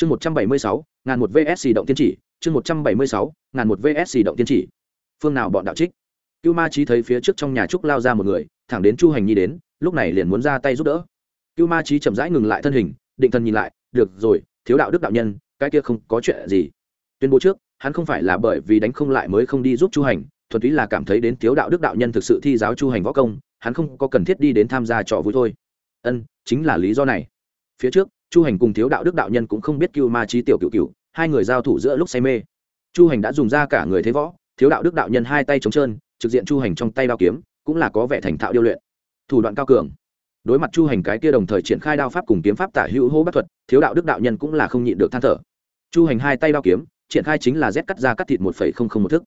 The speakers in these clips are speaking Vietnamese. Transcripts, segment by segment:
chương một trăm bảy mươi sáu, ngàn một vsc động tiên chỉ. Chương một trăm bảy mươi sáu, ngàn một vsc động tiên chỉ. Phương nào bọn đạo trích? Cưu ma trí thấy phía trước trong nhà trúc lao ra một người, thẳng đến chu hành nhi đến, lúc này liền muốn ra tay giúp đỡ. Cưu ma trí chậm rãi ngừng lại thân hình, định thần nhìn lại, được rồi, thiếu đạo đức đạo nhân, cái kia không có chuyện gì. Tuyên bố trước, hắn không phải là bởi vì đánh không lại mới không đi giúp chu hành, thuần túy là cảm thấy đến thiếu đạo đức đạo nhân thực sự thi giáo chu hành võ công, hắn không có cần thiết đi đến tham gia trò vui thôi. Ân, chính là lý do này. Phía trước chu hành cùng thiếu đạo đức đạo nhân cũng không biết cưu ma trí tiểu cựu cựu hai người giao thủ giữa lúc say mê. Chu hành đã dùng ra cả người thế võ, thiếu đạo đức đạo nhân hai tay trống trơn, trực diện chu hành trong tay đao kiếm, cũng là có vẻ thành thạo điêu luyện. Thủ đoạn cao cường. Đối mặt chu hành cái kia đồng thời triển khai đao pháp cùng kiếm pháp tả hữu hô bất thuật, thiếu đạo đức đạo nhân cũng là không nhịn được than thở. Chu hành hai tay đao kiếm, triển khai chính là rét cắt ra cắt thịt một phẩy không không một thức.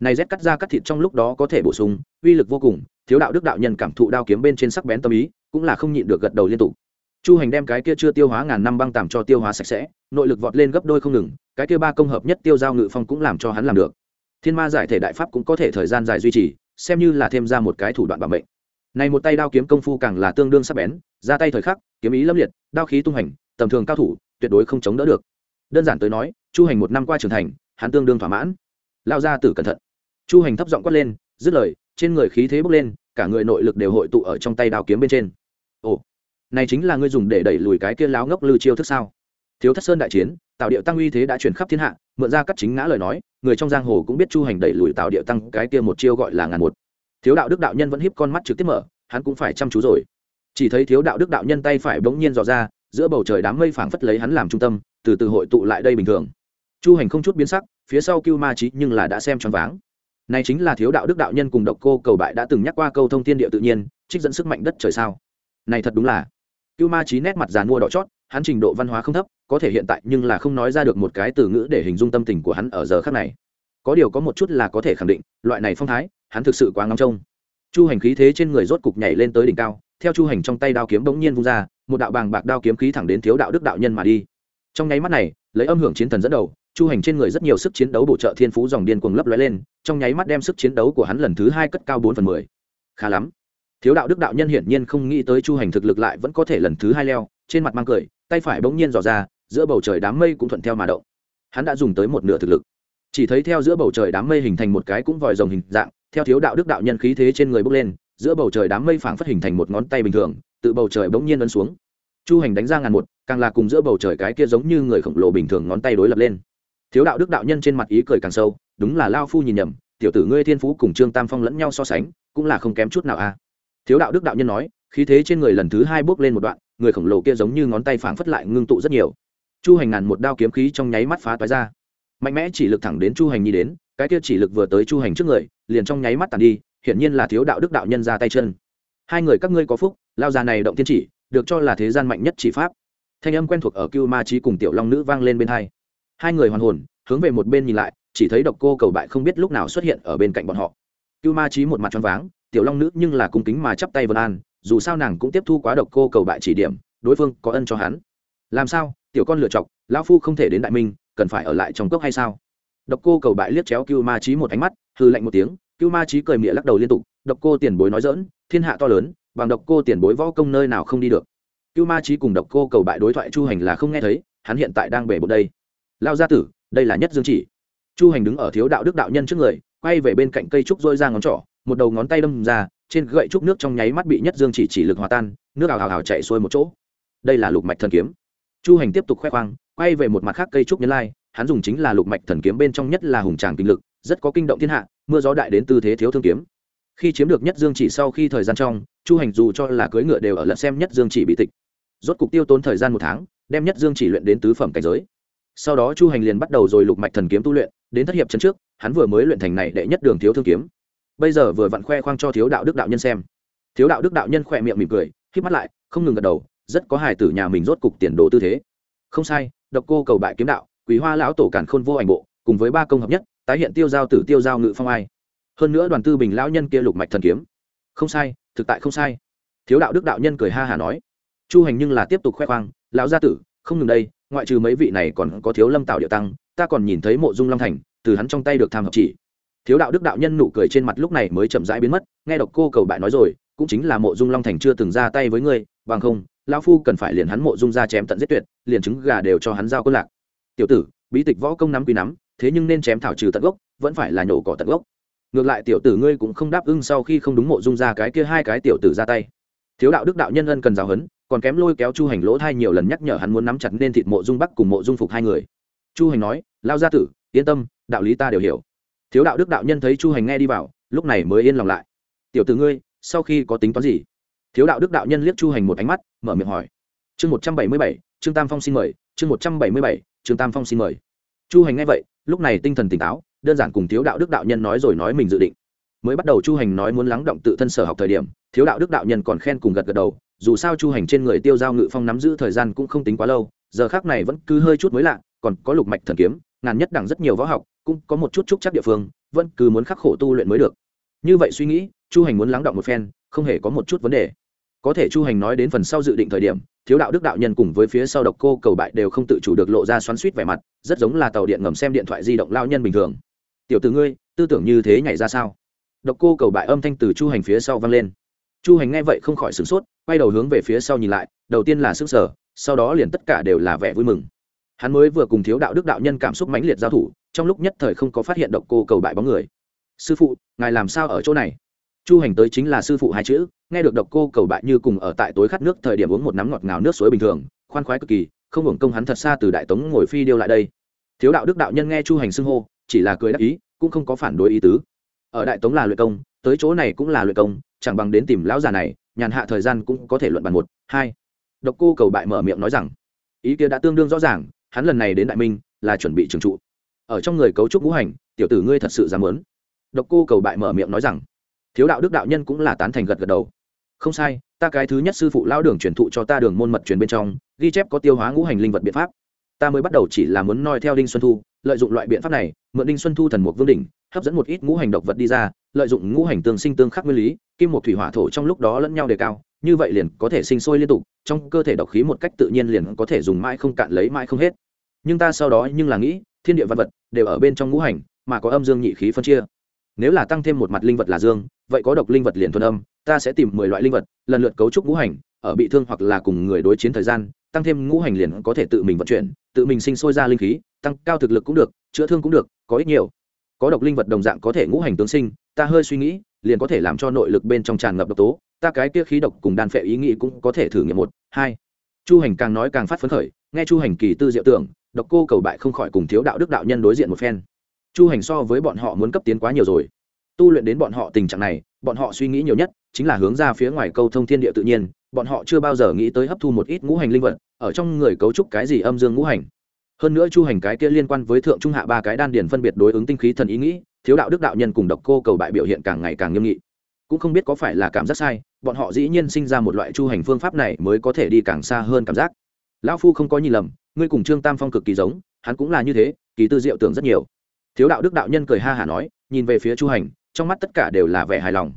Này rét cắt ra cắt thịt trong lúc đó có thể bổ sung, uy lực vô cùng, thiếu đạo đức đạo nhân cảm thụ đao kiếm bên trên sắc bén tâm ý, cũng là không nhịn được gật đầu liên tục chu hành đem cái kia chưa tiêu hóa ngàn năm băng tàm cho tiêu hóa sạch sẽ, nội lực vọt lên gấp đôi không ngừng, cái kia ba công hợp nhất tiêu giao ngự phong cũng làm cho hắn làm được. Thiên ma giải thể đại pháp cũng có thể thời gian dài duy trì, xem như là thêm ra một cái thủ đoạn bảo mệnh. Này một tay đao kiếm công phu càng là tương đương sắc bén, ra tay thời khắc, kiếm ý lâm liệt, đao khí tung hành, tầm thường cao thủ, tuyệt đối không chống đỡ được. Đơn giản tới nói, chu hành một năm qua trưởng thành, hắn tương đương thỏa mãn. Lao ra tử cẩn thận. Chu hành thấp giọng quát lên, dứt lời, trên người khí thế bốc lên, cả người nội lực đều hội tụ ở trong tay đao kiếm bên trên. Ồ này chính là ngươi dùng để đẩy lùi cái kia láo ngốc lư chiêu thức sao? Thiếu thất sơn đại chiến tạo điệu tăng uy thế đã chuyển khắp thiên hạ, mượn ra cắt chính ngã lời nói, người trong giang hồ cũng biết chu hành đẩy lùi tạo điệu tăng cái kia một chiêu gọi là ngàn một. Thiếu đạo đức đạo nhân vẫn hiếp con mắt trực tiếp mở, hắn cũng phải chăm chú rồi. Chỉ thấy thiếu đạo đức đạo nhân tay phải bỗng nhiên dò ra, giữa bầu trời đám mây phảng phất lấy hắn làm trung tâm, từ từ hội tụ lại đây bình thường. Chu hành không chút biến sắc, phía sau cưu ma trí nhưng là đã xem choáng váng. Này chính là thiếu đạo đức đạo nhân cùng độc cô cầu bại đã từng nhắc qua câu thông thiên địa tự nhiên, trích dẫn sức mạnh đất trời sao? Này thật đúng là cưu ma trí nét mặt dàn mua đỏ chót, hắn trình độ văn hóa không thấp, có thể hiện tại nhưng là không nói ra được một cái từ ngữ để hình dung tâm tình của hắn ở giờ khắc này. Có điều có một chút là có thể khẳng định, loại này phong thái, hắn thực sự quá ngóng trông. Chu hành khí thế trên người rốt cục nhảy lên tới đỉnh cao, theo chu hành trong tay đao kiếm bỗng nhiên vung ra, một đạo bàng bạc đao kiếm khí thẳng đến thiếu đạo đức đạo nhân mà đi. Trong nháy mắt này, lấy âm hưởng chiến thần dẫn đầu, chu hành trên người rất nhiều sức chiến đấu bổ trợ thiên phú dòng điên cuồng lấp lóe lên, trong nháy mắt đem sức chiến đấu của hắn lần thứ hai cất cao bốn phần mười. Khá lắm thiếu đạo đức đạo nhân hiển nhiên không nghĩ tới chu hành thực lực lại vẫn có thể lần thứ hai leo, trên mặt mang cười, tay phải bỗng nhiên dò ra, giữa bầu trời đám mây cũng thuận theo mà động. Hắn đã dùng tới một nửa thực lực. Chỉ thấy theo giữa bầu trời đám mây hình thành một cái cũng vòi rồng hình dạng, theo thiếu đạo đức đạo nhân khí thế trên người bốc lên, giữa bầu trời đám mây phảng phất hình thành một ngón tay bình thường, tự bầu trời bỗng nhiên ấn xuống. Chu hành đánh ra ngàn một, càng là cùng giữa bầu trời cái kia giống như người khổng lồ bình thường ngón tay đối lập lên. Thiếu đạo đức đạo nhân trên mặt ý cười càng sâu, đúng là lao phu nhìn nhầm, tiểu tử ngươi thiên phú cùng trương tam phong lẫn nhau so sánh, cũng là không kém chút nào a thiếu đạo đức đạo nhân nói, khí thế trên người lần thứ hai bước lên một đoạn, người khổng lồ kia giống như ngón tay phảng phất lại ngưng tụ rất nhiều. Chu hành ngàn một đao kiếm khí trong nháy mắt phá toái ra. Mạnh mẽ chỉ lực thẳng đến chu hành nhi đến, cái kia chỉ lực vừa tới chu hành trước người, liền trong nháy mắt tàn đi, hiển nhiên là thiếu đạo đức đạo nhân ra tay chân. Hai người các ngươi có phúc, lao già này động tiên chỉ, được cho là thế gian mạnh nhất chỉ pháp. Thanh âm quen thuộc ở cưu ma trí cùng tiểu long nữ vang lên bên hai. Hai người hoàn hồn, hướng về một bên nhìn lại, chỉ thấy độc cô cầu bại không biết lúc nào xuất hiện ở bên cạnh bọn họ. Cưu ma trí một mặt choáng váng tiểu long nữ nhưng là cung kính mà chắp tay vân an, dù sao nàng cũng tiếp thu quá độc cô cầu bại chỉ điểm, đối phương có ân cho hắn. Làm sao, tiểu con lựa chọc, lão phu không thể đến đại minh, cần phải ở lại trong cốc hay sao? Độc cô cầu bại liếc chéo cưu ma trí một ánh mắt hư lạnh một tiếng, cưu ma trí cười mịa lắc đầu liên tục, độc cô tiền bối nói dỡn thiên hạ to lớn, bằng độc cô tiền bối võ công nơi nào không đi được. Cưu ma trí cùng độc cô cầu bại đối thoại chu hành là không nghe thấy, hắn hiện tại đang bể bột đây. Lao gia tử, đây là nhất dương chỉ. Chu hành đứng ở thiếu đạo đức đạo nhân trước người, quay về bên cạnh cây trúc dôi ra ngón trỏ một đầu ngón tay đâm ra, trên gậy trúc nước trong nháy mắt bị nhất dương chỉ chỉ lực hòa tan, nước ào ào ào chạy xuôi một chỗ. Đây là lục mạch thần kiếm. Chu hành tiếp tục khoe khoang, quay về một mặt khác cây trúc nhân lai, hắn dùng chính là lục mạch thần kiếm bên trong nhất là hùng tràng kinh lực, rất có kinh động thiên hạ, mưa gió đại đến tư thế thiếu thương kiếm. Khi chiếm được nhất dương chỉ sau khi thời gian trong, chu hành dù cho là cưỡi ngựa đều ở lận xem nhất dương chỉ bị tịch. Rốt cục tiêu tốn thời gian một tháng, đem nhất dương chỉ luyện đến tứ phẩm cảnh giới. Sau đó chu hành liền bắt đầu rồi lục mạch thần kiếm tu luyện, đến thất hiệp chân trước, hắn vừa mới luyện thành này đệ nhất đường thiếu thương kiếm bây giờ vừa vặn khoe khoang cho thiếu đạo đức đạo nhân xem. Thiếu đạo đức đạo nhân khỏe miệng mỉm cười k mắt lại, không ngừng gật đầu, rất có hài tử nhà mình rốt cục tiền đồ tư thế. Không sai, độc cô cầu bại kiếm đạo quý hoa lão tổ cản khôn vô ảnh bộ, cùng với ba công hợp nhất, tái hiện tiêu giao tử tiêu giao ngự phong ai. Hơn nữa đoàn tư bình lão nhân kia lục mạch thần kiếm. Không sai, thực tại không sai. Thiếu đạo đức đạo nhân cười ha hả nói. Chu hành nhưng là tiếp tục khoe khoang, lão gia tử, không ngừng đây, ngoại trừ mấy vị này còn có thiếu lâm tạo địa tăng, ta còn nhìn thấy mộ dung long thành, từ hắn trong tay được tham hợp chỉ thiếu đạo đức đạo nhân nụ cười trên mặt lúc này mới chậm rãi biến mất, nghe độc cô cầu bại nói rồi, cũng chính là mộ dung long thành chưa từng ra tay với ngươi, bằng không, lão phu cần phải liền hắn mộ dung ra chém tận giết tuyệt, liền trứng gà đều cho hắn giao quân lạc. Tiểu tử, bí tịch võ công nắm quý nắm, thế nhưng nên chém thảo trừ tận gốc, vẫn phải là nhổ cỏ tận gốc. Ngược lại tiểu tử ngươi cũng không đáp ứng sau khi không đúng mộ dung ra cái kia hai cái tiểu tử ra tay. Thiếu đạo đức đạo nhân ân cần giáo hấn còn kém lôi kéo chu hành lỗ thai nhiều lần nhắc nhở hắn muốn nắm chặt nên thịt mộ dung bắc cùng mộ dung phục hai người. Chu hành nói lao gia tử, yên tâm, đạo lý ta đều hiểu thiếu đạo đức đạo nhân thấy chu hành nghe đi vào, lúc này mới yên lòng lại. Tiểu tử ngươi, sau khi có tính toán gì? Thiếu đạo đức đạo nhân liếc chu hành một ánh mắt, mở miệng hỏi. Chương một trăm bảy mươi bảy, trương tam phong xin mời, chương một trăm bảy mươi bảy, trương tam phong xin mời. Chu hành nghe vậy, lúc này tinh thần tỉnh táo, đơn giản cùng thiếu đạo đức đạo nhân nói rồi nói mình dự định. Mới bắt đầu chu hành nói muốn lắng động tự thân sở học thời điểm, thiếu đạo đức đạo nhân còn khen cùng gật gật đầu, dù sao chu hành trên người tiêu giao ngự phong nắm giữ thời gian cũng không tính quá lâu, giờ khác này vẫn cứ hơi chút mới lạ, còn có lục mạch thần kiếm ngàn nhất đẳng rất nhiều võ học, cũng có một chút trúc chắc địa phương, vẫn cứ muốn khắc khổ tu luyện mới được. Như vậy suy nghĩ, chu hành muốn lắng động một phen, không hề có một chút vấn đề. Có thể chu hành nói đến phần sau dự định thời điểm, thiếu đạo đức đạo nhân cùng với phía sau độc cô cầu bại đều không tự chủ được lộ ra xoắn suýt vẻ mặt, rất giống là tàu điện ngầm xem điện thoại di động lao nhân bình thường. Tiểu t ử ngươi, tư tưởng như thế nhảy ra sao? Độc cô cầu bại âm thanh từ chu hành phía sau vang lên. Chu hành nghe vậy không khỏi sửng sốt, quay đầu hướng về phía sau nhìn lại, đầu tiên là s ư n g sở sau đó liền tất cả đều là vẻ vui mừng hắn mới vừa cùng thiếu đạo đức đạo nhân cảm xúc mãnh liệt giao thủ, trong lúc nhất thời không có phát hiện độc cô cầu bại bóng người. Sư phụ, ngài làm sao ở chỗ này? Chu hành tới chính là sư phụ hai chữ, nghe được độc cô cầu bại như cùng ở tại tối khát nước thời điểm uống một nắm ngọt ngào nước suối bình thường, khoan khoái cực kỳ, không hưởng công hắn thật xa từ đại tống ngồi phi điêu lại đây. Thiếu đạo đức đạo nhân nghe chu hành xưng hô, chỉ là cười đáp ý, cũng không có phản đối ý tứ. Ở đại tống là luyện công, tới chỗ này cũng là luyện công, chẳng bằng đến tìm lão già này, nhàn hạ thời gian cũng có thể luận bàn một, hai. Độc cô cầu bại mở miệng nói rằng, ý kia đã tương đương rõ ràng hắn lần này đến đại minh là chuẩn bị trường trụ. Ở trong người cấu trúc ngũ hành, tiểu tử ngươi thật sự dám muốn. Độc cô cầu bại mở miệng nói rằng, thiếu đạo đức đạo nhân cũng là tán thành gật gật đầu. Không sai, ta cái thứ nhất sư phụ lao đường truyền thụ cho ta đường môn mật truyền bên trong, ghi chép có tiêu hóa ngũ hành linh vật biện pháp. Ta mới bắt đầu chỉ là muốn noi theo đinh xuân thu, lợi dụng loại biện pháp này, mượn đinh xuân thu thần mục vương đỉnh, hấp dẫn một ít ngũ hành độc vật đi ra lợi dụng ngũ hành tương sinh tương khắc nguyên lý, kim một thủy hỏa thổ trong lúc đó lẫn nhau đề cao, như vậy liền có thể sinh sôi liên tục, trong cơ thể độc khí một cách tự nhiên liền có thể dùng mãi không cạn lấy mãi không hết. Nhưng ta sau đó nhưng là nghĩ, thiên địa vật vật đều ở bên trong ngũ hành, mà có âm dương nhị khí phân chia. Nếu là tăng thêm một mặt linh vật là dương, vậy có độc linh vật liền thuần âm, ta sẽ tìm mười loại linh vật, lần lượt cấu trúc ngũ hành, ở bị thương hoặc là cùng người đối chiến thời gian, tăng thêm ngũ hành liền có thể tự mình vận chuyển, tự mình sinh sôi ra linh khí, tăng cao thực lực cũng được, chữa thương cũng được, có ích nhiều. Có độc linh vật đồng dạng có thể ngũ hành tướng sinh ta hơi suy nghĩ, liền có thể làm cho nội lực bên trong tràn ngập độc tố, ta cái kia khí độc cùng đan phệ ý nghĩ cũng có thể thử nghiệm một, hai. Chu hành càng nói càng phát phấn khởi, nghe chu hành kỳ tư diệu tưởng, độc cô cầu bại không khỏi cùng thiếu đạo đức đạo nhân đối diện một phen. Chu hành so với bọn họ muốn cấp tiến quá nhiều rồi. Tu luyện đến bọn họ tình trạng này, bọn họ suy nghĩ nhiều nhất chính là hướng ra phía ngoài câu thông thiên địa tự nhiên, bọn họ chưa bao giờ nghĩ tới hấp thu một ít ngũ hành linh vật, ở trong người cấu trúc cái gì âm dương ngũ hành. Hơn nữa chu hành cái kia liên quan với thượng trung hạ ba cái đan điển phân biệt đối ứng tinh khí thần ý nghĩ thiếu đạo đức đạo nhân cùng độc cô cầu bại biểu hiện càng ngày càng nghiêm nghị. Cũng không biết có phải là cảm giác sai, bọn họ dĩ nhiên sinh ra một loại chu hành phương pháp này mới có thể đi càng xa hơn cảm giác. Lão phu không có nhìn lầm, ngươi cùng trương tam phong cực kỳ giống, hắn cũng là như thế, kỳ tư diệu tưởng rất nhiều. Thiếu đạo đức đạo nhân cười ha hả nói, nhìn về phía chu hành, trong mắt tất cả đều là vẻ hài lòng.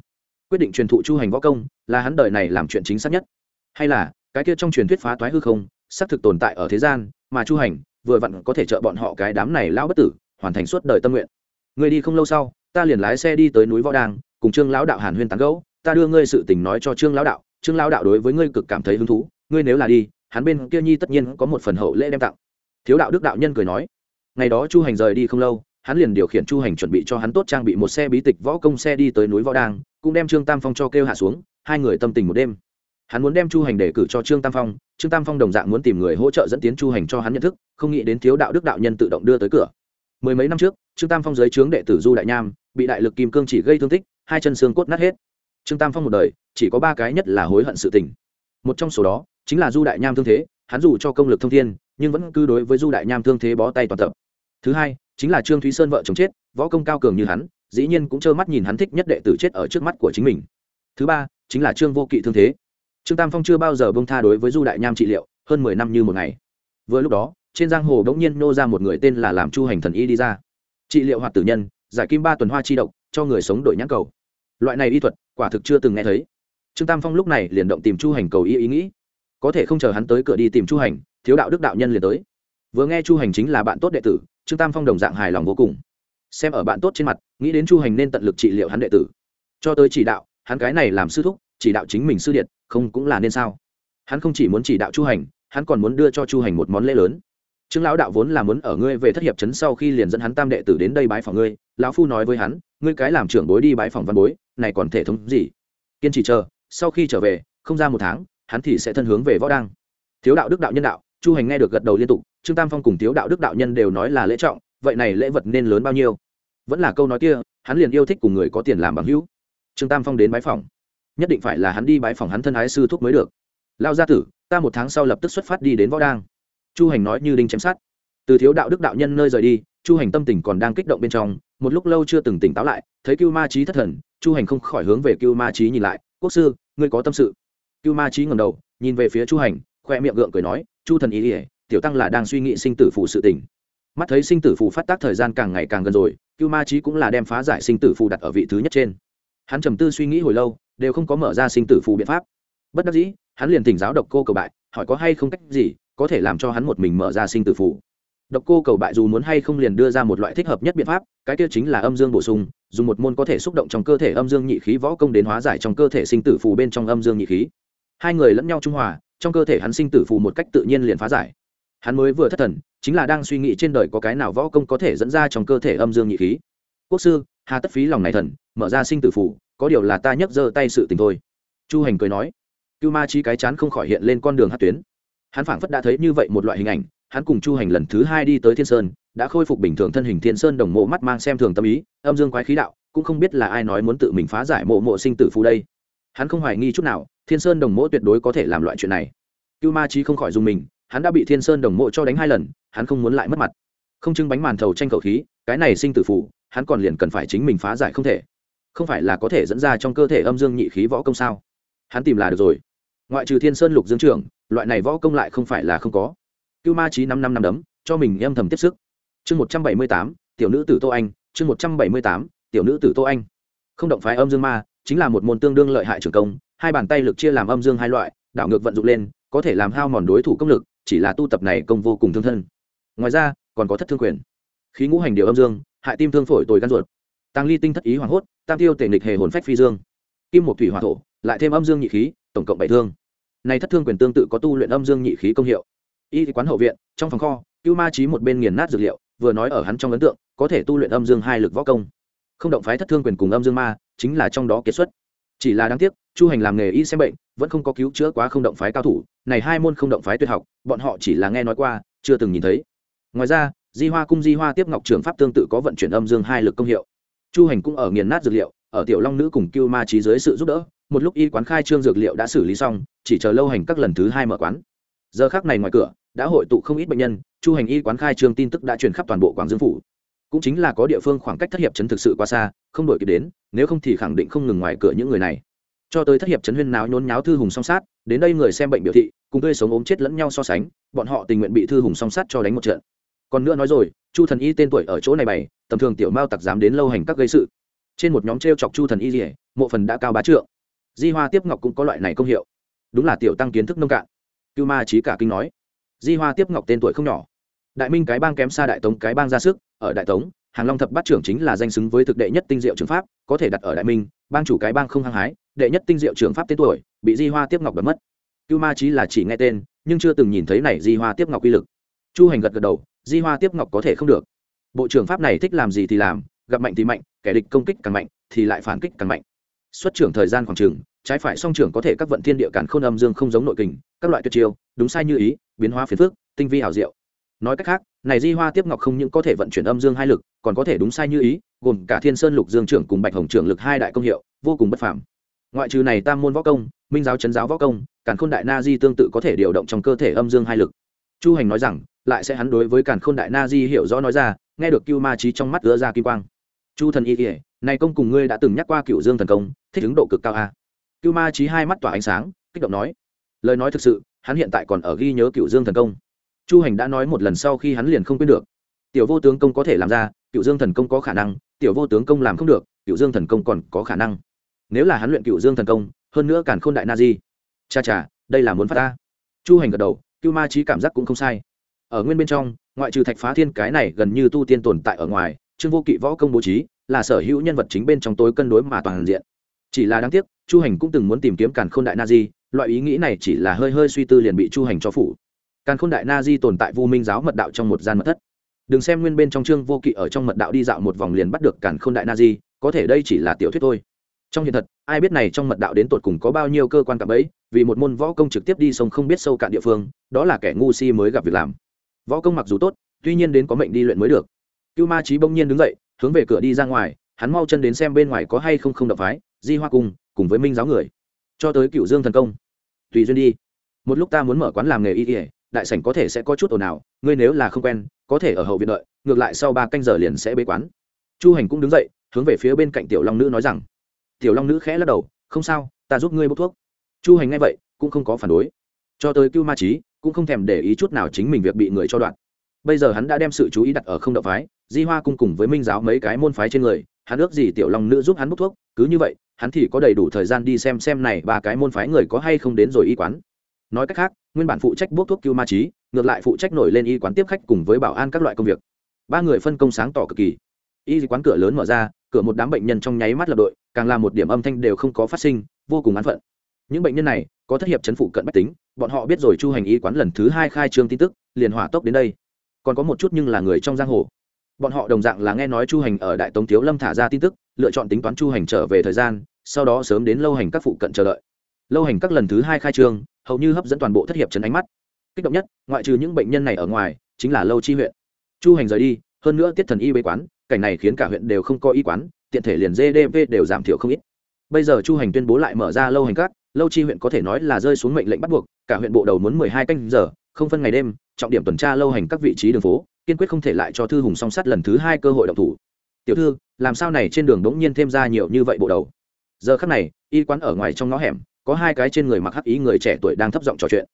Quyết định truyền thụ chu hành võ công, là hắn đời này làm chuyện chính xác nhất. Hay là, cái kia trong truyền thuyết phá toái hư không, xác thực tồn tại ở thế gian, mà chu hành, vừa vặn có thể trợ bọn họ cái đám này lão bất tử, hoàn thành suốt đời tâm nguyện người đi không lâu sau, ta liền lái xe đi tới núi võ đàng, cùng trương lão đạo hàn huyên tán gẫu. Ta đưa ngươi sự tình nói cho trương lão đạo. Trương lão đạo đối với ngươi cực cảm thấy hứng thú. Ngươi nếu là đi, hắn bên kia nhi tất nhiên có một phần hậu lễ đem tặng. Thiếu đạo đức đạo nhân cười nói. Ngày đó chu hành rời đi không lâu, hắn liền điều khiển chu hành chuẩn bị cho hắn tốt trang bị một xe bí tịch võ công xe đi tới núi võ đàng, cũng đem trương tam phong cho kêu hạ xuống, hai người tâm tình một đêm. Hắn muốn đem chu hành để cử cho trương tam phong, trương tam phong đồng dạng muốn tìm người hỗ trợ dẫn tiến chu hành cho hắn nhận thức, không nghĩ đến thiếu đạo đức đạo nhân tự động đưa tới cửa mười mấy năm trước, trương tam phong giới trướng đệ tử du đại nham, bị đại lực kim cương chỉ gây thương tích, hai chân xương cốt nát hết. Trương tam phong một đời, chỉ có ba cái nhất là hối hận sự tình. Một trong số đó, chính là du đại nham thương thế, hắn dù cho công lực thông thiên, nhưng vẫn cứ đối với du đại nham thương thế bó tay toàn tập. Thứ hai, chính là trương thúy sơn vợ chồng chết, võ công cao cường như hắn, dĩ nhiên cũng trơ mắt nhìn hắn thích nhất đệ tử chết ở trước mắt của chính mình. Thứ ba, chính là trương vô kỵ thương thế. Trương tam phong chưa bao giờ bông tha đối với du đại nham trị liệu, hơn mười năm như một ngày. Vừa lúc đó trên giang hồ bỗng nhiên nô ra một người tên là làm chu hành thần y đi ra. Trị liệu hoạt tử nhân, giải kim ba tuần hoa chi độc, cho người sống đổi nhãn cầu. Loại này y thuật, quả thực chưa từng nghe thấy. Trương tam phong lúc này liền động tìm chu hành cầu y ý nghĩ. Có thể không chờ hắn tới cửa đi tìm chu hành, thiếu đạo đức đạo nhân liền tới. Vừa nghe chu hành chính là bạn tốt đệ tử, trương tam phong đồng dạng hài lòng vô cùng. Xem ở bạn tốt trên mặt, nghĩ đến chu hành nên tận lực trị liệu hắn đệ tử. Cho tới chỉ đạo, hắn cái này làm sư thúc, chỉ đạo chính mình sư điện không cũng là nên sao? Hắn không chỉ muốn chỉ đạo chu hành, hắn còn muốn đưa cho chu hành một món lễ lớn trương lão đạo vốn là muốn ở ngươi về thất hiệp trấn sau khi liền dẫn hắn tam đệ tử đến đây bái phòng ngươi, lão phu nói với hắn, ngươi cái làm trưởng bối đi bái phòng văn bối, này còn thể thống gì? Kiên trì chờ, sau khi trở về, không ra một tháng, hắn thì sẽ thân hướng về võ đăng. Thiếu đạo đức đạo nhân đạo, chu hành nghe được gật đầu liên tục, trương tam phong cùng thiếu đạo đức đạo nhân đều nói là lễ trọng, vậy này lễ vật nên lớn bao nhiêu? Vẫn là câu nói kia, hắn liền yêu thích cùng người có tiền làm bằng hữu. Trương tam phong đến bái phòng nhất định phải là hắn đi bái phòng hắn thân ái sư thúc mới được. Lao gia tử, ta một tháng sau lập tức xuất phát đi đến võ đang chu hành nói như đinh chém sát từ thiếu đạo đức đạo nhân nơi rời đi, chu hành tâm tình còn đang kích động bên trong, một lúc lâu chưa từng tỉnh táo lại, thấy cưu ma trí thất thần, chu hành không khỏi hướng về cưu ma trí nhìn lại, quốc sư, ngươi có tâm sự? Cưu ma trí ngầm đầu, nhìn về phía chu hành, khoe miệng gượng cười nói, chu thần ý ỉa tiểu tăng là đang suy nghĩ sinh tử phụ sự tình. Mắt thấy sinh tử phụ phát tác thời gian càng ngày càng gần rồi, cưu ma trí cũng là đem phá giải sinh tử phụ đặt ở vị thứ nhất trên. Hắn trầm tư suy nghĩ hồi lâu, đều không có mở ra sinh tử phụ biện pháp. Bất đắc dĩ, hắn liền tỉnh giáo độc cô cầu bại, hỏi có hay không cách gì có thể làm cho hắn một mình mở ra sinh tử phủ. Độc cô cầu bại dù muốn hay không liền đưa ra một loại thích hợp nhất biện pháp, cái kia chính là âm dương bổ sung, dùng một môn có thể xúc động trong cơ thể âm dương nhị khí võ công đến hóa giải trong cơ thể sinh tử phù bên trong âm dương nhị khí. Hai người lẫn nhau trung hòa, trong cơ thể hắn sinh tử phù một cách tự nhiên liền phá giải. Hắn mới vừa thất thần, chính là đang suy nghĩ trên đời có cái nào võ công có thể dẫn ra trong cơ thể âm dương nhị khí. Quốc sư, hà tất phí lòng này thần, mở ra sinh tử phù, có điều là ta nhấc giơ tay sự tình thôi. Chu hành cười nói, cưu ma chi cái chán không khỏi hiện lên con đường hát tuyến hắn phảng phất đã thấy như vậy một loại hình ảnh, hắn cùng chu hành lần thứ hai đi tới thiên sơn, đã khôi phục bình thường thân hình thiên sơn đồng mộ mắt mang xem thường tâm ý, âm dương quái khí đạo, cũng không biết là ai nói muốn tự mình phá giải mộ mộ sinh tử phù đây. Hắn không hoài nghi chút nào, thiên sơn đồng mộ tuyệt đối có thể làm loại chuyện này. Cưu ma chi không khỏi dùng mình, hắn đã bị thiên sơn đồng mộ cho đánh hai lần, hắn không muốn lại mất mặt. Không trưng bánh màn thầu tranh khẩu khí, cái này sinh tử phù, hắn còn liền cần phải chính mình phá giải không thể. Không phải là có thể dẫn ra trong cơ thể âm dương nhị khí võ công sao? Hắn tìm là được rồi. Ngoại trừ thiên sơn lục dương trưởng loại này võ công lại không phải là không có. Cưu ma trí năm năm năm đấm, cho mình âm thầm tiếp sức. Chương một trăm bảy mươi tám, tiểu nữ tử tô anh, chương một trăm bảy mươi tám, tiểu nữ tử tô anh. Không động phái âm dương ma, chính là một môn tương đương lợi hại trường công, hai bàn tay lực chia làm âm dương hai loại, đảo ngược vận dụng lên, có thể làm hao mòn đối thủ công lực, chỉ là tu tập này công vô cùng thương thân. Ngoài ra, còn có thất thương quyền. Khí ngũ hành điều âm dương, hại tim thương phổi tồi gan ruột. Tăng ly tinh thất ý hoảng hốt, tam tiêu tể nịch hề hồn phách phi dương. Kim một thủy hỏa thổ, lại thêm âm dương nhị khí, tổng cộng bảy thương này thất thương quyền tương tự có tu luyện âm dương nhị khí công hiệu. Y quán hậu viện, trong phòng kho, cưu ma trí một bên nghiền nát dược liệu, vừa nói ở hắn trong ấn tượng, có thể tu luyện âm dương hai lực võ công. Không động phái thất thương quyền cùng âm dương ma, chính là trong đó kiệt xuất. Chỉ là đáng tiếc, chu hành làm nghề y xem bệnh, vẫn không có cứu chữa quá không động phái cao thủ, này hai môn không động phái tuyệt học, bọn họ chỉ là nghe nói qua, chưa từng nhìn thấy. Ngoài ra, di hoa cung di hoa tiếp ngọc trường pháp tương tự có vận chuyển âm dương hai lực công hiệu. Chu hành cũng ở nghiền nát dược liệu, ở tiểu long nữ cùng cưu ma trí dưới sự giúp đỡ, một lúc y quán khai trương dược liệu đã xử lý xong chỉ chờ lâu hành các lần thứ hai mở quán. Giờ khác này ngoài cửa, đã hội tụ không ít bệnh nhân, chu hành y quán khai trương tin tức đã truyền khắp toàn bộ quảng dương phủ. Cũng chính là có địa phương khoảng cách thất hiệp chấn thực sự quá xa, không đổi kịp đến, nếu không thì khẳng định không ngừng ngoài cửa những người này. Cho tới thất hiệp chấn huyên náo nhốn nháo thư hùng song sát, đến đây người xem bệnh biểu thị, cùng tươi sống ốm chết lẫn nhau so sánh, bọn họ tình nguyện bị thư hùng song sát cho đánh một trận. Còn nữa nói rồi, chu thần y tên tuổi ở chỗ này bày, tầm thường tiểu mao tặc dám đến lâu hành các gây sự. Trên một nhóm t r e o chọc chu thần y rỉa mộ phần đã cao bá trượng. Di hoa tiếp ngọc cũng có loại này công hiệu đúng là tiểu tăng kiến thức nông cạn. Cưu ma trí cả kinh nói. Di hoa tiếp ngọc tên tuổi không nhỏ. Đại minh cái bang kém xa đại tống cái bang ra sức, ở đại tống, hàng long thập bát trưởng chính là danh xứng với thực đệ nhất tinh diệu trường pháp, có thể đặt ở đại minh, bang chủ cái bang không hăng hái, đệ nhất tinh diệu trường pháp tên tuổi, bị di hoa tiếp ngọc đập mất. Cưu ma trí là chỉ nghe tên, nhưng chưa từng nhìn thấy này di hoa tiếp ngọc uy lực. Chu hành gật gật đầu, di hoa tiếp ngọc có thể không được. Bộ trưởng pháp này thích làm gì thì làm, gặp mạnh thì mạnh, kẻ địch công kích càng mạnh thì lại phản kích càng mạnh. Xuất trưởng thời gian khoảng trường trái phải song trưởng có thể các vận thiên địa cản khôn âm dương không giống nội kình, các loại tuyệt chiêu, đúng sai như ý, biến hóa phiền phước tinh vi hảo diệu. Nói cách khác, này di hoa tiếp ngọc không những có thể vận chuyển âm dương hai lực, còn có thể đúng sai như ý, gồm cả thiên sơn lục dương trưởng cùng bạch hồng trưởng lực hai đại công hiệu, vô cùng bất phàm. Ngoại trừ này tam môn võ công, minh giáo chấn giáo võ công cản khôn đại na di tương tự có thể điều động trong cơ thể âm dương hai lực. Chu hành nói rằng, lại sẽ hắn đối với cản khôn đại na di hiểu rõ nói ra, nghe được cưu ma trí trong mắt ứa ra kim quang. Chu thần y kỉa này công cùng ngươi đã từng nhắc qua cựu dương thần công, thích ứng độ cực cao a cưu ma trí hai mắt tỏa ánh sáng, kích động nói, lời nói thực sự, hắn hiện tại còn ở ghi nhớ cựu dương thần công. Chu hành đã nói một lần sau khi hắn liền không quên được. Tiểu vô tướng công có thể làm ra, cựu dương thần công có khả năng, tiểu vô tướng công làm không được, cựu dương thần công còn có khả năng. Nếu là hắn luyện cựu dương thần công, hơn nữa càn khôn đại na di. Cha cha, đây là muốn phát ta. Chu hành gật đầu, cưu ma trí cảm giác cũng không sai. Ở nguyên bên trong, ngoại trừ thạch phá thiên cái này gần như tu tiên tồn tại ở ngoài, trương vô kỵ võ công bố trí là sở hữu nhân vật chính bên trong tối cân đối mà toàn diện chỉ là đáng tiếc, chu hành cũng từng muốn tìm kiếm càn khôn đại na di, loại ý nghĩ này chỉ là hơi hơi suy tư liền bị chu hành cho phủ. Càn khôn đại na di tồn tại vu minh giáo mật đạo trong một gian mật thất. Đừng xem nguyên bên trong chương vô kỵ ở trong mật đạo đi dạo một vòng liền bắt được càn khôn đại na di, có thể đây chỉ là tiểu thuyết thôi. Trong hiện thật, ai biết này trong mật đạo đến tột cùng có bao nhiêu cơ quan cạm ấy vì một môn võ công trực tiếp đi sông không biết sâu cạn địa phương, đó là kẻ ngu si mới gặp việc làm. Võ công mặc dù tốt, tuy nhiên đến có mệnh đi luyện mới được. Cưu ma trí bỗng nhiên đứng dậy, hướng về cửa đi ra ngoài, hắn mau chân đến xem bên ngoài có hay không không đập phái di hoa cung, cùng với minh giáo người. Cho tới cựu dương thần công. Tùy duyên đi. Một lúc ta muốn mở quán làm nghề y ỉa đại sảnh có thể sẽ có chút ồn ào, ngươi nếu là không quen, có thể ở hậu viện đợi, ngược lại sau ba canh giờ liền sẽ bế quán. Chu hành cũng đứng dậy, hướng về phía bên cạnh tiểu long nữ nói rằng, tiểu long nữ khẽ lắc đầu, không sao, ta giúp ngươi bốc thuốc. Chu hành ngay vậy, cũng không có phản đối. Cho tới cưu ma trí cũng không thèm để ý chút nào chính mình việc bị người cho đoạn. Bây giờ hắn đã đem sự chú ý đặt ở không động phái, di hoa cung cùng với minh giáo mấy cái môn phái trên người, hắn ước gì tiểu long nữ giúp hắn bốc thuốc cứ như vậy, hắn thì có đầy đủ thời gian đi xem xem này ba cái môn phái người có hay không đến rồi y quán. Nói cách khác, nguyên bản phụ trách bốc thuốc cưu ma trí, ngược lại phụ trách nổi lên y quán tiếp khách cùng với bảo an các loại công việc. Ba người phân công sáng tỏ cực kỳ. Y quán cửa lớn mở ra, cửa một đám bệnh nhân trong nháy mắt lập đội, càng là một điểm âm thanh đều không có phát sinh, vô cùng án phận. Những bệnh nhân này, có thất hiệp chấn phụ cận bách tính, bọn họ biết rồi chu hành y quán lần thứ hai khai trương tin tức, liền hỏa tốc đến đây. Còn có một chút nhưng là người trong giang hồ. Bọn họ đồng dạng là nghe nói chu hành ở đại tống thiếu lâm thả ra tin tức lựa chọn tính toán chu hành trở về thời gian, sau đó sớm đến lâu hành các phụ cận chờ đợi. Lâu hành các lần thứ hai khai trương, hầu như hấp dẫn toàn bộ thất hiệp trấn ánh mắt. Kích động nhất, ngoại trừ những bệnh nhân này ở ngoài, chính là lâu chi huyện. Chu hành rời đi, hơn nữa tiết thần y bế quán, cảnh này khiến cả huyện đều không có y quán, tiện thể liền gdp đều giảm thiểu không ít. Bây giờ chu hành tuyên bố lại mở ra lâu hành các, lâu chi huyện có thể nói là rơi xuống mệnh lệnh bắt buộc, cả huyện bộ đầu muốn mười hai canh giờ, không phân ngày đêm, trọng điểm tuần tra lâu hành các vị trí đường phố, kiên quyết không thể lại cho thư hùng song sắt lần thứ hai cơ hội độc thủ. Tiểu thư làm sao này trên đường đ ố n g nhiên thêm ra nhiều như vậy bộ đầu? Giờ khắc này, y quán ở ngoài trong ngõ hẻm, có hai cái trên người mặc hắc ý người trẻ tuổi đang thấp giọng trò chuyện.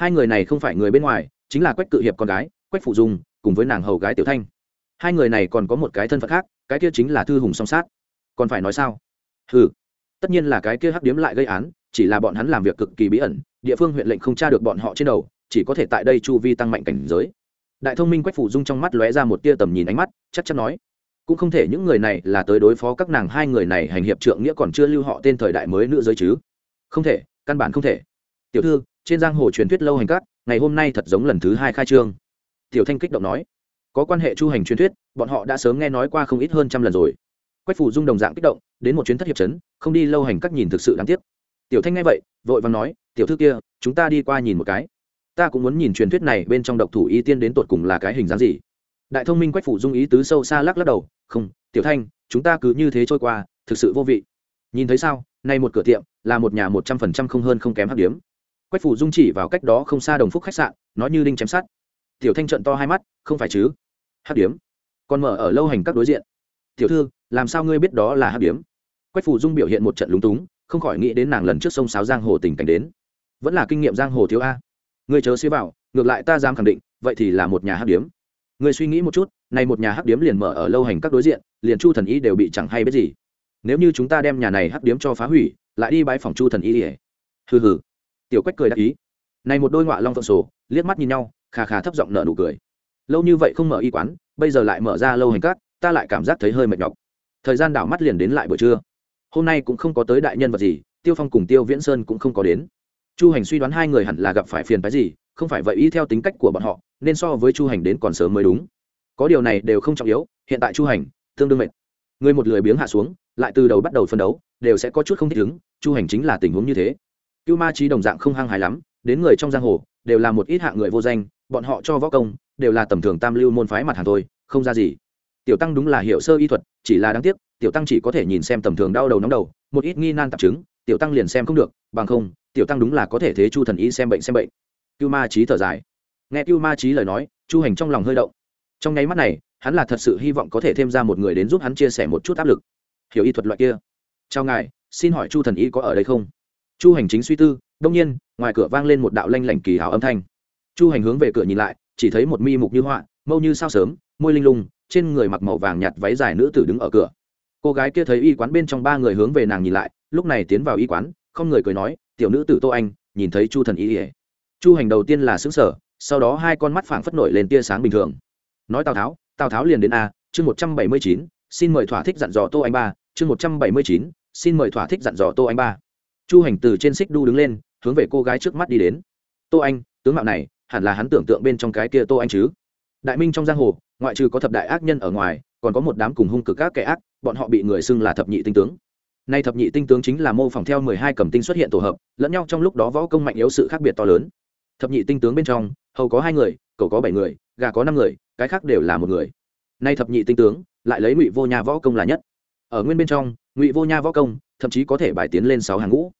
Hai người này không phải người bên ngoài, chính là quách cự hiệp con gái, quách phụ dung, cùng với nàng hầu gái tiểu thanh. Hai người này còn có một cái thân phận khác, cái kia chính là thư hùng song sát. Còn phải nói sao? Ừ tất nhiên là cái kia hắc điếm lại gây án, chỉ là bọn hắn làm việc cực kỳ bí ẩn, địa phương huyện lệnh không tra được bọn họ trên đầu, chỉ có thể tại đây chu vi tăng mạnh cảnh giới. Đại thông minh quách phủ dung trong mắt lóe ra một tia tầm nhìn ánh mắt, chắc chắn nói cũng không thể những người này là tới đối phó các nàng hai người này, hành hiệp trượng nghĩa còn chưa lưu họ tên thời đại mới nữa giới chứ? Không thể, căn bản không thể. Tiểu thư, trên giang hồ truyền thuyết lâu hành cát ngày hôm nay thật giống lần thứ hai khai trương. Tiểu thanh kích động nói. Có quan hệ chu hành truyền thuyết, bọn họ đã sớm nghe nói qua không ít hơn trăm lần rồi. Quách phủ dung đồng dạng kích động, đến một chuyến thất hiệp trấn, không đi lâu hành các nhìn thực sự đáng tiếc. Tiểu thanh nghe vậy, vội vàng nói, tiểu thư kia, chúng ta đi qua nhìn một cái. Ta cũng muốn nhìn truyền thuyết này bên trong độc thủ y tiên đến tột cùng là cái hình dáng gì? Đại thông minh quách phủ dung ý tứ sâu xa lắc lắc đầu, không, tiểu thanh, chúng ta cứ như thế trôi qua, thực sự vô vị. Nhìn thấy sao, nay một cửa tiệm là một nhà một trăm phần trăm không hơn không kém hắc điếm. Quách phủ dung chỉ vào cách đó không xa đồng phúc khách sạn, nói như đinh chém sát tiểu thanh trận to hai mắt, không phải chứ? Hắc điếm? Còn mở ở lâu hành các đối diện. Tiểu thư, làm sao ngươi biết đó là hắc điếm? Quách phủ dung biểu hiện một trận lúng túng, không khỏi nghĩ đến nàng lần trước sông sáo giang hồ tình cảnh đến. Vẫn là kinh nghiệm giang hồ thiếu a. Người chớ xế vào, ngược lại ta dám khẳng định, vậy thì là một nhà hắc điếm người suy nghĩ một chút này một nhà hắc điếm liền mở ở lâu hành các đối diện, liền chu thần y đều bị chẳng hay biết gì. Nếu như chúng ta đem nhà này hắc điếm cho phá hủy, lại đi bãi phòng chu thần y ỉa hừ hừ. Tiểu quách cười đáp ý. Này một đôi ngọa long phượng sổ, liếc mắt nhìn nhau khà khà thấp giọng nở nụ cười. Lâu như vậy không mở y quán, bây giờ lại mở ra lâu hành các, ta lại cảm giác thấy hơi mệt nhọc. Thời gian đảo mắt liền đến lại buổi trưa. Hôm nay cũng không có tới đại nhân vật gì, tiêu phong cùng tiêu viễn sơn cũng không có đến chu hành suy đoán hai người hẳn là gặp phải phiền phái gì, không phải vậy y theo tính cách của bọn họ, nên so với chu hành đến còn sớm mới đúng. Có điều này đều không trọng yếu, hiện tại chu hành, tương đương mệt. Người một lười biếng hạ xuống, lại từ đầu bắt đầu phân đấu, đều sẽ có chút không thích ứng, chu hành chính là tình huống như thế. Cưu ma trí đồng dạng không hăng hài lắm, đến người trong giang hồ, đều là một ít hạng người vô danh, bọn họ cho võ công, đều là tầm thường tam lưu môn phái mặt hàng thôi, không ra gì. Tiểu tăng đúng là hiểu sơ y thuật, chỉ là đáng tiếc, tiểu tăng chỉ có thể nhìn xem tầm thường đau đầu nóng đầu, một ít nghi nan tạp chứng, tiểu tăng liền xem không được, bằng không tiểu tăng đúng là có thể thế chu thần y xem bệnh xem bệnh. Cưu ma trí thở dài. Nghe cưu ma trí lời nói, chu hành trong lòng hơi động. Trong nháy mắt này, hắn là thật sự hy vọng có thể thêm ra một người đến giúp hắn chia sẻ một chút áp lực. Hiểu y thuật loại kia. Chào ngài, xin hỏi chu thần y có ở đây không? Chu hành chính suy tư đông nhiên, ngoài cửa vang lên một đạo lanh lảnh kỳ hào âm thanh. Chu hành hướng về cửa nhìn lại, chỉ thấy một mi mục như họa, mâu như sao sớm, môi linh lung, trên người mặc màu vàng nhạt váy dài nữ tử đứng ở cửa. Cô gái kia thấy y quán bên trong ba người hướng về nàng nhìn lại, lúc này tiến vào y quán, không người cười nói tiểu nữ tử tô anh, nhìn thấy chu thần y ỉa. Chu hành đầu tiên là xứng sở sau đó hai con mắt phảng phất nổi lên tia sáng bình thường. Nói tào tháo tào tháo liền đến a, chương một trăm bảy mươi chín, xin mời thỏa thích dặn dò tô anh ba, chương một trăm bảy mươi chín, xin mời thỏa thích dặn dò tô anh ba. Chu hành từ trên xích đu đứng lên, hướng về cô gái trước mắt đi đến. Tô anh, tướng mạo này, hẳn là hắn tưởng tượng bên trong cái kia tô anh chứ? Đại minh trong giang hồ, ngoại trừ có thập đại ác nhân ở ngoài, còn có một đám cùng hung cực các kẻ ác, bọn họ bị người xưng là thập nhị tinh tướng nay thập nhị tinh tướng chính là mô phỏng theo mười hai cầm tinh xuất hiện tổ hợp, lẫn nhau trong lúc đó võ công mạnh yếu sự khác biệt to lớn. Thập nhị tinh tướng bên trong, hầu có hai người, cậu có bảy người, gà có năm người, cái khác đều là một người. Nay thập nhị tinh tướng, lại lấy ngụy vô nha võ công là nhất. Ở nguyên bên trong, ngụy vô nha võ công, thậm chí có thể bài tiến lên sáu hàng ngũ.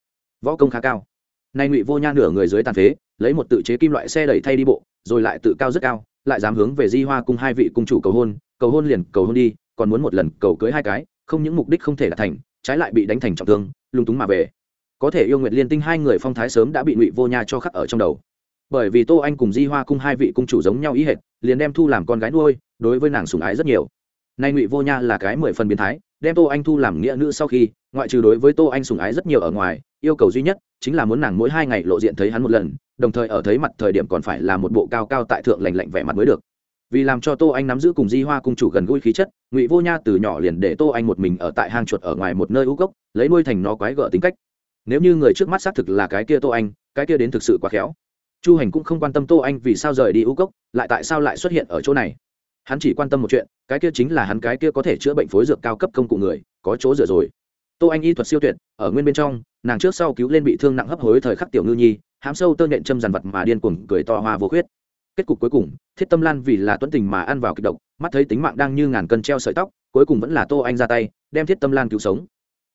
Võ công khá cao. Nay ngụy vô nha nửa người dưới tàn phế, lấy một tự chế kim loại xe đẩy thay đi bộ, rồi lại tự cao rất cao, lại dám hướng về di hoa cung hai vị cung chủ cầu hôn cầu hôn liền cầu hôn đi, còn muốn một lần cầu cưới hai cái, không những mục đích không thể đạt thành trái lại bị đánh thành trọng thương, lung túng mà về. Có thể yêu nguyệt liên tinh hai người phong thái sớm đã bị ngụy vô nha cho khắc ở trong đầu. Bởi vì tô anh cùng di hoa cung hai vị cung chủ giống nhau ý hệt, liền đem thu làm con gái nuôi, đối với nàng sùng ái rất nhiều. Nay ngụy vô nha là cái mười phần biến thái, đem tô anh thu làm nghĩa nữ sau khi, ngoại trừ đối với tô anh sùng ái rất nhiều ở ngoài, yêu cầu duy nhất chính là muốn nàng mỗi hai ngày lộ diện thấy hắn một lần, đồng thời ở thấy mặt thời điểm còn phải là một bộ cao cao tại thượng lành lạnh vẻ mặt mới được vì làm cho tô anh nắm giữ cùng di hoa cung chủ gần gũi khí chất, ngụy vô nha từ nhỏ liền để tô anh một mình ở tại hang chuột ở ngoài một nơi u cốc, lấy nuôi thành nó quái gở tính cách. Nếu như người trước mắt xác thực là cái kia tô anh, cái kia đến thực sự quá khéo. Chu hành cũng không quan tâm tô anh vì sao rời đi u cốc, lại tại sao lại xuất hiện ở chỗ này. Hắn chỉ quan tâm một chuyện, cái kia chính là hắn cái kia có thể chữa bệnh phối dược cao cấp công cụ người, có chỗ dựa rồi. Tô anh y thuật siêu tuyệt, ở nguyên bên trong, nàng trước sau cứu lên bị thương nặng hấp hối thời khắc tiểu ngư nhi, hám sâu tơ nện châm dàn vật mà điên cuồng cười to hoa vô khuyết kết cục cuối cùng, thiết tâm lan vì là tuấn tình mà ăn vào kịch độc, mắt thấy tính mạng đang như ngàn cân treo sợi tóc, cuối cùng vẫn là tô anh ra tay, đem thiết tâm lan cứu sống.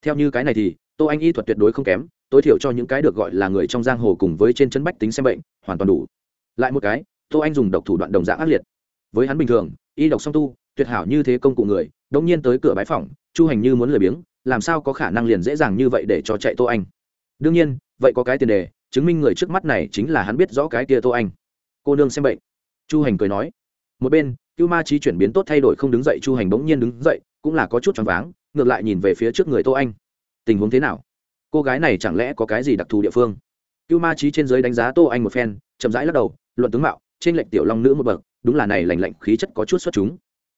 Theo như cái này thì, tô anh y thuật tuyệt đối không kém, tối thiểu cho những cái được gọi là người trong giang hồ cùng với trên chân bách tính xem bệnh, hoàn toàn đủ. Lại một cái, tô anh dùng độc thủ đoạn đồng dạng ác liệt. Với hắn bình thường, y độc song tu, tuyệt hảo như thế công cụ người, Đống nhiên tới cửa bãi phòng chu hành như muốn lười biếng, làm sao có khả năng liền dễ dàng như vậy để cho chạy tô anh? Đương nhiên, vậy có cái tiền đề, chứng minh người trước mắt này chính là hắn biết rõ cái kia tô anh cô nương xem bệnh. Chu hành cười nói. Một bên, cưu ma trí chuyển biến tốt thay đổi không đứng dậy, chu hành bỗng nhiên đứng dậy, cũng là có chút choáng váng, ngược lại nhìn về phía trước người tô anh. Tình huống thế nào? Cô gái này chẳng lẽ có cái gì đặc thù địa phương? Cưu ma trí trên giới đánh giá tô anh một phen, chậm rãi lắc đầu, luận tướng mạo, trên lệnh tiểu long nữ một bậc, đúng là này lành lạnh khí chất có chút xuất chúng.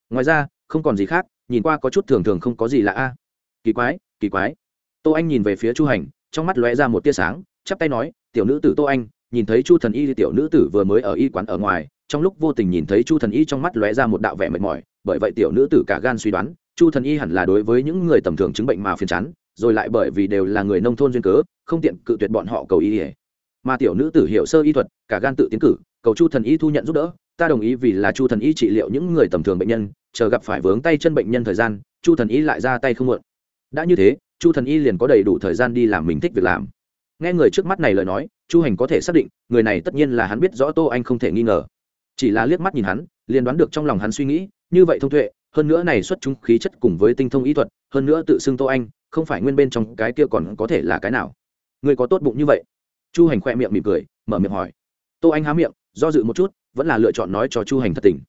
Ngoài ra, không còn gì khác, nhìn qua có chút thường thường không có gì lạ a. Kỳ quái kỳ quái. Tô anh nhìn về phía chu hành, trong mắt lóe ra một tia sáng, chắp tay nói, tiểu nữ tử tô anh nhìn thấy chu thần y tiểu nữ tử vừa mới ở y quán ở ngoài, trong lúc vô tình nhìn thấy chu thần y trong mắt lóe ra một đạo vẻ mệt mỏi, bởi vậy tiểu nữ tử cả gan suy đoán, chu thần y hẳn là đối với những người tầm thường chứng bệnh mà phiền chán, rồi lại bởi vì đều là người nông thôn duyên cớ, không tiện cự tuyệt bọn họ cầu y ỉa mà tiểu nữ tử hiểu sơ y thuật, cả gan tự tiến cử, cầu chu thần y thu nhận giúp đỡ, ta đồng ý vì là chu thần y trị liệu những người tầm thường bệnh nhân, chờ gặp phải vướng tay chân bệnh nhân thời gian, chu thần y lại ra tay không muộn. Đã như thế, chu thần y liền có đầy đủ thời gian đi làm mình thích việc làm nghe người trước mắt này lời nói, chu hành có thể xác định, người này tất nhiên là hắn biết rõ tô anh không thể nghi ngờ. Chỉ là liếc mắt nhìn hắn, liền đoán được trong lòng hắn suy nghĩ, như vậy thông tuệ, hơn nữa này xuất chúng khí chất cùng với tinh thông ý thuật, hơn nữa tự xưng tô anh, không phải nguyên bên trong cái kia còn có thể là cái nào. Người có tốt bụng như vậy? Chu hành khoe miệng mỉm cười, mở miệng hỏi. Tô anh há miệng, do dự một chút, vẫn là lựa chọn nói cho chu hành thật tình.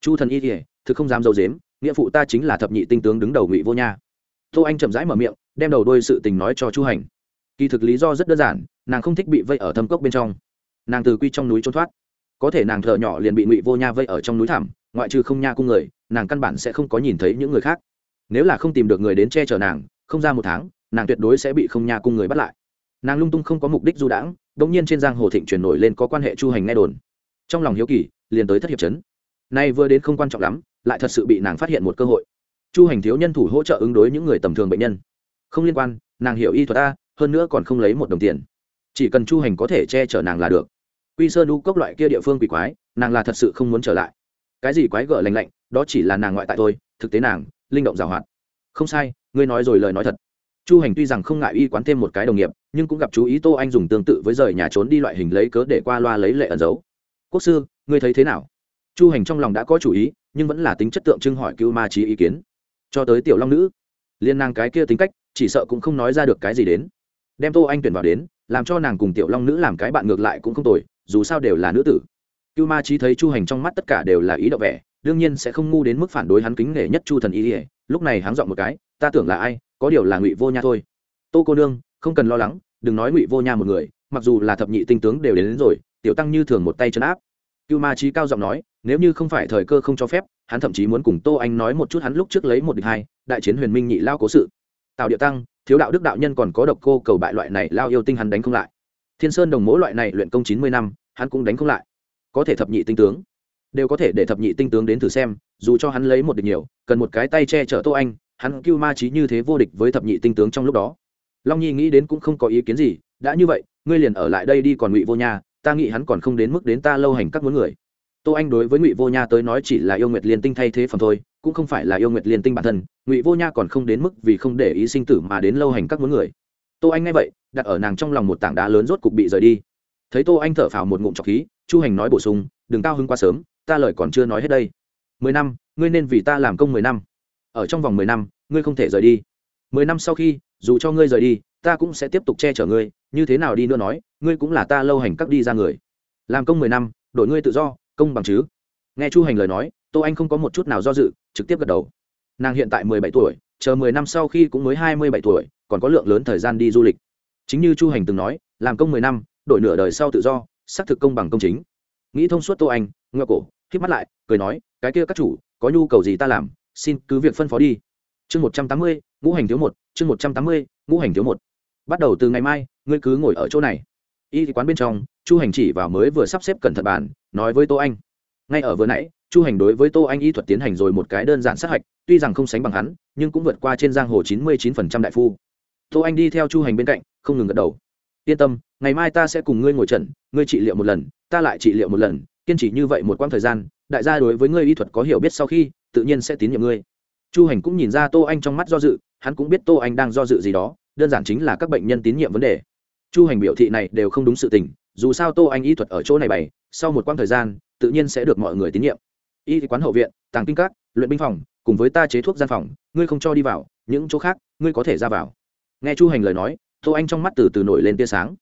Chu thần y kỉa thực không dám dâu dếm nghĩa phụ ta chính là thập nhị tinh tướng đứng đầu ngụy vô nha. Tô anh chậm rãi mở miệng, đem đầu đôi sự tình nói cho chu hành kỳ thực lý do rất đơn giản, nàng không thích bị vây ở thâm cốc bên trong. Nàng từ quy trong núi trốn thoát. Có thể nàng thợ nhỏ liền bị ngụy vô nha vây ở trong núi thảm ngoại trừ không nha cung người, nàng căn bản sẽ không có nhìn thấy những người khác. Nếu là không tìm được người đến che chở nàng, không ra một tháng, nàng tuyệt đối sẽ bị không nha cung người bắt lại. Nàng lung tung không có mục đích du đãng đ ỗ n g nhiên trên giang hồ thịnh chuyển nổi lên có quan hệ chu hành nghe đồn. Trong lòng hiếu kỳ, liền tới thất hiệp chấn. Nay vừa đến không quan trọng lắm, lại thật sự bị nàng phát hiện một cơ hội. Chu hành thiếu nhân thủ hỗ trợ ứng đối những người tầm thường bệnh nhân. Không liên quan, nàng hiểu y thuật a hơn nữa còn không lấy một đồng tiền. Chỉ cần chu hành có thể che chở nàng là được. Quy sơn u cốc loại kia địa phương quỷ quái, nàng là thật sự không muốn trở lại. Cái gì quái gở lành lạnh, đó chỉ là nàng ngoại tại thôi, thực tế nàng, linh động giảo hoạt. Không sai, ngươi nói rồi lời nói thật. Chu hành tuy rằng không ngại y quán thêm một cái đồng nghiệp, nhưng cũng gặp chú ý tô anh dùng tương tự với rời nhà trốn đi loại hình lấy cớ để qua loa lấy lệ ẩn giấu. Quốc sư, ngươi thấy thế nào? Chu hành trong lòng đã có chủ ý, nhưng vẫn là tính chất tượng trưng hỏi cưu ma trí ý kiến. Cho tới tiểu long nữ, liên nàng cái kia tính cách, chỉ sợ cũng không nói ra được cái gì đến đem tô anh tuyển vào đến làm cho nàng cùng tiểu long nữ làm cái bạn ngược lại cũng không tồi dù sao đều là nữ tử. Cưu ma trí thấy chu hành trong mắt tất cả đều là ý đậu vẻ đương nhiên sẽ không ngu đến mức phản đối hắn kính nể nhất chu thần ý ỉa lúc này hắn dọn một cái ta tưởng là ai có điều là ngụy vô nha thôi. Tô cô nương không cần lo lắng đừng nói ngụy vô nha một người mặc dù là thập nhị tinh tướng đều đến, đến rồi tiểu tăng như thường một tay chân áp. Cưu ma trí cao giọng nói nếu như không phải thời cơ không cho phép hắn thậm chí muốn cùng tô anh nói một chút hắn lúc trước lấy một địch hai đại chiến huyền minh nhị lao cố sự. Tạo địa tăng thiếu đạo đức đạo nhân còn có độc cô cầu bại loại này lao yêu tinh hắn đánh không lại. Thiên sơn đồng mỗi loại này luyện công chín mươi năm, hắn cũng đánh không lại. Có thể thập nhị tinh tướng. Đều có thể để thập nhị tinh tướng đến thử xem, dù cho hắn lấy một địch nhiều, cần một cái tay che chở tô anh, hắn cưu ma trí như thế vô địch với thập nhị tinh tướng trong lúc đó. Long nhi nghĩ đến cũng không có ý kiến gì, đã như vậy, ngươi liền ở lại đây đi còn ngụy vô nha, ta nghĩ hắn còn không đến mức đến ta lâu hành các muốn người. Tô anh đối với ngụy vô nha tới nói chỉ là yêu nguyệt liên tinh thay thế phần thôi cũng không phải là yêu nguyệt liên tinh bản thân, ngụy vô nha còn không đến mức vì không để ý sinh tử mà đến lâu hành các muốn người. Tô anh nghe vậy, đặt ở nàng trong lòng một tảng đá lớn rốt cục bị rời đi. Thấy tô anh thở phào một ngụm trọc khí, chu hành nói bổ sung, đừng cao hưng quá sớm, ta lời còn chưa nói hết đây. Mười năm, ngươi nên vì ta làm công mười năm. Ở trong vòng mười năm, ngươi không thể rời đi. Mười năm sau khi, dù cho ngươi rời đi, ta cũng sẽ tiếp tục che chở ngươi, như thế nào đi nữa nói, ngươi cũng là ta lâu hành các đi ra người. Làm công mười năm, đổi ngươi tự do, công bằng chứ. Nghe chu hành lời nói, tô anh không có một chút nào do dự trực tiếp gật đầu. Nàng hiện tại mười bảy tuổi, chờ mười năm sau khi cũng mới hai mươi bảy tuổi, còn có lượng lớn thời gian đi du lịch. Chính như chu hành từng nói, làm công mười năm, đổi nửa đời sau tự do, xác thực công bằng công chính. Nghĩ thông suốt tô anh ngựa cổ k mắt lại, cười nói, cái kia các chủ, có nhu cầu gì ta làm, xin cứ việc phân phó đi. Chương một trăm tám mươi, ngũ hành thiếu một, chương một trăm tám mươi, ngũ hành thiếu một. Bắt đầu từ ngày mai, ngươi cứ ngồi ở chỗ này. Y quán bên trong, chu hành chỉ vào mới vừa sắp xếp cẩn thận bàn, nói với tô anh, ngay ở vừa nãy chu hành đối với tô anh y thuật tiến hành rồi một cái đơn giản sát hạch, tuy rằng không sánh bằng hắn, nhưng cũng vượt qua trên giang hồ chín mươi chín phần trăm đại phu. Tô anh đi theo chu hành bên cạnh, không ngừng gật đầu. Yên tâm, ngày mai ta sẽ cùng ngươi ngồi trận, ngươi trị liệu một lần, ta lại trị liệu một lần, kiên trì như vậy một quãng thời gian, đại gia đối với ngươi y thuật có hiểu biết sau khi, tự nhiên sẽ tín nhiệm ngươi. Chu hành cũng nhìn ra tô anh trong mắt do dự, hắn cũng biết tô anh đang do dự gì đó, đơn giản chính là các bệnh nhân tín nhiệm vấn đề. Chu hành biểu thị này đều không đúng sự tình, dù sao tô anh y thuật ở chỗ này bày, sau một quãng thời gian, tự nhiên sẽ được mọi người tín nhiệm y quán hậu viện, tàng kinh các, luyện binh phòng, cùng với ta chế thuốc gian phòng, ngươi không cho đi vào, những chỗ khác, ngươi có thể ra vào. Nghe chu hành lời nói, tô anh trong mắt từ từ nổi lên tia sáng.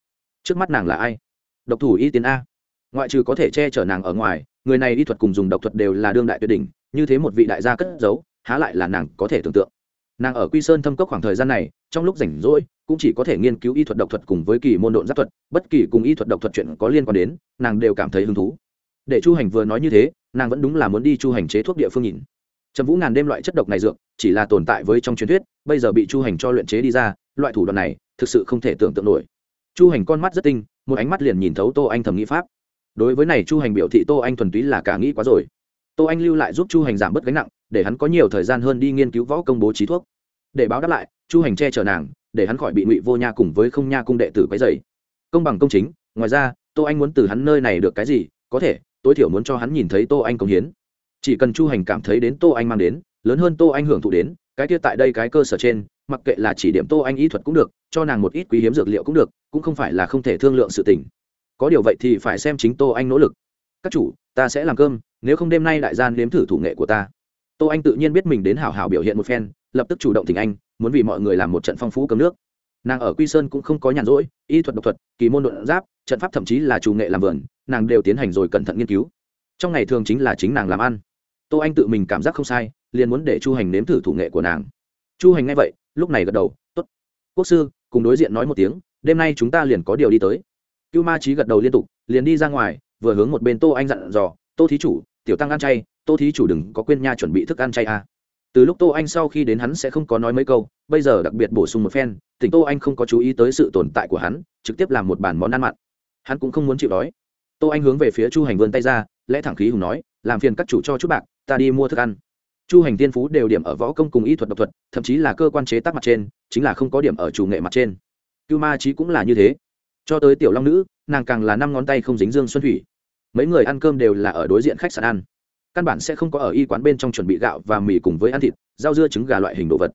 Trước mắt nàng là ai? Độc thủ y tiến a. Ngoại trừ có thể che chở nàng ở ngoài, người này y thuật cùng dùng độc thuật đều là đương đại tuyệt đỉnh, như thế một vị đại gia cất giấu, há lại là nàng có thể tưởng tượng. Nàng ở quy sơn thâm cốc khoảng thời gian này, trong lúc rảnh rỗi, cũng chỉ có thể nghiên cứu y thuật độc thuật cùng với kỳ môn độn giáp thuật, bất kỳ cùng y thuật độc thuật chuyện có liên quan đến, nàng đều cảm thấy hứng thú để chu hành vừa nói như thế, nàng vẫn đúng là muốn đi chu hành chế thuốc địa phương nhìn. Trầm vũ ngàn đêm loại chất độc này dược, chỉ là tồn tại với trong truyền thuyết, bây giờ bị chu hành cho luyện chế đi ra, loại thủ đoạn này thực sự không thể tưởng tượng nổi. Chu hành con mắt rất tinh, một ánh mắt liền nhìn thấu tô anh thầm nghĩ pháp. Đối với này chu hành biểu thị tô anh thuần túy là cả nghĩ quá rồi. Tô anh lưu lại giúp chu hành giảm bớt gánh nặng, để hắn có nhiều thời gian hơn đi nghiên cứu võ công bố trí thuốc. Để báo đáp lại, chu hành che chở nàng, để hắn khỏi bị ngụy vô nha cùng với không nha cung đệ tử quấy dày công bằng công chính, ngoài ra, tô anh muốn từ hắn nơi này được cái gì, có thể tối thiểu muốn cho hắn nhìn thấy tô anh công hiến. Chỉ cần chu hành cảm thấy đến tô anh mang đến, lớn hơn tô anh hưởng thụ đến, cái kia tại đây cái cơ sở trên, mặc kệ là chỉ điểm tô anh y thuật cũng được, cho nàng một ít quý hiếm dược liệu cũng được, cũng không phải là không thể thương lượng sự tình. Có điều vậy thì phải xem chính tô anh nỗ lực. Các chủ, ta sẽ làm cơm, nếu không đêm nay đại gian nếm thử thủ nghệ của ta. Tô anh tự nhiên biết mình đến hảo hảo biểu hiện một phen, lập tức chủ động thỉnh anh, muốn vì mọi người làm một trận phong phú cấm nước. Nàng ở quy sơn cũng không có nhàn rỗi, y thuật độc thuật, kỳ môn đột giáp, trận pháp thậm chí là chủ nghệ làm vườn nàng đều tiến hành rồi cẩn thận nghiên cứu. Trong ngày thường chính là chính nàng làm ăn. Tô anh tự mình cảm giác không sai, liền muốn để chu hành nếm thử thủ nghệ của nàng. Chu hành nghe vậy, lúc này gật đầu t ố t quốc sư, cùng đối diện nói một tiếng, đêm nay chúng ta liền có điều đi tới. Cưu ma trí gật đầu liên tục, liền đi ra ngoài, vừa hướng một bên tô anh dặn dò, tô thí chủ, tiểu tăng ăn chay, tô thí chủ đừng có quên nha chuẩn bị thức ăn chay à. từ lúc tô anh sau khi đến hắn sẽ không có nói mấy câu, bây giờ đặc biệt bổ sung một phen, tỉnh tô anh không có chú ý tới sự tồn tại của hắn, trực tiếp làm một bản món ăn mặn. Hắn cũng không muốn chịu đói tô anh hướng về phía chu hành vươn tay ra, lẽ thẳng khí hùng nói, làm phiền các chủ cho chút bạc, ta đi mua thức ăn. Chu hành tiên phú đều điểm ở võ công cùng y thuật độc thuật, thậm chí là cơ quan chế tác mặt trên, chính là không có điểm ở chủ nghệ mặt trên. Cưu ma trí cũng là như thế. Cho tới tiểu long nữ, nàng càng là năm ngón tay không dính dương xuân thủy. Mấy người ăn cơm đều là ở đối diện khách sạn ăn. Căn bản sẽ không có ở y quán bên trong chuẩn bị gạo và mì cùng với ăn thịt, rau dưa trứng gà loại hình đồ vật.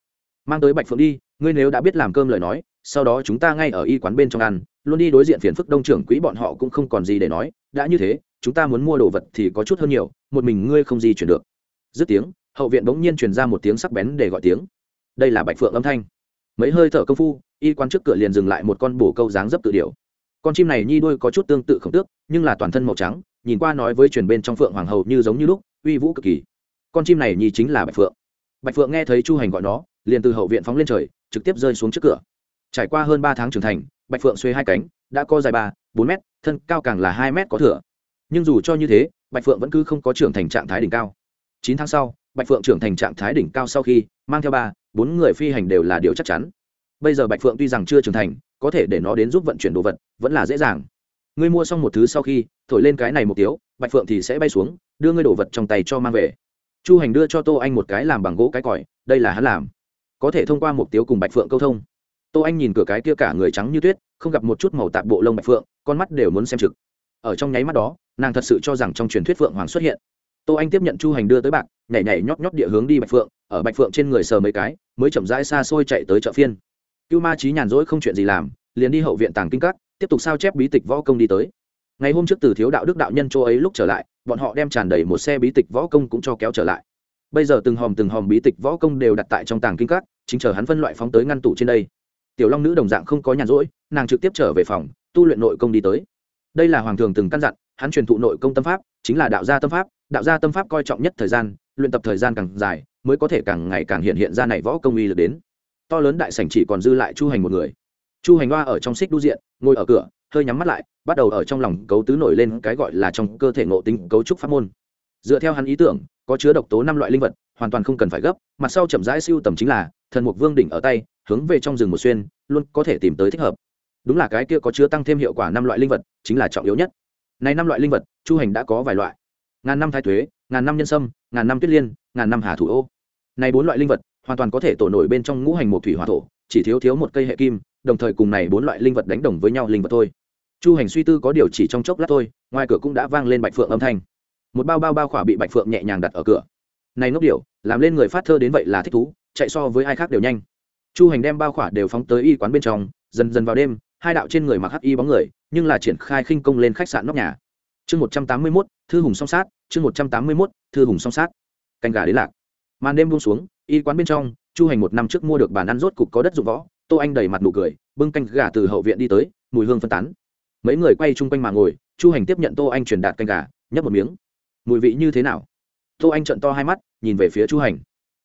Mang tới bạch phượng đi, ngươi nếu đã biết làm cơm lời nói sau đó chúng ta ngay ở y quán bên trong ăn, luôn đi đối diện phiền phức đông trưởng quỹ bọn họ cũng không còn gì để nói, đã như thế, chúng ta muốn mua đồ vật thì có chút hơn nhiều, một mình ngươi không di chuyển được. Dứt tiếng, hậu viện bỗng nhiên truyền ra một tiếng sắc bén để gọi tiếng. Đây là bạch phượng âm thanh. Mấy hơi thở công phu, y quán trước cửa liền dừng lại một con bổ câu dáng dấp tự điều con chim này nhi đuôi có chút tương tự khổng tước, nhưng là toàn thân màu trắng, nhìn qua nói với truyền bên trong phượng hoàng hầu như giống như lúc, uy vũ cực kỳ. Con chim này nhi chính là bạch phượng. Bạch phượng nghe thấy chu hành gọi nó, liền từ hậu viện phóng lên trời, trực tiếp rơi xuống trước cửa trải qua hơn ba tháng trưởng thành, bạch phượng xuê hai cánh, đã có dài ba, bốn mét, thân cao càng là hai mét có thừa. Nhưng dù cho như thế, bạch phượng vẫn cứ không có trưởng thành trạng thái đỉnh cao. Chín tháng sau, bạch phượng trưởng thành trạng thái đỉnh cao sau khi mang theo ba, bốn người phi hành đều là điều chắc chắn. Bây giờ bạch phượng tuy rằng chưa trưởng thành, có thể để nó đến giúp vận chuyển đồ vật, vẫn là dễ dàng. Ngươi mua xong một thứ sau khi thổi lên cái này một tiếu, bạch phượng thì sẽ bay xuống, đưa ngươi đồ vật trong tay cho mang về. Chu hành đưa cho tô anh một cái làm bằng gỗ cái còi, đây là hắn làm. Có thể thông qua một tiếu cùng bạch phượng câu thông tô anh nhìn cửa cái kia cả người trắng như tuyết, không gặp một chút màu tạp bộ lông bạch phượng, con mắt đều muốn xem trực. Ở trong nháy mắt đó, nàng thật sự cho rằng trong truyền thuyết phượng hoàng xuất hiện. Tô anh tiếp nhận chu hành đưa tới bạc, nhảy nhảy nhót nhót địa hướng đi bạch phượng, ở bạch phượng trên người sờ mấy cái, mới chậm rãi xa xôi chạy tới chợ phiên. Cưu ma trí nhàn rỗi không chuyện gì làm, liền đi hậu viện tàng kinh các, tiếp tục sao chép bí tịch võ công đi tới. Ngày hôm trước từ thiếu đạo đức đạo nhân chỗ ấy lúc trở lại, bọn họ đem tràn đầy một xe bí tịch võ công cũng cho kéo trở lại. Bây giờ từng hòm từng hòm bí tịch võ công đều đặt tại trong tàng kinh các, chính chờ hắn phân loại phóng tới ngăn tủ trên đây tiểu long nữ đồng dạng không có nhàn rỗi, nàng trực tiếp trở về phòng, tu luyện nội công đi tới. Đây là hoàng thường từng căn dặn, hắn truyền thụ nội công tâm pháp, chính là đạo gia tâm pháp, đạo gia tâm pháp coi trọng nhất thời gian, luyện tập thời gian càng dài, mới có thể càng ngày càng hiện hiện ra này võ công uy lực đến. To lớn đại sảnh chỉ còn dư lại chu hành một người. Chu hành hoa ở trong xích đu diện, ngồi ở cửa, hơi nhắm mắt lại, bắt đầu ở trong lòng cấu tứ nổi lên cái gọi là trong cơ thể ngộ tính cấu trúc pháp môn dựa theo hắn ý tưởng, có chứa độc tố năm loại linh vật, hoàn toàn không cần phải gấp, mặt sau chậm rãi siêu tầm chính là, thần mục vương đỉnh ở tay, hướng về trong rừng một xuyên, luôn có thể tìm tới thích hợp. Đúng là cái kia có chứa tăng thêm hiệu quả năm loại linh vật, chính là trọng yếu nhất. Này năm loại linh vật, chu hành đã có vài loại. Ngàn năm thái thuế, ngàn năm nhân sâm, ngàn năm tuyết liên, ngàn năm hà thủ ô. Này bốn loại linh vật, hoàn toàn có thể tổ nổi bên trong ngũ hành một thủy hỏa thổ, chỉ thiếu thiếu một cây hệ kim, đồng thời cùng này bốn loại linh vật đánh đồng với nhau linh vật thôi. Chu hành suy tư có điều chỉ trong chốc lát thôi, ngoài cửa cũng đã vang lên bạch phượng âm thanh một bao bao bao khỏa bị bạch phượng nhẹ nhàng đặt ở cửa. Này ngốc điệu làm lên người phát thơ đến vậy là thích thú, chạy so với ai khác đều nhanh. Chu hành đem bao khỏa đều phóng tới y quán bên trong, dần dần vào đêm, hai đạo trên người mặc hắc y bóng người, nhưng là triển khai khinh công lên khách sạn nóc nhà. Chương một trăm tám mươi mốt, thư hùng song sát, chương một trăm tám mươi mốt, thư hùng song sát. Canh gà đến lạc. Màn đêm buông xuống, y quán bên trong, chu hành một năm trước mua được bàn ăn rốt cục có đất dụng võ, tô anh đầy mặt nụ cười, bưng canh gà từ hậu viện đi tới, mùi hương phân tán. Mấy người quay chung quanh mà ngồi, chu hành tiếp nhận tô anh truyền đạt canh gà, nhấp một miếng mùi vị như thế nào? Tô anh trận to hai mắt, nhìn về phía chu hành.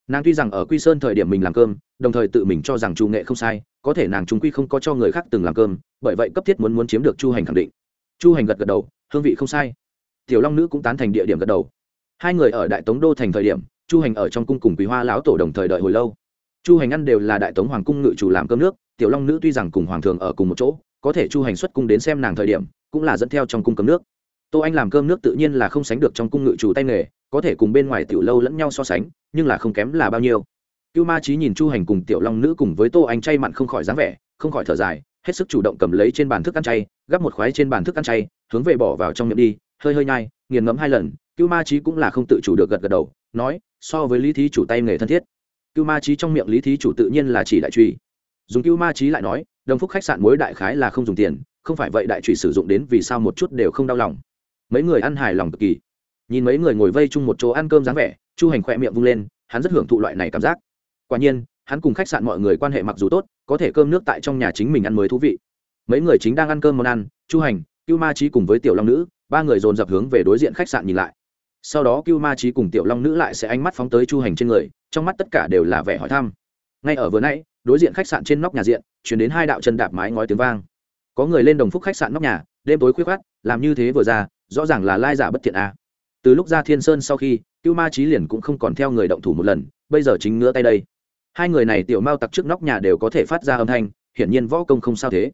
Nàng tuy rằng ở quy sơn thời điểm mình làm cơm, đồng thời tự mình cho rằng chu nghệ không sai, có thể nàng trung quy không có cho người khác từng làm cơm, bởi vậy cấp thiết muốn muốn chiếm được chu hành khẳng định. Chu hành gật gật đầu, hương vị không sai. Tiểu long nữ cũng tán thành địa điểm gật đầu. Hai người ở đại tống đô thành thời điểm, chu hành ở trong cung cùng quý hoa lão tổ đồng thời đợi hồi lâu. Chu hành ăn đều là đại tống hoàng cung ngự chủ làm cơm nước, tiểu long nữ tuy rằng cùng hoàng thường ở cùng một chỗ, có thể chu hành xuất cung đến xem nàng thời điểm, cũng là dẫn theo trong cung cấm nước tô anh làm cơm nước tự nhiên là không sánh được trong cung ngự chủ tay nghề, có thể cùng bên ngoài tiểu lâu lẫn nhau so sánh, nhưng là không kém là bao nhiêu. Cưu ma trí nhìn chu hành cùng tiểu long nữ cùng với tô anh chay mặn không khỏi dáng vẻ, không khỏi thở dài, hết sức chủ động cầm lấy trên bàn thức ăn chay, gắp một khoái trên bàn thức ăn chay, hướng về bỏ vào trong miệng đi, hơi hơi nhai, nghiền ngẫm hai lần, cưu ma trí cũng là không tự chủ được gật gật đầu, nói, so với lý thí chủ tay nghề thân thiết. Cưu ma trí trong miệng lý thí chủ tự nhiên là chỉ đại truy dùng cưu ma trí lại nói, đồng phúc khách sạn mối đại khái là không dùng tiền, không phải vậy đại truy sử dụng đến vì sao một chút đều không đau lòng mấy người ăn hài lòng cực kỳ. Nhìn mấy người ngồi vây chung một chỗ ăn cơm dáng vẻ, chu hành khỏe miệng vung lên, hắn rất hưởng thụ loại này cảm giác. Quả nhiên, hắn cùng khách sạn mọi người quan hệ mặc dù tốt, có thể cơm nước tại trong nhà chính mình ăn mới thú vị. Mấy người chính đang ăn cơm món ăn, chu hành, cưu ma trí cùng với tiểu long nữ, ba người dồn dập hướng về đối diện khách sạn nhìn lại. Sau đó cưu ma trí cùng tiểu long nữ lại sẽ ánh mắt phóng tới chu hành trên người, trong mắt tất cả đều là vẻ hỏi thăm. Ngay ở vừa nãy, đối diện khách sạn trên nóc nhà diện, chuyển đến hai đạo chân đạp mái ngói tiếng vang. Có người lên đồng phúc khách sạn nóc nhà, đêm tối khuyết khát làm như thế vừa ra rõ ràng là lai giả bất thiện a. Từ lúc ra thiên sơn sau khi, cưu ma trí liền cũng không còn theo người động thủ một lần, bây giờ chính ngứa tay đây. Hai người này tiểu mao tặc trước nóc nhà đều có thể phát ra âm thanh, hiển nhiên võ công không sao thế.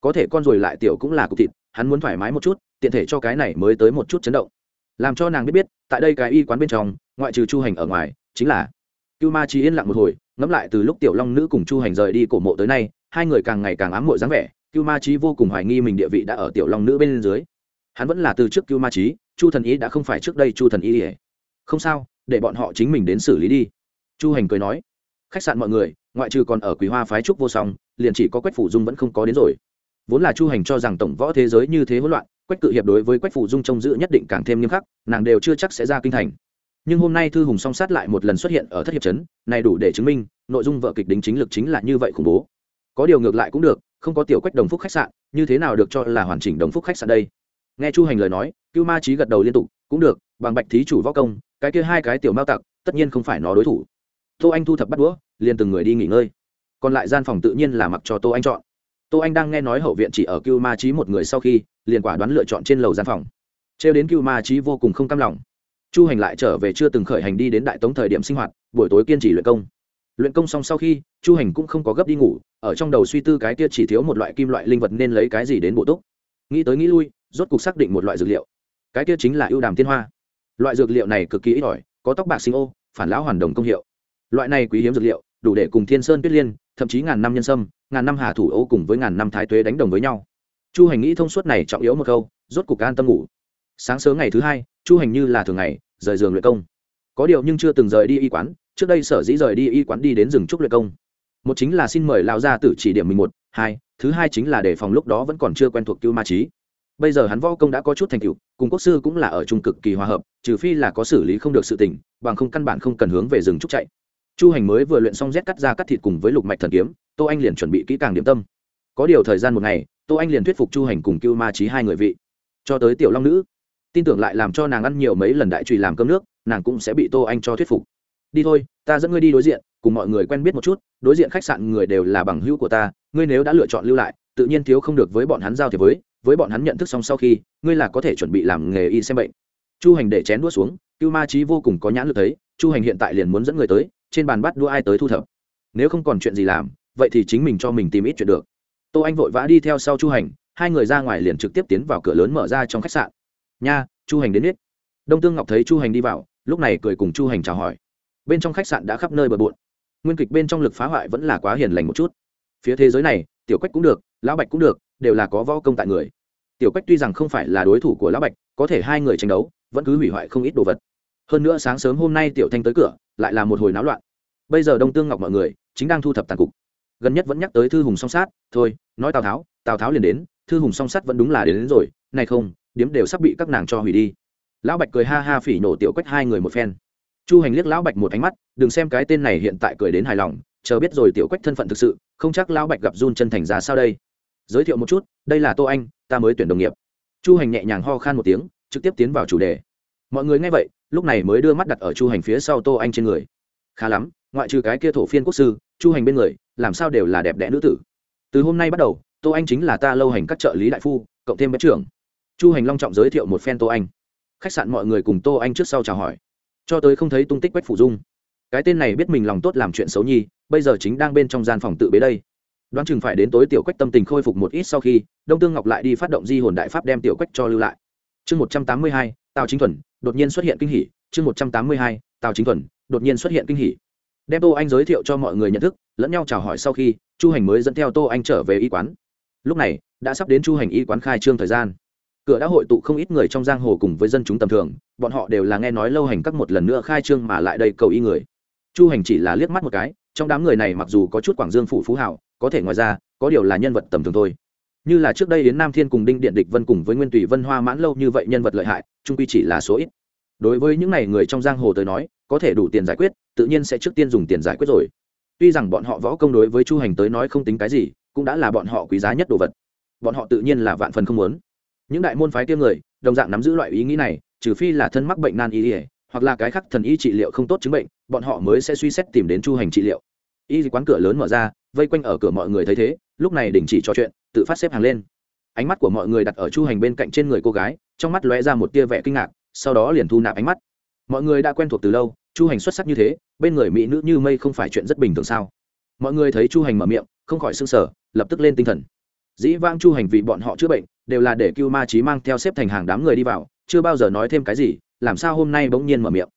Có thể con rồi lại tiểu cũng là cục thịt, hắn muốn thoải mái một chút, tiện thể cho cái này mới tới một chút chấn động. Làm cho nàng biết biết, tại đây cái y quán bên trong, ngoại trừ chu hành ở ngoài, chính là cưu ma trí yên lặng một hồi, ngẫm lại từ lúc tiểu long nữ cùng chu hành rời đi cổ mộ tới nay, hai người càng ngày càng ám mội dáng vẻ, cưu ma trí vô cùng hoài nghi mình địa vị đã ở tiểu long nữ bên dưới hắn vẫn là từ trước cưu ma trí chu thần ý đã không phải trước đây chu thần ý ỉa không sao, để bọn họ chính mình đến xử lý đi. Chu hành cười nói. Khách sạn mọi người, ngoại trừ còn ở quý hoa phái trúc vô song, liền chỉ có quách phủ dung vẫn không có đến rồi. Vốn là chu hành cho rằng tổng võ thế giới như thế hỗn loạn, quách cự hiệp đối với quách phủ dung trông giữ nhất định càng thêm nghiêm khắc, nàng đều chưa chắc sẽ ra kinh thành. Nhưng hôm nay thư hùng song sát lại một lần xuất hiện ở thất hiệp trấn, này đủ để chứng minh, nội dung vợ kịch đính chính lực chính là như vậy khủng bố. Có điều ngược lại cũng được, không có tiểu quách đồng phúc khách sạn, như thế nào được cho là hoàn chỉnh đồng phúc khách sạn đây? Nghe chu hành lời nói, cưu ma trí gật đầu liên tục, cũng được, bằng bạch thí chủ võ công, cái kia hai cái tiểu mao tặc, tất nhiên không phải nó đối thủ. Tô anh thu thập bắt đũa, liền từng người đi nghỉ ngơi. Còn lại gian phòng tự nhiên là mặc cho tô anh chọn. Tô anh đang nghe nói hậu viện chỉ ở cưu ma trí một người sau khi, liền quả đoán lựa chọn trên lầu gian phòng. Trêu đến cưu ma trí vô cùng không cam lòng. Chu hành lại trở về chưa từng khởi hành đi đến đại tống thời điểm sinh hoạt, buổi tối kiên trì luyện công. Luyện công xong sau khi, chu hành cũng không có gấp đi ngủ, ở trong đầu suy tư cái kia chỉ thiếu một loại kim loại linh vật nên lấy cái gì đến bổ túc. Nghĩ tới nghĩ lui rốt cục xác định một loại dược liệu. Cái kia chính là ưu đàm tiên hoa. Loại dược liệu này cực kỳ ít ỏi, có tóc bạc sinh ô, phản lão hoàn đồng công hiệu. Loại này quý hiếm dược liệu, đủ để cùng thiên sơn tuyết liên, thậm chí ngàn năm nhân sâm, ngàn năm hà thủ ô cùng với ngàn năm thái tuế đánh đồng với nhau. Chu hành nghĩ thông suốt này trọng yếu một câu, rốt cục an tâm ngủ. Sáng sớm ngày thứ hai, chu hành như là thường ngày, rời giường luyện công. Có điều nhưng chưa từng rời đi y quán, trước đây sở dĩ rời đi y quán đi đến rừng trúc luyện công. Một chính là xin mời lão gia tử chỉ điểm mình một, hai, thứ hai chính là để phòng lúc đó vẫn còn chưa quen thuộc cưu ma trí bây giờ hắn võ công đã có chút thành tựu, cùng quốc sư cũng là ở trung cực kỳ hòa hợp, trừ phi là có xử lý không được sự tình, bằng không căn bản không cần hướng về rừng trúc chạy. Chu hành mới vừa luyện xong rét cắt ra cắt thịt cùng với lục mạch thần kiếm, tô anh liền chuẩn bị kỹ càng điểm tâm. Có điều thời gian một ngày, tô anh liền thuyết phục chu hành cùng cưu ma trí hai người vị. Cho tới tiểu long nữ, tin tưởng lại làm cho nàng ăn nhiều mấy lần đại trùy làm cơm nước, nàng cũng sẽ bị tô anh cho thuyết phục. Đi thôi, ta dẫn ngươi đi đối diện, cùng mọi người quen biết một chút, đối diện khách sạn người đều là bằng hữu của ta, ngươi nếu đã lựa chọn lưu lại, tự nhiên thiếu không được với bọn hắn giao thiệp với với bọn hắn nhận thức xong sau khi, ngươi là có thể chuẩn bị làm nghề y xem bệnh. Chu hành để chén đũa xuống, cưu ma trí vô cùng có nhãn lực thấy, chu hành hiện tại liền muốn dẫn người tới, trên bàn bắt đũa ai tới thu thập. Nếu không còn chuyện gì làm, vậy thì chính mình cho mình tìm ít chuyện được. Tô anh vội vã đi theo sau chu hành, hai người ra ngoài liền trực tiếp tiến vào cửa lớn mở ra trong khách sạn. Nha, chu hành đến biết đông tương ngọc thấy chu hành đi vào, lúc này cười cùng chu hành chào hỏi. Bên trong khách sạn đã khắp nơi bờ bộn. Nguyên kịch bên trong lực phá hoại vẫn là quá hiền lành một chút. Phía thế giới này, tiểu quách cũng được, lão bạch cũng được đều là có võ công tại người. Tiểu quách tuy rằng không phải là đối thủ của lão bạch có thể hai người tranh đấu vẫn cứ hủy hoại không ít đồ vật. Hơn nữa sáng sớm hôm nay tiểu thanh tới cửa lại là một hồi náo loạn. Bây giờ đông tương ngọc mọi người chính đang thu thập tàn cục. Gần nhất vẫn nhắc tới thư hùng song sát thôi nói tào tháo tào tháo liền đến thư hùng song sát vẫn đúng là đến, đến rồi này không điếm đều sắp bị các nàng cho hủy đi. Lão bạch cười ha ha phỉ nổ tiểu quách hai người một phen. Chu hành liếc lão bạch một ánh mắt đừng xem cái tên này hiện tại cười đến hài lòng chờ biết rồi tiểu quách thân phận thực sự không chắc lão bạch gặp run chân thành ra sao đây giới thiệu một chút, đây là tô anh, ta mới tuyển đồng nghiệp. Chu hành nhẹ nhàng ho khan một tiếng, trực tiếp tiến vào chủ đề. Mọi người nghe vậy, lúc này mới đưa mắt đặt ở chu hành phía sau tô anh trên người. Khá lắm, ngoại trừ cái kia thổ phiên quốc sư, chu hành bên người, làm sao đều là đẹp đẽ nữ tử. Từ hôm nay bắt đầu, tô anh chính là ta lâu hành các trợ lý đại phu, cộng thêm bếp trưởng. Chu hành long trọng giới thiệu một phen tô anh. Khách sạn mọi người cùng tô anh trước sau chào hỏi. Cho tới không thấy tung tích quách phủ dung. Cái tên này biết mình lòng tốt làm chuyện xấu nhi, bây giờ chính đang bên trong gian phòng tự bế đây đoán chừng phải đến tối tiểu quách tâm tình khôi phục một ít sau khi, đông tương ngọc lại đi phát động di hồn đại pháp đem tiểu quách cho lưu lại. Chương một trăm tám mươi hai, tào chính thuần, đột nhiên xuất hiện kinh hỉ. Chương một trăm tám mươi hai, tào chính thuần, đột nhiên xuất hiện kinh hỉ. Đem tô anh giới thiệu cho mọi người nhận thức, lẫn nhau chào hỏi sau khi, chu hành mới dẫn theo tô anh trở về y quán. Lúc này, đã sắp đến chu hành y quán khai trương thời gian. Cửa đã hội tụ không ít người trong giang hồ cùng với dân chúng tầm thường, bọn họ đều là nghe nói lâu hành các một lần nữa khai trương mà lại đây cầu y người. Chu hành chỉ là liếc mắt một cái trong đám người này mặc dù có chút quảng dương phủ phú hảo, có thể ngoài ra, có điều là nhân vật tầm thường thôi. Như là trước đây đến nam thiên cùng đinh điện địch vân cùng với nguyên tùy vân hoa mãn lâu như vậy nhân vật lợi hại, trung quy chỉ là số ít. Đối với những n à y người trong giang hồ tới nói, có thể đủ tiền giải quyết, tự nhiên sẽ trước tiên dùng tiền giải quyết rồi. Tuy rằng bọn họ võ công đối với chu hành tới nói không tính cái gì, cũng đã là bọn họ quý giá nhất đồ vật. Bọn họ tự nhiên là vạn phần không muốn. Những đại môn phái tiêm người, đồng dạng nắm giữ loại ý nghĩ này, trừ phi là thân mắc bệnh nan y ỉa hoặc là cái khác thần y trị liệu không tốt chứng bệnh, bọn họ mới sẽ suy xét tìm đến chu hành trị liệu. Y quán cửa lớn mở ra, vây quanh ở cửa mọi người thấy thế, lúc này đình chỉ trò chuyện, tự phát xếp hàng lên. Ánh mắt của mọi người đặt ở chu hành bên cạnh trên người cô gái, trong mắt lóe ra một tia vẻ kinh ngạc, sau đó liền thu nạp ánh mắt. Mọi người đã quen thuộc từ lâu, chu hành xuất sắc như thế, bên người mỹ nữ như mây không phải chuyện rất bình thường sao? Mọi người thấy chu hành mở miệng, không khỏi s ư n g sở lập tức lên tinh thần. Dĩ vang chu hành vì bọn họ chữa bệnh, đều là để cưu ma trí mang theo xếp thành hàng đám người đi vào, chưa bao giờ nói thêm cái gì làm sao hôm nay bỗng nhiên mở miệng?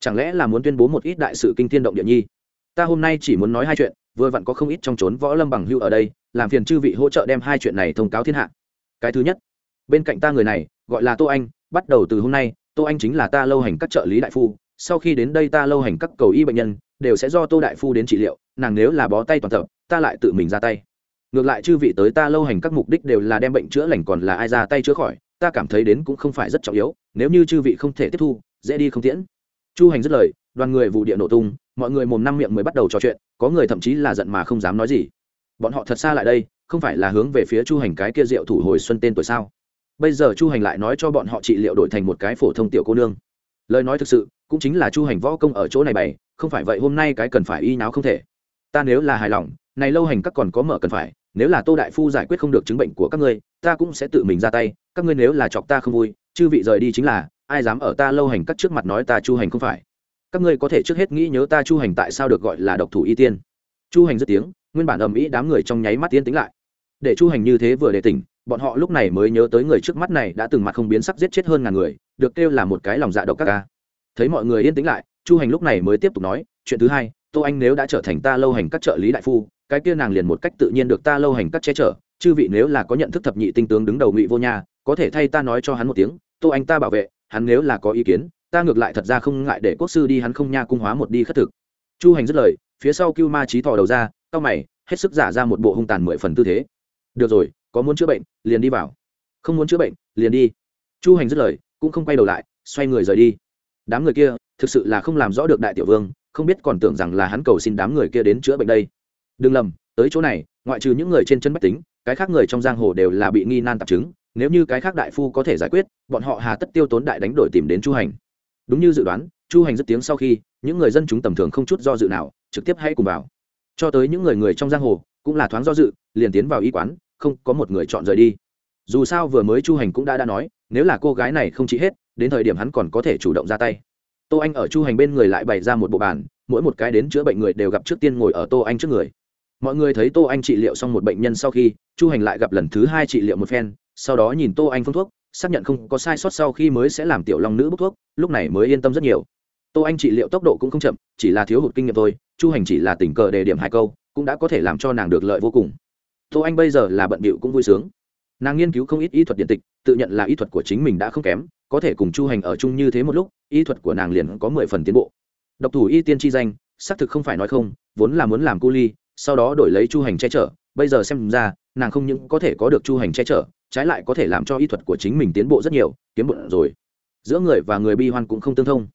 Chẳng lẽ là muốn tuyên bố một ít đại sự kinh thiên động địa nhi? Ta hôm nay chỉ muốn nói hai chuyện, vừa vặn có không ít trong trốn võ lâm bằng hưu ở đây, làm phiền chư vị hỗ trợ đem hai chuyện này thông cáo thiên hạ. Cái thứ nhất, bên cạnh ta người này, gọi là tô anh, bắt đầu từ hôm nay, tô anh chính là ta lâu hành các trợ lý đại phu, sau khi đến đây ta lâu hành các cầu y bệnh nhân, đều sẽ do tô đại phu đến trị liệu, nàng nếu là bó tay toàn tập ta lại tự mình ra tay. Ngược lại chư vị tới ta lâu hành các mục đích đều là đem bệnh chữa lành còn là ai ra tay chữa khỏi, ta cảm thấy đến cũng không phải rất trọng yếu nếu như chư vị không thể tiếp thu, dễ đi không tiễn. Chu hành dứt lời, đoàn người vụ địa nổ tung, mọi người mồm năm miệng mới bắt đầu trò chuyện, có người thậm chí là giận mà không dám nói gì. Bọn họ thật xa lại đây, không phải là hướng về phía chu hành cái kia rượu thủ hồi xuân tên tuổi sao? Bây giờ chu hành lại nói cho bọn họ trị liệu đổi thành một cái phổ thông tiểu cô nương. Lời nói thực sự, cũng chính là chu hành võ công ở chỗ này bày, không phải vậy hôm nay cái cần phải y náo không thể. Ta nếu là hài lòng, này lâu hành các còn có mở cần phải, nếu là tô đại phu giải quyết không được chứng bệnh của các ngươi, ta cũng sẽ tự mình ra tay, các ngươi nếu là chọc ta không vui chư vị rời đi chính là, ai dám ở ta lâu hành các trước mặt nói ta chu hành không phải? Các ngươi có thể trước hết nghĩ nhớ ta chu hành tại sao được gọi là độc thủ y tiên. Chu hành dứt tiếng, nguyên bản ầm ĩ đám người trong nháy mắt tiên tính lại. Để chu hành như thế vừa để tỉnh, bọn họ lúc này mới nhớ tới người trước mắt này đã từng mặt không biến sắc giết chết hơn ngàn người, được kêu là một cái lòng dạ độc các ca. Thấy mọi người yên tĩnh lại, chu hành lúc này mới tiếp tục nói, chuyện thứ hai, tô anh nếu đã trở thành ta lâu hành các trợ lý đại phu, cái kia nàng liền một cách tự nhiên được ta lâu hành các che chở, chư vị nếu là có nhận thức thập nhị tinh tướng đứng đầu ngụy vô nha có thể thay ta nói cho hắn một tiếng, tô anh ta bảo vệ, hắn nếu là có ý kiến, ta ngược lại thật ra không ngại để quốc sư đi hắn không nha cung hóa một đi khất thực. Chu hành dứt lời, phía sau cưu ma trí thò đầu ra cao mày, hết sức giả ra một bộ hung tàn mười phần tư thế. Được rồi, có muốn chữa bệnh, liền đi vào. Không muốn chữa bệnh, liền đi. Chu hành dứt lời, cũng không quay đầu lại, xoay người rời đi. Đám người kia, thực sự là không làm rõ được đại tiểu vương, không biết còn tưởng rằng là hắn cầu xin đám người kia đến chữa bệnh đây. Đừng lầm, tới chỗ này, ngoại trừ những người trên chân bách tính, cái khác người trong giang hồ đều là bị nghi nan tạp chứng nếu như cái khác đại phu có thể giải quyết, bọn họ hà tất tiêu tốn đại đánh đổi tìm đến chu hành. Đúng như dự đoán, chu hành rất tiếng sau khi, những người dân chúng tầm thường không chút do dự nào, trực tiếp hãy cùng vào. Cho tới những người người trong giang hồ, cũng là thoáng do dự, liền tiến vào y quán, không có một người chọn rời đi. Dù sao vừa mới chu hành cũng đã đã nói, nếu là cô gái này không trị hết, đến thời điểm hắn còn có thể chủ động ra tay. Tô anh ở chu hành bên người lại bày ra một bộ bàn, mỗi một cái đến chữa bệnh người đều gặp trước tiên ngồi ở tô anh trước người. Mọi người thấy tô anh trị liệu xong một bệnh nhân sau khi, chu hành lại gặp lần thứ hai trị liệu một phen sau đó nhìn tô anh phương thuốc, xác nhận không có sai sót sau khi mới sẽ làm tiểu long nữ bốc thuốc, lúc này mới yên tâm rất nhiều. Tô anh trị liệu tốc độ cũng không chậm, chỉ là thiếu hụt kinh nghiệm thôi, chu hành chỉ là tình cờ đề điểm hai câu, cũng đã có thể làm cho nàng được lợi vô cùng. Tô anh bây giờ là bận bịu cũng vui sướng. Nàng nghiên cứu không ít y thuật điện tịch, tự nhận là y thuật của chính mình đã không kém, có thể cùng chu hành ở chung như thế một lúc, y thuật của nàng liền có mười phần tiến bộ. Độc thủ y tiên chi danh, xác thực không phải nói không, vốn là muốn làm cu ly, sau đó đổi lấy chu hành che chở, bây giờ xem ra, nàng không những có thể có được chu hành che chở trái lại có thể làm cho y thuật của chính mình tiến bộ rất nhiều, kiếm bụng rồi. Giữa người và người bi hoan cũng không tương thông.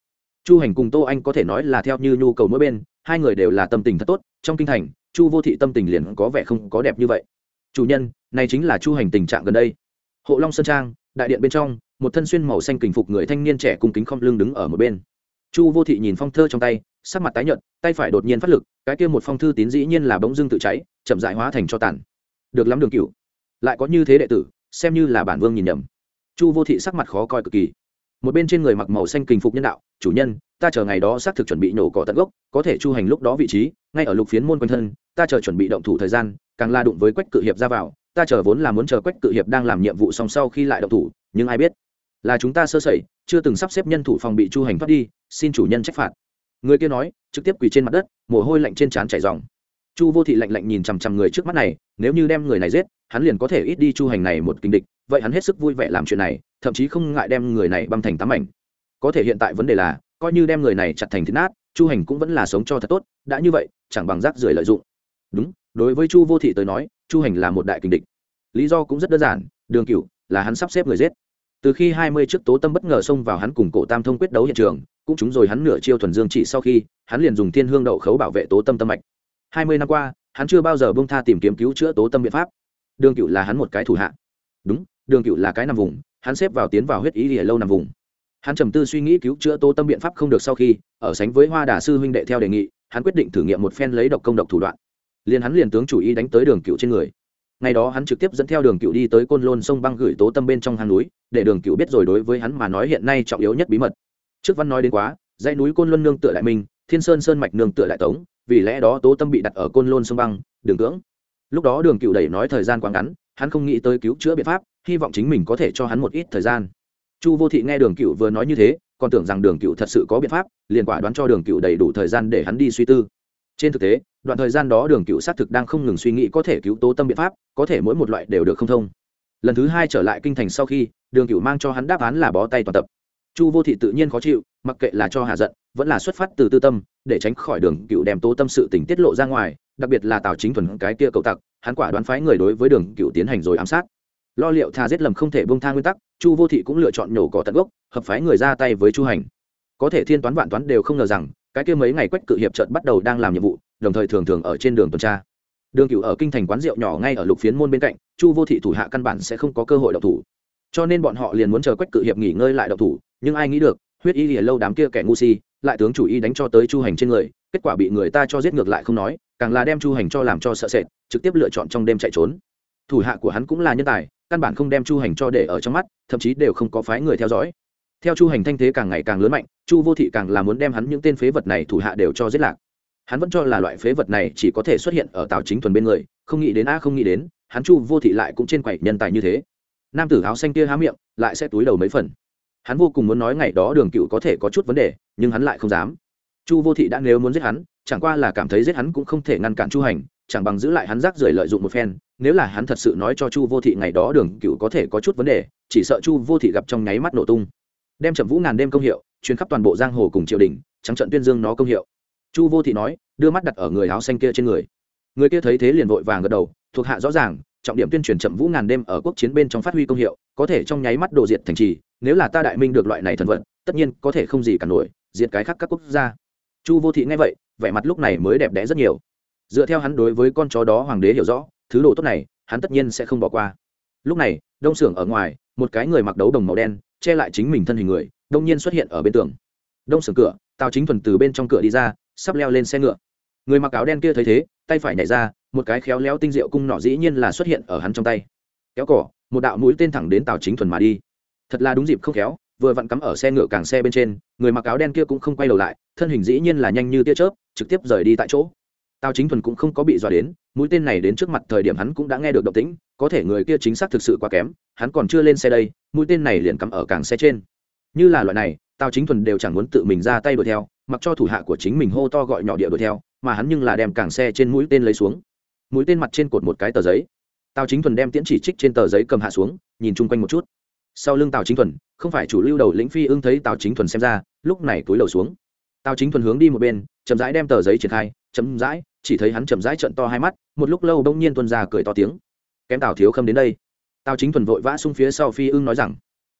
Chu hành cùng tô anh có thể nói là theo như nhu cầu mỗi bên, hai người đều là tâm tình thật tốt, trong kinh thành, chu vô thị tâm tình liền có vẻ không có đẹp như vậy. Chủ nhân, này chính là chu hành tình trạng gần đây. Hộ long sơn trang, đại điện bên trong, một thân xuyên màu xanh kình phục người thanh niên trẻ cung kính không lưng đứng ở một bên. Chu vô thị nhìn phong thơ trong tay, sắc mặt tái nhợt, tay phải đột nhiên phát lực, cái kia một phong thư tín dĩ nhiên là bỗng dưng tự cháy, chậm dại hóa thành cho tàn. Được lắm đường cửu. Lại có như thế đệ tử xem như là bản vương nhìn nhầm. Chu vô thị sắc mặt khó coi cực kỳ. Một bên trên người mặc màu xanh kình phục nhân đạo, chủ nhân, ta chờ ngày đó xác thực chuẩn bị nổ cỏ tận gốc, có thể chu hành lúc đó vị trí, ngay ở lục phiến môn quanh thân, ta chờ chuẩn bị động thủ thời gian, càng la đụng với quách cự hiệp ra vào, ta chờ vốn là muốn chờ quách cự hiệp đang làm nhiệm vụ song sau khi lại động thủ, nhưng ai biết, là chúng ta sơ sẩy, chưa từng sắp xếp nhân thủ phòng bị chu hành thoát đi, xin chủ nhân trách phạt. Người kia nói, trực tiếp quỳ trên mặt đất, mồ hôi lạnh trên trán chảy dòng chu vô thị lạnh lạnh nhìn chằm chằm người trước mắt này, nếu như đem người này giết, hắn liền có thể ít đi chu hành này một kinh địch, vậy hắn hết sức vui vẻ làm chuyện này, thậm chí không ngại đem người này băm thành tám ảnh có thể hiện tại vấn đề là, coi như đem người này chặt thành thịt nát, chu hành cũng vẫn là sống cho thật tốt, đã như vậy, chẳng bằng rác rưởi lợi dụng. Đúng, đối với chu vô thị tới nói, chu hành là một đại kinh địch. Lý do cũng rất đơn giản, đường cựu là hắn sắp xếp người giết. Từ khi hai mươi trước tố tâm bất ngờ xông vào hắn cùng cổ tam thông quyết đấu hiện trường, cũng chúng rồi hắn nửa chiêu thuần dương chỉ sau khi, hắn liền dùng thiên hương đậu khấu bảo vệ tố tâm tâm mạch hai mươi năm qua, hắn chưa bao giờ bông tha tìm kiếm cứu chữa tố tâm biện pháp. Đường cựu là hắn một cái thủ hạ. Đúng, đường cựu là cái nằm vùng, hắn xếp vào tiến vào huyết ý lìa lâu nằm vùng. Hắn trầm tư suy nghĩ cứu chữa tố tâm biện pháp không được sau khi, ở sánh với hoa đà sư huynh đệ theo đề nghị, hắn quyết định thử nghiệm một phen lấy độc công độc thủ đoạn. Liền hắn liền tướng chủ ý đánh tới đường cựu trên người. Ngày đó hắn trực tiếp dẫn theo đường cựu đi tới côn lôn sông băng gửi tố tâm bên trong hang núi, để đường cựu biết rồi đối với hắn mà nói hiện nay trọng yếu nhất bí mật. Trước văn nói đến quá, dãy núi côn luân nương tựa đại minh thiên sơn sơn mạch nương tựa đại tống vì lẽ đó tố tâm bị đặt ở côn lôn sông băng, đường cưỡng. Lúc đó đường cựu đẩy nói thời gian quá ngắn, hắn không nghĩ tới cứu chữa biện pháp, hy vọng chính mình có thể cho hắn một ít thời gian. Chu vô thị nghe đường cựu vừa nói như thế, còn tưởng rằng đường cựu thật sự có biện pháp, liền quả đoán cho đường cựu đầy đủ thời gian để hắn đi suy tư. Trên thực tế, đoạn thời gian đó đường cựu xác thực đang không ngừng suy nghĩ có thể cứu tố tâm biện pháp, có thể mỗi một loại đều được không thông. Lần thứ hai trở lại kinh thành sau khi, đường cựu mang cho hắn đáp án là bó tay toàn tập. Chu vô thị tự nhiên khó chịu, mặc kệ là cho hà giận vẫn là xuất phát từ tư tâm, để tránh khỏi đường cựu đem tố tâm sự tình tiết lộ ra ngoài, đặc biệt là tào chính thuần cái kia cầu tặc, hắn quả đoán phái người đối với đường cựu tiến hành rồi ám sát. Lo liệu thà giết lầm không thể bông tha nguyên tắc, chu vô thị cũng lựa chọn nhổ cỏ tận gốc, hợp phái người ra tay với chu hành. Có thể thiên toán vạn toán đều không ngờ rằng, cái kia mấy ngày quách cự hiệp trận bắt đầu đang làm nhiệm vụ, đồng thời thường thường ở trên đường tuần tra. Đường cựu ở kinh thành quán rượu nhỏ ngay ở lục phiến môn bên cạnh, chu vô thị thủ hạ căn bản sẽ không có cơ hội đậu thủ. Cho nên bọn họ liền muốn chờ quách cự hiệp nghỉ ngơi lại đậu thủ, nhưng ai nghĩ được, huyết y lìa lâu đám kia kẻ ngu si lại tướng chủ y đánh cho tới chu hành trên người, kết quả bị người ta cho giết ngược lại không nói, càng là đem chu hành cho làm cho sợ sệt, trực tiếp lựa chọn trong đêm chạy trốn. Thủ hạ của hắn cũng là nhân tài, căn bản không đem chu hành cho để ở trong mắt, thậm chí đều không có phái người theo dõi. Theo chu hành thanh thế càng ngày càng lớn mạnh, chu vô thị càng là muốn đem hắn những tên phế vật này thủ hạ đều cho giết lạc. Hắn vẫn cho là loại phế vật này chỉ có thể xuất hiện ở tào chính thuần bên người, không nghĩ đến a, không nghĩ đến, hắn chu vô thị lại cũng trên quầy nhân tài như thế. Nam tử áo xanh kia há miệng, lại sẽ túi đầu mấy phần hắn vô cùng muốn nói ngày đó đường cựu có thể có chút vấn đề, nhưng hắn lại không dám. Chu vô thị đã nếu muốn giết hắn, chẳng qua là cảm thấy giết hắn cũng không thể ngăn cản chu hành, chẳng bằng giữ lại hắn rác rưởi lợi dụng một phen, nếu là hắn thật sự nói cho chu vô thị ngày đó đường cựu có thể có chút vấn đề, chỉ sợ chu vô thị gặp trong nháy mắt nổ tung. Đem chậm vũ ngàn đêm công hiệu chuyến khắp toàn bộ giang hồ cùng triều đình, trắng trận tuyên dương nó công hiệu. Chu vô thị nói, đưa mắt đặt ở người áo xanh kia trên người. Người kia thấy thế liền vội vàng gật đầu, thuộc hạ rõ ràng, trọng điểm tuyên truyền chậm vũ ngàn đêm ở quốc chiến bên trong phát huy công hiệu, có thể trong nháy mắt đồ diệt thành trì nếu là ta đại minh được loại này thần vận tất nhiên có thể không gì cả nổi, diệt cái khác các quốc gia. Chu vô thị nghe vậy, vẻ mặt lúc này mới đẹp đẽ rất nhiều. Dựa theo hắn đối với con chó đó hoàng đế hiểu rõ, thứ đồ tốt này, hắn tất nhiên sẽ không bỏ qua. Lúc này, đông xưởng ở ngoài, một cái người mặc đấu đồng màu đen, che lại chính mình thân hình người, đông nhiên xuất hiện ở bên tường. Đông xưởng cửa, tào chính thuần từ bên trong cửa đi ra, sắp leo lên xe ngựa. Người mặc áo đen kia thấy thế, tay phải nhảy ra, một cái khéo léo tinh diệu cung nọ dĩ nhiên là xuất hiện ở hắn trong tay. Kéo cỏ một đạo mũi tên thẳng đến tào chính thuần mà đi thật là đúng dịp không khéo, vừa vặn cắm ở xe ngựa càng xe bên trên, người mặc áo đen kia cũng không quay đầu lại, thân hình dĩ nhiên là nhanh như tia chớp, trực tiếp rời đi tại chỗ. Tào chính thuần cũng không có bị dọa đến, mũi tên này đến trước mặt thời điểm hắn cũng đã nghe được động tĩnh, có thể người kia chính xác thực sự quá kém, hắn còn chưa lên xe đây, mũi tên này liền cắm ở càng xe trên. Như là loại này, tào chính thuần đều chẳng muốn tự mình ra tay đuổi theo, mặc cho thủ hạ của chính mình hô to gọi nhỏ địa đuổi theo, mà hắn nhưng là đem càng xe trên mũi tên lấy xuống. Mũi tên mặt trên cột một cái tờ giấy. Tào chính thuần đem tiễn chỉ trích trên tờ giấy cầm hạ xuống, nhìn chung quanh một chút sau lưng tào chính thuần, không phải chủ lưu đầu lĩnh phi ưng thấy tào chính thuần xem ra, lúc này túi đầu xuống. Tào chính thuần hướng đi một bên, chậm rãi đem tờ giấy triển khai, chậm rãi, chỉ thấy hắn chậm rãi trận to hai mắt, một lúc lâu đông nhiên tuân ra cười to tiếng. Kém tào thiếu khâm đến đây. Tào chính thuần vội vã xung phía sau phi ưng nói rằng,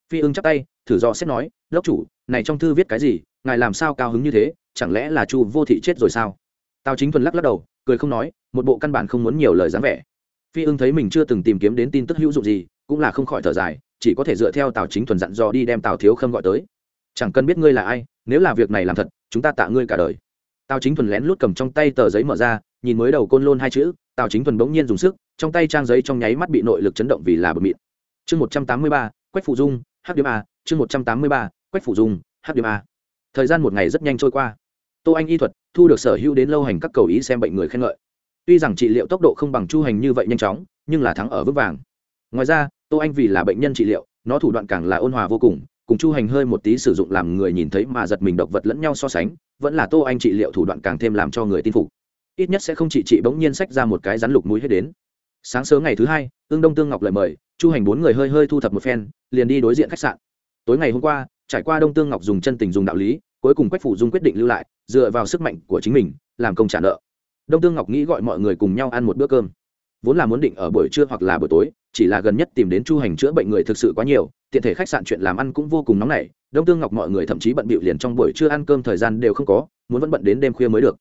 phi ưng chắp tay, thử do xét nói đốc chủ, này trong thư viết cái gì? Ngài làm sao cao hứng như thế? Chẳng lẽ là chu vô thị chết rồi sao? Tào chính thuần lắc lắc đầu, cười không nói, một bộ căn bản không muốn nhiều lời dáng vẻ. Phi ưng thấy mình chưa từng tìm kiếm đến tin tức hữu dụng gì, cũng là không khỏi thở dài chỉ có thể dựa theo tào chính thuần dặn dò đi đem tào thiếu khâm gọi tới. Chẳng cần biết ngươi là ai, nếu là việc này làm thật, chúng ta tạ ngươi cả đời. Tào chính thuần lén lút cầm trong tay tờ giấy mở ra, nhìn mới đầu côn lôn hai chữ, tào chính thuần bỗng nhiên dùng sức, trong tay trang giấy trong nháy mắt bị nội lực chấn động vì là bờ mịn chương một trăm tám mươi ba, quách phụ dung hát điểm a, chương một trăm tám mươi ba, quách phụ dung hát điểm a. Thời gian một ngày rất nhanh trôi qua. Tô anh y thuật thu được sở hữu đến lâu hành các cầu ý xem bệnh người khen ngợi. Tuy rằng trị liệu tốc độ không bằng chu hành như vậy nhanh chóng, nhưng là thắng ở vững vàng. Ngoài ra tô anh vì là bệnh nhân trị liệu, nó thủ đoạn càng là ôn hòa vô cùng cùng chu hành hơi một tí sử dụng làm người nhìn thấy mà giật mình độc vật lẫn nhau so sánh, vẫn là tô anh trị liệu thủ đoạn càng thêm làm cho người tin phục. Ít nhất sẽ không chỉ trị bỗng nhiên sách ra một cái rắn lục mũi hết đến. Sáng sớm ngày thứ hai, ương đông tương ngọc lời mời, chu hành bốn người hơi hơi thu thập một phen, liền đi đối diện khách sạn. Tối ngày hôm qua, trải qua đông tương ngọc dùng chân tình dùng đạo lý, cuối cùng quách phủ dung quyết định lưu lại, dựa vào sức mạnh của chính mình, làm công trả nợ. Đông tương ngọc nghĩ gọi mọi người cùng nhau ăn một bữa cơm vốn là muốn định ở buổi trưa hoặc là buổi tối, chỉ là gần nhất tìm đến chu hành chữa bệnh người thực sự quá nhiều, tiện thể khách sạn chuyện làm ăn cũng vô cùng nóng nảy, đông tương ngọc mọi người thậm chí bận bịu liền trong buổi trưa ăn cơm thời gian đều không có, muốn vẫn bận đến đêm khuya mới được.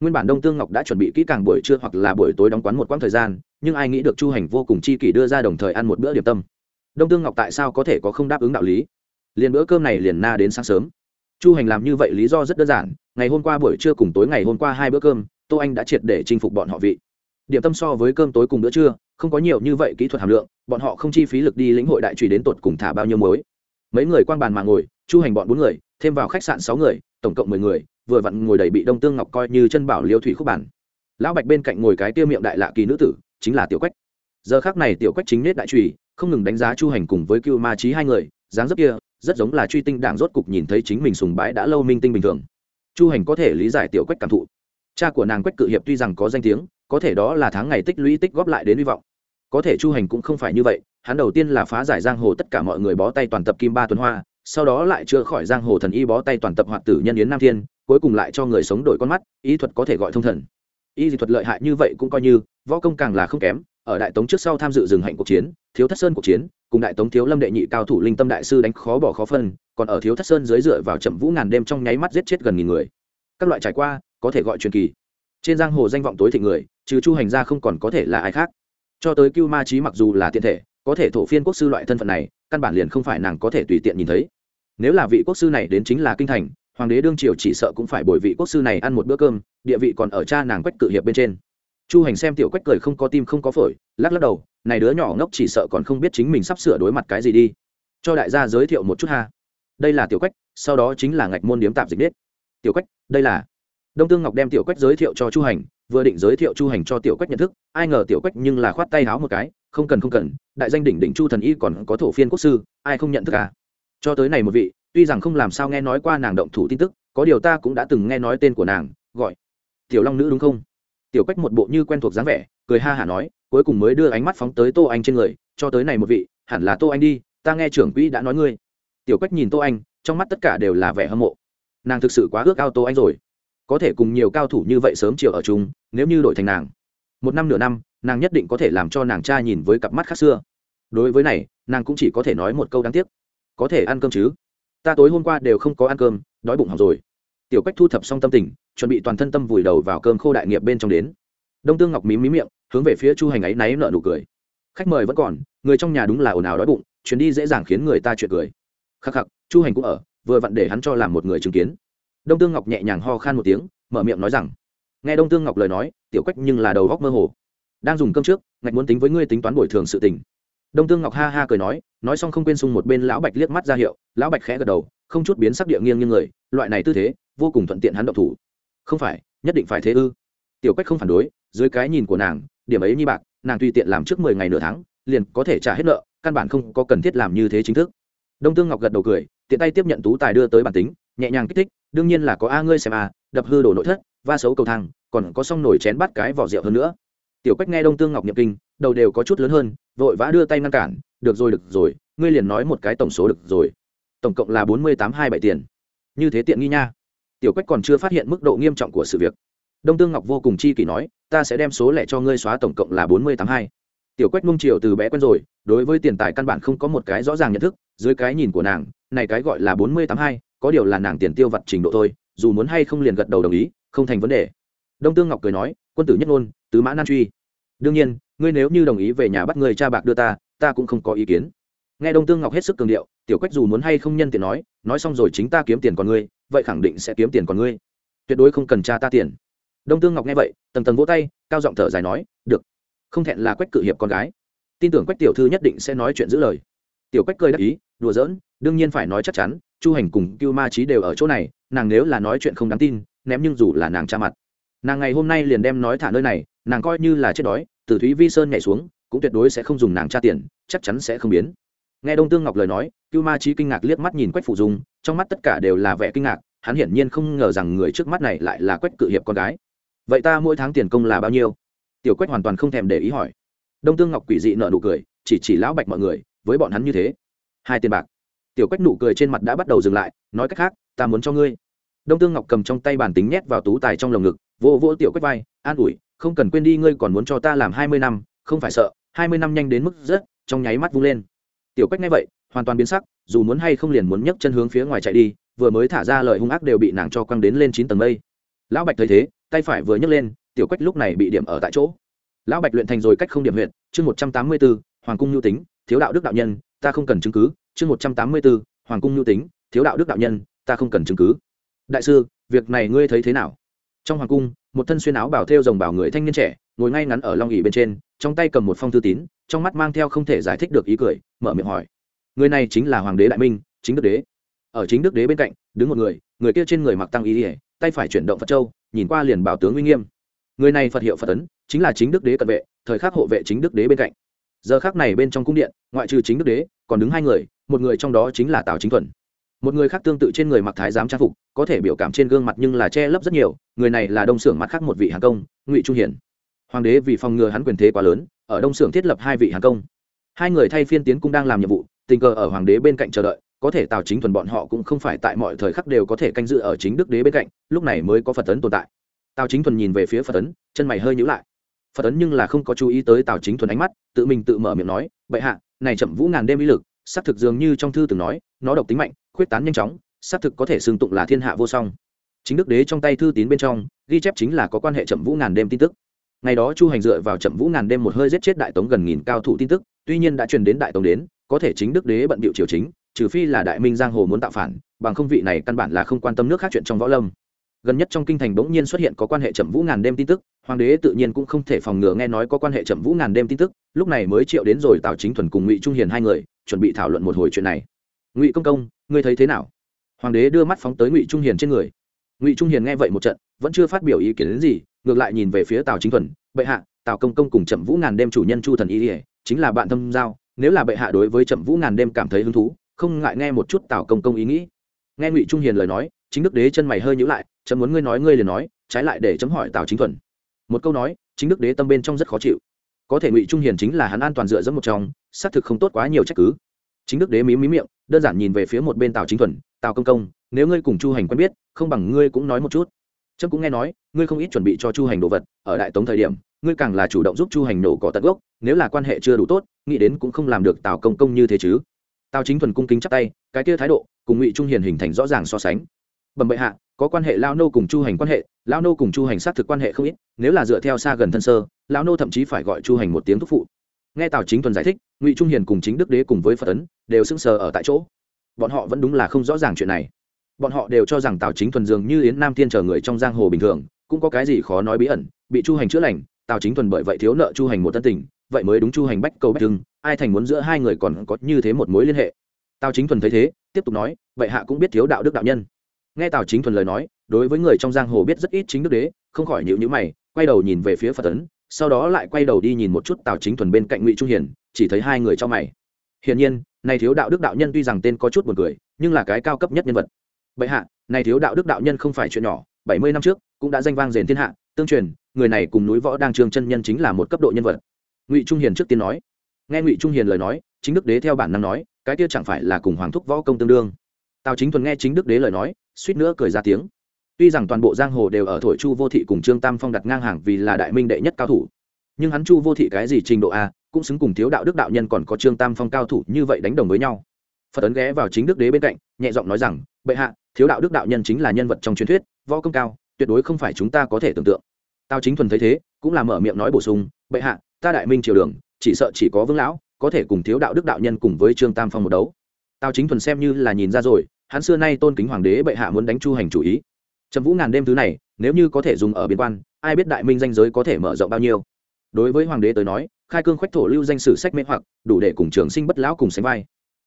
Nguyên bản đông tương ngọc đã chuẩn bị kỹ càng buổi trưa hoặc là buổi tối đóng quán một quãng thời gian, nhưng ai nghĩ được chu hành vô cùng chi kỷ đưa ra đồng thời ăn một bữa điểm tâm. Đông tương ngọc tại sao có thể có không đáp ứng đạo lý? Liền bữa cơm này liền na đến sáng sớm. Chu hành làm như vậy lý do rất đơn giản, ngày hôm qua buổi trưa cùng tối ngày hôm qua hai bữa cơm, tô anh đã triệt để chinh phục bọn họ vị điểm tâm so với cơm tối cùng bữa trưa, không có nhiều như vậy kỹ thuật hàm lượng, bọn họ không chi phí lực đi lĩnh hội đại trùy đến tột cùng thả bao nhiêu muối. Mấy người quan bàn mà ngồi, chu hành bọn bốn người, thêm vào khách sạn sáu người, tổng cộng mười người, vừa vặn ngồi đầy bị đông tương ngọc coi như chân bảo liêu thủy khúc bản lão bạch bên cạnh ngồi cái tiêu miệng đại lạ kỳ nữ tử, chính là tiểu quách. Giờ khác này tiểu quách chính nết đại trùy, không ngừng đánh giá chu hành cùng với cưu ma trí hai người, dáng dấp kia, rất giống là truy tinh đảng rốt cục nhìn thấy chính mình sùng bái đã lâu minh tinh bình thường. Chu hành có thể lý giải tiểu quách cảm thụ. Cha của nàng quách cự hiệp tuy rằng có danh tiếng có thể đó là tháng ngày tích lũy tích góp lại đến hy vọng. Có thể chu hành cũng không phải như vậy, hắn đầu tiên là phá giải giang hồ tất cả mọi người bó tay toàn tập kim ba tuần hoa, sau đó lại chữa khỏi giang hồ thần y bó tay toàn tập hoạt tử nhân yến nam thiên, cuối cùng lại cho người sống đổi con mắt, y thuật có thể gọi thông thần. Y dị thuật lợi hại như vậy cũng coi như, võ công càng là không kém, ở đại tống trước sau tham dự rừng hạnh cuộc chiến, thiếu thất sơn cuộc chiến, cùng đại tống thiếu lâm đệ nhị cao thủ linh tâm đại sư đánh khó bỏ khó phân, còn ở thiếu thất sơn dưới dựa vào chậm vũ ngàn đêm trong nháy mắt giết chết gần nghìn người. Các loại trải qua, có thể gọi truyền kỳ. Trên giang hồ danh vọng tối thịnh người trừ chu hành ra không còn có thể là ai khác. Cho tới cưu ma trí mặc dù là tiện thể, có thể thổ phiên quốc sư loại thân phận này, căn bản liền không phải nàng có thể tùy tiện nhìn thấy. Nếu là vị quốc sư này đến chính là kinh thành, hoàng đế đương triều chỉ sợ cũng phải bồi vị quốc sư này ăn một bữa cơm, địa vị còn ở cha nàng quách cự hiệp bên trên. Chu hành xem tiểu quách cười không có tim không có phổi, lắc lắc đầu, này đứa nhỏ ngốc chỉ sợ còn không biết chính mình sắp sửa đối mặt cái gì đi. Cho đại gia giới thiệu một chút ha. Đây là tiểu quách, sau đó chính là ngạch môn điếm tạp dịch nết. Tiểu quách, đây là. Đông tương ngọc đem tiểu quách giới thiệu cho chu hành vừa định giới thiệu chu hành cho tiểu quách nhận thức, ai ngờ tiểu quách nhưng là khoát tay háo một cái, không cần không cần, đại danh đỉnh đỉnh chu thần y còn có thổ phiên quốc sư, ai không nhận thức à? Cho tới này một vị, tuy rằng không làm sao nghe nói qua nàng động thủ tin tức, có điều ta cũng đã từng nghe nói tên của nàng, gọi tiểu long nữ đúng không? Tiểu quách một bộ như quen thuộc dáng vẻ, cười ha hả nói, cuối cùng mới đưa ánh mắt phóng tới tô anh trên người, cho tới này một vị, hẳn là tô anh đi, ta nghe trưởng quỹ đã nói ngươi. Tiểu quách nhìn tô anh, trong mắt tất cả đều là vẻ hâm mộ. Nàng thực sự quá ước ao tô anh rồi có thể cùng nhiều cao thủ như vậy sớm chiều ở chung, nếu như đổi thành nàng. Một năm nửa năm, nàng nhất định có thể làm cho nàng cha nhìn với cặp mắt khác xưa. Đối với này, nàng cũng chỉ có thể nói một câu đáng tiếc. Có thể ăn cơm chứ? Ta tối hôm qua đều không có ăn cơm, đói bụng học rồi. Tiểu cách thu thập xong tâm tình, chuẩn bị toàn thân tâm vùi đầu vào cơm khô đại nghiệp bên trong đến. Đông tương ngọc mí mí miệng, hướng về phía chu hành ấy náy nợ nụ cười. Khách mời vẫn còn, người trong nhà đúng là ồn ào đói bụng, chuyến đi dễ dàng khiến người ta chuyện cười. Khắc khắc, chu hành cũng ở, vừa vặn để hắn cho làm một người chứng kiến đông tương ngọc nhẹ nhàng ho khan một tiếng, mở miệng nói rằng, nghe đông tương ngọc lời nói, tiểu quách nhưng là đầu góc mơ hồ. Đang dùng cơm trước, ngạch muốn tính với ngươi tính toán bồi thường sự tình. Đông tương ngọc ha ha cười nói nói xong không quên sung một bên lão bạch liếc mắt ra hiệu, lão bạch khẽ gật đầu, không chút biến sắc địa nghiêng như người, loại này tư thế, vô cùng thuận tiện hắn động thủ. Không phải, nhất định phải thế ư? Tiểu quách không phản đối, dưới cái nhìn của nàng, điểm ấy như bạc, nàng tùy tiện làm trước mười ngày nửa tháng, liền có thể trả hết nợ, căn bản không có cần thiết làm như thế chính thức. Đông tương ngọc gật đầu cười, tiện tay tiếp nhận tú tài đưa tới bản tính nhẹ nhàng kích thích, đương nhiên là có a ngươi xem a, đập hư đổ nội thất, va xấu cầu thang, còn có xong nổi chén bắt cái vỏ rượu hơn nữa. Tiểu quách nghe đông tương ngọc nhập kinh, đầu đều có chút lớn hơn, vội vã đưa tay ngăn cản, được rồi được rồi, ngươi liền nói một cái tổng số được rồi. Tổng cộng là bốn mươi tám hai bảy tiền. Như thế tiện nghi nha. Tiểu quách còn chưa phát hiện mức độ nghiêm trọng của sự việc. Đông tương ngọc vô cùng chi kỷ nói, ta sẽ đem số lẻ cho ngươi xóa tổng cộng là bốn mươi tám hai. Tiểu quách mông triều từ bé quen rồi, đối với tiền tài căn bản không có một cái rõ ràng nhận thức, dưới cái nhìn của nàng, này cái gọi là bốn mươi tám hai có điều là nàng tiền tiêu vặt trình độ thôi, dù muốn hay không liền gật đầu đồng ý, không thành vấn đề. Đông tương ngọc cười nói, quân tử nhất ngôn, tứ mã nan truy. Đương nhiên, ngươi nếu như đồng ý về nhà bắt người cha bạc đưa ta ta cũng không có ý kiến. Nghe đông tương ngọc hết sức cường điệu, tiểu quách dù muốn hay không nhân tiện nói nói xong rồi chính ta kiếm tiền còn ngươi, vậy khẳng định sẽ kiếm tiền còn ngươi. Tuyệt đối không cần cha ta tiền. Đông tương ngọc nghe vậy, tầng tầng vỗ tay, cao giọng thở dài nói, được, không thẹn là quách cự hiệp con gái. Tin tưởng quách tiểu thư nhất định sẽ nói chuyện giữ lời. Tiểu quách cười đắc ý, đùa giỡn đương nhiên phải nói chắc chắn, chu hành cùng cưu ma trí đều ở chỗ này, nàng nếu là nói chuyện không đáng tin, ném nhưng dù là nàng cha mặt. Nàng ngày hôm nay liền đem nói thả nơi này, nàng coi như là chết đói từ thúy vi sơn nhảy xuống, cũng tuyệt đối sẽ không dùng nàng tra tiền, chắc chắn sẽ không biến. Nghe đông tương ngọc lời nói, cưu ma trí kinh ngạc liếc mắt nhìn quách phụ dung, trong mắt tất cả đều là vẻ kinh ngạc, hắn hiển nhiên không ngờ rằng người trước mắt này lại là quách cự hiệp con gái. Vậy ta mỗi tháng tiền công là bao nhiêu? Tiểu quách hoàn toàn không thèm để ý hỏi. Đông tương ngọc quỷ dị nợ nụ cười, chỉ chỉ lão bạch mọi người, với bọn hắn như thế, hai tiền bạc tiểu quách nụ cười trên mặt đã bắt đầu dừng lại, nói cách khác, ta muốn cho ngươi. Đông tương ngọc cầm trong tay bản tính nhét vào tú tài trong lồng ngực vô vô tiểu quách vai, an ủi, không cần quên đi ngươi còn muốn cho ta làm hai mươi năm, không phải sợ, hai mươi năm nhanh đến mức rất trong nháy mắt vung lên. Tiểu quách nghe vậy, hoàn toàn biến sắc, dù muốn hay không liền muốn nhấc chân hướng phía ngoài chạy đi, vừa mới thả ra lời hung ác đều bị nàng cho quăng đến lên chín tầng mây. Lão bạch thấy thế, tay phải vừa nhấc lên, tiểu quách lúc này bị điểm ở tại chỗ. Lão bạch luyện thành rồi cách không điểm huyện chương một trăm tám mươi bốn hoàng cung nhu tính, thiếu đạo đức đạo nhân, ta không cần chứng cứ chương một trăm tám mươi b ố hoàng cung nhu tính, thiếu đạo đức đạo nhân, ta không cần chứng cứ. Đại sư, việc này ngươi thấy thế nào? Trong hoàng cung, một thân xuyên áo bảo thêu rồng bảo người thanh niên trẻ, ngồi ngay ngắn ở long ỉ bên trên, trong tay cầm một phong thư tín, trong mắt mang theo không thể giải thích được ý cười, mở miệng hỏi. Người này chính là hoàng đế đại minh, chính đức đế. Ở chính đức đế bên cạnh, đứng một người người kia trên người mặc tăng ý ỉa tay phải chuyển động phật châu, nhìn qua liền bảo tướng uy nghiêm. Người này phật hiệu phật tấn, chính là chính đức đế cận vệ, thời khắc hộ vệ chính đức đế bên cạnh giờ khác này bên trong cung điện, ngoại trừ chính đức đế, còn đứng hai người, một người trong đó chính là tào chính thuần. Một người khác tương tự trên người mặc thái giám trang phục, có thể biểu cảm trên gương mặt nhưng là che lấp rất nhiều, người này là đông xưởng mặt khác một vị hàng công, ngụy trung hiển. Hoàng đế vì phòng ngừa hắn quyền thế quá lớn, ở đông xưởng thiết lập hai vị hàng công. Hai người thay phiên tiến cung đang làm nhiệm vụ, tình cờ ở hoàng đế bên cạnh chờ đợi, có thể tào chính thuần bọn họ cũng không phải tại mọi thời khắc đều có thể canh dự ở chính đức đế bên cạnh, lúc này mới có phật tấn tồn tại. Tào chính thuần nhìn về phía phật tấn, chân mày hơi nhữ lại phật tấn nhưng là không có chú ý tới tào chính thuần ánh mắt, tự mình tự mở miệng nói, bệ hạ, này chậm vũ ngàn đêm ý lực, xác thực dường như trong thư từng nói, nó độc tính mạnh, khuyết tán nhanh chóng, xác thực có thể xương tụng là thiên hạ vô song. Chính đức đế trong tay thư tín bên trong, ghi chép chính là có quan hệ chậm vũ ngàn đêm tin tức. Ngày đó chu hành dựa vào chậm vũ ngàn đêm một hơi giết chết đại tống gần nghìn cao thủ tin tức, tuy nhiên đã truyền đến đại tống đến, có thể chính đức đế bận bịu triều chính, trừ phi là đại minh giang hồ muốn tạo phản, bằng không vị này căn bản là không quan tâm nước khác chuyện trong võ lâm gần nhất trong kinh thành bỗng nhiên xuất hiện có quan hệ chậm vũ ngàn đêm tin tức, hoàng đế tự nhiên cũng không thể phòng ngừa nghe nói có quan hệ chậm vũ ngàn đêm tin tức, lúc này mới triệu đến rồi tào chính thuần cùng ngụy trung hiền hai người, chuẩn bị thảo luận một hồi chuyện này. Ngụy công công, ngươi thấy thế nào? Hoàng đế đưa mắt phóng tới ngụy trung hiền trên người. Ngụy trung hiền nghe vậy một trận, vẫn chưa phát biểu ý kiến đến gì, ngược lại nhìn về phía tào chính thuần, bệ hạ, tào công công cùng chậm vũ ngàn đêm chủ nhân chu thần y ỉa chính là bạn thâm giao, nếu là bệ hạ đối với chậm vũ ngàn đêm cảm thấy hứng thú, không ngại nghe một chút tào công công ý nghĩ. Nghe ngụy trung hiền lời nói, chính đức đế chân mày hơi nhữ lại chấm muốn ngươi nói ngươi liền nói, trái lại để chấm hỏi tào chính thuần. Một câu nói, chính đức đế tâm bên trong rất khó chịu. Có thể ngụy trung hiền chính là hắn an toàn dựa dẫm một trong, xác thực không tốt quá nhiều trách cứ. Chính đức đế mí mí miệng, đơn giản nhìn về phía một bên tào chính thuần, tào công công, nếu ngươi cùng chu hành quen biết, không bằng ngươi cũng nói một chút. Trâm cũng nghe nói, ngươi không ít chuẩn bị cho chu hành đồ vật, ở đại tống thời điểm, ngươi càng là chủ động giúp chu hành nổ cỏ tận gốc, nếu là quan hệ chưa đủ tốt, nghĩ đến cũng không làm được tào công công như thế chứ. Tào chính thuần cung kính chắc tay, cái kia thái độ cùng ngụy trung hiền hình thành rõ ràng so sánh. Bẩm bệ hạ có quan hệ lao nô cùng chu hành quan hệ lao nô cùng chu hành xác thực quan hệ không ít, nếu là dựa theo xa gần thân sơ lao nô thậm chí phải gọi chu hành một tiếng thúc phụ. Nghe tào chính thuần giải thích, ngụy trung hiền cùng chính đức đế cùng với phật tấn đều sững sờ ở tại chỗ. Bọn họ vẫn đúng là không rõ ràng chuyện này. Bọn họ đều cho rằng tào chính thuần dường như yến nam thiên chờ người trong giang hồ bình thường, cũng có cái gì khó nói bí ẩn, bị chu hành chữa lành, tào chính thuần bởi vậy thiếu nợ chu hành một tân tình, vậy mới đúng chu hành bách cầu bách thương, ai thành muốn giữa hai người còn có như thế một mối liên hệ. Tào chính thuần thấy thế, tiếp tục nói, vậy hạ cũng biết thiếu đạo đức đạo nhân nghe tào chính thuần lời nói, đối với người trong giang hồ biết rất ít chính đức đế, không khỏi nhịu nhữ mày, quay đầu nhìn về phía phật tấn, sau đó lại quay đầu đi nhìn một chút tào chính thuần bên cạnh ngụy trung hiển, chỉ thấy hai người trong mày. Hiển nhiên, này thiếu đạo đức đạo nhân tuy rằng tên có chút buồn cười, nhưng là cái cao cấp nhất nhân vật. Bệ hạ, này thiếu đạo đức đạo nhân không phải chuyện nhỏ, bảy mươi năm trước cũng đã danh vang rền thiên hạ, tương truyền, người này cùng núi võ đang trương chân nhân chính là một cấp độ nhân vật. Ngụy trung hiền trước tiên nói. Nghe ngụy trung hiền lời nói, chính đức đế theo bản năng nói, cái kia chẳng phải là cùng hoàng thúc võ công tương đương tào chính thuần nghe chính đức đế lời nói, suýt nữa cười ra tiếng. Tuy rằng toàn bộ giang hồ đều ở thổi chu vô thị cùng trương tam phong đặt ngang hàng vì là đại minh đệ nhất cao thủ, nhưng hắn chu vô thị cái gì trình độ a, cũng xứng cùng thiếu đạo đức đạo nhân còn có trương tam phong cao thủ như vậy đánh đồng với nhau. Phật ấn ghé vào chính đức đế bên cạnh, nhẹ giọng nói rằng, bệ hạ, thiếu đạo đức đạo nhân chính là nhân vật trong truyền thuyết, võ công cao, tuyệt đối không phải chúng ta có thể tưởng tượng. Tao chính thuần thấy thế, cũng là mở miệng nói bổ sung, bệ hạ, ta đại minh triều đường, chỉ sợ chỉ có vương lão có thể cùng thiếu đạo đức đạo nhân cùng với trương tam phong một đấu tao chính thuần xem như là nhìn ra rồi, hắn xưa nay tôn kính hoàng đế bệ hạ muốn đánh chu hành chủ ý. Trầm vũ ngàn đêm thứ này, nếu như có thể dùng ở biên quan, ai biết đại minh danh giới có thể mở rộng bao nhiêu. Đối với hoàng đế tới nói, khai cương khoách thổ lưu danh sử sách mê hoặc, đủ để cùng trường sinh bất lão cùng sánh vai.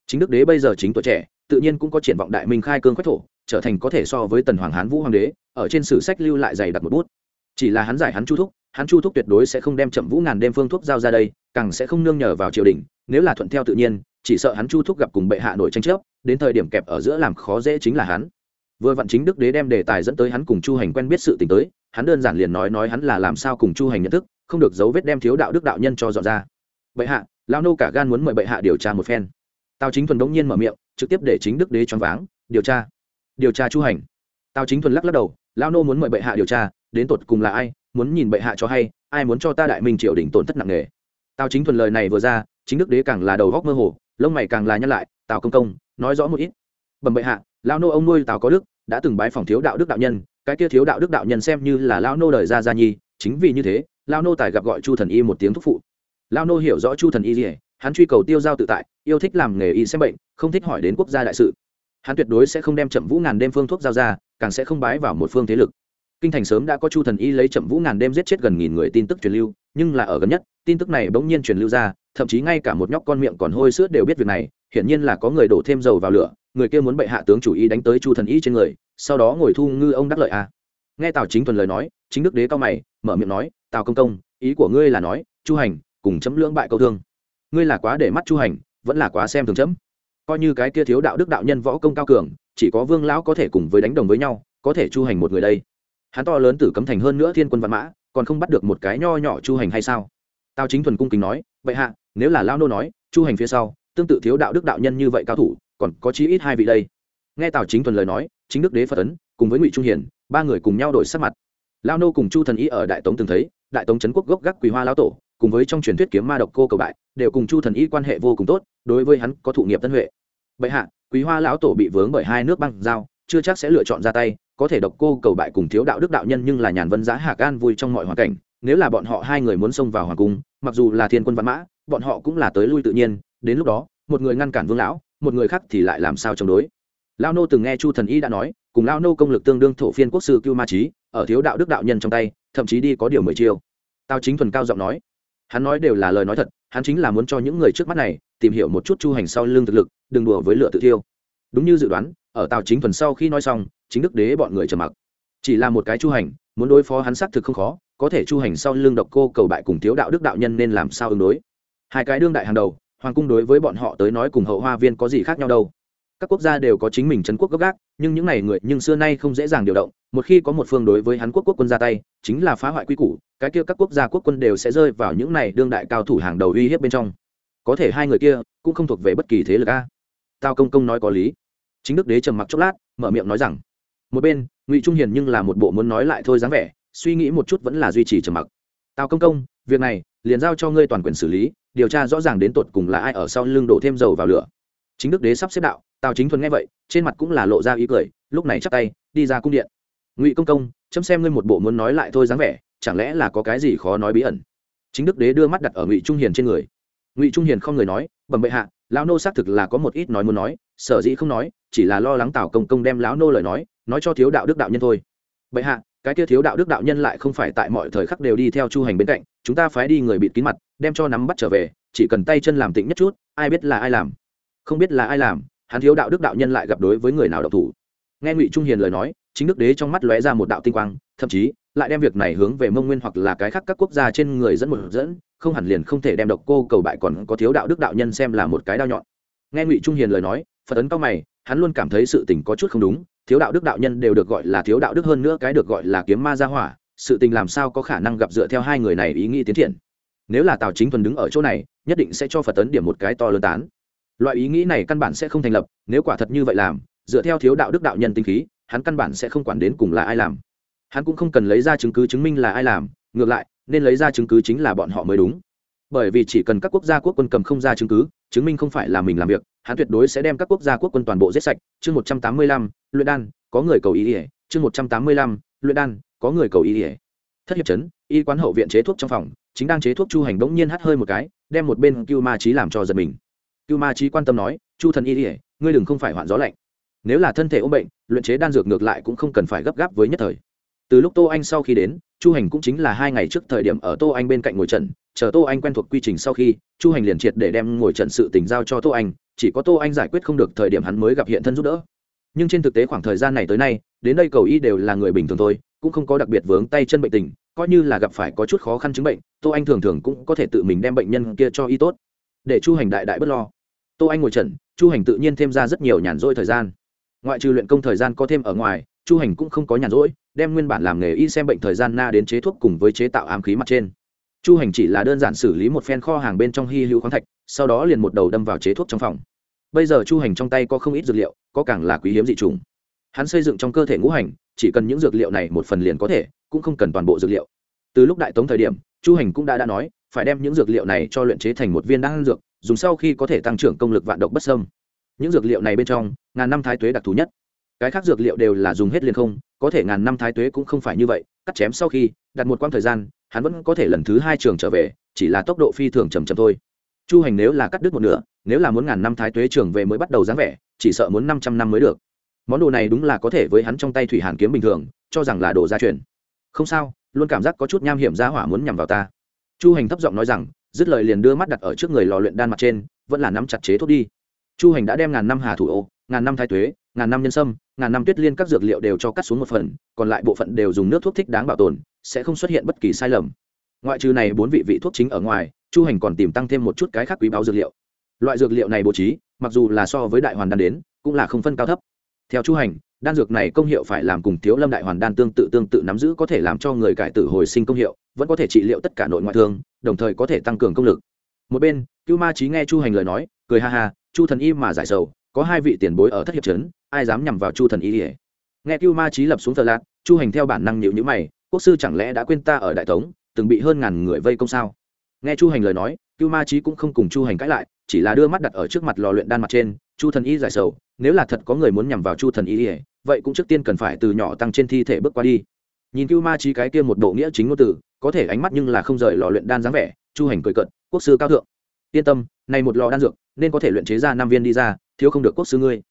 Chính đức đế bây giờ chính tuổi trẻ, tự nhiên cũng có triển vọng đại minh khai cương khoách thổ, trở thành có thể so với tần hoàng hán vũ hoàng đế, ở trên sử sách lưu lại dày đặt một bút. Chỉ là hắn giải hắn chu thúc, hắn chu thúc tuyệt đối sẽ không đem chậm vũ ngàn đêm phương thuốc giao ra đây, càng sẽ không nương nhờ vào triều đình, nếu là thuận theo tự nhiên chỉ sợ hắn chu thúc gặp cùng bệ hạ nổi tranh chấp, đến thời điểm kẹp ở giữa làm khó dễ chính là hắn. Vừa vặn chính đức đế đem đề tài dẫn tới hắn cùng chu hành quen biết sự tình tới, hắn đơn giản liền nói nói hắn là làm sao cùng chu hành nhận thức, không được dấu vết đem thiếu đạo đức đạo nhân cho dọn ra. Bệ hạ lao nô cả gan muốn mời bệ hạ điều tra một phen. Tào chính thuần đống nhiên mở miệng, trực tiếp để chính đức đế choáng váng, điều tra điều tra chu hành. Tào chính thuần lắc lắc đầu lao nô muốn mời bệ hạ điều tra, đến tột cùng là ai, muốn nhìn bệ hạ cho hay, ai muốn cho ta đại minh triều đình tổn thất nặng nề. Tào chính thuần lời này vừa ra, chính đức đế càng là đầu góc mơ hồ lông mày càng là nhăn lại, tào công công, nói rõ một ít. Bẩm bệ hạ lao nô ông nuôi tào có đức, đã từng bái phòng thiếu đạo đức đạo nhân, cái kia thiếu đạo đức đạo nhân xem như là lao nô đời ra gia nhi, chính vì như thế lao nô tài gặp gọi chu thần y một tiếng thúc phụ. Lao nô hiểu rõ chu thần y gì, hắn truy cầu tiêu giao tự tại, yêu thích làm nghề y xem bệnh, không thích hỏi đến quốc gia đại sự. Hắn tuyệt đối sẽ không đem chậm vũ ngàn đêm phương thuốc giao ra, càng sẽ không bái vào một phương thế lực. Kinh thành sớm đã có chu thần y lấy chậm vũ ngàn đêm giết chết gần nghìn người tin tức truyền lưu, nhưng là ở gần nhất tin tức này bỗng nhiên truyền lưu ra, thậm chí ngay cả một nhóc con miệng còn hôi sữa đều biết việc này, hiển nhiên là có người đổ thêm dầu vào lửa, người kia muốn bệ hạ tướng chủ ý đánh tới chu thần y trên người, sau đó ngồi thu ngư ông đắc lợi à. nghe tào chính thuần lời nói, chính đức đế cao mày, mở miệng nói, tào công công, ý của ngươi là nói, chu hành cùng chấm lưỡng bại câu thương. Ngươi là quá để mắt chu hành, vẫn là quá xem thường chấm. Coi như cái kia thiếu đạo đức đạo nhân võ công cao cường, chỉ có vương lão có thể cùng với đánh đồng với nhau, có thể chu hành một người đây. Hắn to lớn tử cấm thành hơn nữa thiên quân văn mã, còn không bắt được một cái nho nhỏ chu hành hay sao? Tào chính thuần cung kính nói vậy hạ, nếu là lao nô nói, chu hành phía sau, tương tự thiếu đạo đức đạo nhân như vậy cao thủ, còn có chí ít hai vị đây. Nghe tào chính thuần lời nói, chính đức đế phật ấn, cùng với ngụy trung hiển, ba người cùng nhau đổi sắc mặt. Lao nô cùng chu thần ý ở đại tống từng thấy, đại tống trấn quốc gốc gác quý hoa lão tổ, cùng với trong truyền thuyết kiếm ma độc cô cầu bại, đều cùng chu thần y quan hệ vô cùng tốt, đối với hắn có thụ nghiệp tân huệ. Bệ hạ quý hoa lão tổ bị vướng bởi hai nước băng giao, chưa chắc sẽ lựa chọn ra tay, có thể độc cô cầu bại cùng thiếu đạo đức đạo nhân nhưng là nhàn vân giá hạ gan vui trong mọi hoàn cảnh nếu là bọn họ hai người muốn xông vào hoàng cung, mặc dù là thiên quân văn mã, bọn họ cũng là tới lui tự nhiên, đến lúc đó, một người ngăn cản vương lão, một người khác thì lại làm sao chống đối. Lao nô từng nghe chu thần y đã nói, cùng lao nô công lực tương đương thổ phiên quốc sư cưu ma trí ở thiếu đạo đức đạo nhân trong tay, thậm chí đi có điều mười chiêu. Tao chính thuần cao giọng nói, hắn nói đều là lời nói thật, hắn chính là muốn cho những người trước mắt này tìm hiểu một chút chu hành sau lưng thực lực, đừng đùa với lửa tự thiêu. Đúng như dự đoán, ở tào chính thuần sau khi nói xong, chính đức đế bọn người trầm mặc. Chỉ là một cái chu hành, muốn đối phó hắn xác thực không khó có thể chu hành sau lưng độc cô cầu bại cùng thiếu đạo đức đạo nhân nên làm sao ứng đối? Hai cái đương đại hàng đầu, hoàng cung đối với bọn họ tới nói cùng hậu hoa viên có gì khác nhau đâu? Các quốc gia đều có chính mình trấn quốc gấp gác, nhưng những n à y người, nhưng xưa nay không dễ dàng điều động, một khi có một phương đối với hắn quốc quốc quân ra tay, chính là phá hoại quy củ, cái kia các quốc gia quốc quân đều sẽ rơi vào những n à y đương đại cao thủ hàng đầu uy hiếp bên trong. Có thể hai người kia cũng không thuộc về bất kỳ thế lực a. Tao công công nói có lý. Chính đức đế trầm mặc chốc lát, mở miệng nói rằng, một bên, ngụy trung hiền nhưng là một bộ muốn nói lại thôi dáng vẻ suy nghĩ một chút vẫn là duy trì trầm mặc. Tào công công, việc này, liền giao cho ngươi toàn quyền xử lý, điều tra rõ ràng đến tột cùng là ai ở sau lưng đổ thêm dầu vào lửa. Chính đức đế sắp xếp đạo, tào chính thuần nghe vậy, trên mặt cũng là lộ ra ý cười, lúc này chắp tay, đi ra cung điện. Ngụy công công, chấm xem ngươi một bộ muốn nói lại thôi dáng vẻ, chẳng lẽ là có cái gì khó nói bí ẩn? Chính đức đế đưa mắt đặt ở ngụy trung hiền trên người. Ngụy trung hiền không người nói, bẩm bệ hạ, lão nô xác thực là có một ít nói muốn nói, sở dĩ không nói, chỉ là lo lắng tào công công đem lão nô lời nói nói cho thiếu đạo đức đạo nhân thôi. Bệ hạ cái kia thiếu đạo đức đạo nhân lại không phải tại mọi thời khắc đều đi theo chu hành bên cạnh, chúng ta phái đi người bịt kín mặt, đem cho nắm bắt trở về, chỉ cần tay chân làm tịnh nhất chút, ai biết là ai làm. Không biết là ai làm, hắn thiếu đạo đức đạo nhân lại gặp đối với người nào độc thủ. Nghe ngụy trung hiền lời nói, chính đức đế trong mắt lóe ra một đạo tinh quang, thậm chí, lại đem việc này hướng về mông nguyên hoặc là cái khác các quốc gia trên người dẫn một dẫn, không hẳn liền không thể đem độc cô cầu bại còn có thiếu đạo đức đạo nhân xem là một cái đao nhọn. Nghe ngụy trung hiền lời nói, phật ấn cao mày, hắn luôn cảm thấy sự tình có chút không đúng thiếu đạo đức đạo nhân đều được gọi là thiếu đạo đức hơn nữa cái được gọi là kiếm ma gia hỏa, sự tình làm sao có khả năng gặp dựa theo hai người này ý nghĩ tiến triển. Nếu là tào chính thuần đứng ở chỗ này, nhất định sẽ cho phật tấn điểm một cái to lớn tán. Loại ý nghĩ này căn bản sẽ không thành lập, nếu quả thật như vậy làm, dựa theo thiếu đạo đức đạo nhân tinh khí, hắn căn bản sẽ không quản đến cùng là ai làm. Hắn cũng không cần lấy ra chứng cứ chứng minh là ai làm, ngược lại, nên lấy ra chứng cứ chính là bọn họ mới đúng bởi vì chỉ cần các quốc gia quốc quân cầm không ra chứng cứ, chứng minh không phải là mình làm việc, hắn tuyệt đối sẽ đem các quốc gia quốc quân toàn bộ giết sạch. Chương một trăm tám mươi lăm, luyện đan, có người cầu ý ỉa chương một trăm tám mươi lăm, luyện đan, có người cầu ý ỉa thất hiệp chấn, y quán hậu viện chế thuốc trong phòng, chính đang chế thuốc chu hành bỗng nhiên hắt hơi một cái, đem một bên cưu ma trí làm cho giật mình. Cưu ma trí quan tâm nói, chu thần y ỉa ngươi đừng không phải hoạn gió lạnh. Nếu là thân thể ốm bệnh, luyện chế đan dược ngược lại cũng không cần phải gấp gáp với nhất thời từ lúc tô anh sau khi đến, chu hành cũng chính là hai ngày trước thời điểm ở tô anh bên cạnh ngồi trận, chờ tô anh quen thuộc quy trình sau khi, chu hành liền triệt để đem ngồi trận sự tình giao cho tô anh, chỉ có tô anh giải quyết không được thời điểm hắn mới gặp hiện thân giúp đỡ. Nhưng trên thực tế khoảng thời gian này tới nay, đến đây cầu y đều là người bình thường thôi, cũng không có đặc biệt vướng tay chân bệnh tình, coi như là gặp phải có chút khó khăn chứng bệnh, tô anh thường thường cũng có thể tự mình đem bệnh nhân kia cho y tốt. Để chu hành đại đại bất lo. Tô anh ngồi trận, chu hành tự nhiên thêm ra rất nhiều nhàn rỗi thời gian. Ngoại trừ luyện công thời gian có thêm ở ngoài, chu hành cũng không có nhàn rỗi đem nguyên bản làm nghề y xem bệnh thời gian na đến chế thuốc cùng với chế tạo ám khí mặt trên. Chu hành chỉ là đơn giản xử lý một phen kho hàng bên trong hy hữu khoáng thạch, sau đó liền một đầu đâm vào chế thuốc trong phòng. Bây giờ chu hành trong tay có không ít dược liệu, có càng là quý hiếm dị trùng. Hắn xây dựng trong cơ thể ngũ hành, chỉ cần những dược liệu này một phần liền có thể, cũng không cần toàn bộ dược liệu. Từ lúc đại tống thời điểm, chu hành cũng đã đã nói, phải đem những dược liệu này cho luyện chế thành một viên đan dược, dùng sau khi có thể tăng trưởng công lực vạn độc bất sâm những dược liệu này bên trong, ngàn năm thái tuế đặc thù nhất cái khác dược liệu đều là dùng hết liền không, có thể ngàn năm thái tuế cũng không phải như vậy, cắt chém sau khi, đặt một quãng thời gian, hắn vẫn có thể lần thứ hai trường trở về, chỉ là tốc độ phi thường chầm chầm thôi. Chu hành nếu là cắt đứt một nửa, nếu là muốn ngàn năm thái tuế trường về mới bắt đầu dáng vẻ, chỉ sợ muốn năm trăm năm mới được. Món đồ này đúng là có thể với hắn trong tay thủy hàn kiếm bình thường, cho rằng là đồ gia truyền. Không sao, luôn cảm giác có chút nham hiểm ra hỏa muốn nhằm vào ta. Chu hành thấp giọng nói rằng, dứt lời liền đưa mắt đặt ở trước người lò luyện đan mặt trên, vẫn là nắm chặt chế thuốc đi. Chu hành đã đem ngàn năm hà thủ ô ngàn năm thái tuế, ngàn năm nhân sâm, ngàn năm tuyết liên các dược liệu đều cho cắt xuống một phần, còn lại bộ phận đều dùng nước thuốc thích đáng bảo tồn, sẽ không xuất hiện bất kỳ sai lầm. Ngoại trừ này bốn vị vị thuốc chính ở ngoài, chu hành còn tìm tăng thêm một chút cái khác quý báo dược liệu. Loại dược liệu này bố trí, mặc dù là so với đại hoàn đan đến, cũng là không phân cao thấp. Theo chu hành, đan dược này công hiệu phải làm cùng thiếu lâm đại hoàn đan tương tự tương tự nắm giữ có thể làm cho người cải tử hồi sinh công hiệu, vẫn có thể trị liệu tất cả nội ngoại thương, đồng thời có thể tăng cường công lực. Một bên, cưu ma trí nghe chu hành lời nói, cười ha ha, chu thần y mà giải sầu có hai vị tiền bối ở thất hiệp trấn, ai dám nhằm vào chu thần y ỉa nghe cưu ma trí lập xuống thờ lạc chu hành theo bản năng nhịu nhữ mày, quốc sư chẳng lẽ đã quên ta ở đại tống, từng bị hơn ngàn người vây công sao? Nghe chu hành lời nói, cưu ma trí cũng không cùng chu hành cãi lại, chỉ là đưa mắt đặt ở trước mặt lò luyện đan mặt trên, chu thần y giải sầu, nếu là thật có người muốn nhằm vào chu thần y ỉa vậy cũng trước tiên cần phải từ nhỏ tăng trên thi thể bước qua đi. Nhìn cưu ma trí cái kia một bộ nghĩa chính ngôn từ có thể ánh mắt nhưng là không rời lò luyện đan dáng vẻ, chu hành cười cận quốc sư cao thượng. Yên tâm này một lò đan dược, nên có thể luyện chế ra năm viên đi ra thiếu không được quốc sư ngươi.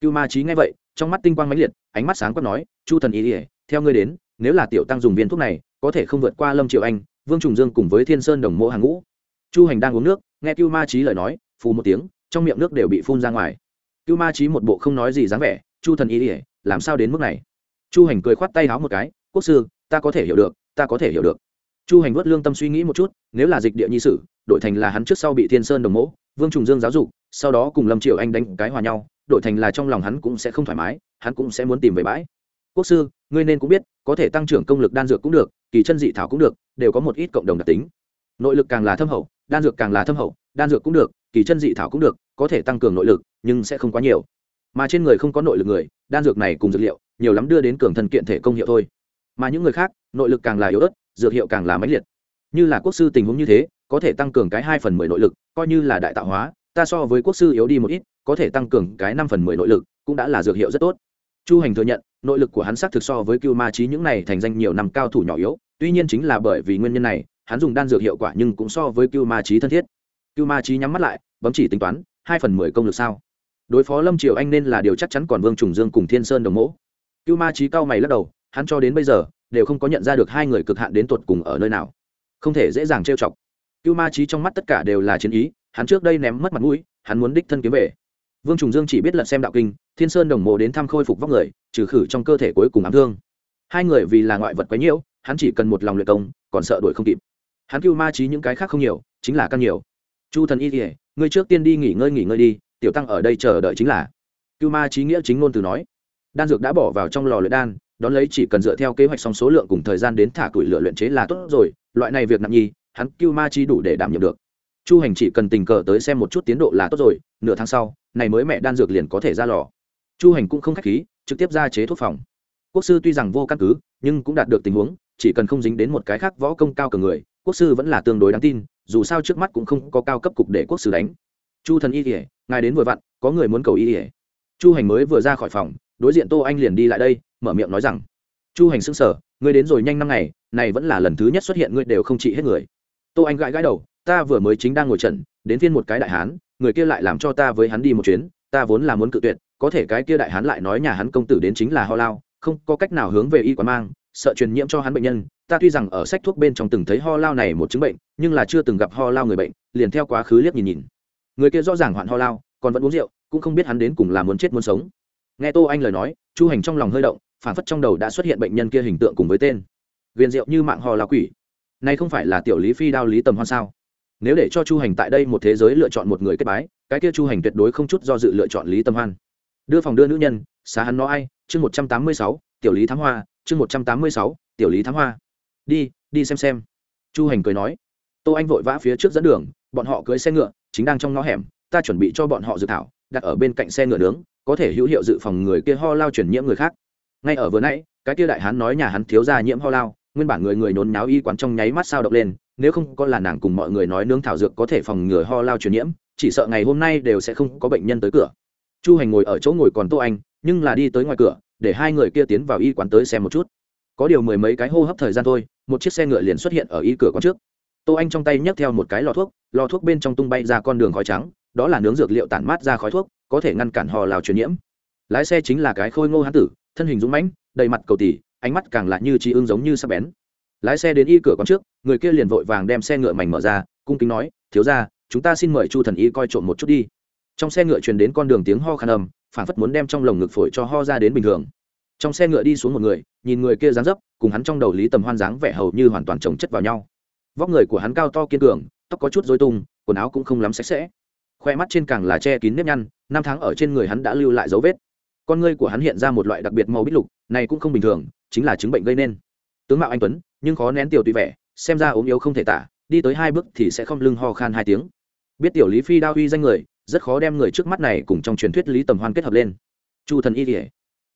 Cưu ma trí nghe vậy, trong mắt tinh quang mãnh liệt, ánh mắt sáng quát nói, chu thần ý ỉa theo ngươi đến, nếu là tiểu tăng dùng viên thuốc này, có thể không vượt qua lâm triệu anh, vương trùng dương cùng với thiên sơn đồng mộ hàng ngũ. Chu hành đang uống nước, nghe cưu ma trí lời nói, phù một tiếng, trong miệng nước đều bị phun ra ngoài. Cưu ma trí một bộ không nói gì dáng vẻ, chu thần ý ỉa làm sao đến mức này? Chu hành cười khoát tay háo một cái, quốc sư, ta có thể hiểu được, ta có thể hiểu được. Chu hành vớt lương tâm suy nghĩ một chút, nếu là dịch địa nhi sử, đổi thành là hắn trước sau bị thiên sơn đồng mộ vương trùng dương giáo dục, sau đó cùng lâm triều anh đánh cái hòa nhau, đổi thành là trong lòng hắn cũng sẽ không thoải mái, hắn cũng sẽ muốn tìm về bãi. Quốc sư, ngươi nên cũng biết, có thể tăng trưởng công lực đan dược cũng được, kỳ chân dị thảo cũng được, đều có một ít cộng đồng đặc tính. Nội lực càng là thâm hậu, đan dược càng là thâm hậu, đan dược cũng được, kỳ chân dị thảo cũng được, có thể tăng cường nội lực, nhưng sẽ không quá nhiều. Mà trên người không có nội lực người, đan dược này cùng dược liệu, nhiều lắm đưa đến cường thân kiện thể công hiệu thôi. Mà những người khác, nội lực càng là yếu ớt, dược hiệu càng là mãnh liệt. Như là quốc sư tình huống như thế có thể tăng cường cái hai phần mười nội lực, coi như là đại tạo hóa, ta so với quốc sư yếu đi một ít, có thể tăng cường cái năm phần mười nội lực, cũng đã là dược hiệu rất tốt. Chu hành thừa nhận, nội lực của hắn xác thực so với cưu ma trí những này thành danh nhiều năm cao thủ nhỏ yếu, tuy nhiên chính là bởi vì nguyên nhân này, hắn dùng đan dược hiệu quả nhưng cũng so với cưu ma trí thân thiết. Cưu ma trí nhắm mắt lại, bấm chỉ tính toán, hai phần mười công lực sao? Đối phó lâm triều anh nên là điều chắc chắn còn vương trùng dương cùng thiên sơn đồng mẫu cưu ma trí cao mày lắc đầu, hắn cho đến bây giờ, đều không có nhận ra được hai người cực hạn đến tột cùng ở nơi nào. Không thể dễ dàng trêu chọc cưu ma trí trong mắt tất cả đều là chiến ý, hắn trước đây ném mất mặt mũi, hắn muốn đích thân kiếm về. Vương trùng dương chỉ biết lật xem đạo kinh, thiên sơn đồng mộ đến thăm khôi phục vóc người, trừ khử trong cơ thể cuối cùng ám thương. Hai người vì là ngoại vật quấy nhiễu, hắn chỉ cần một lòng luyện công, còn sợ đuổi không kịp. Hắn cưu ma trí những cái khác không nhiều, chính là căn nhiều. Chu thần y kỉa ngươi trước tiên đi nghỉ ngơi nghỉ ngơi đi, tiểu tăng ở đây chờ đợi chính là. Cưu ma trí nghĩa chính ngôn từ nói. Đan dược đã bỏ vào trong lò luyện đan, đón lấy chỉ cần dựa theo kế hoạch xong số lượng cùng thời gian đến thả tuổi lửa luyện chế là tốt rồi, loại này việc nặng nhi hắn cưu ma chi đủ để đảm nhiệm được. Chu hành chỉ cần tình cờ tới xem một chút tiến độ là tốt rồi, nửa tháng sau, này mới mẹ đan dược liền có thể ra lò. Chu hành cũng không k h á c h khí, trực tiếp ra chế thuốc phòng. Quốc sư tuy rằng vô căn cứ, nhưng cũng đạt được tình huống, chỉ cần không dính đến một cái khác võ công cao cờ người, quốc sư vẫn là tương đối đáng tin, dù sao trước mắt cũng không có cao cấp cục để quốc sư đánh. Chu thần y kỉa ngài đến vừa vặn, có người muốn cầu y kỉa chu hành mới vừa ra khỏi phòng, đối diện tô anh liền đi lại đây, mở miệng nói rằng, chu hành xưng sở ngươi đến rồi nhanh năm ngày, này vẫn là lần thứ nhất xuất hiện ngươi đều không trị hết người tô anh gãi gãi đầu, ta vừa mới chính đang ngồi trận, đến phiên một cái đại hán, người kia lại làm cho ta với hắn đi một chuyến, ta vốn là muốn cự tuyệt, có thể cái kia đại hán lại nói nhà hắn công tử đến chính là ho lao, không có cách nào hướng về y quán mang, sợ truyền nhiễm cho hắn bệnh nhân. Ta tuy rằng ở sách thuốc bên trong từng thấy ho lao này một chứng bệnh, nhưng là chưa từng gặp ho lao người bệnh, liền theo quá khứ liếc nhìn nhìn. Người kia rõ ràng hoạn ho lao, còn vẫn uống rượu, cũng không biết hắn đến cùng là muốn chết muốn sống. Nghe tô anh lời nói, chu hành trong lòng hơi động phản phất trong đầu đã xuất hiện bệnh nhân kia hình tượng cùng với tên. Viên rượu như mạng ho lao quỷ nay không phải là tiểu lý phi đao lý tầm hoan sao? Nếu để cho chu hành tại đây một thế giới lựa chọn một người kết bái, cái kia chu hành tuyệt đối không chút do dự lựa chọn lý tâm hoan. Đưa phòng đưa nữ nhân, xá hắn nó ai? Chương một trăm tám mươi sáu, tiểu lý thám hoa. Chương một trăm tám mươi sáu, tiểu lý thám hoa. Đi đi xem xem. Chu hành cười nói. Tô anh vội vã phía trước dẫn đường, bọn họ cưới xe ngựa, chính đang trong ngõ hẻm, ta chuẩn bị cho bọn họ dự thảo, đặt ở bên cạnh xe ngựa nướng, có thể hữu hiệu dự phòng người kia ho lao chuyển nhiễm người khác. Ngay ở vừa nãy, cái kia đại hán nói nhà hắn thiếu ra nhiễm ho lao nguyên bản người người nhốn nháo y quán trong nháy mắt sao động lên, nếu không có là nàng cùng mọi người nói nướng thảo dược có thể phòng ngừa ho lao truyền nhiễm, chỉ sợ ngày hôm nay đều sẽ không có bệnh nhân tới cửa. Chu hành ngồi ở chỗ ngồi còn tô anh, nhưng là đi tới ngoài cửa, để hai người kia tiến vào y quán tới xem một chút. Có điều mười mấy cái hô hấp thời gian thôi, một chiếc xe ngựa liền xuất hiện ở y cửa quán trước. Tô anh trong tay nhấc theo một cái lò thuốc lò thuốc bên trong tung bay ra con đường khói trắng, đó là nướng dược liệu tản mát ra khói thuốc, có thể ngăn cản hò lào truyền nhiễm. Lái xe chính là cái khôi ngô hán tử, thân hình dũng mãnh, đầy mặt cầu tỉ ánh mắt càng lại như trí ưng giống như sắp bén. Lái xe đến y cửa con trước, người kia liền vội vàng đem xe ngựa mảnh mở ra, cung kính nói, thiếu ra chúng ta xin mời chu thần y coi trộm một chút đi. Trong xe ngựa truyền đến con đường tiếng ho khăn âm, phản phất muốn đem trong lồng ngực phổi cho ho ra đến bình thường. Trong xe ngựa đi xuống một người, nhìn người kia dáng dấp, cùng hắn trong đầu lý tầm hoan dáng vẻ hầu như hoàn toàn trồng chất vào nhau. Vóc người của hắn cao to kiên cường, tóc có chút dối tung, quần áo cũng không lắm sạch sẽ. Khoe mắt trên càng là che kín nếp nhăn, năm tháng ở trên người hắn đã lưu lại dấu vết. Con ngươi của hắn hiện ra một loại đặc biệt màu bít lục, này cũng không bình thường chính là chứng bệnh gây nên. Tướng mạo anh tuấn, nhưng khó nén tiểu tùy vẻ, xem ra ốm yếu không thể tả, đi tới hai bước thì sẽ không lưng ho khan hai tiếng. Biết tiểu lý phi đao uy danh người, rất khó đem người trước mắt này cùng trong truyền thuyết lý tầm hoan kết hợp lên. Chu thần y kể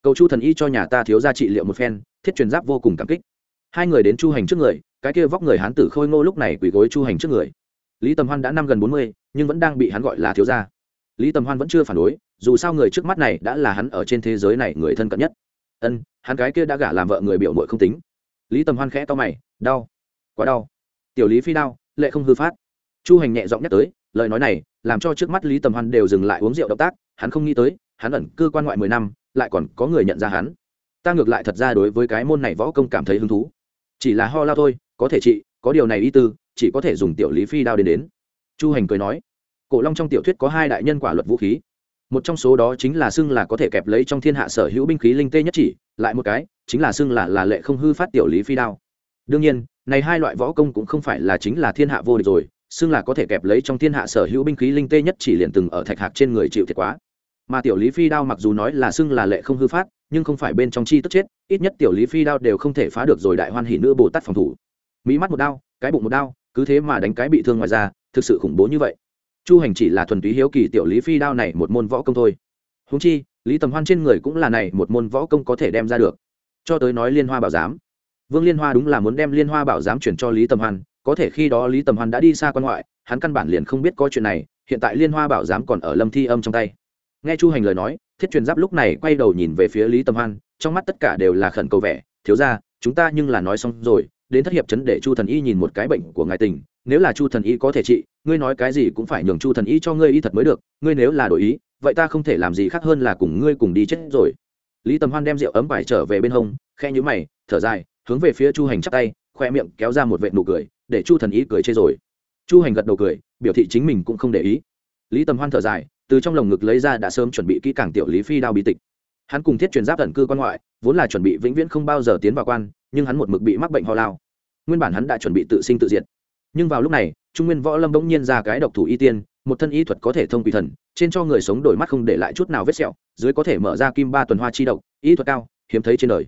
cầu chu thần y cho nhà ta thiếu ra trị liệu một phen, thiết truyền giáp vô cùng cảm kích. Hai người đến chu hành trước người, cái kia vóc người hán tử khôi ngô lúc này quỳ gối chu hành trước người. Lý tầm hoan đã năm gần bốn mươi, nhưng vẫn đang bị hắn gọi là thiếu gia. Lý tầm hoan vẫn chưa phản đối, dù sao người trước mắt này đã là hắn ở trên thế giới này người thân cận nhất. Ân hắn cái kia đã gả làm vợ người biểu mội không tính. Lý tầm hoan khẽ to mày, đau, quá đau. Tiểu lý phi đau, lệ không hư phát. Chu hành nhẹ giọng nhắc tới, lời nói này làm cho trước mắt lý tầm hoan đều dừng lại uống rượu động tác, hắn không nghĩ tới, hắn ẩn cư quan ngoại mười năm, lại còn có người nhận ra hắn. Ta ngược lại thật ra đối với cái môn này võ công cảm thấy hứng thú. Chỉ là ho lao thôi, có thể trị có điều này y tư, chỉ có thể dùng tiểu lý phi đao đến đến. Chu hành cười nói, cổ long trong tiểu thuyết có hai đại nhân quả luật vũ khí. Một trong số đó chính là xưng là có thể kẹp lấy trong thiên hạ sở hữu binh khí linh tê nhất chỉ lại một cái, chính là xưng là là lệ không hư phát tiểu lý phi đao. Đương nhiên, này hai loại võ công cũng không phải là chính là thiên hạ vô địch rồi, xưng là có thể kẹp lấy trong thiên hạ sở hữu binh khí linh tê nhất chỉ liền từng ở thạch hạc trên người chịu thiệt quá. Mà tiểu lý phi đao mặc dù nói là xưng là lệ không hư phát, nhưng không phải bên trong chi tức chết, ít nhất tiểu lý phi đao đều không thể phá được rồi đại hoan hỷ nữ bồ tát phòng thủ. Mỹ mắt một đao, cái bụng một đao, cứ thế mà đánh cái bị thương ngoài ra thực sự khủng bố như vậy. Chu hành chỉ là thuần túy hiếu kỳ tiểu lý phi đao này một môn võ công thôi húng chi, lý tầm hoan trên người cũng là này một môn võ công có thể đem ra được. Cho tới nói liên hoa bảo giám. Vương liên hoa đúng là muốn đem liên hoa bảo giám chuyển cho lý tầm hoan, có thể khi đó lý tầm hoan đã đi xa quan ngoại, hắn căn bản liền không biết có chuyện này, hiện tại liên hoa bảo giám còn ở lâm thi âm trong tay. Nghe chu hành lời nói, thiết truyền giáp lúc này quay đầu nhìn về phía lý tầm hoan, trong mắt tất cả đều là khẩn cầu vẻ, thiếu ra chúng ta nhưng là nói xong rồi, đến thất hiệp chấn để chu thần y nhìn một cái bệnh của ngài tình, nếu là chu thần y có thể trị, ngươi nói cái gì cũng phải nhường chu thần y cho ngươi y thật mới được, ngươi nếu là đổi ý vậy ta không thể làm gì khác hơn là cùng ngươi cùng đi chết rồi. Lý tầm hoan đem rượu ấm vải trở về bên hông khe nhữ mày, thở dài, hướng về phía chu hành chắp tay, khoe miệng kéo ra một vệ nụ cười, để chu thần y cười chê rồi. Chu hành gật đầu cười, biểu thị chính mình cũng không để ý. Lý tầm hoan thở dài, từ trong lồng ngực lấy ra đã sớm chuẩn bị kỹ càng tiểu lý phi đao bí tịch. Hắn cùng thiết truyền giáp tận cư quan ngoại, vốn là chuẩn bị vĩnh viễn không bao giờ tiến vào quan, nhưng hắn một mực bị mắc bệnh ho lao. Nguyên bản hắn đã chuẩn bị tự sinh tự diệt. Nhưng vào lúc này, trung nguyên võ lâm bỗng nhiên ra cái độc thủ y tiên một thân y thuật có thể thông quỷ thần, trên cho người sống đổi mắt không để lại chút nào vết sẹo, dưới có thể mở ra kim ba tuần hoa chi độc, y thuật cao, hiếm thấy trên đời.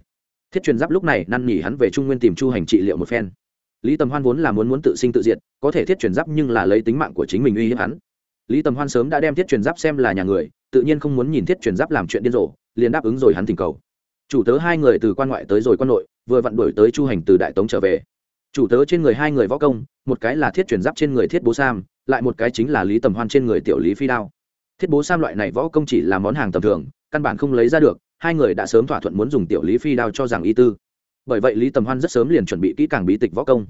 Thiết truyền giáp lúc này năn nỉ hắn về trung nguyên tìm chu hành trị liệu một phen. Lý tầm hoan vốn là muốn muốn tự sinh tự diệt, có thể thiết truyền giáp nhưng là lấy tính mạng của chính mình uy hiếp hắn. Lý tầm hoan sớm đã đem thiết truyền giáp xem là nhà người, tự nhiên không muốn nhìn thiết truyền giáp làm chuyện điên rồ, liền đáp ứng rồi hắn thỉnh cầu. Chủ tớ hai người từ quan ngoại tới rồi quan nội, vừa vặn đuổi tới chu hành từ đại tống trở về. Chủ tớ trên người hai người võ công một cái là thiết truyền giáp trên người thiết bố sam, lại một cái chính là lý tầm hoan trên người tiểu lý phi đao. Thiết bố sam loại này võ công chỉ là món hàng tầm thường, căn bản không lấy ra được, hai người đã sớm thỏa thuận muốn dùng tiểu lý phi đao cho rằng y tư. Bởi vậy lý tầm hoan rất sớm liền chuẩn bị kỹ càng bí tịch võ công.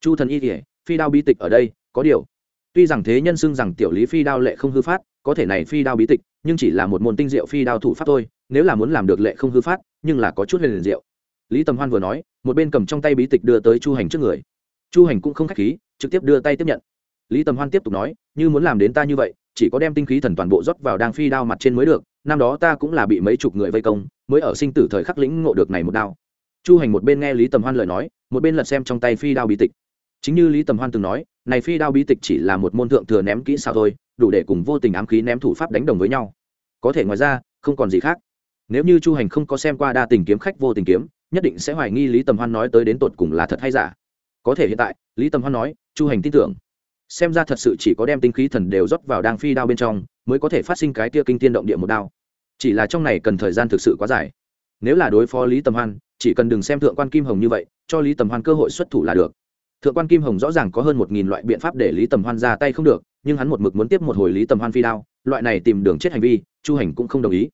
Chu thần y kể phi đao bí tịch ở đây, có điều. Tuy rằng thế nhân xưng rằng tiểu lý phi đao lệ không hư phát, có thể này phi đao bí tịch, nhưng chỉ là một môn tinh diệu phi đao thủ pháp thôi, nếu là muốn làm được lệ không hư phát, nhưng là có chút huyền liền diệu. Lý tầm hoan vừa nói, một bên cầm trong tay bí tịch đưa tới chu hành trước người chu hành cũng không k h á c h khí, trực tiếp đưa tay tiếp nhận. Lý tầm hoan tiếp tục nói, như muốn làm đến ta như vậy, chỉ có đem tinh khí thần toàn bộ rót vào đang phi đao mặt trên mới được, năm đó ta cũng là bị mấy chục người vây công, mới ở sinh tử thời khắc lĩnh ngộ được này một đao. Chu hành một bên nghe lý tầm hoan lời nói, một bên lật xem trong tay phi đao bí tịch. Chính như lý tầm hoan từng nói, này phi đao bí tịch chỉ là một môn thượng thừa ném kỹ sao thôi, đủ để cùng vô tình ám khí ném thủ pháp đánh đồng với nhau. Có thể ngoài ra, không còn gì khác. Nếu như chu hành không có xem qua đa tình kiếm khách vô tình kiếm, nhất định sẽ hoài nghi lý tầm hoan nói tới đến tột cùng là thật hay giả có thể hiện tại, lý tầm hoan nói, chu hành tin tưởng. Xem ra thật sự chỉ có đem tinh khí thần đều rót vào đang phi đao bên trong, mới có thể phát sinh cái tia kinh tiên động địa một đao. Chỉ là trong này cần thời gian thực sự quá dài. Nếu là đối phó lý tầm hoan, chỉ cần đừng xem thượng quan kim hồng như vậy, cho lý tầm hoan cơ hội xuất thủ là được. Thượng quan kim hồng rõ ràng có hơn một nghìn loại biện pháp để lý tầm hoan ra tay không được, nhưng hắn một mực muốn tiếp một hồi lý tầm hoan phi đao, loại này tìm đường chết hành vi, chu hành cũng không đồng ý.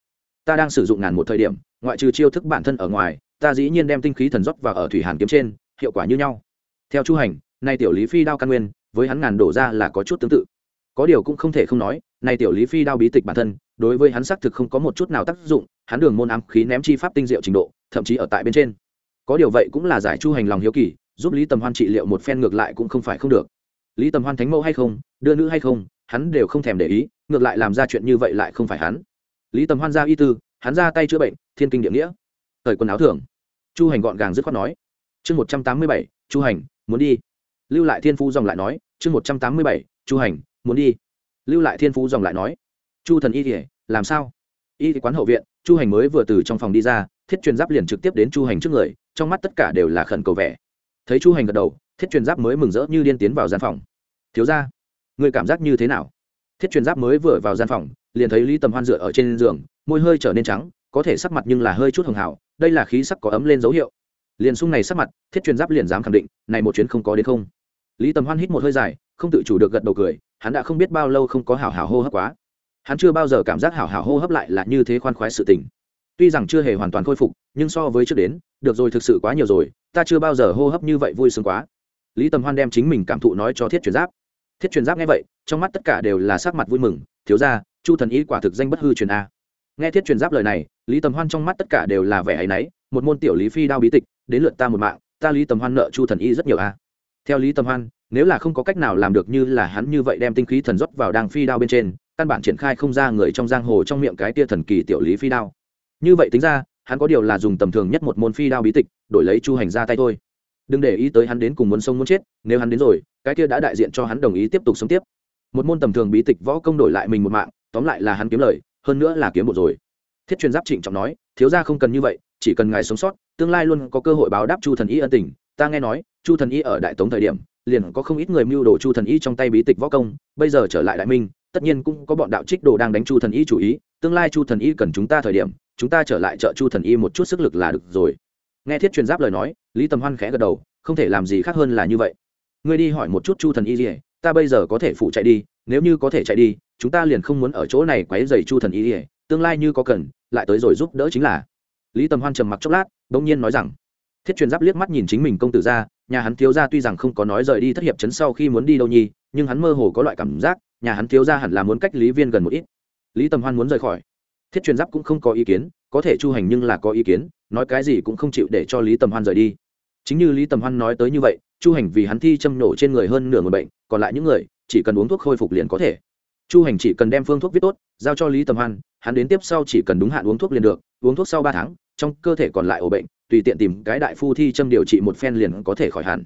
Ta đang sử dụng ngàn một thời điểm, ngoại trừ chiêu thức bản thân ở ngoài, ta dĩ nhiên đem tinh khí thần rót vào ở thủy hàn kiếm trên, hiệu quả như nhau theo chu hành, nay tiểu lý phi đao căn nguyên, với hắn ngàn đổ ra là có chút tương tự. Có điều cũng không thể không nói, nay tiểu lý phi đao bí tịch bản thân, đối với hắn xác thực không có một chút nào tác dụng, hắn đường môn ám khí ném chi pháp tinh diệu trình độ, thậm chí ở tại bên trên. Có điều vậy cũng là giải chu hành lòng hiếu kỳ, giúp lý tầm hoan trị liệu một phen ngược lại cũng không phải không được. Lý tầm hoan thánh mẫu hay không, đưa nữ hay không, hắn đều không thèm để ý, ngược lại làm ra chuyện như vậy lại không phải hắn. Lý tầm hoan ra y tư, hắn ra tay chữa bệnh, thiên kinh địa nghĩa. Thời quần áo thường chu hành gọn gàng dứt khoát nói. Chương một trăm tám mươi bảy, chu hành muốn đi. Lưu lại thiên phú dòng lại nói, chương một trăm tám mươi bảy, chu hành, muốn đi. Lưu lại thiên phú dòng lại nói, chu thần y thì làm sao? Y quán hậu viện, chu hành mới vừa từ trong phòng đi ra, thiết truyền giáp liền trực tiếp đến chu hành trước người, trong mắt tất cả đều là khẩn cầu vẻ. Thấy chu hành gật đầu, thiết truyền giáp mới mừng rỡ như điên tiến vào gian phòng. Thiếu ra người cảm giác như thế nào? Thiết truyền giáp mới vừa vào gian phòng, liền thấy lý tầm hoan dựa ở trên giường, môi hơi trở nên trắng, có thể sắc mặt nhưng là hơi chút hồng hảo đây là khí sắc có ấm lên dấu hiệu liền sung này sắc mặt, thiết truyền giáp liền dám khẳng định, này một chuyến không có đến không. Lý tầm hoan hít một hơi dài, không tự chủ được gật đầu cười, hắn đã không biết bao lâu không có hảo hảo hô hấp quá. Hắn chưa bao giờ cảm giác hảo hảo hô hấp lại là như thế khoan khoái sự tình. Tuy rằng chưa hề hoàn toàn khôi phục, nhưng so với trước đến, được rồi thực sự quá nhiều rồi, ta chưa bao giờ hô hấp như vậy vui sướng quá. Lý tầm hoan đem chính mình cảm thụ nói cho thiết truyền giáp. Thiết truyền giáp nghe vậy, trong mắt tất cả đều là sắc mặt vui mừng, thiếu ra chu thần ý quả thực danh bất hư truyền a. Nghe thiết truyền giáp lời này, lý tầm hoan trong mắt tất cả đều là vẻ áy náy một môn tiểu lý phi đao bí tịch, đến lượt ta một mạng, ta lý tầm hoan nợ chu thần y rất nhiều a. Theo lý tầm hoan, nếu là không có cách nào làm được như là hắn như vậy đem tinh khí thần rót vào đang phi đao bên trên, căn bản triển khai không ra người trong giang hồ trong miệng cái tia thần kỳ tiểu lý phi đao. Như vậy tính ra, hắn có điều là dùng tầm thường nhất một môn phi đao bí tịch, đổi lấy chu hành ra tay thôi. Đừng để ý tới hắn đến cùng muốn sông muốn chết, nếu hắn đến rồi, cái kia đã đại diện cho hắn đồng ý tiếp tục sống tiếp. Một môn tầm thường bí tịch võ công đổi lại mình một mạng, tóm lại là hắn kiếm lời, hơn nữa là kiếm một rồi. Thiết truyền giáp trịnh trọng nói, thiếu gia không cần như vậy chỉ cần ngài sống sót, tương lai luôn có cơ hội báo đáp chu thần y ân tình. Ta nghe nói, chu thần y ở đại tống thời điểm, liền có không ít người mưu đồ chu thần y trong tay bí tịch võ công, bây giờ trở lại đại minh, tất nhiên cũng có bọn đạo trích đồ đang đánh chu thần y chủ ý, tương lai chu thần y cần chúng ta thời điểm, chúng ta trở lại trợ chu thần y một chút sức lực là được rồi. Nghe thiết truyền giáp lời nói, lý tầm hoan khẽ gật đầu, không thể làm gì khác hơn là như vậy. Ngươi đi hỏi một chút chu thần y gì ta bây giờ có thể phụ chạy đi, nếu như có thể chạy đi, chúng ta liền không muốn ở chỗ này quấy dày chu thần y gì tương lai như có cần, lại tới rồi giúp đỡ chính là lý tầm hoan trầm mặc chốc lát, bỗng nhiên nói rằng, thiết truyền giáp liếc mắt nhìn chính mình công tử ra, nhà hắn thiếu ra tuy rằng không có nói rời đi thất hiệp chấn sau khi muốn đi đâu nhi nhưng hắn mơ hồ có loại cảm giác, nhà hắn thiếu ra hẳn là muốn cách lý viên gần một ít. Lý tầm hoan muốn rời khỏi. Thiết truyền giáp cũng không có ý kiến, có thể chu hành nhưng là có ý kiến, nói cái gì cũng không chịu để cho lý tầm hoan rời đi. Chính như lý tầm hoan nói tới như vậy, chu hành vì hắn thi châm nổ trên người hơn nửa người bệnh, còn lại những người, chỉ cần uống thuốc khôi phục liền có thể. Chu hành chỉ cần đem phương thuốc viết tốt, giao cho lý tầm hoan hắn đến tiếp sau chỉ cần đúng hạn uống thuốc liền được, uống thuốc sau ba tháng, trong cơ thể còn lại ổ bệnh, tùy tiện tìm cái đại phu thi châm điều trị một phen liền có thể khỏi hẳn.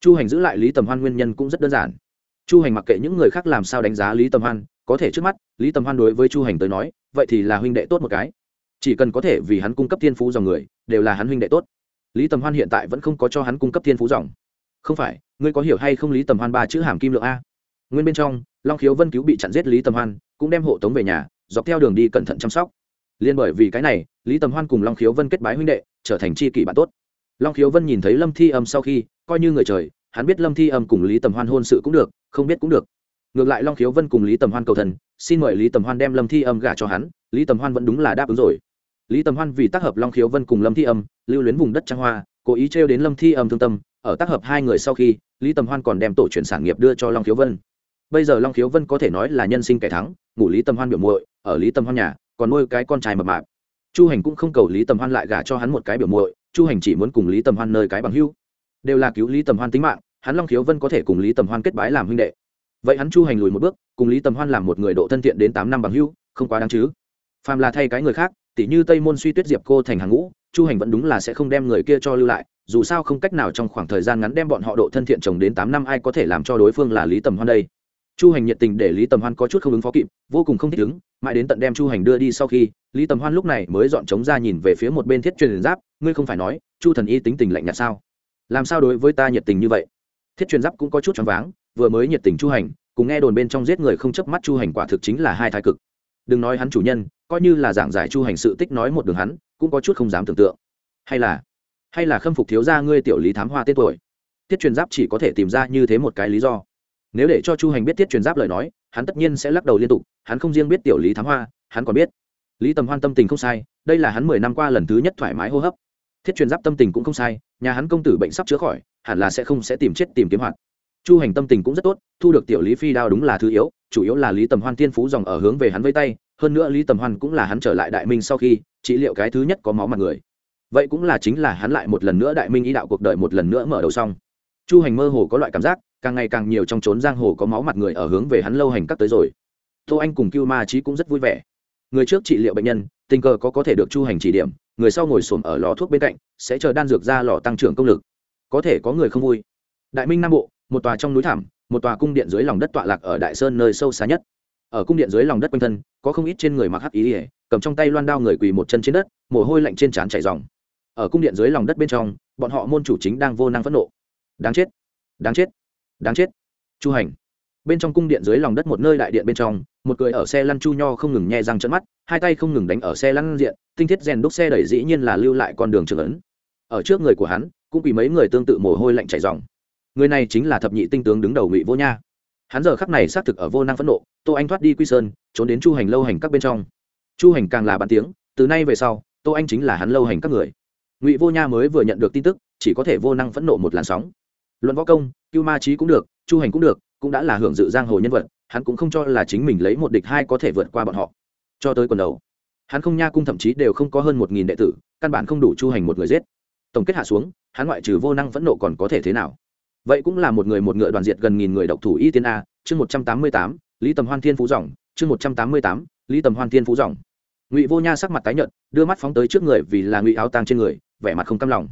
Chu hành giữ lại lý tầm hoan nguyên nhân cũng rất đơn giản. Chu hành mặc kệ những người khác làm sao đánh giá lý tầm hoan, có thể trước mắt, lý tầm hoan đối với chu hành tới nói, vậy thì là huynh đệ tốt một cái. Chỉ cần có thể vì hắn cung cấp thiên phú dòng người, đều là hắn huynh đệ tốt. Lý tầm hoan hiện tại vẫn không có cho hắn cung cấp thiên phú dòng. Không phải, ngươi có hiểu hay không lý tầm hoan ba chữ hàm kim lượng a? Nguyên bên trong, long khiếu vân cứu bị chặn giết lý tầm hoan, cũng đem hộ tống về nhà dọc theo đường đi cẩn thận chăm sóc. Liên bởi vì cái này, lý tầm hoan cùng long khiếu vân kết bái huynh đệ, trở thành c h i kỷ bạn tốt. Long khiếu vân nhìn thấy lâm thi âm sau khi, coi như người trời, hắn biết lâm thi âm cùng lý tầm hoan hôn sự cũng được, không biết cũng được. Ngược lại long khiếu vân cùng lý tầm hoan cầu thần, xin mời lý tầm hoan đem lâm thi âm gả cho hắn, lý tầm hoan vẫn đúng là đáp ứng rồi. Lý tầm hoan vì tác hợp long khiếu vân cùng lâm thi âm, lưu luyến vùng đất trang hoa, cố ý trêu đến lâm thi âm thương tâm, ở tác hợp hai người sau khi, lý tầm hoan còn đem tổ truyền sản nghiệp đưa cho long khiếu vân. Bây giờ long khiếu vân có thể nói là nhân sinh kẻ thắng ngủ lý tầm hoan biểu muội, ở lý tầm hoan nhà, còn nuôi cái con trai mập mạp. Chu hành cũng không cầu lý tầm hoan lại gả cho hắn một cái biểu muội, chu hành chỉ muốn cùng lý tầm hoan nơi cái bằng hưu đều là cứu lý tầm hoan tính mạng, hắn long khiếu vân có thể cùng lý tầm hoan kết bái làm huynh đệ. Vậy hắn chu hành lùi một bước, cùng lý tầm hoan làm một người độ thân thiện đến tám năm bằng hưu không quá đáng chứ. Phàm là thay cái người khác, tỉ như tây môn suy tuyết diệp cô thành hàng ngũ, chu hành vẫn đúng là sẽ không đem người kia cho lưu lại, dù sao không cách nào trong khoảng thời gian ngắn đem bọn họ độ thân thiện chồng đến tám năm ai có thể làm cho đối phương là lý tầm hoan đây chu hành nhiệt tình để lý tầm hoan có chút không ứng phó kịp, vô cùng không thích ứng, mãi đến tận đem chu hành đưa đi sau khi, lý tầm hoan lúc này mới dọn trống ra nhìn về phía một bên thiết truyền giáp, ngươi không phải nói, chu thần y tính tình lạnh nhạt sao? Làm sao đối với ta nhiệt tình như vậy? Thiết truyền giáp cũng có chút choáng váng, vừa mới nhiệt tình chu hành, cùng nghe đồn bên trong giết người không chớp mắt chu hành quả thực chính là hai thái cực. Đừng nói hắn chủ nhân, coi như là giảng giải chu hành sự tích nói một đường hắn, cũng có chút không dám tưởng tượng. Hay là hay là khâm phục thiếu gia ngươi tiểu lý thám hoa tên tuổi? Tiết truyền giáp chỉ có thể tìm ra như thế một cái lý do nếu để cho chu hành biết tiết truyền giáp lời nói, hắn tất nhiên sẽ lắc đầu liên tục, hắn không riêng biết tiểu lý thám hoa, hắn còn biết. Lý tầm hoan tâm tình không sai, đây là hắn mười năm qua lần thứ nhất thoải mái hô hấp. Thiết truyền giáp tâm tình cũng không sai, nhà hắn công tử bệnh sắp chữa khỏi, hẳn là sẽ không sẽ tìm chết tìm kiếm hoạt. Chu hành tâm tình cũng rất tốt, thu được tiểu lý phi đao đúng là thứ yếu, chủ yếu là lý tầm hoan tiên phú dòng ở hướng về hắn với tay, hơn nữa lý tầm hoan cũng là hắn trở lại đại minh sau khi, trị liệu cái thứ nhất có máu mặt người. Vậy cũng là chính là hắn lại một lần nữa đại minh ý đạo cuộc đời một lần nữa mở đầu xong. Chu hành mơ hồ có loại cảm giác càng ngày càng nhiều trong trốn giang hồ có máu mặt người ở hướng về hắn lâu hành cắt tới rồi. Tô anh cùng cưu ma trí cũng rất vui vẻ. Người trước trị liệu bệnh nhân, tình cờ có có thể được chu hành chỉ điểm, người sau ngồi xổm ở lò thuốc bên cạnh, sẽ chờ đan dược ra lò tăng trưởng công lực. Có thể có người không vui. Đại minh nam bộ, một tòa trong núi thảm, một tòa cung điện dưới lòng đất tọa lạc ở đại sơn nơi sâu xa nhất. Ở cung điện dưới lòng đất quanh thân, có không ít trên người mặc hắc ý ỉa cầm trong tay loan đao người quỳ một chân trên đất, mồ hôi lạnh trên trán chảy dòng ở cung điện dưới lòng đất bên trong, bọn họ môn chủ chính đang vô năng phẫn nộ. Đáng chết. Đáng chết đáng chết. Chu hành. Bên trong cung điện dưới lòng đất một nơi đại điện bên trong, một người ở xe lăn chu nho không ngừng nhẹ răng trận mắt, hai tay không ngừng đánh ở xe lăn diện, tinh thiết rèn đúc xe đẩy dĩ nhiên là lưu lại con đường trường ấn. Ở trước người của hắn, cũng bị mấy người tương tự mồ hôi lạnh chảy dòng người này chính là thập nhị tinh tướng đứng đầu ngụy vô nha. Hắn giờ khắc này xác thực ở vô năng phẫn nộ, tô anh thoát đi quy sơn, trốn đến chu hành lâu hành các bên trong. Chu hành càng là bàn tiếng, từ nay về sau, tô anh chính là hắn lâu hành các người. Ngụy vô nha mới vừa nhận được tin tức, chỉ có thể vô năng phẫn nộ một làn sóng. Luận võ công cưu ma trí cũng được, chu hành cũng được, cũng đã là hưởng dự giang hồ nhân vật, hắn cũng không cho là chính mình lấy một địch hai có thể vượt qua bọn họ. Cho tới quần đầu, hắn không nha cung thậm chí đều không có hơn một nghìn đệ tử, căn bản không đủ chu hành một người giết. Tổng kết hạ xuống, hắn ngoại trừ vô năng phẫn nộ còn có thể thế nào? Vậy cũng là một người một ngựa đoàn diệt gần nghìn người độc thủ y tiên a, chương một trăm tám mươi tám, lý tầm hoan thiên phú dòng, chương một trăm tám mươi tám, lý tầm hoan thiên phú dòng. Ngụy vô nha sắc mặt tái nhợt, đưa mắt phóng tới trước người vì là ngụy áo tang trên người, vẻ mặt không căm lòng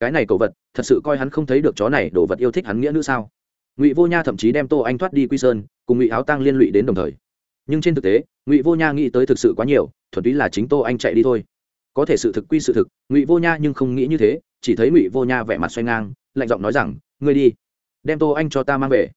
cái này cầu vật, thật sự coi hắn không thấy được chó này đồ vật yêu thích hắn nghĩa nữa sao? Ngụy vô nha thậm chí đem tô anh thoát đi quy sơn, cùng ngụy áo tang liên lụy đến đồng thời. Nhưng trên thực tế, ngụy vô nha nghĩ tới thực sự quá nhiều, thuần túy là chính tô anh chạy đi thôi. Có thể sự thực quy sự thực, ngụy vô nha nhưng không nghĩ như thế, chỉ thấy ngụy vô nha vẻ mặt xoay ngang, lạnh giọng nói rằng, ngươi đi, đem tô anh cho ta mang về.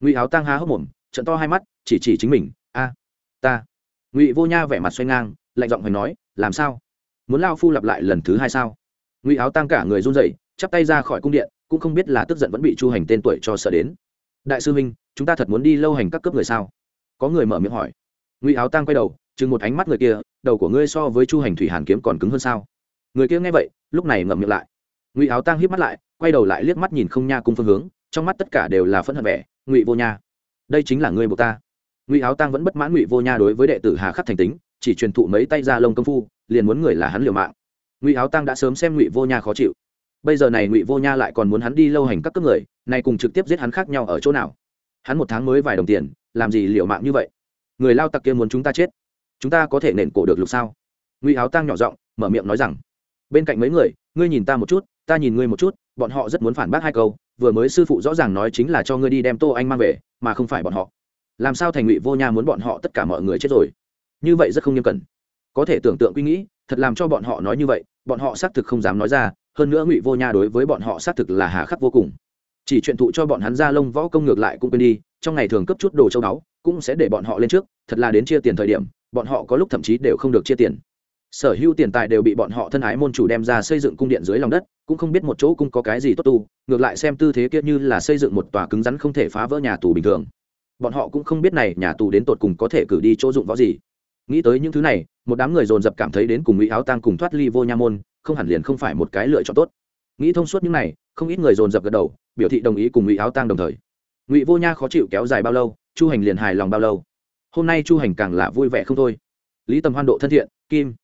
Ngụy áo tang há hốc mồm trận to hai mắt, chỉ chỉ chính mình, a, ta. Ngụy vô nha vẻ mặt xoay ngang, lạnh giọng hoành nói, làm sao? Muốn lao phu lặp lại lần thứ hai sao? Ngụy áo Tăng cả người run rẩy, chắp tay ra khỏi cung điện, cũng không biết là tức giận vẫn bị chu hành tên tuổi cho sợ đến. Đại sư huynh, chúng ta thật muốn đi lâu hành các cướp người sao? Có người mở miệng hỏi. Ngụy áo Tăng quay đầu, chừng một ánh mắt người kia, đầu của ngươi so với chu hành thủy hàn kiếm còn cứng hơn sao? Người kia nghe vậy, lúc này ngậm miệng lại. Ngụy áo Tăng híp mắt lại, quay đầu lại liếc mắt nhìn không nha cung phương hướng, trong mắt tất cả đều là phẫn hận vẻ, ngụy vô nha, đây chính là ngươi buộc ta. Ngụy áo Tăng vẫn bất mãn ngụy vô nha đối với đệ tử hà khắc thành tính, chỉ truyền thụ mấy tay ra lông công phu, liền muốn người là hắn liều mạng ngụy áo Tăng đã sớm xem ngụy vô nha khó chịu. Bây giờ này ngụy vô nha lại còn muốn hắn đi lâu hành các cấp người, này cùng trực tiếp giết hắn khác nhau ở chỗ nào? Hắn một tháng mới vài đồng tiền, làm gì liều mạng như vậy? Người lao tặc kia muốn chúng ta chết, chúng ta có thể nện cổ được lục sao? Ngụy áo Tăng nhỏ giọng, mở miệng nói rằng, bên cạnh mấy người, ngươi nhìn ta một chút, ta nhìn ngươi một chút, bọn họ rất muốn phản bác hai câu, vừa mới sư phụ rõ ràng nói chính là cho ngươi đi đem tô anh mang về, mà không phải bọn họ. Làm sao thành ngụy vô nha muốn bọn họ tất cả mọi người chết rồi? Như vậy rất không nghiêm cẩn. Có thể tưởng tượng quy nghĩ thật làm cho bọn họ nói như vậy, bọn họ xác thực không dám nói ra, hơn nữa ngụy vô nha đối với bọn họ xác thực là hà khắc vô cùng. Chỉ chuyện thụ cho bọn hắn ra lông võ công ngược lại cũng quên đi, trong ngày thường cấp chút đồ châu báu, cũng sẽ để bọn họ lên trước, thật là đến chia tiền thời điểm, bọn họ có lúc thậm chí đều không được chia tiền. Sở hữu tiền tài đều bị bọn họ thân ái môn chủ đem ra xây dựng cung điện dưới lòng đất, cũng không biết một chỗ cung có cái gì tốt tu, ngược lại xem tư thế kia như là xây dựng một tòa cứng rắn không thể phá vỡ nhà tù bình thường. Bọn họ cũng không biết này nhà tù đến tột cùng có thể cử đi chỗ dụng võ gì. Nghĩ tới những thứ này một đám người dồn dập cảm thấy đến cùng ngụy áo tang cùng thoát ly vô nha môn, không hẳn liền không phải một cái lựa chọn tốt. Nghĩ thông suốt những này, không ít người dồn dập gật đầu, biểu thị đồng ý cùng ngụy áo tang đồng thời. Ngụy vô nha khó chịu kéo dài bao lâu, chu hành liền hài lòng bao lâu. Hôm nay chu hành càng là vui vẻ không thôi. Lý tầm hoan độ thân thiện, kim.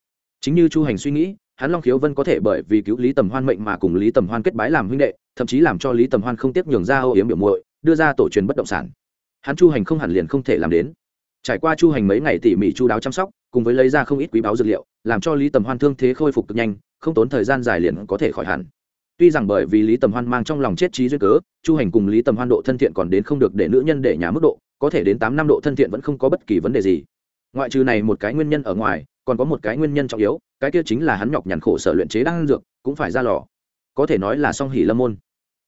Chính như chu hành suy nghĩ, hắn long khiếu vân có thể bởi vì cứu lý tầm hoan mệnh mà cùng lý tầm hoan kết bái làm huynh đệ, thậm chí làm cho lý tầm hoan không tiếp nhường ra âu yếm biểu muội, đưa ra tổ truyền bất động sản. Hắn chu hành không hẳn liền không thể làm đến. Trải qua chu hành mấy ngày tỉ mỉ chu đáo chăm sóc cùng với lấy ra không ít quý báo dược liệu, làm cho lý tầm hoan thương thế khôi phục cực nhanh, không tốn thời gian dài liền có thể khỏi hẳn. Tuy rằng bởi vì lý tầm hoan mang trong lòng chết trí duyên cớ, chu hành cùng lý tầm hoan độ thân thiện còn đến không được để nữ nhân để nhà mức độ, có thể đến tám năm độ thân thiện vẫn không có bất kỳ vấn đề gì. Ngoại trừ này một cái nguyên nhân ở ngoài, còn có một cái nguyên nhân trọng yếu, cái kia chính là hắn nhọc nhằn khổ sở luyện chế đang dược, cũng phải ra lò. Có thể nói là song hỉ lâm môn.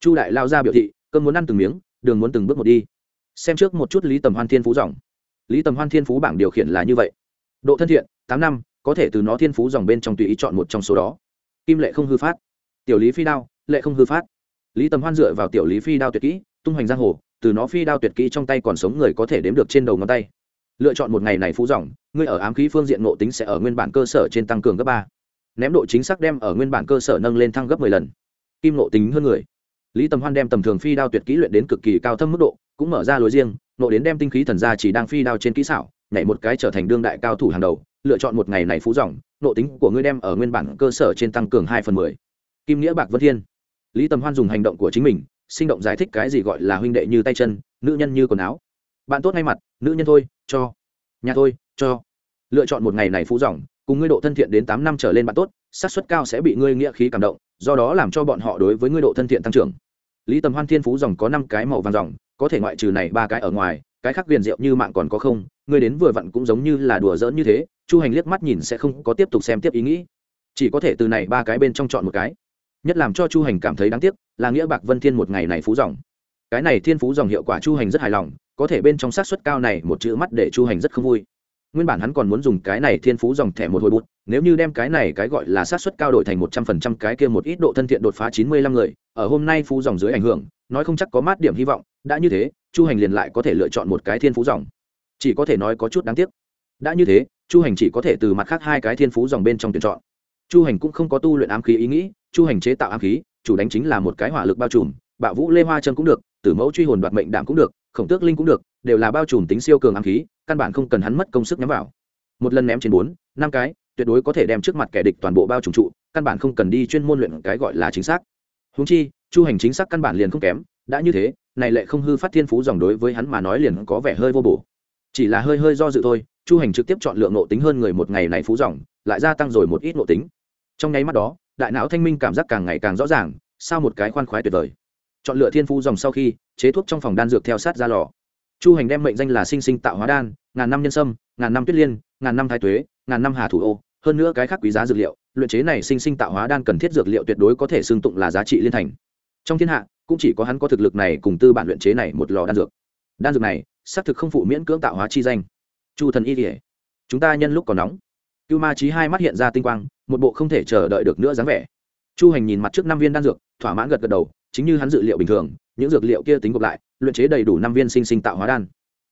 Chu đại lao ra biểu thị cơn muốn ăn từng miếng, đường muốn từng bước một đi. Xem trước một chút lý tầm hoan thiên phú dòng lý tầm hoan thiên phú bảng điều khiển là như vậy độ thân thiện, tám năm, có thể từ nó thiên phú dòng bên trong tùy ý chọn một trong số đó. Kim lệ không hư phát, tiểu lý phi đao, lệ không hư phát. Lý tầm hoan dựa vào tiểu lý phi đao tuyệt kỹ, tung hoành giang hồ, từ nó phi đao tuyệt kỹ trong tay còn sống người có thể đếm được trên đầu ngón tay. Lựa chọn một ngày này phú dòng, ngươi ở ám khí phương diện ngộ tính sẽ ở nguyên bản cơ sở trên tăng cường gấp ba. Ném độ chính xác đem ở nguyên bản cơ sở nâng lên thăng gấp mười lần. Kim ngộ tính hơn người. Lý tầm hoan đem tầm thường phi đao tuyệt kỹ luyện đến cực kỳ cao thâm mức độ, cũng mở ra lối riêng nộ đến đem tinh khí thần ra chỉ đang phi đao trên kỹ xảo nhảy một cái trở thành đương đại cao thủ hàng đầu, lựa chọn một ngày này phú dòng, nộ tính của ngươi đem ở nguyên bản cơ sở trên tăng cường hai phần mười. Kim nghĩa bạc vân thiên. Lý tầm hoan dùng hành động của chính mình, sinh động giải thích cái gì gọi là huynh đệ như tay chân, nữ nhân như quần áo. Bạn tốt ngay mặt, nữ nhân thôi, cho. Nhà thôi, cho. Lựa chọn một ngày này phú dòng, cùng ngươi độ thân thiện đến tám năm trở lên bạn tốt, xác suất cao sẽ bị ngươi nghĩa khí cảm động, do đó làm cho bọn họ đối với ngươi độ thân thiện tăng trưởng. Lý tầm hoan thiên phú dòng có năm cái màu vàng dòng, có thể ngoại trừ này ba cái ở ngoài cái khác viền rượu như mạng còn có không, ngươi đến vừa vặn cũng giống như là đùa giỡn như thế, chu hành liếc mắt nhìn sẽ không có tiếp tục xem tiếp ý nghĩ. Chỉ có thể từ này ba cái bên trong chọn một cái. Nhất làm cho chu hành cảm thấy đáng tiếc, là nghĩa bạc vân thiên một ngày này phú dòng. Cái này thiên phú dòng hiệu quả chu hành rất hài lòng, có thể bên trong sát suất cao này một chữ mắt để chu hành rất không vui. Nguyên bản hắn còn muốn dùng cái này thiên phú dòng thẻ một hồi bút, nếu như đem cái này cái gọi là sát suất cao đổi thành một trăm phần trăm cái kia một ít độ thân thiện đột phá chín mươi lăm người, ở hôm nay phú dòng dưới ảnh hưởng, nói không chắc có mát điểm hy vọng, đã như thế chu hành liền lại có thể lựa chọn một cái thiên phú dòng. Chỉ có thể nói có chút đáng tiếc. Đã như thế, chu hành chỉ có thể từ mặt khác hai cái thiên phú dòng bên trong tuyển chọn. Chu hành cũng không có tu luyện ám khí ý nghĩ, chu hành chế tạo ám khí, chủ đánh chính là một cái hỏa lực bao trùm, bạo vũ lê hoa chân cũng được, tử mẫu truy hồn đoạt mệnh đảm cũng được, khổng tước linh cũng được, đều là bao trùm tính siêu cường ám khí, căn bản không cần hắn mất công sức nhắm vào. Một lần ném trên bốn, năm cái, tuyệt đối có thể đem trước mặt kẻ địch toàn bộ bao trùm trụ, căn bản không cần đi chuyên môn luyện cái gọi là chính xác. Húng chi, chu hành chính xác căn bản liền không kém đã như thế, này lệ không hư phát thiên phú dòng đối với hắn mà nói liền có vẻ hơi vô bổ. Chỉ là hơi hơi do dự thôi, chu hành trực tiếp chọn lượng nộ tính hơn người một ngày này phú dòng, lại gia tăng rồi một ít nộ tính. Trong nháy mắt đó, đại não thanh minh cảm giác càng ngày càng rõ ràng, sao một cái khoan khoái tuyệt vời. Chọn lựa thiên phú dòng sau khi, chế thuốc trong phòng đan dược theo sát ra lò. Chu hành đem mệnh danh là sinh sinh tạo hóa đan, ngàn năm nhân sâm, ngàn năm tuyết liên, ngàn năm thái tuế, ngàn năm hà thủ ô, hơn nữa cái khác quý giá dược liệu, luyện chế này sinh sinh tạo hóa đan cần thiết dược liệu tuyệt đối có thể xương tụng là giá trị liên thành. Trong thiên hạ cũng chỉ có hắn có thực lực này cùng tư bản luyện chế này một lò đan dược. Đan dược này, xác thực không phụ miễn cưỡng tạo hóa chi danh. Chu thần y kỉa chúng ta nhân lúc còn nóng. Cưu ma trí hai mắt hiện ra tinh quang, một bộ không thể chờ đợi được nữa dáng vẻ. Chu hành nhìn mặt trước năm viên đan dược, thỏa mãn gật gật đầu, chính như hắn dự liệu bình thường, những dược liệu kia tính gộp lại, luyện chế đầy đủ năm viên sinh sinh tạo hóa đan.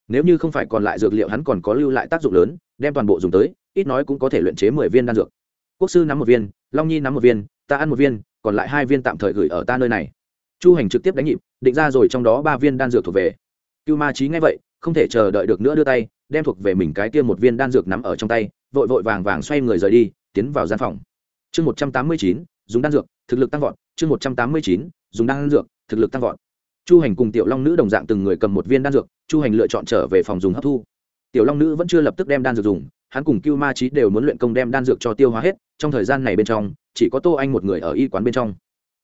Nếu như không phải còn lại dược liệu hắn còn có lưu lại tác dụng lớn, đem toàn bộ dùng tới, ít nói cũng có thể luyện chế mười viên đan dược. Quốc sư nắm một viên, long nhi nắm một viên, ta ăn một viên, còn lại hai viên tạm thời gửi ở ta nơi này chu hành trực tiếp đánh nhịp, định ra rồi trong đó ba viên đan dược thuộc về. Cưu ma trí ngay vậy, không thể chờ đợi được nữa đưa tay, đem thuộc về mình cái tiêm một viên đan dược nắm ở trong tay, vội vội vàng vàng xoay người rời đi, tiến vào gian phòng. Chương một trăm tám mươi chín, dùng đan dược, thực lực tăng vọt. Chương một trăm tám mươi chín, dùng đan dược, thực lực tăng vọt. Chu hành cùng tiểu long nữ đồng dạng từng người cầm một viên đan dược, chu hành lựa chọn trở về phòng dùng hấp thu. Tiểu long nữ vẫn chưa lập tức đem đan dược dùng, hắn cùng cưu ma trí đều muốn luyện công đem đan dược cho tiêu hóa hết, trong thời gian này bên trong, chỉ có tô anh một người ở y quán bên trong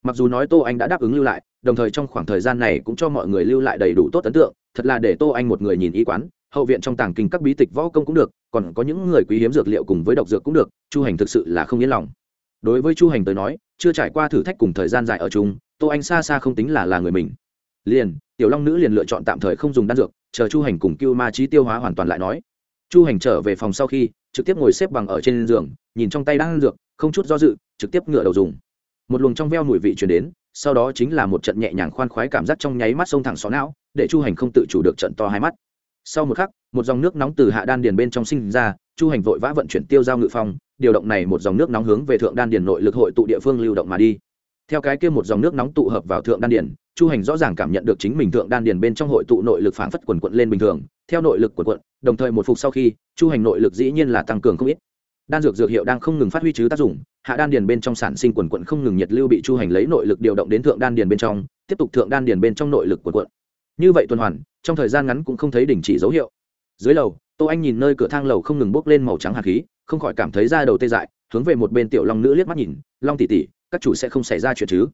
mặc dù nói tô anh đã đáp ứng lưu lại, đồng thời trong khoảng thời gian này cũng cho mọi người lưu lại đầy đủ tốt ấn tượng, thật là để tô anh một người nhìn y quán, hậu viện trong tàng kinh các bí tịch võ công cũng được, còn có những người quý hiếm dược liệu cùng với độc dược cũng được, chu hành thực sự là không yên lòng. Đối với chu hành tới nói, chưa trải qua thử thách cùng thời gian dài ở chung, tô anh xa xa không tính là là người mình. Liền, tiểu long nữ liền lựa chọn tạm thời không dùng đan dược, chờ chu hành cùng cưu ma trí tiêu hóa hoàn toàn lại nói. Chu hành trở về phòng sau khi, trực tiếp ngồi xếp bằng ở trên giường, nhìn trong tay đan dược, không chút do dự, trực tiếp ngựa đầu dùng một luồng trong veo mùi vị chuyển đến, sau đó chính là một trận nhẹ nhàng khoan khoái cảm giác trong nháy mắt sông thẳng xó não, để chu hành không tự chủ được trận to hai mắt. Sau một khắc, một dòng nước nóng từ hạ đan điền bên trong sinh ra, chu hành vội vã vận chuyển tiêu giao ngự phong, điều động này một dòng nước nóng hướng về thượng đan điền nội lực hội tụ địa phương lưu động mà đi. Theo cái kia một dòng nước nóng tụ hợp vào thượng đan điền, chu hành rõ ràng cảm nhận được chính mình thượng đan điền bên trong hội tụ nội lực phảng phất quần quận lên bình thường, theo nội lực quần quận đồng thời một phục sau khi, chu hành nội lực dĩ nhiên là tăng cường không ít đan dược dược hiệu đang không ngừng phát huy chứ tác dụng, hạ đan điền bên trong sản sinh quần quận không ngừng nhiệt lưu bị chu hành lấy nội lực điều động đến thượng đan điền bên trong, tiếp tục thượng đan điền bên trong nội lực quần quận. Như vậy tuần hoàn, trong thời gian ngắn cũng không thấy đình chỉ dấu hiệu. Dưới lầu, tô anh nhìn nơi cửa thang lầu không ngừng bốc lên màu trắng hạt khí, không khỏi cảm thấy da đầu tê dại, hướng về một bên tiểu long nữ liếc mắt nhìn, long tỉ tỉ các chủ sẽ không xảy ra chuyện chứ?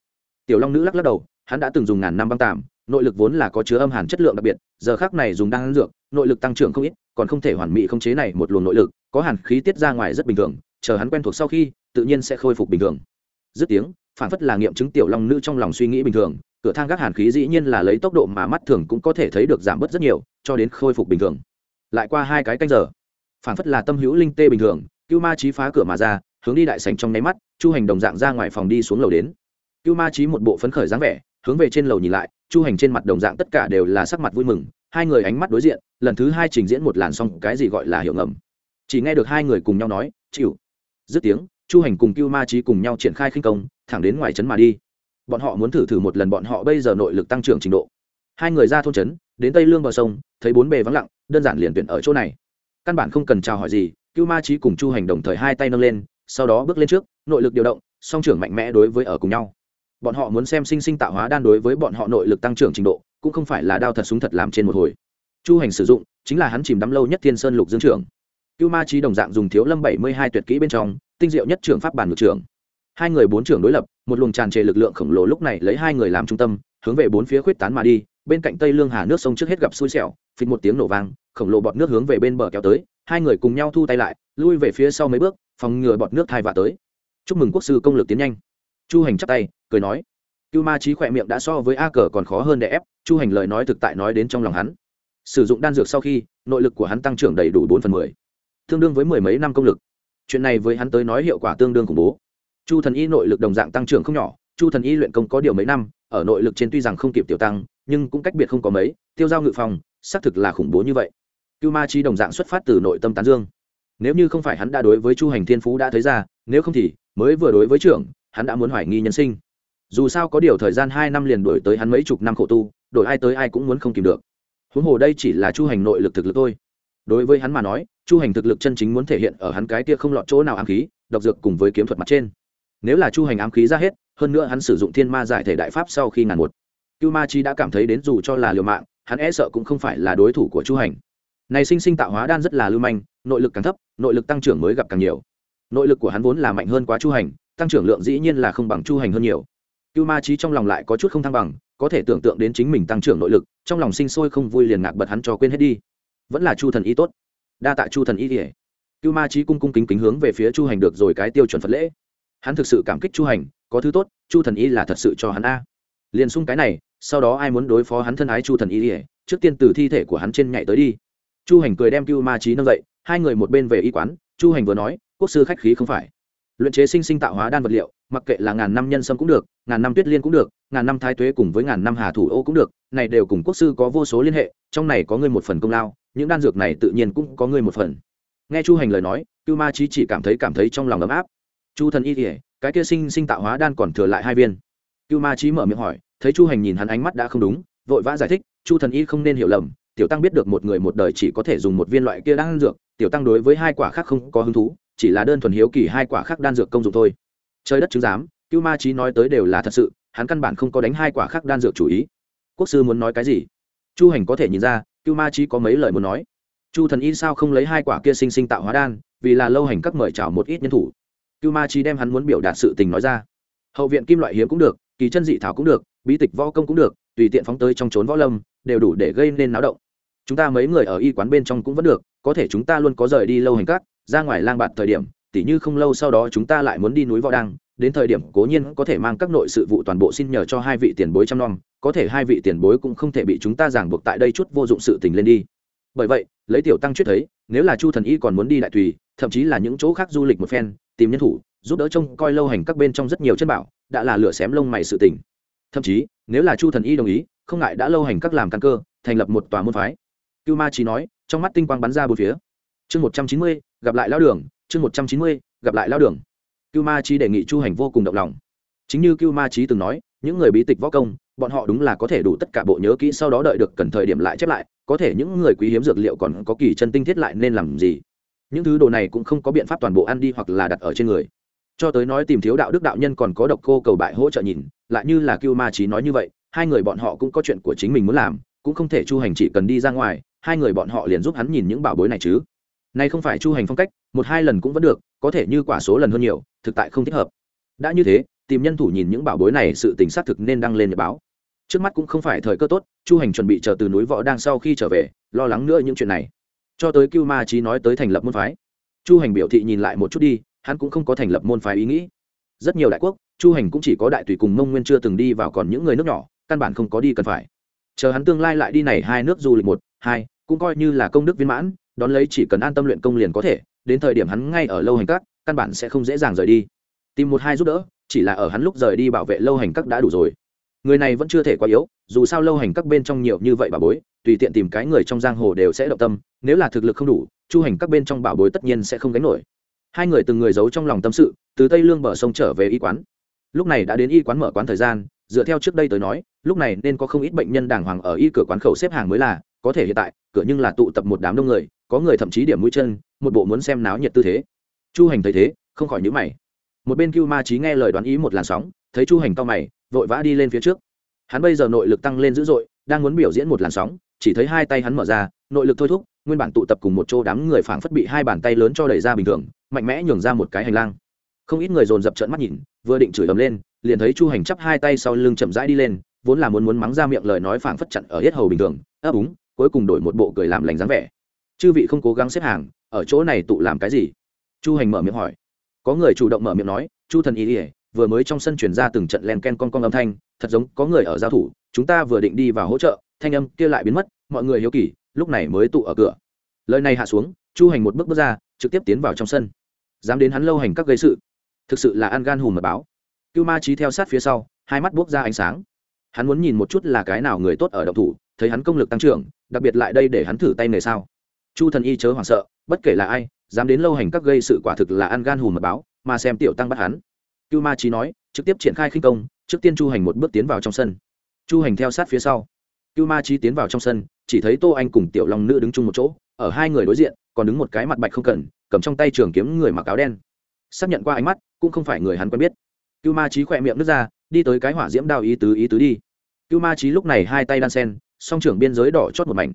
Tiểu long nữ lắc lắc đầu, hắn đã từng dùng ngàn năm băng tạm, nội lực vốn là có chứa âm hàn chất lượng đặc biệt, giờ khác này dùng đan dược, nội lực tăng trưởng không ít còn không thể hoàn mỹ khống chế này một luồng nội lực, có hàn khí tiết ra ngoài rất bình thường, chờ hắn quen thuộc sau khi, tự nhiên sẽ khôi phục bình thường. Dứt tiếng, phản phất là nghiệm chứng tiểu long nữ trong lòng suy nghĩ bình thường, cửa thang gác hàn khí dĩ nhiên là lấy tốc độ mà mắt thường cũng có thể thấy được giảm bớt rất nhiều, cho đến khôi phục bình thường. Lại qua hai cái canh giờ, phản phất là tâm hữu linh tê bình thường, cưu ma trí phá cửa mà ra, hướng đi đại sành trong nháy mắt, chu hành đồng dạng ra ngoài phòng đi xuống lầu đến. Cưu ma trí một bộ phấn khởi dáng vẻ, hướng về trên lầu nhìn lại, chu hành trên mặt đồng dạng tất cả đều là sắc mặt vui mừng hai người ánh mắt đối diện, lần thứ hai trình diễn một làn xong cái gì gọi là hiệu ngầm. Chỉ nghe được hai người cùng nhau nói, chịu. Dứt tiếng, chu hành cùng cưu ma trí cùng nhau triển khai khinh công, thẳng đến ngoài trấn mà đi. Bọn họ muốn thử thử một lần bọn họ bây giờ nội lực tăng trưởng trình độ. Hai người ra thôn trấn, đến tây lương bờ sông, thấy bốn bề vắng lặng, đơn giản liền tuyển ở chỗ này. Căn bản không cần chào hỏi gì, cưu ma trí cùng chu hành đồng thời hai tay nâng lên, sau đó bước lên trước, nội lực điều động, song trưởng mạnh mẽ đối với ở cùng nhau. Bọn họ muốn xem sinh sinh tạo hóa đan đối với bọn họ nội lực tăng trưởng trình độ cũng không phải là đao thật súng thật làm trên một hồi. Chu hành sử dụng, chính là hắn chìm đắm lâu nhất thiên sơn lục dương trưởng. Cưu ma trí đồng dạng dùng thiếu lâm bảy mươi hai tuyệt kỹ bên trong, tinh diệu nhất trưởng pháp bản ngược trưởng. Hai người bốn trưởng đối lập, một luồng tràn trề lực lượng khổng lồ lúc này lấy hai người làm trung tâm, hướng về bốn phía khuyết tán mà đi, bên cạnh tây lương hà nước sông trước hết gặp xui xẻo, phịch một tiếng nổ vang, khổng lồ bọt nước hướng về bên bờ kéo tới, hai người cùng nhau thu tay lại, lui về phía sau mấy bước, phòng ngừa bọt nước thai vạ tới. Chúc mừng quốc sư công lực tiến nhanh. Chu hành chắp tay, cười nói cưu ma trí khỏe miệng đã so với a cờ còn khó hơn để ép, chu hành lời nói thực tại nói đến trong lòng hắn. Sử dụng đan dược sau khi, nội lực của hắn tăng trưởng đầy đủ bốn phần mười, tương đương với mười mấy năm công lực. Chuyện này với hắn tới nói hiệu quả tương đương khủng bố. Chu thần y nội lực đồng dạng tăng trưởng không nhỏ, chu thần y luyện công có điều mấy năm, ở nội lực trên tuy rằng không kịp tiểu tăng, nhưng cũng cách biệt không có mấy, tiêu giao ngự phòng, xác thực là khủng bố như vậy. Cưu ma chi đồng dạng xuất phát từ nội tâm tán dương. Nếu như không phải hắn đã đối với chu hành thiên phú đã thấy ra, nếu không thì, mới vừa đối với trưởng, hắn đã muốn hoài nghi nhân sinh dù sao có điều thời gian hai năm liền đổi tới hắn mấy chục năm khổ tu, đổi ai tới ai cũng muốn không kìm được. Huống hồ đây chỉ là chu hành nội lực thực lực thôi. Đối với hắn mà nói, chu hành thực lực chân chính muốn thể hiện ở hắn cái kia không lọt chỗ nào ám khí, độc dược cùng với kiếm thuật mặt trên. Nếu là chu hành ám khí ra hết, hơn nữa hắn sử dụng thiên ma giải thể đại pháp sau khi ngàn một. Cưu ma chi đã cảm thấy đến dù cho là liều mạng, hắn e sợ cũng không phải là đối thủ của chu hành. Này sinh sinh tạo hóa đan rất là lưu manh, nội lực càng thấp, nội lực tăng trưởng mới gặp càng nhiều. Nội lực của hắn vốn là mạnh hơn quá chu hành, tăng trưởng lượng dĩ nhiên là không bằng chu hành hơn nhiều cưu ma trí trong lòng lại có chút không thăng bằng, có thể tưởng tượng đến chính mình tăng trưởng nội lực, trong lòng sinh sôi không vui liền ngạc bật hắn cho quên hết đi. Vẫn là chu thần y tốt. Đa tạ chu thần y kể cưu ma trí cung cung kính kính hướng về phía chu hành được rồi cái tiêu chuẩn phật lễ. Hắn thực sự cảm kích chu hành, có thứ tốt, chu thần y là thật sự cho hắn a. Liền xung cái này, sau đó ai muốn đối phó hắn thân ái chu thần y ỉa trước tiên từ thi thể của hắn trên nhảy tới đi. Chu hành cười đem cưu ma trí nâng dậy, hai người một bên về y quán, chu hành vừa nói, quốc sư khách khí không phải. Luyện chế sinh sinh tạo hóa đan vật liệu, mặc kệ là ngàn năm nhân sâm cũng được ngàn năm tuyết liên cũng được, ngàn năm thái tuế cùng với ngàn năm hà thủ ô cũng được, này đều cùng quốc sư có vô số liên hệ, trong này có ngươi một phần công lao, những đan dược này tự nhiên cũng có ngươi một phần. Nghe chu hành lời nói, cưu ma trí chỉ cảm thấy cảm thấy trong lòng ấm áp. Chu thần y kỉa cái kia sinh sinh tạo hóa đan còn thừa lại hai viên. Cưu ma trí mở miệng hỏi, thấy chu hành nhìn hắn ánh mắt đã không đúng, vội vã giải thích, chu thần y không nên hiểu lầm, tiểu tăng biết được một người một đời chỉ có thể dùng một viên loại kia đan dược, tiểu tăng đối với hai quả khác không có hứng thú, chỉ là đơn thuần hiếu kỳ hai quả khác đan dược công dụng thôi. Trời đất chứng giám cưu ma trí nói tới đều là thật sự hắn căn bản không có đánh hai quả khác đan dược chủ ý. Quốc sư muốn nói cái gì? Chu hành có thể nhìn ra cưu ma trí có mấy lời muốn nói. Chu thần y sao không lấy hai quả kia sinh sinh tạo hóa đan vì là lâu hành các mời chào một ít nhân thủ. Cưu ma trí đem hắn muốn biểu đạt sự tình nói ra. Hậu viện kim loại hiếm cũng được kỳ chân dị thảo cũng được bí tịch võ công cũng được tùy tiện phóng tới trong trốn võ lâm đều đủ để gây nên náo động. Chúng ta mấy người ở y quán bên trong cũng vẫn được có thể chúng ta luôn có rời đi lâu hành các, ra ngoài lang bạt thời điểm tỉ như không lâu sau đó chúng ta lại muốn đi núi võ đăng đến thời điểm cố nhiên có thể mang các nội sự vụ toàn bộ xin nhờ cho hai vị tiền bối chăm nom, có thể hai vị tiền bối cũng không thể bị chúng ta giảng buộc tại đây chút vô dụng sự tình lên đi. Bởi vậy, lấy tiểu tăng chuyết thấy, nếu là chu thần y còn muốn đi đại tùy, thậm chí là những chỗ khác du lịch một phen, tìm nhân thủ, giúp đỡ trông coi lâu hành các bên trong rất nhiều chân bảo, đã là lửa xém lông mày sự tình. Thậm chí, nếu là chu thần y đồng ý, không ngại đã lâu hành các làm căn cơ, thành lập một tòa môn phái. Cưu ma trí nói, trong mắt tinh quang bắn ra bốn phía. Chương một trăm chín mươi, gặp lại lao đường, chương một trăm chín mươi, gặp lại lao đường cưu ma trí đề nghị chu hành vô cùng động lòng. Chính như cưu ma trí từng nói, những người bí tịch võ công, bọn họ đúng là có thể đủ tất cả bộ nhớ kỹ sau đó đợi được cần thời điểm lại chép lại, có thể những người quý hiếm dược liệu còn có kỳ chân tinh thiết lại nên làm gì? Những thứ đồ này cũng không có biện pháp toàn bộ ăn đi hoặc là đặt ở trên người. Cho tới nói tìm thiếu đạo đức đạo nhân còn có độc cô cầu bại hỗ trợ nhìn, lại như là cưu ma trí nói như vậy, hai người bọn họ cũng có chuyện của chính mình muốn làm, cũng không thể chu hành chỉ cần đi ra ngoài, hai người bọn họ liền giúp hắn nhìn những bảo bối này chứ nay không phải chu hành phong cách, một hai lần cũng vẫn được, có thể như quả số lần hơn nhiều, thực tại không thích hợp. Đã như thế, tìm nhân thủ nhìn những bảo bối này sự tình xác thực nên đăng lên nhật báo. Trước mắt cũng không phải thời cơ tốt, chu hành chuẩn bị chờ từ núi võ đang sau khi trở về, lo lắng nữa những chuyện này. Cho tới cưu ma trí nói tới thành lập môn phái. Chu hành biểu thị nhìn lại một chút đi, hắn cũng không có thành lập môn phái ý nghĩ. Rất nhiều đại quốc, chu hành cũng chỉ có đại tùy cùng mông nguyên chưa từng đi vào còn những người nước nhỏ, căn bản không có đi cần phải. Chờ hắn tương lai lại đi này hai nước du lịch một, hai, cũng coi như là công đức viên mãn đón lấy chỉ cần an tâm luyện công liền có thể, đến thời điểm hắn ngay ở lâu hành các, căn bản sẽ không dễ dàng rời đi. Tìm một hai giúp đỡ, chỉ là ở hắn lúc rời đi bảo vệ lâu hành các đã đủ rồi. Người này vẫn chưa thể quá yếu, dù sao lâu hành các bên trong nhiều như vậy bà bối, tùy tiện tìm cái người trong giang hồ đều sẽ động tâm, nếu là thực lực không đủ, chu hành các bên trong bảo bối tất nhiên sẽ không gánh nổi. Hai người từng người giấu trong lòng tâm sự, từ tây lương bờ sông trở về y quán. Lúc này đã đến y quán mở quán thời gian, dựa theo trước đây tới nói, lúc này nên có không ít bệnh nhân đàng hoàng ở y cửa quán khẩu xếp hàng mới là, có thể hiện tại, cửa nhưng là tụ tập một đám đông người có người thậm chí điểm mũi chân, một bộ muốn xem náo nhiệt tư thế. Chu hành thấy thế, không khỏi nhữ mày. Một bên cưu ma trí nghe lời đoán ý một làn sóng, thấy chu hành to mày, vội vã đi lên phía trước. Hắn bây giờ nội lực tăng lên dữ dội, đang muốn biểu diễn một làn sóng, chỉ thấy hai tay hắn mở ra, nội lực thôi thúc, nguyên bản tụ tập cùng một chỗ đám người phảng phất bị hai bàn tay lớn cho đẩy ra bình thường, mạnh mẽ nhường ra một cái hành lang. Không ít người dồn dập trợn mắt nhìn, vừa định chửi ầm lên, liền thấy chu hành chắp hai tay sau lưng chậm rãi đi lên, vốn là muốn muốn mắng ra miệng lời nói phảng phất chặn ở hết hầu bình thường, ấp úng, cuối cùng đổi một bộ cười làm lành dáng vẻ chư vị không cố gắng xếp hàng, ở chỗ này tụ làm cái gì? Chu hành mở miệng hỏi. Có người chủ động mở miệng nói, chu thần ý ỉa vừa mới trong sân chuyển ra từng trận len ken con con âm thanh, thật giống có người ở giao thủ, chúng ta vừa định đi vào hỗ trợ, thanh âm kia lại biến mất, mọi người hiếu kỳ, lúc này mới tụ ở cửa. Lời này hạ xuống, chu hành một bước bước ra, trực tiếp tiến vào trong sân. Dám đến hắn lâu hành các gây sự. Thực sự là ăn gan hùm mật báo. Cưu ma trí theo sát phía sau, hai mắt buốc ra ánh sáng. Hắn muốn nhìn một chút là cái nào người tốt ở động thủ, thấy hắn công lực tăng trưởng, đặc biệt lại đây để hắn thử tay nghề sao chu thần y chớ hoảng sợ, bất kể là ai, dám đến lâu hành các gây sự quả thực là ăn gan hùm mật báo, mà xem tiểu tăng bắt hắn. Cưu ma trí nói, trực tiếp triển khai khinh công, trước tiên chu hành một bước tiến vào trong sân. Chu hành theo sát phía sau. Cưu ma trí tiến vào trong sân, chỉ thấy tô anh cùng tiểu long nữ đứng chung một chỗ, ở hai người đối diện, còn đứng một cái mặt bạch không cần, cầm trong tay trường kiếm người mặc áo đen. Xác nhận qua ánh mắt, cũng không phải người hắn quen biết. Cưu ma trí khỏe miệng nước ra, đi tới cái hỏa diễm đao ý tứ ý tứ đi. Cưu ma trí lúc này hai tay đan sen, song trưởng biên giới đỏ chót một mảnh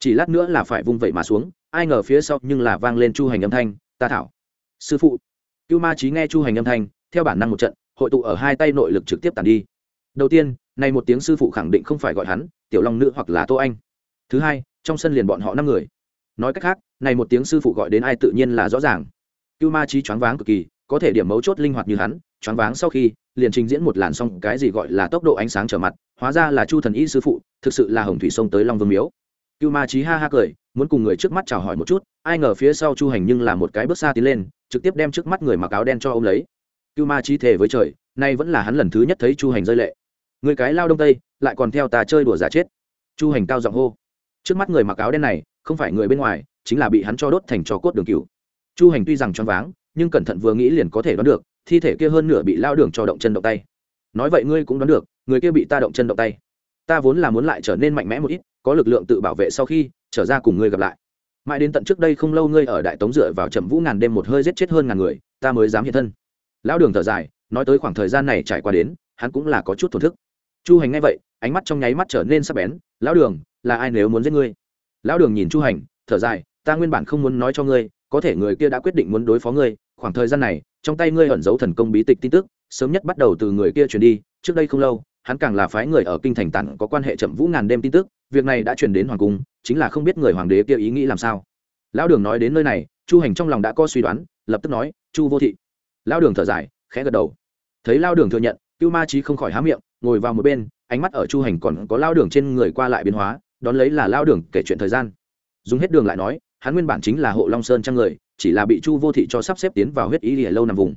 chỉ lát nữa là phải vung vẩy mà xuống, ai ngờ phía sau nhưng là vang lên chu hành âm thanh, ta thảo, sư phụ. Cưu ma trí nghe chu hành âm thanh, theo bản năng một trận, hội tụ ở hai tay nội lực trực tiếp tàn đi. Đầu tiên, này một tiếng sư phụ khẳng định không phải gọi hắn, tiểu long nữ hoặc là tô anh. Thứ hai, trong sân liền bọn họ năm người. Nói cách khác, này một tiếng sư phụ gọi đến ai tự nhiên là rõ ràng. Cưu ma trí choáng váng cực kỳ, có thể điểm mấu chốt linh hoạt như hắn, choáng váng sau khi, liền trình diễn một làn xong cái gì gọi là tốc độ ánh sáng trở mặt, hóa ra là chu thần y sư phụ, thực sự là hồng thủy sông tới long vương miếu cưu ma trí ha ha cười, muốn cùng người trước mắt chào hỏi một chút, ai ngờ phía sau chu hành nhưng là một cái bước xa tiến lên, trực tiếp đem trước mắt người mặc áo đen cho ô m lấy. Cưu ma trí thề với trời, nay vẫn là hắn lần thứ nhất thấy chu hành rơi lệ. Người cái lao đông tây, lại còn theo ta chơi đùa giả chết. Chu hành cao giọng hô. Trước mắt người mặc áo đen này, không phải người bên ngoài, chính là bị hắn cho đốt thành trò cốt đường cựu chu hành tuy rằng choáng váng, nhưng cẩn thận vừa nghĩ liền có thể đoán được, thi thể kia hơn nửa bị lao đường cho động chân động tay. Nói vậy ngươi cũng đoán được, người kia bị ta động chân động tay ta vốn là muốn lại trở nên mạnh mẽ một ít, có lực lượng tự bảo vệ sau khi trở ra cùng ngươi gặp lại. Mãi đến tận trước đây không lâu ngươi ở đại tống dựa vào trầm vũ ngàn đêm một hơi giết chết hơn ngàn người, ta mới dám hiện thân. Lão đường thở dài, nói tới khoảng thời gian này trải qua đến, hắn cũng là có chút thổn thức. Chu hành ngay vậy, ánh mắt trong nháy mắt trở nên sắc bén, lão đường, là ai nếu muốn giết ngươi? Lão đường nhìn chu hành, thở dài, ta nguyên bản không muốn nói cho ngươi, có thể người kia đã quyết định muốn đối phó ngươi, khoảng thời gian này, trong tay ngươi ẩn giấu thần công bí tịch tin tức, sớm nhất bắt đầu từ người kia truyền đi, trước đây không lâu hắn càng là phái người ở kinh thành tặng có quan hệ chậm vũ ngàn đêm tin tức, việc này đã truyền đến hoàng cung, chính là không biết người hoàng đế kia ý nghĩ làm sao. Lão đường nói đến nơi này, chu hành trong lòng đã có suy đoán, lập tức nói, chu vô thị. Lão đường thở dài, khẽ gật đầu. Thấy lão đường thừa nhận, cưu ma trí không khỏi há miệng, ngồi vào một bên, ánh mắt ở chu hành còn có lão đường trên người qua lại biến hóa, đón lấy là lão đường kể chuyện thời gian. Dùng hết đường lại nói, hắn nguyên bản chính là hộ long sơn trang người, chỉ là bị chu vô thị cho sắp xếp tiến vào huyết ý lìa lâu nằm vùng.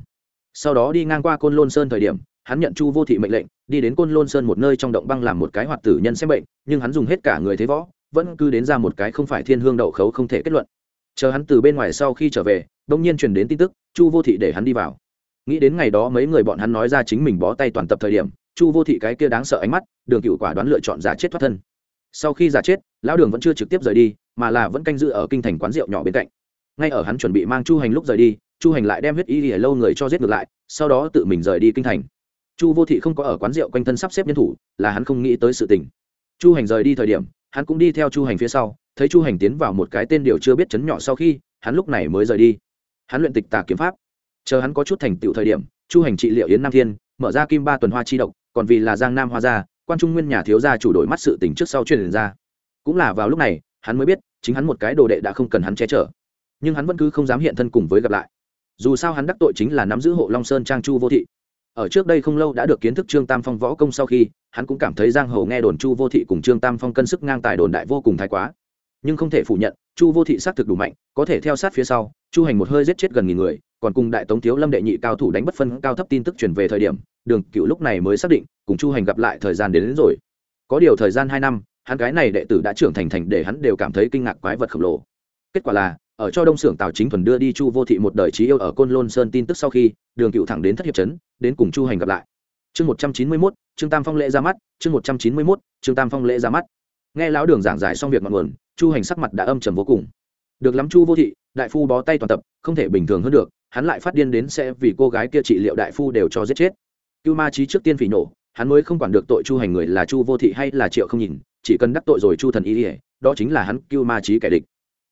Sau đó đi ngang qua côn lôn sơn thời điểm hắn nhận chu vô thị mệnh lệnh, đi đến côn lôn sơn một nơi trong động băng làm một cái hoạt tử nhân xem bệnh, nhưng hắn dùng hết cả người thế võ, vẫn cứ đến ra một cái không phải thiên hương đậu khấu không thể kết luận. Chờ hắn từ bên ngoài sau khi trở về đông nhiên truyền đến tin tức, chu vô thị để hắn đi vào. Nghĩ đến ngày đó mấy người bọn hắn nói ra chính mình bó tay toàn tập thời điểm, chu vô thị cái kia đáng sợ ánh mắt, đường cựu quả đoán lựa chọn giả chết thoát thân. Sau khi giả chết, lão đường vẫn chưa trực tiếp rời đi, mà là vẫn canh giữ ở kinh thành quán rượu nhỏ bên cạnh. Ngay ở hắn chuẩn bị mang chu hành lúc rời đi, chu hành lại đem huyết y lìa lâu người cho giết ngược lại, sau đó tự mình rời đi kinh thành chu vô thị không có ở quán rượu quanh thân sắp xếp nhân thủ, là hắn không nghĩ tới sự tình. Chu hành rời đi thời điểm, hắn cũng đi theo chu hành phía sau, thấy chu hành tiến vào một cái tên điều chưa biết chấn nhỏ sau khi, hắn lúc này mới rời đi. Hắn luyện tịch tà kiếm pháp. Chờ hắn có chút thành tựu thời điểm, chu hành trị liệu yến nam thiên, mở ra kim ba tuần hoa chi độc, còn vì là giang nam hoa gia, quan trung nguyên nhà thiếu gia chủ đổi mắt sự tình trước sau truyền ra. Cũng là vào lúc này, hắn mới biết, chính hắn một cái đồ đệ đã không cần hắn che chở. Nhưng hắn vẫn cứ không dám hiện thân cùng với gặp lại. Dù sao hắn đắc tội chính là nắm giữ hộ long sơn trang chu vô thị ở trước đây không lâu đã được kiến thức trương tam phong võ công sau khi hắn cũng cảm thấy giang hồ nghe đồn chu vô thị cùng trương tam phong cân sức ngang tài đồn đại vô cùng thái quá. Nhưng không thể phủ nhận chu vô thị xác thực đủ mạnh có thể theo sát phía sau chu hành một hơi giết chết gần nghìn người còn cùng đại tống thiếu lâm đệ nhị cao thủ đánh bất phân cao thấp tin tức truyền về thời điểm đường cựu lúc này mới xác định cùng chu hành gặp lại thời gian đến, đến rồi. Có điều thời gian hai năm hắn cái này đệ tử đã trưởng thành thành để hắn đều cảm thấy kinh ngạc quái vật khổng lồ. Kết quả là ở cho đông xưởng tào chính thuần đưa đi chu vô thị một đời trí yêu ở côn lôn sơn tin tức sau khi đường cựu thẳng đến thất hiệp trấn, đến cùng chu hành gặp lại. Chương một trăm chín mươi mốt, trương tam phong lễ ra mắt, chương một trăm chín mươi mốt, trương tam phong lễ ra mắt. Nghe lão đường giảng giải xong việc ngọn nguồn, chu hành sắc mặt đã âm trầm vô cùng. Được lắm chu vô thị, đại phu bó tay toàn tập, không thể bình thường hơn được, hắn lại phát điên đến sẽ vì cô gái kia trị liệu đại phu đều cho giết chết. Cưu ma trí trước tiên phỉ nổ, hắn mới không quản được tội chu hành người là chu vô thị hay là triệu không nhìn, chỉ cần đắc tội rồi chu thần ý ỉa đó chính là hắn cưu ma trí kẻ địch.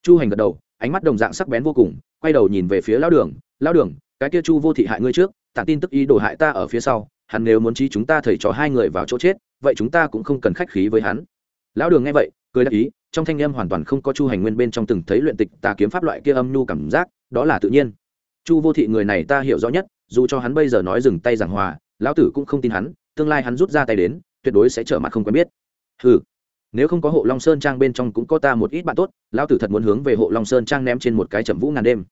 Chu hành gật đầu ánh mắt đồng dạng sắc bén vô cùng, quay đầu nhìn về phía lão đường lão đường, cái kia chu vô thị hại ngươi trước tặng tin tức ý đồ hại ta ở phía sau, hắn nếu muốn trí chúng ta thầy trò hai người vào chỗ chết, vậy chúng ta cũng không cần khách khí với hắn. Lão đường nghe vậy, cười đáp ý, trong thanh âm hoàn toàn không có chu hành nguyên bên trong từng thấy luyện tịch tà kiếm pháp loại kia âm nhu cảm giác, đó là tự nhiên. Chu vô thị người này ta hiểu rõ nhất, dù cho hắn bây giờ nói dừng tay giảng hòa, lão tử cũng không tin hắn, tương lai hắn rút ra tay đến, tuyệt đối sẽ trở mặt không quen biết. Ừ nếu không có hộ long sơn trang bên trong cũng có ta một ít bạn tốt, lão tử thật muốn hướng về hộ long sơn trang ném trên một cái chậm vũ ngàn đêm.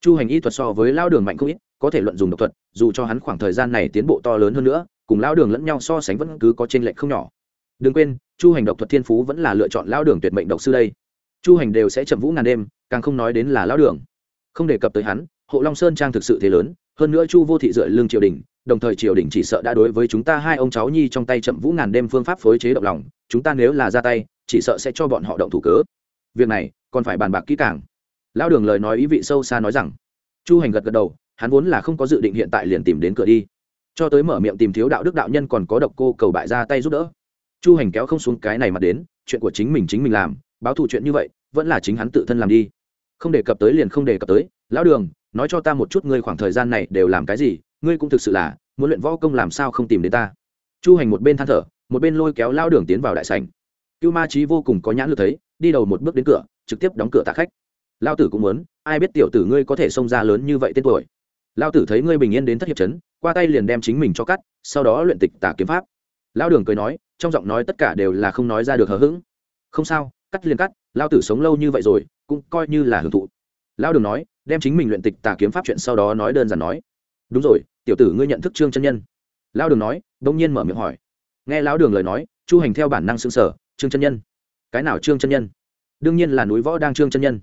Chu hành y thuật so với lao đường mạnh không ít, có thể luận dùng độc thuật, dù cho hắn khoảng thời gian này tiến bộ to lớn hơn nữa, cùng lao đường lẫn nhau so sánh vẫn cứ có t r ê n lệch không nhỏ. Đừng quên, chu hành độc thuật thiên phú vẫn là lựa chọn lao đường tuyệt mệnh độc sư đây. Chu hành đều sẽ chậm vũ ngàn đêm, càng không nói đến là lao đường. Không đề cập tới hắn, hộ long sơn trang thực sự thế lớn, hơn nữa chu vô thị dựa lương triều đình đồng thời triều đình chỉ sợ đã đối với chúng ta hai ông cháu nhi trong tay chậm vũ ngàn đêm phương pháp phối chế động lòng, chúng ta nếu là ra tay, chỉ sợ sẽ cho bọn họ động thủ cớ. Việc này, còn phải bàn bạc kỹ càng. Lão đường lời nói ý vị sâu xa nói rằng. Chu hành gật gật đầu, hắn vốn là không có dự định hiện tại liền tìm đến cửa đi. Cho tới mở miệng tìm thiếu đạo đức đạo nhân còn có độc cô cầu bại ra tay giúp đỡ. Chu hành kéo không xuống cái này mà đến, chuyện của chính mình chính mình làm, báo thù chuyện như vậy, vẫn là chính hắn tự thân làm đi. Không đề cập tới liền không đề cập tới. Lão đường, nói cho ta một chút ngươi khoảng thời gian này đều làm cái gì ngươi cũng thực sự là, muốn luyện võ công làm sao không tìm đến ta? Chu hành một bên than thở, một bên lôi kéo lao đường tiến vào đại sảnh. Cưu ma trí vô cùng có nhãn lực thấy, đi đầu một bước đến cửa, trực tiếp đóng cửa tạ khách. Lao tử cũng muốn, ai biết tiểu tử ngươi có thể xông ra lớn như vậy tên tuổi. Lao tử thấy ngươi bình yên đến thất hiệp trấn qua tay liền đem chính mình cho cắt, sau đó luyện tịch tả kiếm pháp. Lao đường cười nói, trong giọng nói tất cả đều là không nói ra được hờ hững. Không sao, cắt liền cắt lao tử sống lâu như vậy rồi, cũng coi như là hưởng thụ. Lao đường nói, đem chính mình luyện tịch tà kiếm pháp chuyện sau đó nói đơn giản nói đúng rồi, tiểu tử ngươi nhận thức trương chân nhân. Lao đường nói đông nhiên mở miệng hỏi. Nghe lão đường lời nói, chu hành theo bản năng xương sở trương chân nhân. Cái nào trương chân nhân? Đương nhiên là núi võ đang trương chân nhân.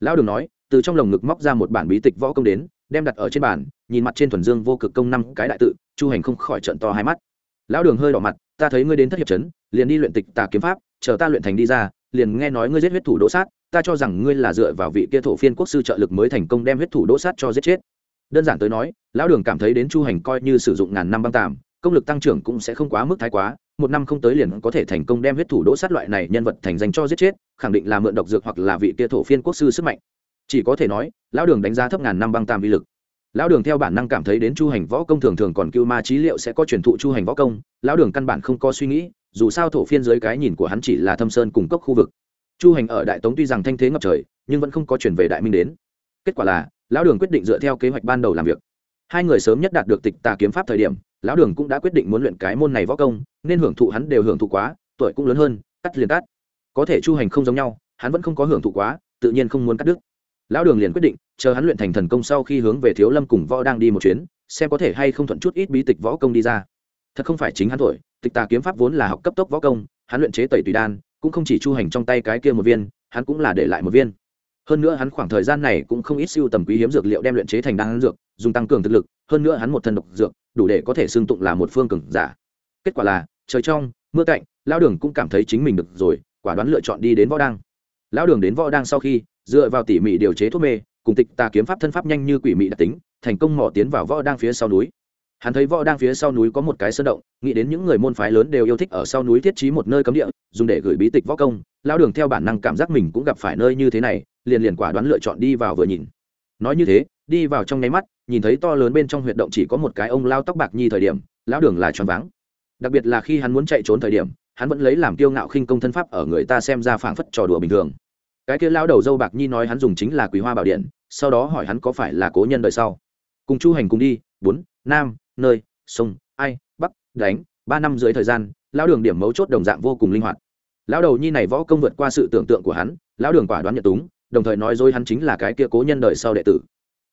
Lão đường nói, từ trong lồng ngực móc ra một bản bí tịch võ công đến, đem đặt ở trên bàn, nhìn mặt trên thuần dương vô cực công năm cái đại tự, chu hành không khỏi trận to hai mắt. Lão đường hơi đỏ mặt, ta thấy ngươi đến thất hiệp trấn, liền đi luyện tịch tà kiếm pháp, chờ ta luyện thành đi ra, liền nghe nói ngươi giết huyết thủ đỗ sát, ta cho rằng ngươi là dựa vào vị kia thổ phiên quốc sư trợ lực mới thành công đem huyết thủ đỗ sát cho giết chết đơn giản tới nói, lão đường cảm thấy đến chu hành coi như sử dụng ngàn năm băng tàm, công lực tăng trưởng cũng sẽ không quá mức thái quá, một năm không tới liền có thể thành công đem huyết thủ đỗ sát loại này nhân vật thành danh cho giết chết, khẳng định là mượn độc dược hoặc là vị kia thổ phiên quốc sư sức mạnh. Chỉ có thể nói, lão đường đánh giá thấp ngàn năm băng tam vi lực. Lão đường theo bản năng cảm thấy đến chu hành võ công thường thường còn cưu ma trí liệu sẽ có truyền thụ chu hành võ công, lão đường căn bản không có suy nghĩ, dù sao thổ phiên dưới cái nhìn của hắn chỉ là thâm sơn cùng cốc khu vực. Chu hành ở đại tống tuy rằng thanh thế ngập trời, nhưng vẫn không có chuyển về đại minh đến. Kết quả là lão đường quyết định dựa theo kế hoạch ban đầu làm việc. Hai người sớm nhất đạt được tịch tà kiếm pháp thời điểm, lão đường cũng đã quyết định muốn luyện cái môn này võ công, nên hưởng thụ hắn đều hưởng thụ quá, tuổi cũng lớn hơn cắt liền cắt có thể chu hành không giống nhau, hắn vẫn không có hưởng thụ quá, tự nhiên không muốn cắt đứt. Lão đường liền quyết định, chờ hắn luyện thành thần công sau khi hướng về thiếu lâm cùng võ đang đi một chuyến, xem có thể hay không thuận chút ít bí tịch võ công đi ra. Thật không phải chính hắn tuổi, tịch tà kiếm pháp vốn là học cấp tốc võ công, hắn luyện chế tẩy tùy đan, cũng không chỉ chu hành trong tay cái kia một viên, hắn cũng là để lại một viên hơn nữa hắn khoảng thời gian này cũng không ít siêu tầm quý hiếm dược liệu đem luyện chế thành đan dược, dùng tăng cường thực lực, hơn nữa hắn một thân độc dược, đủ để có thể xương tụng là một phương cường giả. Kết quả là, trời trong, mưa cạnh, lão đường cũng cảm thấy chính mình được rồi, quả đoán lựa chọn đi đến võ đăng. Lão đường đến võ đăng sau khi, dựa vào tỉ mỉ điều chế thuốc mê, cùng tịch tà kiếm pháp thân pháp nhanh như quỷ mị đặc tính, thành công mò tiến vào võ đăng phía sau núi. Hắn thấy võ đang phía sau núi có một cái sơn động, nghĩ đến những người môn phái lớn đều yêu thích ở sau núi thiết trí một nơi cấm địa, dùng để gửi bí tịch võ công lao đường theo bản năng cảm giác mình cũng gặp phải nơi như thế này liền liền quả đoán lựa chọn đi vào vừa nhìn. Nói như thế, đi vào trong nháy mắt, nhìn thấy to lớn bên trong huyệt động chỉ có một cái ông lao tóc bạc nhi thời điểm, lão đường là choáng váng. Đặc biệt là khi hắn muốn chạy trốn thời điểm, hắn vẫn lấy làm kiêu ngạo khinh công thân pháp ở người ta xem ra phảng phất trò đùa bình thường. Cái kia lao đầu dâu bạc nhi nói hắn dùng chính là quý hoa bảo điện, sau đó hỏi hắn có phải là cố nhân đời sau. Cùng chu hành cùng đi, bốn, nam, nơi, sông, ai, bắc, đánh, ba năm dưới thời gian, lão đường điểm mấu chốt đồng dạng vô cùng linh hoạt. Lão đầu nhi này võ công vượt qua sự tưởng tượng của hắn, lão đường quả đoán nhận túng đồng thời nói dối hắn chính là cái kia cố nhân đời sau đệ tử.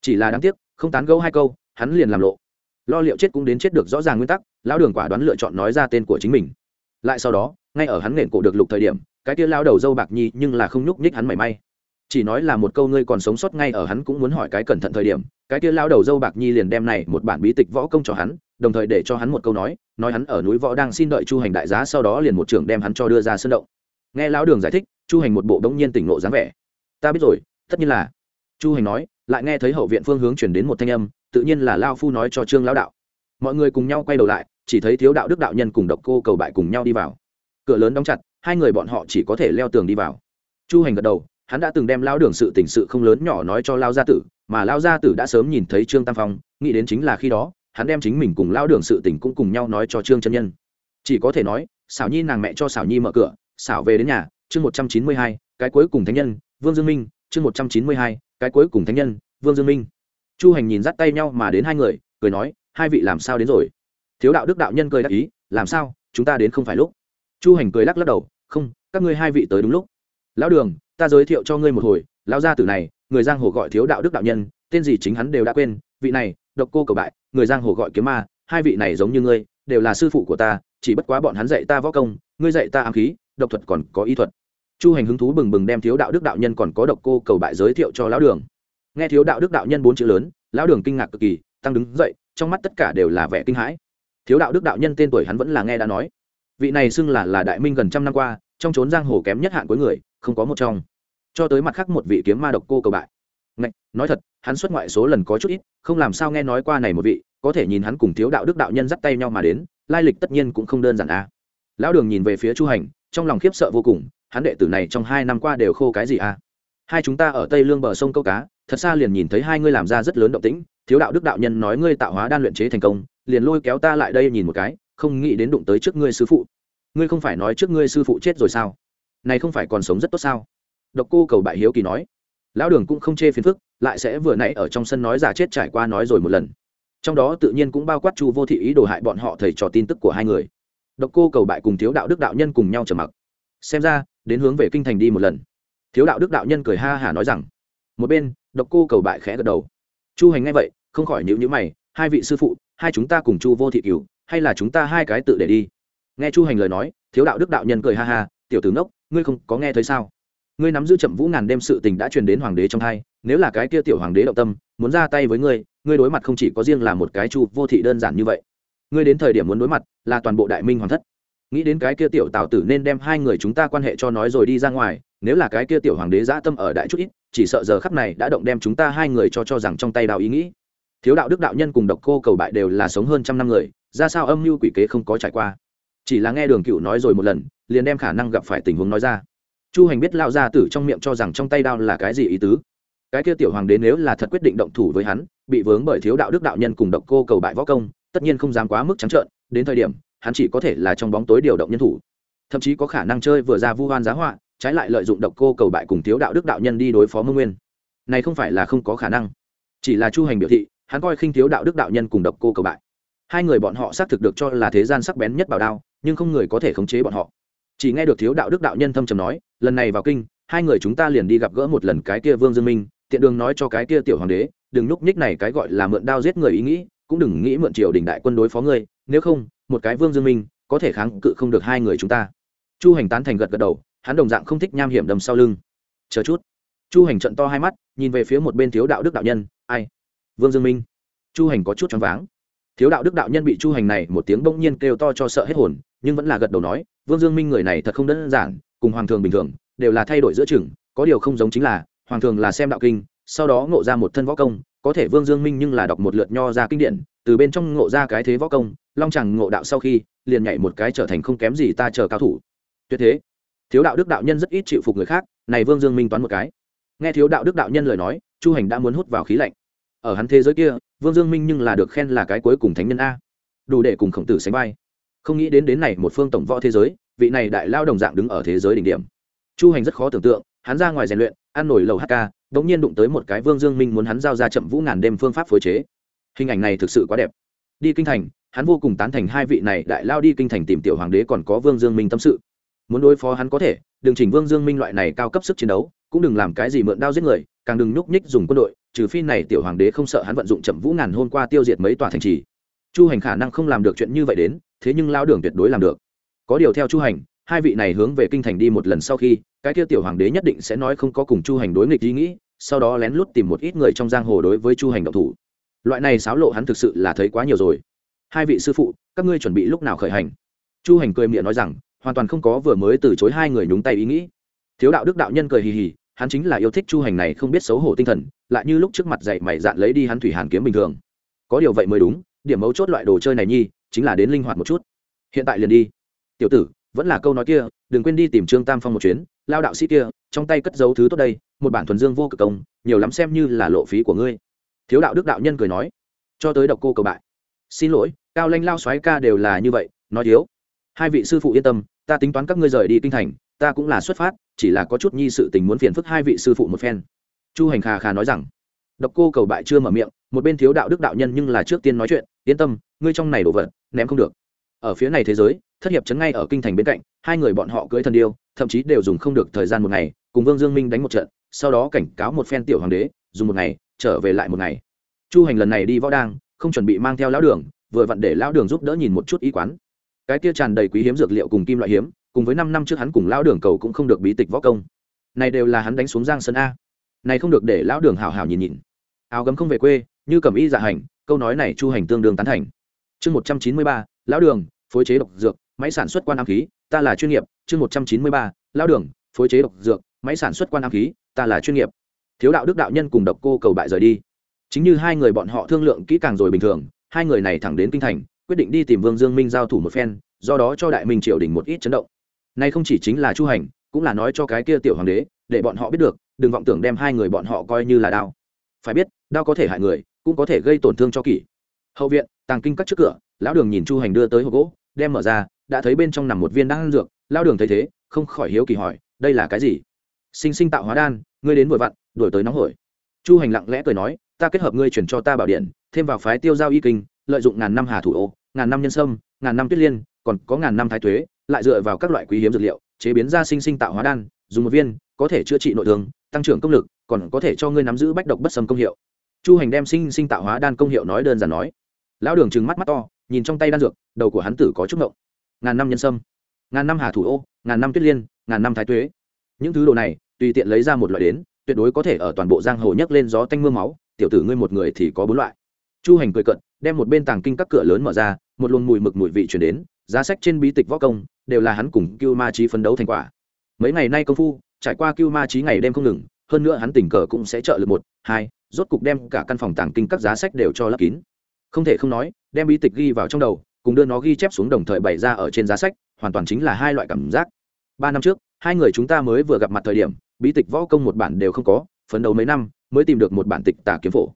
Chỉ là đáng tiếc, không tán gẫu hai câu, hắn liền làm lộ. Lo liệu chết cũng đến chết được rõ ràng nguyên tắc, lão đường quả đoán lựa chọn nói ra tên của chính mình. Lại sau đó, ngay ở hắn nền cổ được lục thời điểm, cái kia lao đầu dâu bạc nhi nhưng là không nhúc nhích hắn mảy may. Chỉ nói là một câu ngươi còn sống sót ngay ở hắn cũng muốn hỏi cái cẩn thận thời điểm, cái kia lao đầu dâu bạc nhi liền đem này một bản bí tịch võ công cho hắn, đồng thời để cho hắn một câu nói nói hắn ở núi võ đang xin đợi chu hành đại giá sau đó liền một trưởng đem hắn cho đưa ra sân động. Nghe lão đường giải thích, chu hành một bộ đống nhiên tỉnh nộ dáng vẻ ta biết rồi, tất nhiên là. Chu hành nói, lại nghe thấy hậu viện phương hướng chuyển đến một thanh âm, tự nhiên là lao phu nói cho trương lão đạo. Mọi người cùng nhau quay đầu lại, chỉ thấy thiếu đạo đức đạo nhân cùng độc cô cầu bại cùng nhau đi vào. Cửa lớn đóng chặt, hai người bọn họ chỉ có thể leo tường đi vào. Chu hành gật đầu, hắn đã từng đem lao đường sự tình sự không lớn nhỏ nói cho lao gia tử, mà lao gia tử đã sớm nhìn thấy trương tam phong, nghĩ đến chính là khi đó, hắn đem chính mình cùng lao đường sự tình cũng cùng nhau nói cho trương chân nhân. Chỉ có thể nói xảo nhi nàng mẹ cho xảo nhi mở cửa xảo về đến nhà, chương một trăm chín mươi hai, cái cuối cùng thánh nhân vương dương minh, chương một trăm chín mươi hai, cái cuối cùng thánh nhân, vương dương minh. Chu hành nhìn dắt tay nhau mà đến hai người, cười nói, hai vị làm sao đến rồi? Thiếu đạo đức đạo nhân cười đáp ý, làm sao, chúng ta đến không phải lúc. Chu hành cười lắc lắc đầu, không, các ngươi hai vị tới đúng lúc. Lão đường, ta giới thiệu cho ngươi một hồi, lão gia tử này, người giang hồ gọi thiếu đạo đức đạo nhân, tên gì chính hắn đều đã quên, vị này, độc cô cầu bại, người giang hồ gọi kiếm ma, hai vị này giống như ngươi, đều là sư phụ của ta, chỉ bất quá bọn hắn dạy ta võ công, ngươi dạy ta ám khí, độc thuật còn có y thuật chu hành hứng thú bừng bừng đem thiếu đạo đức đạo nhân còn có độc cô cầu bại giới thiệu cho lão đường. Nghe thiếu đạo đức đạo nhân bốn chữ lớn lão đường kinh ngạc cực kỳ tăng đứng dậy trong mắt tất cả đều là vẻ kinh hãi. Thiếu đạo đức đạo nhân tên tuổi hắn vẫn là nghe đã nói. Vị này xưng là là đại minh gần trăm năm qua trong trốn giang hồ kém nhất hạn cuối người không có một trong. Cho tới mặt khác một vị kiếm ma độc cô cầu bại. Ngạch, nói thật hắn xuất ngoại số lần có chút ít không làm sao nghe nói qua này một vị có thể nhìn hắn cùng thiếu đạo đức đạo nhân dắt tay nhau mà đến lai lịch tất nhiên cũng không đơn giản à. Lão đường nhìn về phía chu hành trong lòng khiếp sợ vô cùng, hắn đệ tử này trong hai năm qua đều khô cái gì à? Hai chúng ta ở tây lương bờ sông câu cá, thật xa liền nhìn thấy hai ngươi làm ra rất lớn động tĩnh, thiếu đạo đức đạo nhân nói ngươi tạo hóa đan luyện chế thành công, liền lôi kéo ta lại đây nhìn một cái, không nghĩ đến đụng tới trước ngươi sư phụ. Ngươi không phải nói trước ngươi sư phụ chết rồi sao? Này không phải còn sống rất tốt sao? Độc cô cầu bại hiếu kỳ nói. Lão đường cũng không chê phiền phức, lại sẽ vừa nãy ở trong sân nói giả chết trải qua nói rồi một lần. Trong đó tự nhiên cũng bao quát chu vô thị ý đồ hại bọn họ thầy trò tin tức của hai người độc cô cầu bại cùng thiếu đạo đức đạo nhân cùng nhau trở mặc. Xem ra, đến hướng về kinh thành đi một lần. Thiếu đạo đức đạo nhân cười ha hả nói rằng, một bên, độc cô cầu bại khẽ gật đầu. Chu hành ngay vậy, không khỏi nhữ nhữ mày, hai vị sư phụ, hai chúng ta cùng chu vô thị cửu, hay là chúng ta hai cái tự để đi? Nghe chu hành lời nói, thiếu đạo đức đạo nhân cười ha ha, tiểu tướng đốc ngươi không có nghe thấy sao? Ngươi nắm giữ chậm vũ ngàn đêm sự tình đã truyền đến hoàng đế trong hai, nếu là cái kia tiểu hoàng đế động tâm, muốn ra tay với ngươi ngươi đối mặt không chỉ có riêng là một cái chu vô thị đơn giản như vậy ngươi đến thời điểm muốn đối mặt, là toàn bộ đại minh hoàng thất. Nghĩ đến cái kia tiểu tào tử nên đem hai người chúng ta quan hệ cho nói rồi đi ra ngoài, nếu là cái kia tiểu hoàng đế dã tâm ở đại chút ít, chỉ sợ giờ khắp này đã động đem chúng ta hai người cho cho rằng trong tay đào ý nghĩ. Thiếu đạo đức đạo nhân cùng độc cô cầu bại đều là sống hơn trăm năm người, ra sao âm mưu quỷ kế không có trải qua. Chỉ là nghe đường cựu nói rồi một lần, liền đem khả năng gặp phải tình huống nói ra. Chu hành biết lao ra tử trong miệng cho rằng trong tay đao là cái gì ý tứ. Cái kia tiểu hoàng đế nếu là thật quyết định động thủ với hắn, bị vướng bởi thiếu đạo đức đạo nhân cùng độc cô cầu bại võ công tất nhiên không dám quá mức trắng trợn, đến thời điểm, hắn chỉ có thể là trong bóng tối điều động nhân thủ. Thậm chí có khả năng chơi vừa ra vu hoan giá họa, trái lại lợi dụng độc cô cầu bại cùng thiếu đạo đức đạo nhân đi đối phó mông nguyên. Này không phải là không có khả năng. Chỉ là chu hành biểu thị, hắn coi khinh thiếu đạo đức đạo nhân cùng độc cô cầu bại. Hai người bọn họ xác thực được cho là thế gian sắc bén nhất bảo đao, nhưng không người có thể khống chế bọn họ. Chỉ nghe được thiếu đạo đức đạo nhân thâm trầm nói, lần này vào kinh, hai người chúng ta liền đi gặp gỡ một lần cái kia vương dương minh, tiện đường nói cho cái kia tiểu hoàng đế, đừng núp nhích này cái gọi là mượn đao giết người ý nghĩ cũng đừng nghĩ mượn triều đình đại quân đối phó ngươi, nếu không, một cái vương dương minh có thể kháng cự không được hai người chúng ta. Chu hành tán thành gật gật đầu, hắn đồng dạng không thích nham hiểm đầm sau lưng. Chờ chút. Chu hành trận to hai mắt, nhìn về phía một bên thiếu đạo đức đạo nhân, ai? Vương dương minh? Chu hành có chút choáng váng. Thiếu đạo đức đạo nhân bị chu hành này một tiếng bỗng nhiên kêu to cho sợ hết hồn, nhưng vẫn là gật đầu nói, vương dương minh người này thật không đơn giản, cùng hoàng thường bình thường, đều là thay đổi giữa chừng, có điều không giống chính là, hoàng thường là xem đạo kinh, sau đó ngộ ra một thân võ công có thể vương dương minh nhưng là đọc một lượt nho ra kinh điển, từ bên trong ngộ ra cái thế võ công, long chẳng ngộ đạo sau khi, liền nhảy một cái trở thành không kém gì ta chờ cao thủ. Tuyệt thế. Thiếu đạo đức đạo nhân rất ít chịu phục người khác, này vương dương minh toán một cái. Nghe thiếu đạo đức đạo nhân lời nói, chu hành đã muốn hút vào khí lạnh. Ở hắn thế giới kia, vương dương minh nhưng là được khen là cái cuối cùng thánh nhân a. Đủ để cùng khổng tử sánh vai. Không nghĩ đến đến này một phương tổng võ thế giới, vị này đại lao đồng dạng đứng ở thế giới đỉnh điểm. Chu hành rất khó tưởng tượng hắn ra ngoài rèn luyện, ăn nổi lầu hk đ ỗ n g nhiên đụng tới một cái vương dương minh muốn hắn giao ra chậm vũ ngàn đêm phương pháp phối chế. Hình ảnh này thực sự quá đẹp. Đi kinh thành, hắn vô cùng tán thành hai vị này đại lao đi kinh thành tìm tiểu hoàng đế còn có vương dương minh tâm sự. Muốn đối phó hắn có thể, đừng chỉnh vương dương minh loại này cao cấp sức chiến đấu, cũng đừng làm cái gì mượn đao giết người, càng đừng nhúc nhích dùng quân đội, trừ phi này tiểu hoàng đế không sợ hắn vận dụng chậm vũ ngàn hôm qua tiêu diệt mấy tòa thành trì. Chu hành khả năng không làm được chuyện như vậy đến, thế nhưng lao đường tuyệt đối làm được. Có điều theo chu hành hai vị này hướng về kinh thành đi một lần sau khi, cái kia tiểu hoàng đế nhất định sẽ nói không có cùng chu hành đối nghịch ý nghĩ, sau đó lén lút tìm một ít người trong giang hồ đối với chu hành động thủ. Loại này xáo lộ hắn thực sự là thấy quá nhiều rồi. Hai vị sư phụ, các ngươi chuẩn bị lúc nào khởi hành? Chu hành cười miệng nói rằng, hoàn toàn không có vừa mới từ chối hai người nhúng tay ý nghĩ. Thiếu đạo đức đạo nhân cười hì hì, hắn chính là yêu thích chu hành này không biết xấu hổ tinh thần, lại như lúc trước mặt dạy mày dạn lấy đi hắn thủy hàn kiếm bình thường. Có điều vậy mới đúng, điểm mấu chốt loại đồ chơi này nhi, chính là đến linh hoạt một chút. Hiện tại liền đi. Tiểu tử vẫn là câu nói kia, đừng quên đi tìm trương tam phong một chuyến, lao đạo sĩ kia, trong tay cất dấu thứ tốt đây, một bản thuần dương vô cực công, nhiều lắm xem như là lộ phí của ngươi. Thiếu đạo đức đạo nhân cười nói. Cho tới độc cô cầu bại. Xin lỗi, cao lanh lao xoáy ca đều là như vậy, nói thiếu. Hai vị sư phụ yên tâm, ta tính toán các ngươi rời đi kinh thành, ta cũng là xuất phát, chỉ là có chút nhi sự tình muốn phiền phức hai vị sư phụ một phen. Chu hành khà khà nói rằng. Độc cô cầu bại chưa mở miệng, một bên thiếu đạo đức đạo nhân nhưng là trước tiên nói chuyện, yên tâm, ngươi trong này đổ vật, ném không được ở phía này thế giới, thất hiệp chấn ngay ở kinh thành bên cạnh, hai người bọn họ cưới thần điêu, thậm chí đều dùng không được thời gian một ngày, cùng vương dương minh đánh một trận, sau đó cảnh cáo một phen tiểu hoàng đế, dùng một ngày, trở về lại một ngày. Chu hành lần này đi võ đang không chuẩn bị mang theo lão đường, vừa vặn để lão đường giúp đỡ nhìn một chút ý quán. Cái kia tràn đầy quý hiếm dược liệu cùng kim loại hiếm, cùng với năm năm trước hắn cùng lão đường cầu cũng không được bí tịch võ công. Này đều là hắn đánh xuống giang sơn a. Này không được để lão đường hào hào nhìn nhìn. Áo gấm không về quê, như cầm y dạ hành, câu nói này chu hành tương đương tán thành. Chương một trăm chín mươi ba lão đường, phối chế độc dược, máy sản xuất quan ám khí, ta là chuyên nghiệp, chương một trăm chín mươi ba, lão đường, phối chế độc dược, máy sản xuất quan ám khí, ta là chuyên nghiệp. Thiếu đạo đức đạo nhân cùng độc cô cầu bại rời đi. Chính như hai người bọn họ thương lượng kỹ càng rồi bình thường, hai người này thẳng đến kinh thành, quyết định đi tìm vương dương minh giao thủ một phen, do đó cho đại minh triều đình một ít chấn động. Nay không chỉ chính là chu hành, cũng là nói cho cái kia tiểu hoàng đế, để bọn họ biết được, đừng vọng tưởng đem hai người bọn họ coi như là đao. Phải biết, đao có thể hại người, cũng có thể gây tổn thương cho kỷ. Hậu viện, tàng kinh các trước cửa lão đường nhìn chu hành đưa tới hộp gỗ, đem mở ra, đã thấy bên trong nằm một viên đan dược. Lão đường thấy thế, không khỏi hiếu kỳ hỏi, đây là cái gì? Sinh sinh tạo hóa đan, ngươi đến vội vặn đổi tới nóng hổi. Chu hành lặng lẽ cười nói, ta kết hợp ngươi chuyển cho ta bảo điện, thêm vào phái tiêu giao y kinh, lợi dụng ngàn năm hà thủ ô, ngàn năm nhân sâm, ngàn năm tuyết liên, còn có ngàn năm thái thuế, lại dựa vào các loại quý hiếm dược liệu, chế biến ra sinh sinh tạo hóa đan, dùng một viên, có thể chữa trị nội thương, tăng trưởng công lực, còn có thể cho ngươi nắm giữ bách độc bất sâm công hiệu. Chu hành đem sinh sinh tạo hóa đan công hiệu nói đơn giản nói. Lão đường trừng mắt mắt to nhìn trong tay đan dược, đầu của hắn tử có chút ngộng. Ngàn năm nhân sâm, ngàn năm hà thủ ô, ngàn năm tuyết liên, ngàn năm thái tuế. Những thứ đồ này, tùy tiện lấy ra một loại đến, tuyệt đối có thể ở toàn bộ giang hồ nhấc lên gió tanh m ư a máu, tiểu tử ngươi một người thì có bốn loại. Chu hành cười cận đem một bên tàng kinh các cửa lớn mở ra, một luồng mùi mực mùi vị chuyển đến, giá sách trên bí tịch võ công, đều là hắn cùng cưu ma trí phấn đấu thành quả. Mấy ngày nay công phu, trải qua cưu ma trí ngày đêm không ngừng, hơn nữa hắn tình cờ cũng sẽ trợ lực một, hai, rốt cục đem cả căn phòng tàng kinh các giá sách đều cho lấp kín không thể không nói, đem bí tịch ghi vào trong đầu, cùng đưa nó ghi chép xuống đồng thời bày ra ở trên giá sách, hoàn toàn chính là hai loại cảm giác. Ba năm trước, hai người chúng ta mới vừa gặp mặt thời điểm, bí tịch võ công một bản đều không có, phấn đấu mấy năm, mới tìm được một bản tịch tả kiếm phổ.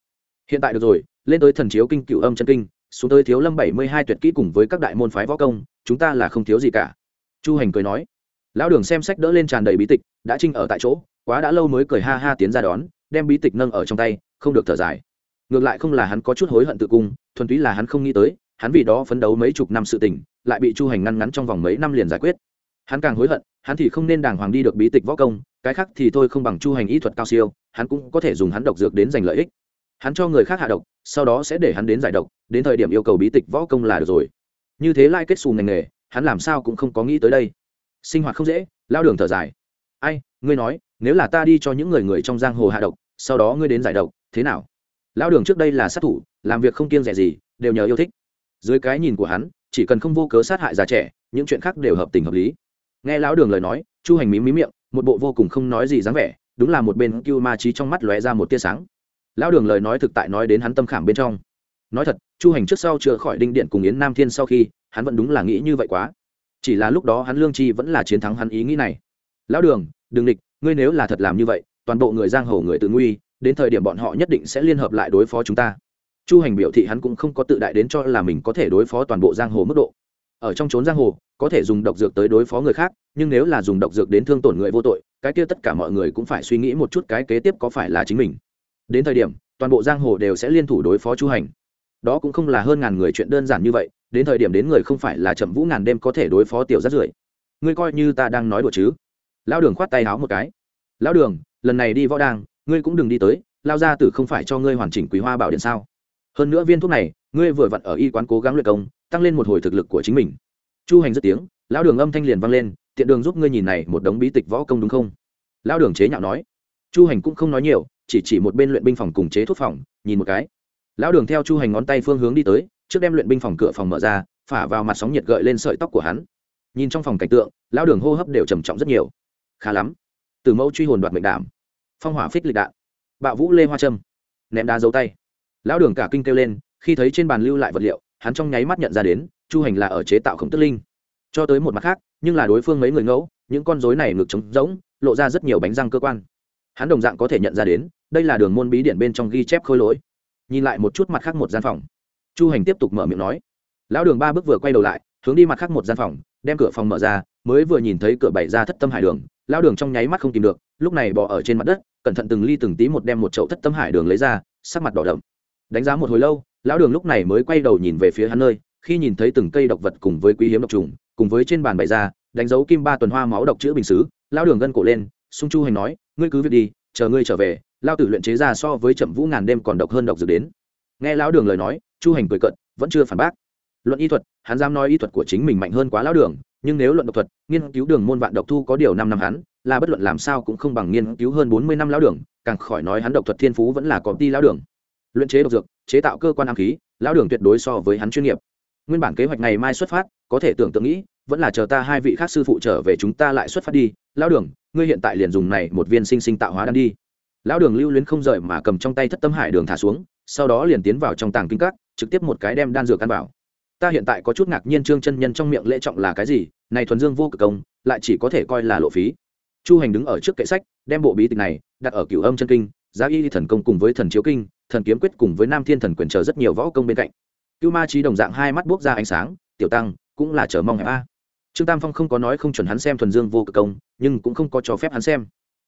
Hiện tại được rồi, lên tới thần chiếu kinh cựu âm chân kinh, xuống tới thiếu lâm bảy mươi hai tuyệt kỹ cùng với các đại môn phái võ công, chúng ta là không thiếu gì cả. Chu hành cười nói, lão đường xem sách đỡ lên tràn đầy bí tịch, đã trinh ở tại chỗ, quá đã lâu mới cười ha ha tiến ra đón, đem bí tịch nâng ở trong tay, không được thở dài ngược lại không là hắn có chút hối hận tự cung, thuần túy là hắn không nghĩ tới, hắn vì đó phấn đấu mấy chục năm sự tình, lại bị chu hành ngăn ngắn trong vòng mấy năm liền giải quyết. Hắn càng hối hận, hắn thì không nên đàng hoàng đi được bí tịch võ công, cái khác thì thôi không bằng chu hành ý thuật cao siêu, hắn cũng có thể dùng hắn độc dược đến giành lợi ích. Hắn cho người khác hạ độc, sau đó sẽ để hắn đến giải độc, đến thời điểm yêu cầu bí tịch võ công là được rồi. Như thế lai kết xù ngành nghề, hắn làm sao cũng không có nghĩ tới đây. Sinh hoạt không dễ, lao đường thở dài. Ai, ngươi nói, nếu là ta đi cho những người người trong giang hồ hạ độc, sau đó ngươi đến giải độc, thế nào? Lao đường trước đây là sát thủ, làm việc không kiêng rẻ gì, đều nhờ yêu thích. Dưới cái nhìn của hắn, chỉ cần không vô cớ sát hại già trẻ, những chuyện khác đều hợp tình hợp lý. Nghe lão đường lời nói, chu hành mí mí miệng, một bộ vô cùng không nói gì dáng vẻ, đúng là một bên cưu ma trí trong mắt lóe ra một tia sáng. Lão đường lời nói thực tại nói đến hắn tâm khảm bên trong. Nói thật, chu hành trước sau chữa khỏi đinh điện cùng yến nam thiên sau khi, hắn vẫn đúng là nghĩ như vậy quá. Chỉ là lúc đó hắn lương chi vẫn là chiến thắng hắn ý nghĩ này. Lão đường, đừng địch, ngươi nếu là thật làm như vậy, toàn bộ người giang hồ người tự nguy đến thời điểm bọn họ nhất định sẽ liên hợp lại đối phó chúng ta. Chu hành biểu thị hắn cũng không có tự đại đến cho là mình có thể đối phó toàn bộ giang hồ mức độ. Ở trong trốn giang hồ, có thể dùng độc dược tới đối phó người khác, nhưng nếu là dùng độc dược đến thương tổn người vô tội, cái kia tất cả mọi người cũng phải suy nghĩ một chút cái kế tiếp có phải là chính mình. Đến thời điểm, toàn bộ giang hồ đều sẽ liên thủ đối phó chu hành. Đó cũng không là hơn ngàn người chuyện đơn giản như vậy, đến thời điểm đến người không phải là chậm vũ ngàn đêm có thể đối phó tiểu rất rưởi. Ngươi coi như ta đang nói đùa chứ? Lão đường khoát tay háo một cái. Lão đường, lần này đi võ đang ngươi cũng đừng đi tới, lao ra tử không phải cho ngươi hoàn chỉnh quý hoa bảo điện sao? Hơn nữa viên thuốc này, ngươi vừa vặn ở y quán cố gắng luyện công, tăng lên một hồi thực lực của chính mình. Chu hành rất tiếng, lão đường âm thanh liền vang lên, tiện đường giúp ngươi nhìn này một đống bí tịch võ công đúng không? Lão đường chế nhạo nói. Chu hành cũng không nói nhiều, chỉ chỉ một bên luyện binh phòng cùng chế thuốc phòng, nhìn một cái. Lão đường theo chu hành ngón tay phương hướng đi tới, trước đem luyện binh phòng cửa phòng mở ra, phả vào mặt sóng nhiệt gợi lên sợi tóc của hắn. Nhìn trong phòng cảnh tượng, lão đường hô hấp đều trầm trọng rất nhiều. Khá lắm. Từ mẫu truy hồn đoạt mệnh đảm phong hỏa phích lịch đạn. Bạo vũ lê hoa trâm ném đá dấu tay. Lão đường cả kinh kêu lên, khi thấy trên bàn lưu lại vật liệu, hắn trong nháy mắt nhận ra đến, chu hành là ở chế tạo khổng tức linh. Cho tới một mặt khác, nhưng là đối phương mấy người ngẫu, những con rối này ngực trống rỗng, lộ ra rất nhiều bánh răng cơ quan. Hắn đồng dạng có thể nhận ra đến, đây là đường môn bí điển bên trong ghi chép khôi lỗi. Nhìn lại một chút mặt khác một gian phòng. Chu hành tiếp tục mở miệng nói. Lão đường ba bước vừa quay đầu lại, hướng đi mặt khác một gian phòng, đem cửa phòng mở ra mới vừa nhìn thấy cửa bày ra thất tâm hải đường, lão đường trong nháy mắt không tìm được, lúc này bỏ ở trên mặt đất, cẩn thận từng ly từng tí một đem một chậu thất tâm hải đường lấy ra, sắc mặt đỏ đậm. Đánh giá một hồi lâu, lão đường lúc này mới quay đầu nhìn về phía hắn nơi, khi nhìn thấy từng cây độc vật cùng với quý hiếm độc trùng, cùng với trên bàn bày ra, đánh dấu kim ba tuần hoa máu độc chữ bình xứ, lão đường gân cổ lên, sung chu hành nói, ngươi cứ việc đi, chờ ngươi trở về lao tử luyện chế ra so với chậm vũ ngàn đêm còn độc hơn độc dược đến. Nghe lão đường lời nói, chu hành cười cận vẫn chưa phản bác. Luận y thuật, hắn dám nói y thuật của chính mình mạnh hơn quá lão đường nhưng nếu luận độc thuật, nghiên cứu đường môn vạn độc thu có điều năm năm hắn, là bất luận làm sao cũng không bằng nghiên cứu hơn bốn mươi năm lão đường, càng khỏi nói hắn độc thuật thiên phú vẫn là có ti lão đường. Luyện chế độc dược, chế tạo cơ quan ám khí, lão đường tuyệt đối so với hắn chuyên nghiệp. Nguyên bản kế hoạch ngày mai xuất phát, có thể tưởng tượng nghĩ, vẫn là chờ ta hai vị khác sư phụ trở về chúng ta lại xuất phát đi. Lão đường, ngươi hiện tại liền dùng này một viên sinh sinh tạo hóa đan đi. Lão đường lưu luyến không rời mà cầm trong tay thất tâm hải đường thả xuống, sau đó liền tiến vào trong tàng kinh các, trực tiếp một cái đem đan dược ăn vào ta hiện tại có chút ngạc nhiên trương chân nhân trong miệng lễ trọng là cái gì, này thuần dương vô cực công, lại chỉ có thể coi là lộ phí. Chu hành đứng ở trước kệ sách, đem bộ bí tịch này đặt ở cửu âm chân kinh, giá y thần công cùng với thần chiếu kinh, thần kiếm quyết cùng với nam thiên thần quyền chờ rất nhiều võ công bên cạnh. Cưu ma trí đồng dạng hai mắt buốc ra ánh sáng, tiểu tăng, cũng là chờ mong hẹp a. Trương tam phong không có nói không chuẩn hắn xem thuần dương vô cực công, nhưng cũng không có cho phép hắn xem.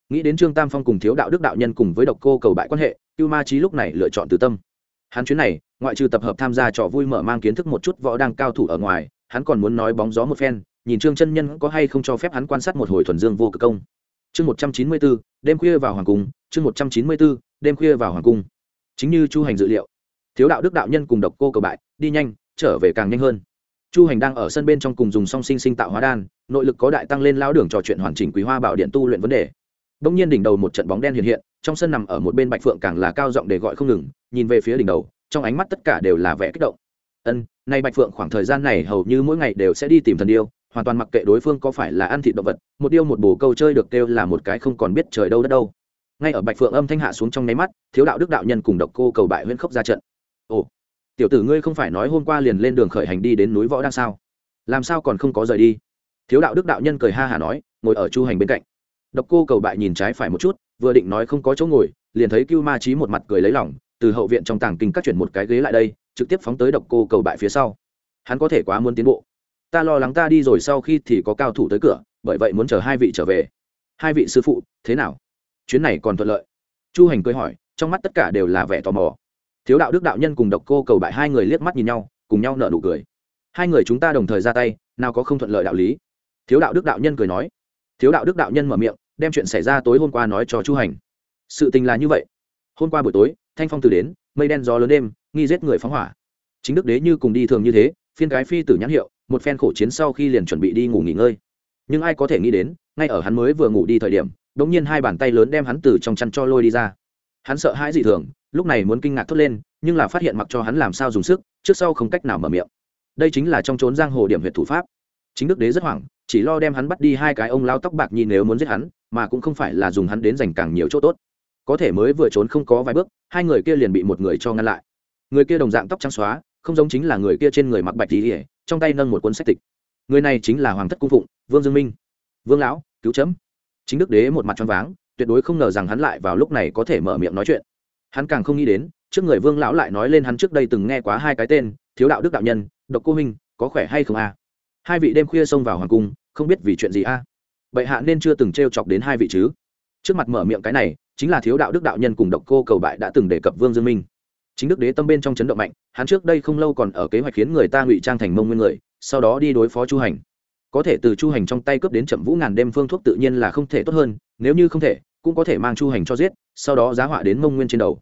Nghĩ đến trương tam phong cùng thiếu đạo đức đạo nhân cùng với độc cô cầu bại quan hệ, cưu ma trí lúc này lựa chọn từ tâm. Hắn chuyến này ngoại trừ tập hợp tham gia trò vui mở mang kiến thức một chút võ đang cao thủ ở ngoài, hắn còn muốn nói bóng gió một phen, nhìn trương chân nhân có hay không cho phép hắn quan sát một hồi thuần dương vô cực công. Chương một trăm chín mươi bốn đêm khuya vào hoàng cung, chương một trăm chín mươi bốn đêm khuya vào hoàng cung. Chính như chu hành dự liệu, thiếu đạo đức đạo nhân cùng độc cô cầu bại, đi nhanh, trở về càng nhanh hơn. Chu hành đang ở sân bên trong cùng dùng song sinh sinh tạo hóa đan, nội lực có đại tăng lên lao đường trò chuyện hoàn chỉnh quý hoa bảo điện tu luyện vấn đề. Đông nhiên đỉnh đầu một trận bóng đen hiện hiện, trong sân nằm ở một bên bạch phượng càng là cao giọng để gọi không ngừng, nhìn về phía đỉnh đầu trong ánh mắt tất cả đều là vẻ kích động. Ân, nay bạch phượng khoảng thời gian này hầu như mỗi ngày đều sẽ đi tìm thần điêu, hoàn toàn mặc kệ đối phương có phải là ăn thịt động vật, một điêu một bồ câu chơi được kêu là một cái không còn biết trời đâu đất đâu. Ngay ở bạch phượng âm thanh hạ xuống trong nháy mắt, thiếu đạo đức đạo nhân cùng độc cô cầu bại huyễn khốc ra trận. Ồ, tiểu tử ngươi không phải nói hôm qua liền lên đường khởi hành đi đến núi võ đang sao? Làm sao còn không có rời đi? Thiếu đạo đức đạo nhân cười ha hả nói, ngồi ở chu hành bên cạnh. Độc cô cầu bại nhìn trái phải một chút, vừa định nói không có chỗ ngồi, liền thấy cưu ma trí một mặt cười lấy lòng từ hậu viện trong tàng kinh các chuyển một cái ghế lại đây, trực tiếp phóng tới độc cô cầu bại phía sau. Hắn có thể quá muốn tiến bộ. Ta lo lắng ta đi rồi sau khi thì có cao thủ tới cửa, bởi vậy muốn chờ hai vị trở về. Hai vị sư phụ, thế nào? Chuyến này còn thuận lợi. Chu hành cười hỏi, trong mắt tất cả đều là vẻ tò mò. Thiếu đạo đức đạo nhân cùng độc cô cầu bại hai người liếc mắt nhìn nhau, cùng nhau nợ nụ cười. Hai người chúng ta đồng thời ra tay, nào có không thuận lợi đạo lý. Thiếu đạo đức đạo nhân cười nói. Thiếu đạo đức đạo nhân mở miệng, đem chuyện xảy ra tối hôm qua nói cho chu hành. Sự tình là như vậy. Hôm qua buổi tối thanh phong từ đến, mây đen gió lớn đêm, nghi giết người phóng hỏa. Chính đức đế như cùng đi thường như thế, phiên cái phi tử nhãn hiệu, một phen khổ chiến sau khi liền chuẩn bị đi ngủ nghỉ ngơi. Nhưng ai có thể nghĩ đến, ngay ở hắn mới vừa ngủ đi thời điểm đ ỗ n g nhiên hai bàn tay lớn đem hắn từ trong chăn cho lôi đi ra. Hắn sợ hãi dị thường, lúc này muốn kinh ngạc thốt lên, nhưng là phát hiện mặc cho hắn làm sao dùng sức, trước sau không cách nào mở miệng. Đây chính là trong trốn giang hồ điểm huyệt thủ pháp. Chính đức đế rất hoảng, chỉ lo đem hắn bắt đi hai cái ông lao tóc bạc nhìn nếu muốn giết hắn, mà cũng không phải là dùng hắn đến dành càng nhiều chỗ tốt có thể mới vừa trốn không có vài bước, hai người kia liền bị một người cho ngăn lại. Người kia đồng dạng tóc trắng xóa, không giống chính là người kia trên người mặc bạch tỉ ỉa trong tay nâng một cuốn sách tịch. Người này chính là hoàng thất cung phụng, vương dương minh. Vương lão, cứu chấm. Chính đức đế một mặt choáng váng, tuyệt đối không ngờ rằng hắn lại vào lúc này có thể mở miệng nói chuyện. Hắn càng không nghĩ đến, trước người vương lão lại nói lên hắn trước đây từng nghe quá hai cái tên, thiếu đạo đức đạo nhân, độc cô minh có khỏe hay không a? Hai vị đêm khuya xông vào hoàng cung, không biết vì chuyện gì a? À? bệ hạ nên chưa từng t r e o chọc đến hai vị chứ? Trước mặt mở miệng cái này chính là thiếu đạo đức đạo nhân cùng độc cô cầu bại đã từng đề cập vương dương minh. Chính đức đế tâm bên trong chấn động mạnh hắn trước đây không lâu còn ở kế hoạch khiến người ta ngụy trang thành mông nguyên người sau đó đi đối phó chu hành. Có thể từ chu hành trong tay cướp đến chậm vũ ngàn đêm phương thuốc tự nhiên là không thể tốt hơn nếu như không thể cũng có thể mang chu hành cho giết sau đó giá họa đến mông nguyên trên đầu.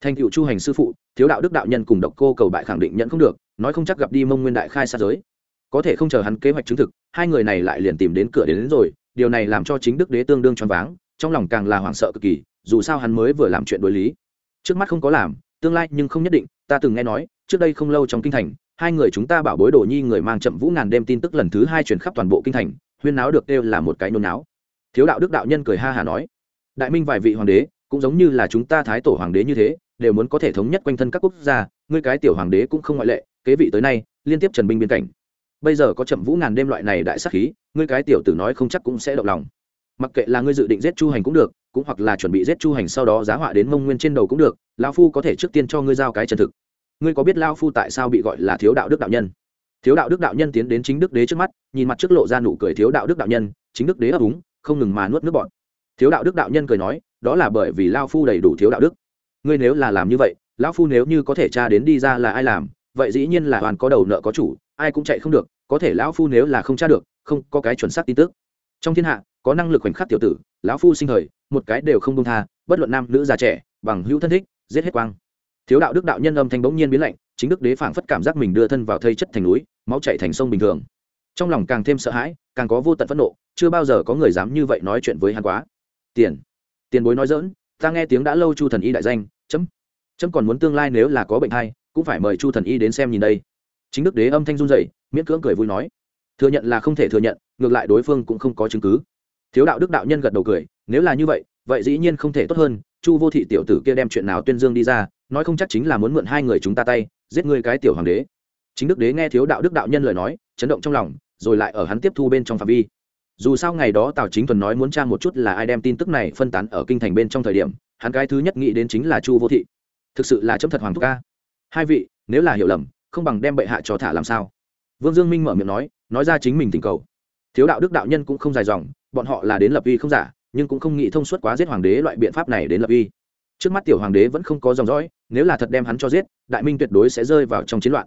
Thành cựu chu hành sư phụ thiếu đạo đức đạo nhân cùng độc cô cầu bại khẳng định nhận không được nói không chắc gặp đi mông nguyên đại khai xa giới. Có thể không chờ hắn kế hoạch chứng thực hai người này lại liền tìm đến cửa đến, đến rồi điều này làm cho chính đức đế tương đương choáng váng trong lòng càng là hoảng sợ cực kỳ dù sao hắn mới vừa làm chuyện đối lý. Trước mắt không có làm, tương lai nhưng không nhất định, ta từng nghe nói, trước đây không lâu trong kinh thành, hai người chúng ta bảo bối đồ nhi người mang chậm vũ ngàn đêm tin tức lần thứ hai truyền khắp toàn bộ kinh thành, huyên náo được kêu là một cái nôn náo. Thiếu đạo đức đạo nhân cười ha hà nói, đại minh vài vị hoàng đế, cũng giống như là chúng ta thái tổ hoàng đế như thế, đều muốn có thể thống nhất quanh thân các quốc gia, ngươi cái tiểu hoàng đế cũng không ngoại lệ, kế vị tới nay, liên tiếp trần binh biên cảnh. Bây giờ có chậm vũ ngàn đêm loại này đại sắc khí, ngươi cái tiểu tử nói không chắc cũng sẽ động lòng. Mặc kệ là ngươi dự định giết chu hành cũng được cũng hoặc là chuẩn bị giết chu hành sau đó giá họa đến mông nguyên trên đầu cũng được, lão phu có thể trước tiên cho ngươi giao cái chân thực. Ngươi có biết lão phu tại sao bị gọi là thiếu đạo đức đạo nhân? Thiếu đạo đức đạo nhân tiến đến chính đức đế trước mắt, nhìn mặt trước lộ ra nụ cười thiếu đạo đức đạo nhân, chính đức đế ấp úng, không ngừng mà nuốt nước bọn thiếu đạo đức đạo nhân cười nói, đó là bởi vì lao phu đầy đủ thiếu đạo đức. Ngươi nếu là làm như vậy, lão phu nếu như có thể tra đến đi ra là ai làm, vậy dĩ nhiên là hoàn có đầu nợ có chủ, ai cũng chạy không được, có thể lão phu nếu là không tra được, không có cái chuẩn xác tin tức. Trong thiên hạ có năng lực khoảnh khắc tiểu tử, lão phu sinh thời, một cái đều không đông tha, bất luận nam nữ già trẻ, bằng hữu thân thích, giết hết quang. Thiếu đạo đức đạo nhân âm thanh bỗng nhiên biến lạnh, chính đức đế phảng phất cảm giác mình đưa thân vào thây chất thành núi, máu chạy thành sông bình thường. Trong lòng càng thêm sợ hãi, càng có vô tận phẫn nộ, chưa bao giờ có người dám như vậy nói chuyện với hắn quá. Tiền tiền bối nói dỡn ta nghe tiếng đã lâu chu thần y đại danh, chấm chấm còn muốn tương lai nếu là có bệnh hay cũng phải mời chu thần y đến xem nhìn đây. Chính đức đế âm thanh run rẩy, miễn cưỡng cười vui nói, thừa nhận là không thể thừa nhận, ngược lại đối phương cũng không có chứng cứ thiếu đạo đức đạo nhân gật đầu cười, nếu là như vậy vậy dĩ nhiên không thể tốt hơn, chu vô thị tiểu tử kia đem chuyện nào tuyên dương đi ra, nói không chắc chính là muốn mượn hai người chúng ta tay, giết người cái tiểu hoàng đế. Chính đức đế nghe thiếu đạo đức đạo nhân lời nói, chấn động trong lòng, rồi lại ở hắn tiếp thu bên trong phạm vi. Dù sao ngày đó tào chính thuần nói muốn tra một chút là ai đem tin tức này phân tán ở kinh thành bên trong thời điểm, hắn cái thứ nhất nghĩ đến chính là chu vô thị. Thực sự là chấm thật hoàng thúc ca hai vị, nếu là hiểu lầm, không bằng đem bệ hạ cho thả làm sao? Vương dương minh mở miệng nói nói ra chính mình tình cầu. Thiếu đạo đức đạo nhân cũng không dài dòng bọn họ là đến lập uy không giả, nhưng cũng không nghĩ thông suốt quá giết hoàng đế loại biện pháp này đến lập uy. Trước mắt tiểu hoàng đế vẫn không có dòng dõi, nếu là thật đem hắn cho giết, đại minh tuyệt đối sẽ rơi vào trong chiến loạn.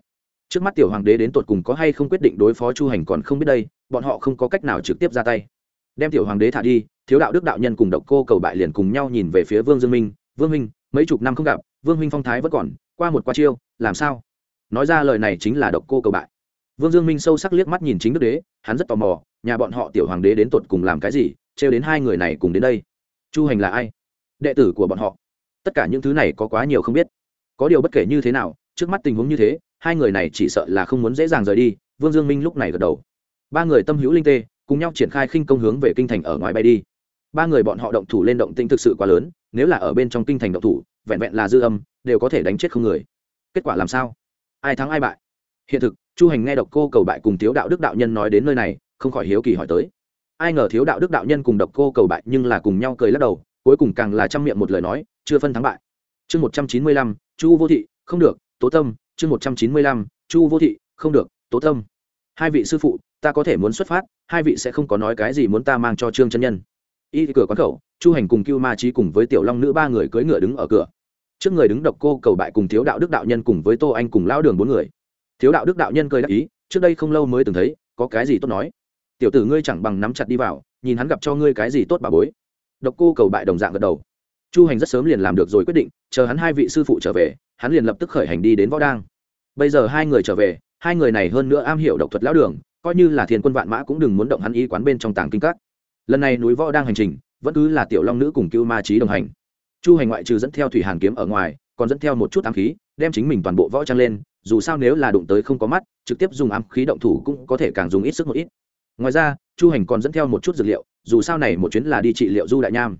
Trước mắt tiểu hoàng đế đến tột cùng có hay không quyết định đối phó chu hành còn không biết đây, bọn họ không có cách nào trực tiếp ra tay. Đem tiểu hoàng đế thả đi, thiếu đạo đức đạo nhân cùng độc cô cầu bại liền cùng nhau nhìn về phía vương dương minh, vương minh mấy chục năm không gặp, vương minh phong thái vẫn còn, qua một qua chiêu, làm sao? Nói ra lời này chính là độc cô cầu bại. Vương dương minh sâu sắc liếc mắt nhìn chính đức đế, hắn rất tò mò nhà bọn họ tiểu hoàng đế đến tột cùng làm cái gì, trêu đến hai người này cùng đến đây. Chu hành là ai? Đệ tử của bọn họ. Tất cả những thứ này có quá nhiều không biết. Có điều bất kể như thế nào, trước mắt tình huống như thế, hai người này chỉ sợ là không muốn dễ dàng rời đi, vương dương minh lúc này gật đầu. Ba người tâm hữu linh tê, cùng nhau triển khai khinh công hướng về kinh thành ở ngoài bay đi. Ba người bọn họ động thủ lên động tinh thực sự quá lớn, nếu là ở bên trong kinh thành động thủ, vẹn vẹn là dư âm, đều có thể đánh chết không người. Kết quả làm sao? Ai thắng ai bại? Hiện thực, chu hành nghe độc cô cầu bại cùng thiếu đạo đức đạo nhân nói đến nơi này không khỏi hiếu kỳ hỏi tới. Ai ngờ thiếu đạo đức đạo nhân cùng độc cô cầu bại nhưng là cùng nhau cười lắc đầu, cuối cùng càng là chăm miệng một lời nói, chưa phân thắng bại. Chương một trăm chín mươi lăm, chu vô thị, không được, tố tâm. Chương một trăm chín mươi lăm, chu vô thị, không được, tố tâm. Hai vị sư phụ, ta có thể muốn xuất phát, hai vị sẽ không có nói cái gì muốn ta mang cho trương chân nhân. Y cửa quán khẩu, chu hành cùng cưu ma trí cùng với tiểu long nữ ba người cưỡi ngựa đứng ở cửa. Trước người đứng độc cô cầu bại cùng thiếu đạo đức đạo nhân cùng với tô anh cùng lao đường bốn người. Thiếu đạo đức đạo nhân cười đáp ý, trước đây không lâu mới từng thấy, có cái gì tốt nói tiểu tử ngươi chẳng bằng nắm chặt đi vào, nhìn hắn gặp cho ngươi cái gì tốt bà bối. Độc cô cầu bại đồng dạng gật đầu. Chu hành rất sớm liền làm được rồi quyết định, chờ hắn hai vị sư phụ trở về, hắn liền lập tức khởi hành đi đến võ đang bây giờ hai người trở về, hai người này hơn nữa am hiểu độc thuật lão đường, coi như là thiên quân vạn mã cũng đừng muốn động hắn y quán bên trong tàng kinh các. Lần này núi võ đang hành trình, vẫn cứ là tiểu long nữ cùng cưu ma trí đồng hành. Chu hành ngoại trừ dẫn theo thủy hàn kiếm ở ngoài, còn dẫn theo một chút ám khí, đem chính mình toàn bộ võ trang lên, dù sao nếu là đụng tới không có mắt, trực tiếp dùng ám khí động thủ cũng có thể càng dùng ít sức một ít ngoài ra, chu hành còn dẫn theo một chút dược liệu, dù sao này một chuyến là đi trị liệu du đại nham.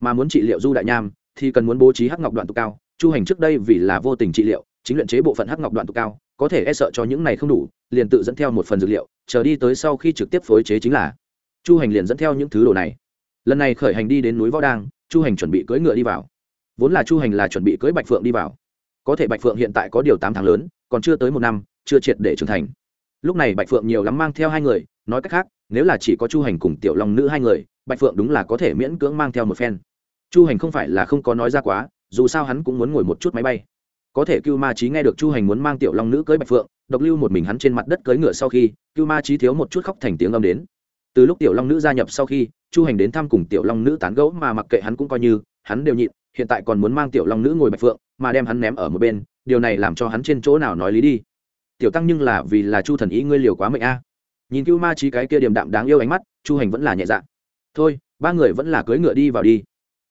Mà muốn trị liệu du đại nham, thì cần muốn bố trí hắc ngọc đoạn tụ cao. Chu hành trước đây vì là vô tình trị liệu, chính luyện chế bộ phận hắc ngọc đoạn tụ cao, có thể e sợ cho những này không đủ, liền tự dẫn theo một phần dược liệu, chờ đi tới sau khi trực tiếp phối chế chính là. Chu hành liền dẫn theo những thứ đồ này. Lần này khởi hành đi đến núi võ đang, chu hành chuẩn bị cưỡi ngựa đi vào. Vốn là chu hành là chuẩn bị cưỡi bạch phượng đi vào. Có thể bạch phượng hiện tại có điều tám tháng lớn, còn chưa tới một năm, chưa triệt để trưởng thành lúc này bạch phượng nhiều lắm mang theo hai người, nói cách khác, nếu là chỉ có chu hành cùng tiểu long nữ hai người, bạch phượng đúng là có thể miễn cưỡng mang theo một phen. Chu hành không phải là không có nói ra quá, dù sao hắn cũng muốn ngồi một chút máy bay. Có thể cưu ma trí nghe được chu hành muốn mang tiểu long nữ cưới bạch phượng, độc lưu một mình hắn trên mặt đất cưới ngựa sau khi, cưu ma trí thiếu một chút khóc thành tiếng âm đến. Từ lúc tiểu long nữ gia nhập sau khi, chu hành đến thăm cùng tiểu long nữ tán gẫu mà mặc kệ hắn cũng coi như, hắn đều nhịn, hiện tại còn muốn mang tiểu long nữ ngồi bạch phượng, mà đem hắn ném ở một bên, điều này làm cho hắn trên chỗ nào nói lý đi tiểu tăng nhưng là vì là chu thần ý ngươi liều quá mệnh a. Nhìn cưu ma trí cái kia điềm đạm đáng yêu ánh mắt, chu hành vẫn là nhẹ dạ. Thôi, ba người vẫn là cưỡi ngựa đi vào đi.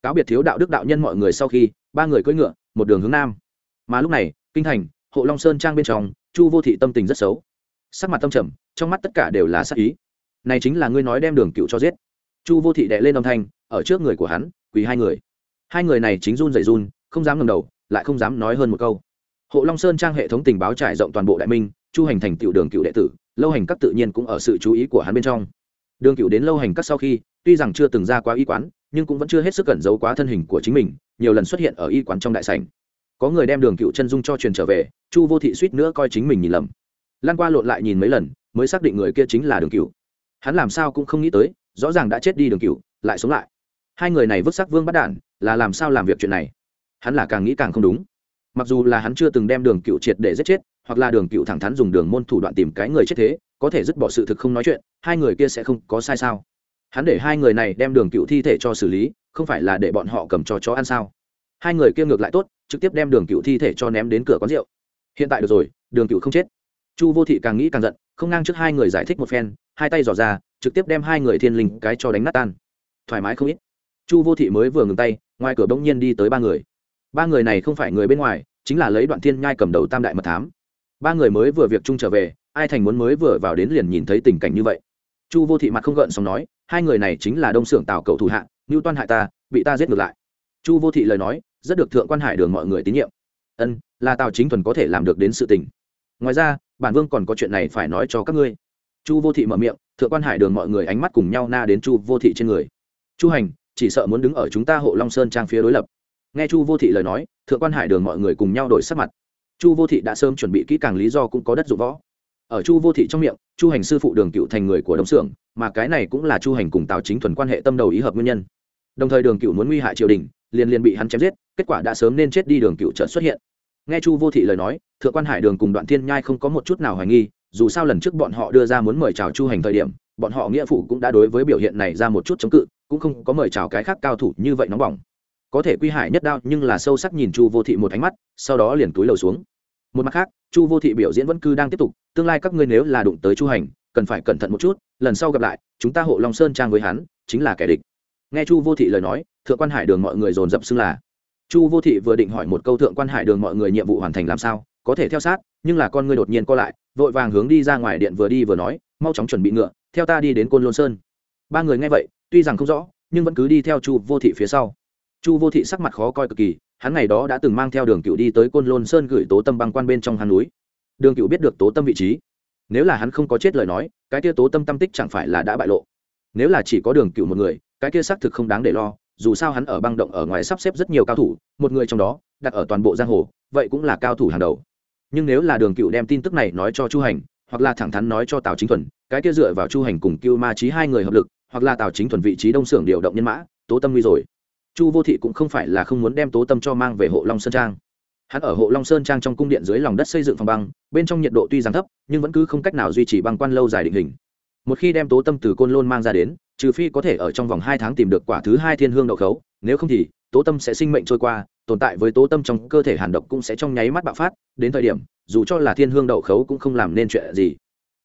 Cáo biệt thiếu đạo đức đạo nhân mọi người sau khi, ba người cưỡi ngựa, một đường hướng nam. Mà lúc này, kinh thành, hộ long sơn trang bên trong, chu vô thị tâm tình rất xấu. Sắc mặt tâm trầm, trong mắt tất cả đều là sắc ý. Này chính là ngươi nói đem đường cựu cho giết. Chu vô thị đệ lên âm thanh, ở trước người của hắn, quỳ hai người. Hai người này chính run dậy run, không dám ngầm đầu, lại không dám nói hơn một câu hộ long sơn trang hệ thống tình báo trải rộng toàn bộ đại minh, chu hành thành tiểu đường cựu đệ tử, lâu hành các tự nhiên cũng ở sự chú ý của hắn bên trong. Đường cựu đến lâu hành các sau khi, tuy rằng chưa từng ra quá y quán, nhưng cũng vẫn chưa hết sức cẩn giấu quá thân hình của chính mình, nhiều lần xuất hiện ở y quán trong đại sảnh. Có người đem đường cựu chân dung cho truyền trở về, chu vô thị suýt nữa coi chính mình nhìn lầm. Lan qua lộn lại nhìn mấy lần, mới xác định người kia chính là đường cựu. Hắn làm sao cũng không nghĩ tới, rõ ràng đã chết đi đường cựu, lại sống lại. Hai người này vứt sắc vương bắt đản là làm sao làm việc chuyện này? Hắn là càng nghĩ càng không đúng mặc dù là hắn chưa từng đem đường cựu triệt để giết chết, hoặc là đường cựu thẳng thắn dùng đường môn thủ đoạn tìm cái người chết thế, có thể dứt bỏ sự thực không nói chuyện, hai người kia sẽ không có sai sao? Hắn để hai người này đem đường cựu thi thể cho xử lý, không phải là để bọn họ cầm cho chó ăn sao? Hai người kia ngược lại tốt, trực tiếp đem đường cựu thi thể cho ném đến cửa quán rượu. Hiện tại được rồi, đường cựu không chết. Chu vô thị càng nghĩ càng giận, không ngang trước hai người giải thích một phen, hai tay dò ra, trực tiếp đem hai người thiên linh cái cho đánh nát tan. Thoải mái không ít. Chu vô thị mới vừa ngừng tay, ngoài cửa bỗng nhiên đi tới ba người ba người này không phải người bên ngoài, chính là lấy đoạn thiên nhai cầm đầu tam đại mật thám. Ba người mới vừa việc chung trở về, ai thành muốn mới vừa vào đến liền nhìn thấy tình cảnh như vậy. Chu vô thị mặt không gợn xong nói, hai người này chính là đông xưởng tào Cầu thủ hạ ngưu toan hại ta, bị ta giết ngược lại. Chu vô thị lời nói, rất được thượng quan hải đường mọi người tín nhiệm. Ân, là tào chính thuần có thể làm được đến sự tình. Ngoài ra, bản vương còn có chuyện này phải nói cho các ngươi. Chu vô thị mở miệng, thượng quan hải đường mọi người ánh mắt cùng nhau na đến chu vô thị trên người. Chu hành, chỉ sợ muốn đứng ở chúng ta hộ long sơn trang phía đối lập nghe chu vô thị lời nói, thượng quan hải đường mọi người cùng nhau đổi sắc mặt. Chu vô thị đã sớm chuẩn bị kỹ càng lý do cũng có đất dụng võ. Ở chu vô thị trong miệng, chu hành sư phụ đường cựu thành người của đồng xưởng mà cái này cũng là chu hành cùng tào chính thuần quan hệ tâm đầu ý hợp nguyên nhân. Đồng thời đường cựu muốn nguy hại triều đình, liền liền bị hắn chém giết, kết quả đã sớm nên chết đi đường cựu trợn xuất hiện. Nghe chu vô thị lời nói, thượng quan hải đường cùng đoạn thiên nhai không có một chút nào hoài nghi, dù sao lần trước bọn họ đưa ra muốn mời chào chu hành thời điểm, bọn họ nghĩa phụ cũng đã đối với biểu hiện này ra một chút chống cự, cũng không có mời chào cái khác cao thủ như vậy nóng bỏng có thể quy hải nhất đao nhưng là sâu sắc nhìn chu vô thị một ánh mắt, sau đó liền túi lầu xuống. Một mặt khác, chu vô thị biểu diễn vẫn cứ đang tiếp tục, tương lai các ngươi nếu là đụng tới chu hành, cần phải cẩn thận một chút, lần sau gặp lại, chúng ta hộ long sơn trang với hắn, chính là kẻ địch. Nghe chu vô thị lời nói, thượng quan hải đường mọi người dồn dập xưng là. Chu vô thị vừa định hỏi một câu thượng quan hải đường mọi người nhiệm vụ hoàn thành làm sao, có thể theo sát, nhưng là con ngươi đột nhiên co lại, vội vàng hướng đi ra ngoài điện vừa đi vừa nói, mau chóng chuẩn bị ngựa, theo ta đi đến côn lôn sơn. Ba người nghe vậy, tuy rằng không rõ, nhưng vẫn cứ đi theo chu vô thị phía sau chu vô thị sắc mặt khó coi cực kỳ, hắn ngày đó đã từng mang theo đường cựu đi tới côn lôn sơn gửi tố tâm băng quan bên trong hang núi. Đường cựu biết được tố tâm vị trí. Nếu là hắn không có chết lời nói, cái kia tố tâm tâm tích chẳng phải là đã bại lộ. Nếu là chỉ có đường cựu một người, cái kia xác thực không đáng để lo, dù sao hắn ở băng động ở ngoài sắp xếp rất nhiều cao thủ, một người trong đó, đặt ở toàn bộ giang hồ, vậy cũng là cao thủ hàng đầu. Nhưng nếu là đường cựu đem tin tức này nói cho chu hành, hoặc là thẳng thắn nói cho tào chính thuần, cái kia dựa vào chu hành cùng cưu ma trí hai người hợp lực, hoặc là tào chính thuần vị trí đông xưởng điều động nhân mã, tố tâm nguy rồi chu vô thị cũng không phải là không muốn đem tố tâm cho mang về hộ long sơn trang. Hắn ở hộ long sơn trang trong cung điện dưới lòng đất xây dựng phòng băng, bên trong nhiệt độ tuy rằng thấp, nhưng vẫn cứ không cách nào duy trì băng quan lâu dài định hình. Một khi đem tố tâm từ côn lôn mang ra đến, trừ phi có thể ở trong vòng hai tháng tìm được quả thứ hai thiên hương đậu khấu, nếu không thì, tố tâm sẽ sinh mệnh trôi qua, tồn tại với tố tâm trong cơ thể hàn độc cũng sẽ trong nháy mắt bạo phát, đến thời điểm, dù cho là thiên hương đậu khấu cũng không làm nên chuyện gì.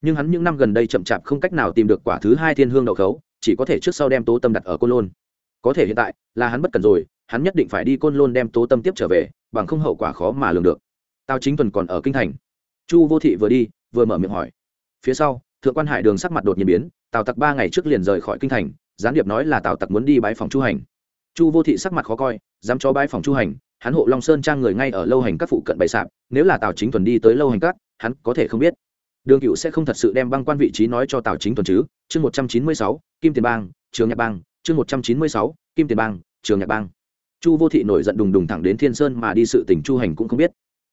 Nhưng hắn những năm gần đây chậm chạp không cách nào tìm được quả thứ hai thiên hương đậu khấu, chỉ có thể trước sau đem tố tâm đặt ở côn lôn có thể hiện tại, là hắn bất cần rồi, hắn nhất định phải đi côn lôn đem tố tâm tiếp trở về, bằng không hậu quả khó mà lường được. Tao chính tuần còn ở kinh thành. Chu vô thị vừa đi, vừa mở miệng hỏi. Phía sau, thượng quan hải đường sắc mặt đột nhiên biến, tào tặc ba ngày trước liền rời khỏi kinh thành, gián điệp nói là tào tặc muốn đi bãi phòng chu hành. Chu vô thị sắc mặt khó coi, dám cho bãi phòng chu hành, hắn hộ long sơn trang người ngay ở lâu hành các phụ cận bày sạp, nếu là tào chính tuần đi tới lâu hành các, hắn có thể không biết. Đường cựu sẽ không thật sự đem băng quan vị trí nói cho tào chính tuần chứ? Chương một trăm chín mươi sáu, kim tiền bang, trường nhạc bang chương một trăm chín mươi sáu, kim tiền bang, trường nhạc bang. Chu vô thị nổi giận đùng đùng thẳng đến thiên sơn mà đi sự tình chu hành cũng không biết.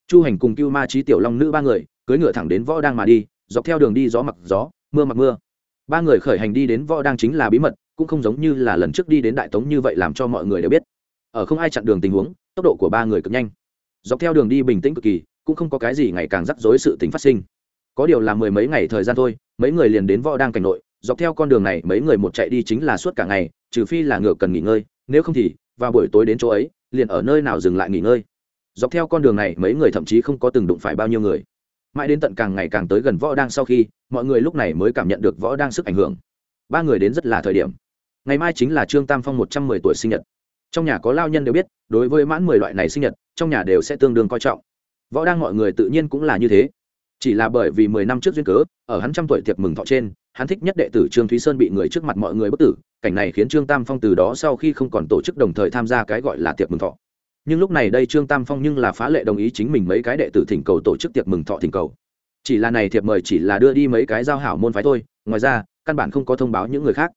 Chu hành cùng cưu ma trí tiểu long nữ ba người, cưỡi ngựa thẳng đến võ đang mà đi, dọc theo đường đi gió mặc gió, mưa mặc mưa. Ba người khởi hành đi đến võ đang chính là bí mật, cũng không giống như là lần trước đi đến đại tống như vậy làm cho mọi người đều biết. Ở không ai chặn đường tình huống, tốc độ của ba người cực nhanh. Dọc theo đường đi bình tĩnh cực kỳ, cũng không có cái gì ngày càng rắc rối sự tình phát sinh. Có điều là mười mấy ngày thời gian thôi, mấy người liền đến võ đang cảnh nội, dọc theo con đường này mấy người một chạy đi chính là suốt cả ngày trừ phi là ngựa cần nghỉ ngơi, nếu không thì, vào buổi tối đến chỗ ấy, liền ở nơi nào dừng lại nghỉ ngơi. Dọc theo con đường này, mấy người thậm chí không có từng đụng phải bao nhiêu người. Mãi đến tận càng ngày càng tới gần võ đang sau khi, mọi người lúc này mới cảm nhận được võ đang sức ảnh hưởng. Ba người đến rất là thời điểm. Ngày mai chính là trương tam phong một trăm mười tuổi sinh nhật. Trong nhà có lao nhân đều biết, đối với mãn mười loại này sinh nhật, trong nhà đều sẽ tương đương coi trọng. Võ đang mọi người tự nhiên cũng là như thế chỉ là bởi vì mười năm trước duyên cớ, ở hắn trăm tuổi tiệc mừng thọ trên, hắn thích nhất đệ tử trương thúy sơn bị người trước mặt mọi người bất tử, cảnh này khiến trương tam phong từ đó sau khi không còn tổ chức đồng thời tham gia cái gọi là tiệc mừng thọ. Nhưng lúc này đây trương tam phong nhưng là phá lệ đồng ý chính mình mấy cái đệ tử thỉnh cầu tổ chức tiệc mừng thọ thỉnh cầu. Chỉ là này thiệp mời chỉ là đưa đi mấy cái giao hảo môn phái thôi, ngoài ra, căn bản không có thông báo những người khác.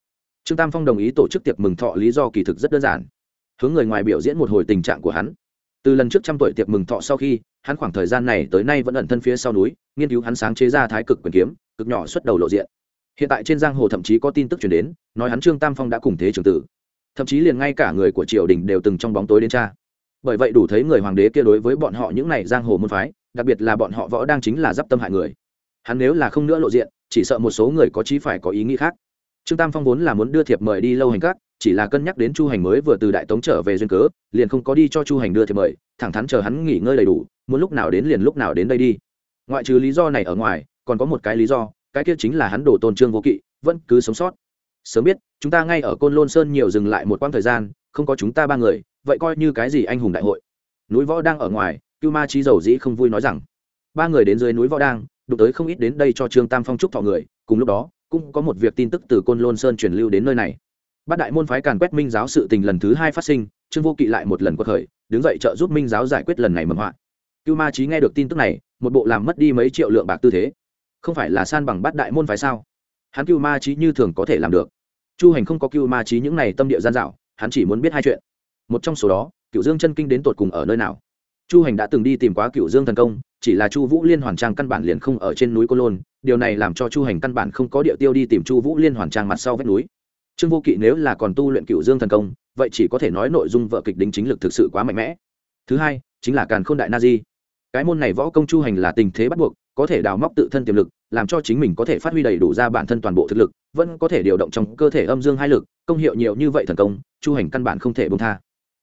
Trương tam phong đồng ý tổ chức tiệc mừng thọ lý do kỳ thực rất đơn giản. Hướng người ngoài biểu diễn một hồi tình trạng của hắn từ lần trước trăm tuổi tiệc mừng thọ sau khi, hắn khoảng thời gian này tới nay vẫn ẩn thân phía sau núi, nghiên cứu hắn sáng chế ra thái cực quyền kiếm, cực nhỏ xuất đầu lộ diện. Hiện tại trên giang hồ thậm chí có tin tức chuyển đến, nói hắn trương tam phong đã cùng thế trường tử. Thậm chí liền ngay cả người của triều đình đều từng trong bóng tối đến cha bởi vậy đủ thấy người hoàng đế kia đối với bọn họ những này giang hồ môn phái, đặc biệt là bọn họ võ đang chính là d i p tâm hại người. Hắn nếu là không nữa lộ diện, chỉ sợ một số người có chí phải có ý nghĩ khác trương tam phong vốn là muốn đưa thiệp mời đi lâu hành các, chỉ là cân nhắc đến chu hành mới vừa từ đại tống trở về duyên cớ, liền không có đi cho chu hành đưa thiệp mời, thẳng thắn chờ hắn nghỉ ngơi đầy đủ, muốn lúc nào đến liền lúc nào đến đây đi. Ngoại trừ lý do này ở ngoài, còn có một cái lý do, cái kia chính là hắn đổ tôn trương vô kỵ, vẫn cứ sống sót. Sớm biết, chúng ta ngay ở côn lôn sơn nhiều dừng lại một quãng thời gian, không có chúng ta ba người, vậy coi như cái gì anh hùng đại hội. Núi võ đang ở ngoài, cưu ma trí dầu dĩ không vui nói rằng, ba người đến dưới núi võ đang, đụng tới không ít đến đây cho trương tam phong trúc thọ người, cùng lúc đó cũng có một việc tin tức từ côn lôn sơn truyền lưu đến nơi này. Bát đại môn phái càn quét minh giáo sự tình lần thứ hai phát sinh, trương vô kỵ lại một lần quật khởi, đứng dậy trợ giúp minh giáo giải quyết lần này mầm họa. Cưu ma trí nghe được tin tức này, một bộ làm mất đi mấy triệu lượng bạc tư thế. Không phải là san bằng bát đại môn phái sao? Hắn cưu ma trí như thường có thể làm được. Chu hành không có cưu ma trí những này tâm địa gian dạo, hắn chỉ muốn biết hai chuyện. Một trong số đó cựu dương chân kinh đến tột cùng ở nơi nào? Chu hành đã từng đi tìm quá cựu dương thần công, chỉ là chu vũ liên hoàn trang căn bản liền không ở trên núi côn lôn điều này làm cho chu hành căn bản không có địa tiêu đi tìm chu vũ liên hoàn trang mặt sau vách núi. Trương vô kỵ nếu là còn tu luyện cựu dương thần công, vậy chỉ có thể nói nội dung vợ kịch đính chính lực thực sự quá mạnh mẽ. Thứ hai, chính là càn k h ô n đại na di. Cái môn này võ công chu hành là tình thế bắt buộc, có thể đào móc tự thân tiềm lực, làm cho chính mình có thể phát huy đầy đủ ra bản thân toàn bộ thực lực, vẫn có thể điều động trong cơ thể âm dương hai lực, công hiệu nhiều như vậy thần công, chu hành căn bản không thể bông tha.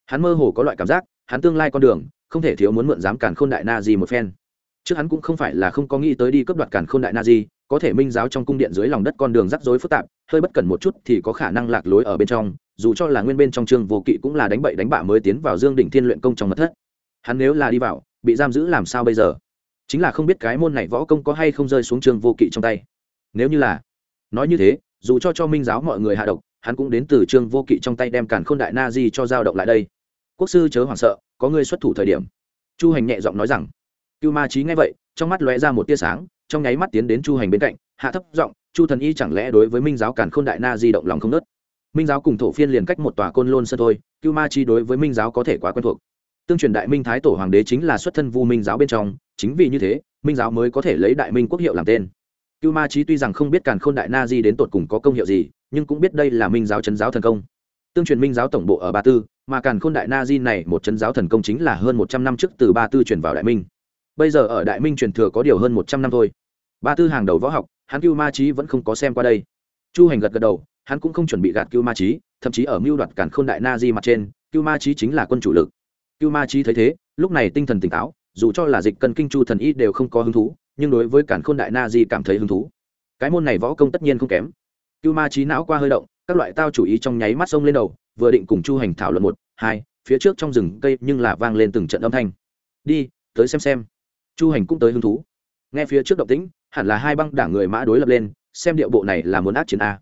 Hắn mơ hồ có loại cảm giác, hắn tương lai con đường, không thể thiếu muốn mượn dám càn k h ô n đại na di một phen trước hắn cũng không phải là không có nghĩ tới đi cấp đoạt cản k h ô n đại na di, có thể minh giáo trong cung điện dưới lòng đất con đường rắc rối phức tạp, hơi bất cẩn một chút thì có khả năng lạc lối ở bên trong, dù cho là nguyên bên trong trường vô kỵ cũng là đánh bậy đánh bạ mới tiến vào dương đỉnh thiên luyện công trong mật thất. Hắn nếu là đi vào, bị giam giữ làm sao bây giờ? Chính là không biết cái môn này võ công có hay không rơi xuống trường vô kỵ trong tay. Nếu như là, nói như thế, dù cho cho minh giáo mọi người hạ độc, hắn cũng đến từ trường vô kỵ trong tay đem cản k h ô n đại na di cho giao động lại đây. Quốc sư chớ hoảng sợ, có người xuất thủ thời điểm. Chu hành nhẹ giọng nói rằng cưu ma trí nghe vậy, trong mắt lóe ra một tia sáng, trong nháy mắt tiến đến chu hành bên cạnh, hạ thấp giọng, chu thần y chẳng lẽ đối với minh giáo càn k h ô n đại na di động lòng không nớt? Minh giáo cùng thổ phiên liền cách một tòa côn lôn sân thôi, cưu ma trí đối với minh giáo có thể quá quen thuộc. Tương truyền đại minh thái tổ hoàng đế chính là xuất thân vu minh giáo bên trong, chính vì như thế, minh giáo mới có thể lấy đại minh quốc hiệu làm tên. Cưu ma trí tuy rằng không biết càn k h ô n đại na di đến tột cùng có công hiệu gì, nhưng cũng biết đây là minh giáo chấn giáo thần công. Tương truyền minh giáo tổng bộ ở ba tư, mà càn khôn đại na di này một chân giáo thần công chính là hơn một trăm năm trước từ ba tư chuyển vào đại minh bây giờ ở đại minh truyền thừa có điều hơn một trăm năm thôi. Ba tư hàng đầu võ học, hắn cưu ma trí vẫn không có xem qua đây. Chu hành gật gật đầu, hắn cũng không chuẩn bị gạt cưu ma trí thậm chí ở mưu đoạt càn khôn đại na di mặt trên, cưu ma trí chính là quân chủ lực. Cưu ma trí thấy thế, lúc này tinh thần tỉnh táo, dù cho là dịch cân kinh chu thần y đều không có hứng thú, nhưng đối với càn khôn đại na di cảm thấy hứng thú. Cái môn này võ công tất nhiên không kém. Cưu ma trí não qua hơi động, các loại tao chủ ý trong nháy mắt sông lên đầu, vừa định cùng chu hành thảo luận một, hai, phía trước trong rừng cây nhưng là vang lên từng trận âm thanh. Đi, tới xem xem chu hành cũng tới hứng thú. Nghe phía trước động tĩnh, hẳn là hai băng đảng người mã đối lập lên, xem điệu bộ này là muốn ác chiến a.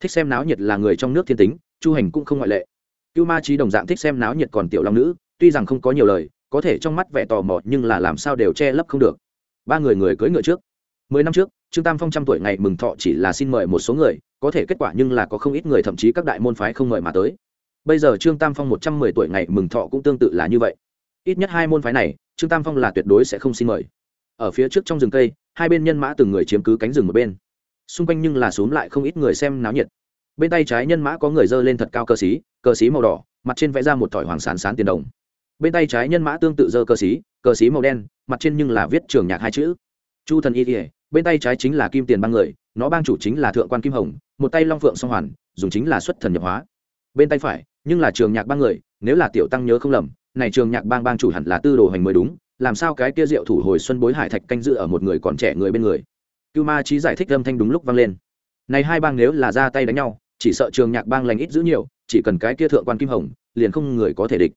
Thích xem náo nhiệt là người trong nước thiên tính, chu hành cũng không ngoại lệ. Cưu ma trí đồng dạng thích xem náo nhiệt còn tiểu long nữ, tuy rằng không có nhiều lời, có thể trong mắt vẻ tò mò nhưng là làm sao đều che lấp không được. Ba người người cưỡi ngựa trước. Mười năm trước, trương tam phong trăm tuổi ngày mừng thọ chỉ là xin mời một số người, có thể kết quả nhưng là có không ít người thậm chí các đại môn phái không mời mà tới. Bây giờ trương tam phong một trăm mười tuổi ngày mừng thọ cũng tương tự là như vậy. Ít nhất hai môn phái này trương tam phong là tuyệt đối sẽ không xin mời. Ở phía trước trong rừng cây, hai bên nhân mã từng người chiếm cứ cánh rừng một bên. Xung quanh nhưng là x lại không ít người xem náo nhiệt. Bên tay trái nhân mã có người dơ lên thật cao cơ xí cơ xí màu đỏ, mặt trên vẽ ra một thỏi hoàng sán sán tiền đồng. Bên tay trái nhân mã tương tự dơ cơ xí cơ xí màu đen, mặt trên nhưng là viết trường nhạc hai chữ. Chu thần y kỉa bên tay trái chính là kim tiền ba người, nó bang chủ chính là thượng quan kim hồng, một tay long phượng song hoàn, dùng chính là xuất thần nhập hóa. Bên tay phải, nhưng là trường nhạc ba người, nếu là tiểu tăng nhớ không lầm này trường nhạc bang bang chủ hẳn là tư đồ hành mới đúng, làm sao cái kia diệu thủ hồi xuân bối hải thạch canh dự ở một người còn trẻ người bên người. Cưu ma trí giải thích âm thanh đúng lúc vang lên. Này hai bang nếu là ra tay đánh nhau, chỉ sợ trường nhạc bang lành ít giữ nhiều, chỉ cần cái kia thượng quan kim hồng, liền không người có thể địch.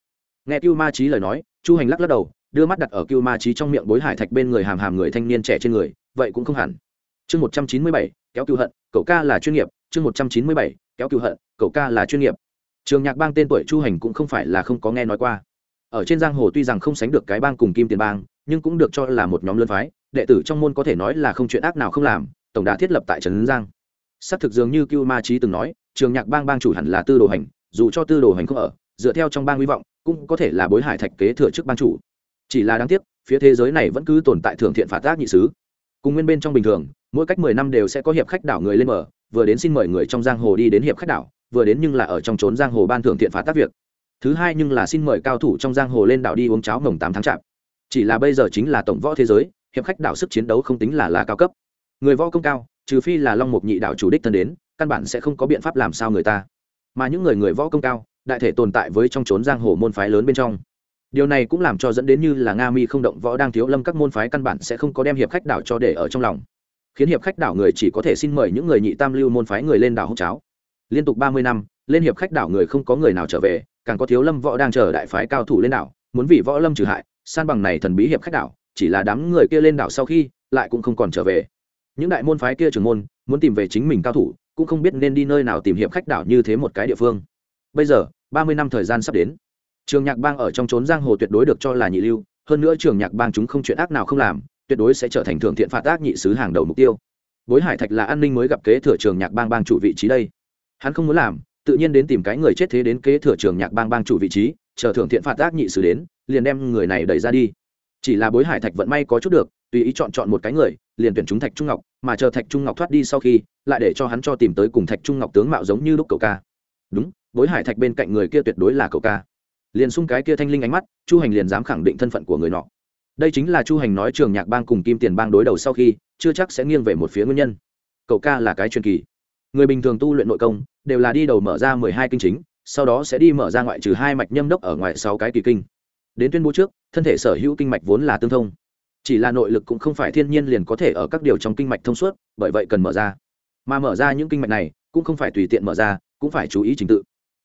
Nghe cưu ma trí lời nói, chu hành lắc lắc đầu, đưa mắt đặt ở cưu ma trí trong miệng bối hải thạch bên người hàm hàm người thanh niên trẻ trên người, vậy cũng không hẳn. Chương một trăm chín mươi bảy, kéo cưu hận, cậu ca là chuyên nghiệp. Chương một trăm chín mươi bảy, kéo cưu hận, cậu ca là chuyên nghiệp. Trường nhạc bang tên tuổi chu hành cũng không phải là không có nghe nói qua ở trên giang hồ tuy rằng không sánh được cái bang cùng kim tiền bang, nhưng cũng được cho là một nhóm lớn phái, đệ tử trong môn có thể nói là không chuyện ác nào không làm, tổng đã thiết lập tại trấn giang. Xác thực dường như cưu ma trí từng nói, trường nhạc bang bang chủ hẳn là tư đồ hành, dù cho tư đồ hành không ở, dựa theo trong bang hy vọng, cũng có thể là bối hải thạch kế thừa chức bang chủ. Chỉ là đáng tiếc, phía thế giới này vẫn cứ tồn tại thường thiện phạt tác nhị sứ cùng nguyên bên trong bình thường, mỗi cách mười năm đều sẽ có hiệp khách đảo người lên mở vừa đến xin mời người trong giang hồ đi đến hiệp khách đảo, vừa đến nhưng là ở trong trốn giang hồ ban thưởng thiện phạt tác việc thứ hai nhưng là xin mời cao thủ trong giang hồ lên đảo đi uống cháo mồng tám tháng chạp. Chỉ là bây giờ chính là tổng võ thế giới, hiệp khách đảo sức chiến đấu không tính là là cao cấp. Người võ công cao, trừ phi là long mục nhị đảo chủ đích thân đến, căn bản sẽ không có biện pháp làm sao người ta. Mà những người người võ công cao, đại thể tồn tại với trong trốn giang hồ môn phái lớn bên trong. Điều này cũng làm cho dẫn đến như là nga mi không động võ đang thiếu lâm các môn phái căn bản sẽ không có đem hiệp khách đảo cho để ở trong lòng. Khiến hiệp khách đảo người chỉ có thể xin mời những người nhị tam lưu môn phái người lên đảo hốc cháo. Liên tục ba mươi năm, lên hiệp khách đảo người không có người nào trở về càng có thiếu lâm võ đang chờ đại phái cao thủ lên đảo, muốn vì võ lâm trừ hại, san bằng này thần bí hiệp khách đảo, chỉ là đám người kia lên đảo sau khi, lại cũng không còn trở về. Những đại môn phái kia trưởng môn, muốn tìm về chính mình cao thủ, cũng không biết nên đi nơi nào tìm hiệp khách đảo như thế một cái địa phương. Bây giờ, ba mươi năm thời gian sắp đến. Trường nhạc bang ở trong trốn giang hồ tuyệt đối được cho là nhị lưu, hơn nữa trường nhạc bang chúng không chuyện ác nào không làm, tuyệt đối sẽ trở thành thượng thiện phạt ác nhị sứ hàng đầu mục tiêu. Bối hải thạch là an ninh mới gặp kế thừa trường nhạc bang bang chủ vị trí đây. Hắn không muốn làm tự nhiên đến tìm cái người chết thế đến kế thừa trường nhạc bang bang chủ vị trí, chờ thượng thiện phạt ác nhị xử đến, liền đem người này đẩy ra đi. Chỉ là bối hải thạch vận may có chút được, tùy ý chọn chọn một cái người, liền tuyển chúng thạch trung ngọc, mà chờ thạch trung ngọc thoát đi sau khi, lại để cho hắn cho tìm tới cùng thạch trung ngọc tướng mạo giống như lúc cậu ca. Đúng, bối hải thạch bên cạnh người kia tuyệt đối là cậu ca. Liền xung cái kia thanh linh ánh mắt, chu hành liền dám khẳng định thân phận của người nọ. Đây chính là chu hành nói trường nhạc bang cùng kim tiền bang đối đầu sau khi, chưa chắc sẽ nghiêng về một phía nguyên nhân. Cậu ca là cái truyền kỳ người bình thường tu luyện nội công đều là đi đầu mở ra mười hai kinh chính, sau đó sẽ đi mở ra ngoại trừ hai mạch nhâm đốc ở ngoài sáu cái kỳ kinh. Đến tuyên bố trước, thân thể sở hữu kinh mạch vốn là tương thông. Chỉ là nội lực cũng không phải thiên nhiên liền có thể ở các điều trong kinh mạch thông suốt, bởi vậy cần mở ra. Mà mở ra những kinh mạch này, cũng không phải tùy tiện mở ra, cũng phải chú ý trình tự.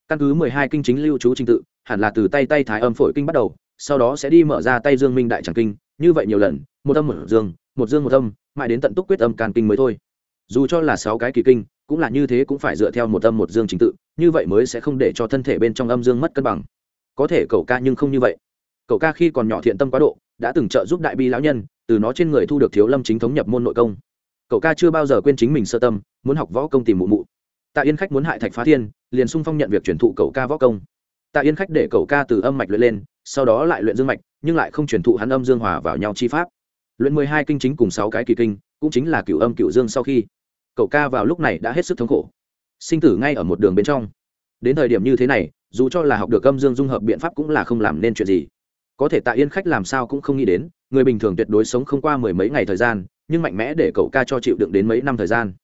Căn cứ mười hai kinh chính lưu trú trình tự, hẳn là từ tay tay thái âm phổi kinh bắt đầu, sau đó sẽ đi mở ra tay dương minh đại tràng kinh, như vậy nhiều lần, một âm một dương một dương một âm, mãi đến tận túc quyết âm can kinh mới thôi. Dù cho là sáu cái kỳ kinh cũng là như thế cũng phải dựa theo một âm một dương trình tự, như vậy mới sẽ không để cho thân thể bên trong âm dương mất cân bằng. Có thể cậu ca nhưng không như vậy. Cậu ca khi còn nhỏ thiện tâm quá độ, đã từng trợ giúp đại bi lão nhân, từ nó trên người thu được thiếu lâm chính thống nhập môn nội công. Cậu ca chưa bao giờ quên chính mình sơ tâm, muốn học võ công tìm mụ mụ. Tạ yên khách muốn hại thạch phá thiên, liền sung phong nhận việc truyền thụ cậu ca võ công. Tạ yên khách để cậu ca từ âm mạch luyện lên, sau đó lại luyện dương mạch, nhưng lại không truyền thụ hắn âm dương hòa vào nhau chi pháp. Luyện mười hai kinh chính cùng sáu cái kỳ kinh, cũng chính là cựu âm cựu dương sau khi cậu ca vào lúc này đã hết sức thống khổ. Sinh tử ngay ở một đường bên trong. Đến thời điểm như thế này, dù cho là học được âm dương dung hợp biện pháp cũng là không làm nên chuyện gì. Có thể tạ yên khách làm sao cũng không nghĩ đến, người bình thường tuyệt đối sống không qua mười mấy ngày thời gian, nhưng mạnh mẽ để cậu ca cho chịu đựng đến mấy năm thời gian.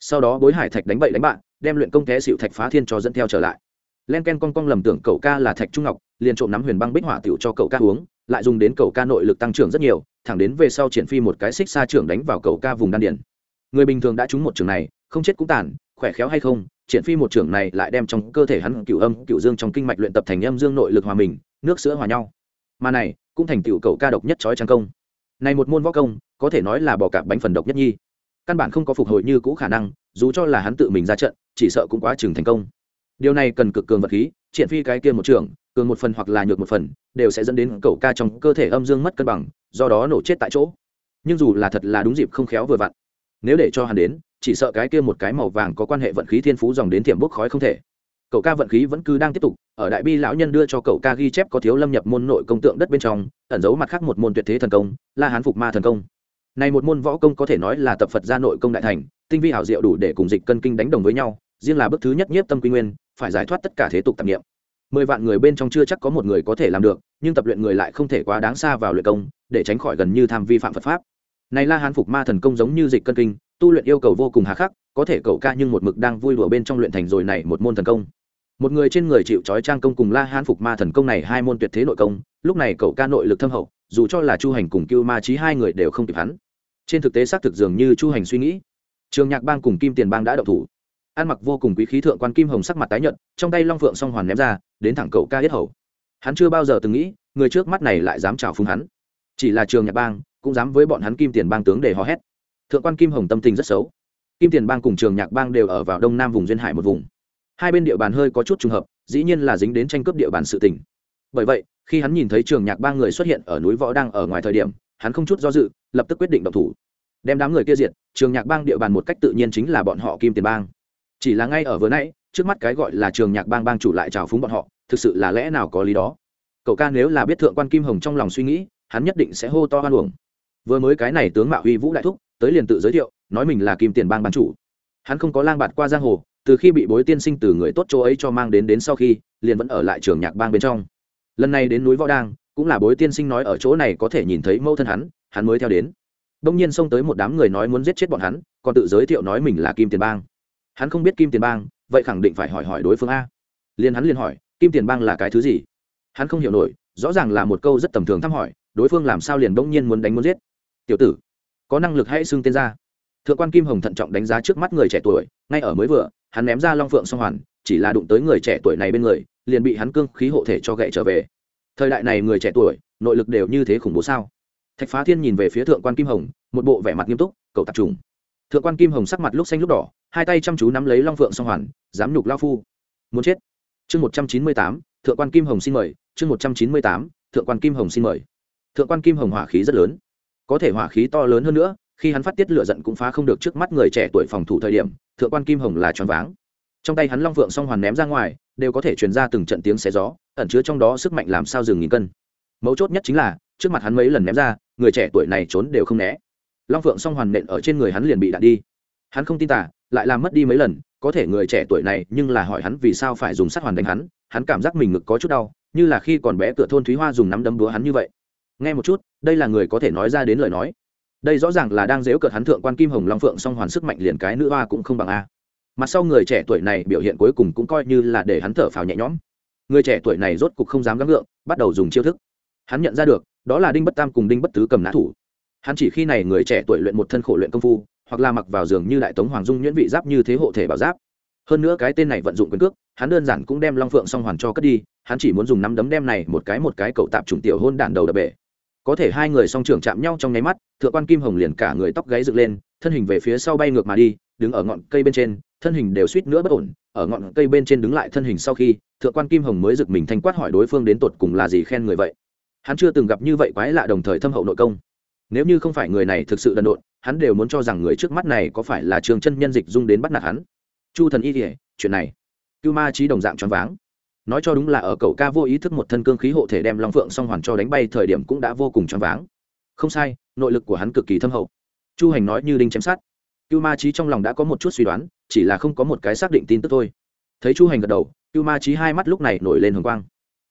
Sau đó bối hải thạch đánh bậy đánh bạn, đem luyện công té xịu thạch phá thiên cho dẫn theo trở lại. Len ken con con lầm tưởng cậu ca là thạch trung ngọc, liền trộm nắm huyền băng bích hỏa tiểu cho cậu ca uống, lại dùng đến cậu ca nội lực tăng trưởng rất nhiều, thẳng đến về sau triển phi một cái xích xa trưởng đánh vào cậu ca vùng đan điển người bình thường đã trúng một trường này, không chết cũng tàn, khỏe khéo hay không, triển phi một trường này lại đem trong cơ thể hắn cựu âm cựu dương trong kinh mạch luyện tập thành âm dương nội lực hòa mình, nước sữa hòa nhau. Mà này, cũng thành tựu cầu ca độc nhất trói trang công. Này một môn võ công, có thể nói là bỏ cả bánh phần độc nhất nhi. Căn bản không có phục hồi như cũ khả năng, dù cho là hắn tự mình ra trận, chỉ sợ cũng quá chừng thành công. Điều này cần cực cường vật khí, triển phi cái kia một trường, cường một phần hoặc là nhược một phần, đều sẽ dẫn đến cầu ca trong cơ thể âm dương mất cân bằng, do đó nổ chết tại chỗ. Nhưng dù là thật là đúng dịp không khéo vừa vặn nếu để cho hắn đến, chỉ sợ cái kia một cái màu vàng có quan hệ vận khí thiên phú dòng đến tiềm bốc khói không thể. Cậu ca vận khí vẫn cứ đang tiếp tục, ở đại bi lão nhân đưa cho cậu ca ghi chép có thiếu lâm nhập môn nội công tượng đất bên trong, ẩn giấu mặt khác một môn tuyệt thế thần công, la hán phục ma thần công. Này một môn võ công có thể nói là tập phật gia nội công đại thành, tinh vi hảo diệu đủ để cùng dịch cân kinh đánh đồng với nhau, riêng là bước thứ nhất nhiếp tâm quy nguyên, phải giải thoát tất cả thế tục tạp nghiệm mười vạn người bên trong chưa chắc có một người có thể làm được, nhưng tập luyện người lại không thể quá đáng xa vào luyện công, để tránh khỏi gần như tham vi phạm phật pháp này la hán phục ma thần công giống như dịch cân kinh, tu luyện yêu cầu vô cùng hà khắc, có thể cậu ca nhưng một mực đang vui đùa bên trong luyện thành rồi này một môn thần công. Một người trên người chịu trói trang công cùng la hán phục ma thần công này hai môn tuyệt thế nội công, lúc này cậu ca nội lực thâm hậu, dù cho là chu hành cùng cưu ma trí hai người đều không kịp hắn. Trên thực tế xác thực dường như chu hành suy nghĩ. Trường nhạc bang cùng kim tiền bang đã đậu thủ. Ăn mặc vô cùng quý khí thượng quan kim hồng sắc mặt tái nhợt, trong tay long phượng song hoàn ném ra, đến thẳng cậu ca hết hầu. Hắn chưa bao giờ từng nghĩ, người trước mắt này lại dám chào phúng hắn. Chỉ là trường nhạc bang cũng dám với bọn hắn kim tiền bang tướng để hò hét. Thượng quan kim hồng tâm tình rất xấu. Kim tiền bang cùng trường nhạc bang đều ở vào đông nam vùng duyên hải một vùng. Hai bên địa bàn hơi có chút trùng hợp, dĩ nhiên là dính đến tranh cướp địa bàn sự tỉnh bởi vậy, khi hắn nhìn thấy trường nhạc ba người xuất hiện ở núi võ đang ở ngoài thời điểm, hắn không chút do dự, lập tức quyết định động thủ. Đem đám người kia diệt, trường nhạc bang địa bàn một cách tự nhiên chính là bọn họ kim tiền bang. Chỉ là ngay ở vừa nãy, trước mắt cái gọi là trường nhạc bang bang chủ lại trào phúng bọn họ, thực sự là lẽ nào có lý đó? Cậu ca nếu là biết thượng quan kim hồng trong lòng suy nghĩ, hắn nhất định sẽ hô to hoan uổng vừa mới cái này tướng mạo uy vũ đại thúc, tới liền tự giới thiệu, nói mình là kim tiền bang ban chủ. Hắn không có lang bạt qua giang hồ, từ khi bị bối tiên sinh từ người tốt chỗ ấy cho mang đến đến sau khi, liền vẫn ở lại trường nhạc bang bên trong. Lần này đến núi võ đang, cũng là bối tiên sinh nói ở chỗ này có thể nhìn thấy mẫu thân hắn hắn mới theo đến. Đông nhiên xông tới một đám người nói muốn giết chết bọn hắn, còn tự giới thiệu nói mình là kim tiền bang. Hắn không biết kim tiền bang, vậy khẳng định phải hỏi hỏi đối phương a. Liền hắn liền hỏi, kim tiền bang là cái thứ gì? Hắn không hiểu nổi, rõ ràng là một câu rất tầm thường thăm hỏi, đối phương làm sao liền đông nhiên muốn đánh muốn giết? Tiểu tử, có năng lực hãy xưng tên ra. Thượng quan kim hồng thận trọng đánh giá trước mắt người trẻ tuổi, ngay ở mới vừa, hắn ném ra long phượng song hoàn, chỉ là đụng tới người trẻ tuổi này bên người, liền bị hắn cương khí hộ thể cho gậy trở về. Thời đại này người trẻ tuổi, nội lực đều như thế khủng bố sao? Thạch phá thiên nhìn về phía thượng quan kim hồng, một bộ vẻ mặt nghiêm túc cầu tập trung. Thượng quan kim hồng sắc mặt lúc xanh lúc đỏ, hai tay chăm chú nắm lấy long phượng song hoàn, dám nhục lao phu. Muốn chết. Chương một trăm chín mươi tám, thượng quan kim hồng xin mời, chương một trăm chín mươi tám, thượng quan kim hồng xin mời. Thượng quan kim hồng hỏa khí rất lớn có thể hỏa khí to lớn hơn nữa, khi hắn phát tiết lửa giận cũng phá không được trước mắt người trẻ tuổi phòng thủ thời điểm, thượng quan kim hồng là choáng váng. Trong tay hắn long phượng song hoàn ném ra ngoài, đều có thể truyền ra từng trận tiếng xé gió, ẩn chứa trong đó sức mạnh làm sao dừng nghìn cân. Mấu chốt nhất chính là, trước mặt hắn mấy lần ném ra, người trẻ tuổi này trốn đều không né. Long phượng song hoàn nện ở trên người hắn liền bị đạn đi. Hắn không tin tả lại làm mất đi mấy lần, có thể người trẻ tuổi này nhưng là hỏi hắn vì sao phải dùng sát hoàn đánh hắn hắn cảm giác mình ngực có chút đau, như là khi còn bé cửa thôn thúy hoa dùng nắm đấm đúa hắn như vậy nghe một chút, đây là người có thể nói ra đến lời nói. Đây rõ ràng là đang dếu cợt hắn thượng quan kim hồng long phượng song hoàn sức mạnh liền cái nữ hoa cũng không bằng a. Mặt sau người trẻ tuổi này biểu hiện cuối cùng cũng coi như là để hắn thở phào nhẹ nhõm. Người trẻ tuổi này rốt cục không dám gắng gượng, bắt đầu dùng chiêu thức. Hắn nhận ra được, đó là đinh bất tam cùng đinh bất tứ cầm nã thủ. Hắn chỉ khi này người trẻ tuổi luyện một thân khổ luyện công phu, hoặc là mặc vào giường như đại tống hoàng dung nhuyễn vị giáp như thế hộ thể bảo giáp. Hơn nữa cái tên này vận dụng quyền cước, hắn đơn giản cũng đem long phượng song hoàn cho cất đi, hắn chỉ muốn dùng nắm đấm đem này một cái một cái cậu tạp trùng tiểu hôn đạn đầu đập bể có thể hai người song trưởng chạm nhau trong nháy mắt, thượng quan kim hồng liền cả người tóc gáy dựng lên, thân hình về phía sau bay ngược mà đi, đứng ở ngọn cây bên trên, thân hình đều suýt nữa bất ổn, ở ngọn cây bên trên đứng lại thân hình sau khi, thượng quan kim hồng mới giựt mình thanh quát hỏi đối phương đến tột cùng là gì khen người vậy. Hắn chưa từng gặp như vậy quái lạ đồng thời thâm hậu nội công. Nếu như không phải người này thực sự đần độn, hắn đều muốn cho rằng người trước mắt này có phải là trường chân nhân dịch dung đến bắt nạt hắn. Chu thần y kể chuyện này. Cưu ma trí đồng dạng choáng váng nói cho đúng là ở cậu ca vô ý thức một thân cương khí hộ thể đem long phượng song hoàn cho đánh bay thời điểm cũng đã vô cùng choáng váng. Không sai, nội lực của hắn cực kỳ thâm hậu. Chu hành nói như đinh chém sát cưu ma trí trong lòng đã có một chút suy đoán, chỉ là không có một cái xác định tin tức thôi. Thấy chu hành gật đầu, cưu ma trí hai mắt lúc này nổi lên hồng quang.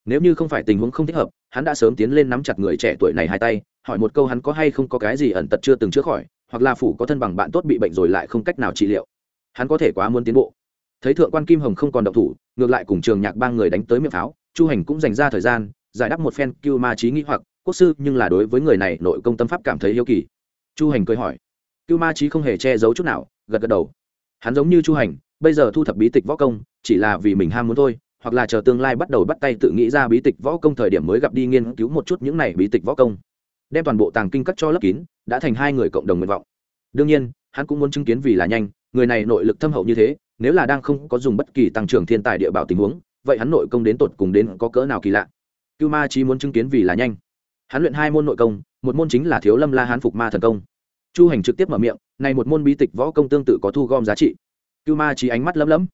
Nếu như không phải tình huống không thích hợp, hắn đã sớm tiến lên nắm chặt người trẻ tuổi này hai tay, hỏi một câu hắn có hay không có cái gì ẩn tật chưa từng chữa khỏi, hoặc là phủ có thân bằng bạn tốt bị bệnh rồi lại không cách nào trị liệu. Hắn có thể quá muốn tiến bộ thấy thượng quan kim hồng không còn động thủ, ngược lại cùng trường nhạc ba người đánh tới miệng pháo, chu hành cũng dành ra thời gian, giải đáp một phen cưu ma trí nghĩ hoặc, quốc sư, nhưng là đối với người này nội công tâm pháp cảm thấy yêu kỳ. Chu hành cười hỏi. Cưu ma trí không hề che giấu chút nào, gật gật đầu. Hắn giống như chu hành, bây giờ thu thập bí tịch võ công, chỉ là vì mình ham muốn thôi, hoặc là chờ tương lai bắt đầu bắt tay tự nghĩ ra bí tịch võ công thời điểm mới gặp đi nghiên cứu một chút những này bí tịch võ công. Đem toàn bộ tàng kinh cắt cho lấp kín, đã thành hai người cộng đồng nguyện vọng. Đương nhiên, hắn cũng muốn chứng kiến vì là nhanh, người này nội lực thâm hậu như thế nếu là đang không có dùng bất kỳ tăng trưởng thiên tài địa bảo tình huống, vậy hắn nội công đến tột cùng đến có cỡ nào kỳ lạ? Cưu ma chỉ muốn chứng kiến vì là nhanh. Hắn luyện hai môn nội công, một môn chính là thiếu lâm la hán phục ma thần công. Chu hành trực tiếp mở miệng, này một môn bí tịch võ công tương tự có thu gom giá trị. Cưu ma chỉ ánh mắt lấm lấm.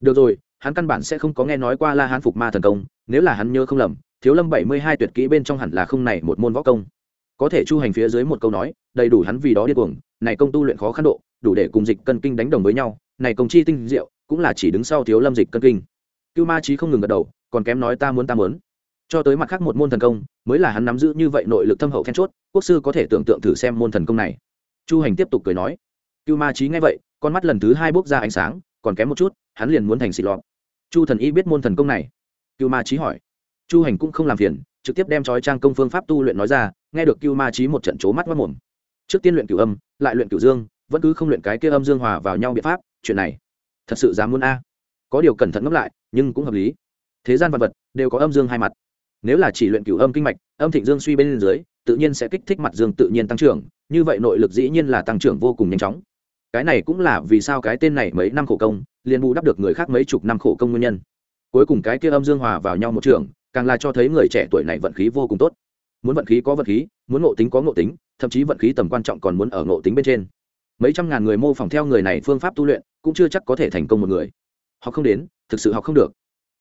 Được rồi, hắn căn bản sẽ không có nghe nói qua la hán phục ma thần công, nếu là hắn nhớ không lầm, thiếu lâm bảy mươi hai tuyệt kỹ bên trong hẳn là không này một môn võ công. Có thể chu hành phía dưới một câu nói, đầy đủ hắn vì đó điên cuồng, này công tu luyện khó khăn độ, đủ để cùng dịch cân kinh đánh đồng với nhau này công chi tinh diệu, cũng là chỉ đứng sau thiếu lâm dịch cân kinh. Cưu ma trí không ngừng gật đầu, còn kém nói ta muốn ta muốn. Cho tới mặt khác một môn thần công, mới là hắn nắm giữ như vậy nội lực thâm hậu then chốt, quốc sư có thể tưởng tượng thử xem môn thần công này. Chu hành tiếp tục cười nói. Cưu ma trí nghe vậy, con mắt lần thứ hai bốc ra ánh sáng, còn kém một chút, hắn liền muốn thành xịt lọt. Chu thần y biết môn thần công này. Cưu ma trí hỏi. Chu hành cũng không làm phiền, trực tiếp đem trói trang công phương pháp tu luyện nói ra, nghe được cưu ma trí một trận c mắt mất mồm. Trước tiên luyện cửu âm, lại luyện cửu dương, vẫn cứ không luyện cái kia âm dương hòa vào nhau biện pháp chuyện này. Thật sự dám muốn a. Có điều cẩn thận ngẫm lại, nhưng cũng hợp lý. Thế gian vật vật đều có âm dương hai mặt. Nếu là chỉ luyện cửu âm kinh mạch, âm thịnh dương suy bên dưới, tự nhiên sẽ kích thích mặt dương tự nhiên tăng trưởng, như vậy nội lực dĩ nhiên là tăng trưởng vô cùng nhanh chóng. Cái này cũng là vì sao cái tên này mấy năm khổ công, liền bù đắp được người khác mấy chục năm khổ công nguyên nhân. Cuối cùng cái kia âm dương hòa vào nhau một trường, càng là cho thấy người trẻ tuổi này vận khí vô cùng tốt. Muốn vận khí có vận khí, muốn ngộ tính có ngộ tính, thậm chí vận khí tầm quan trọng còn muốn ở ngộ tính bên trên mấy trăm ngàn người mô phỏng theo người này phương pháp tu luyện, cũng chưa chắc có thể thành công một người. Họ không đến, thực sự họ không được.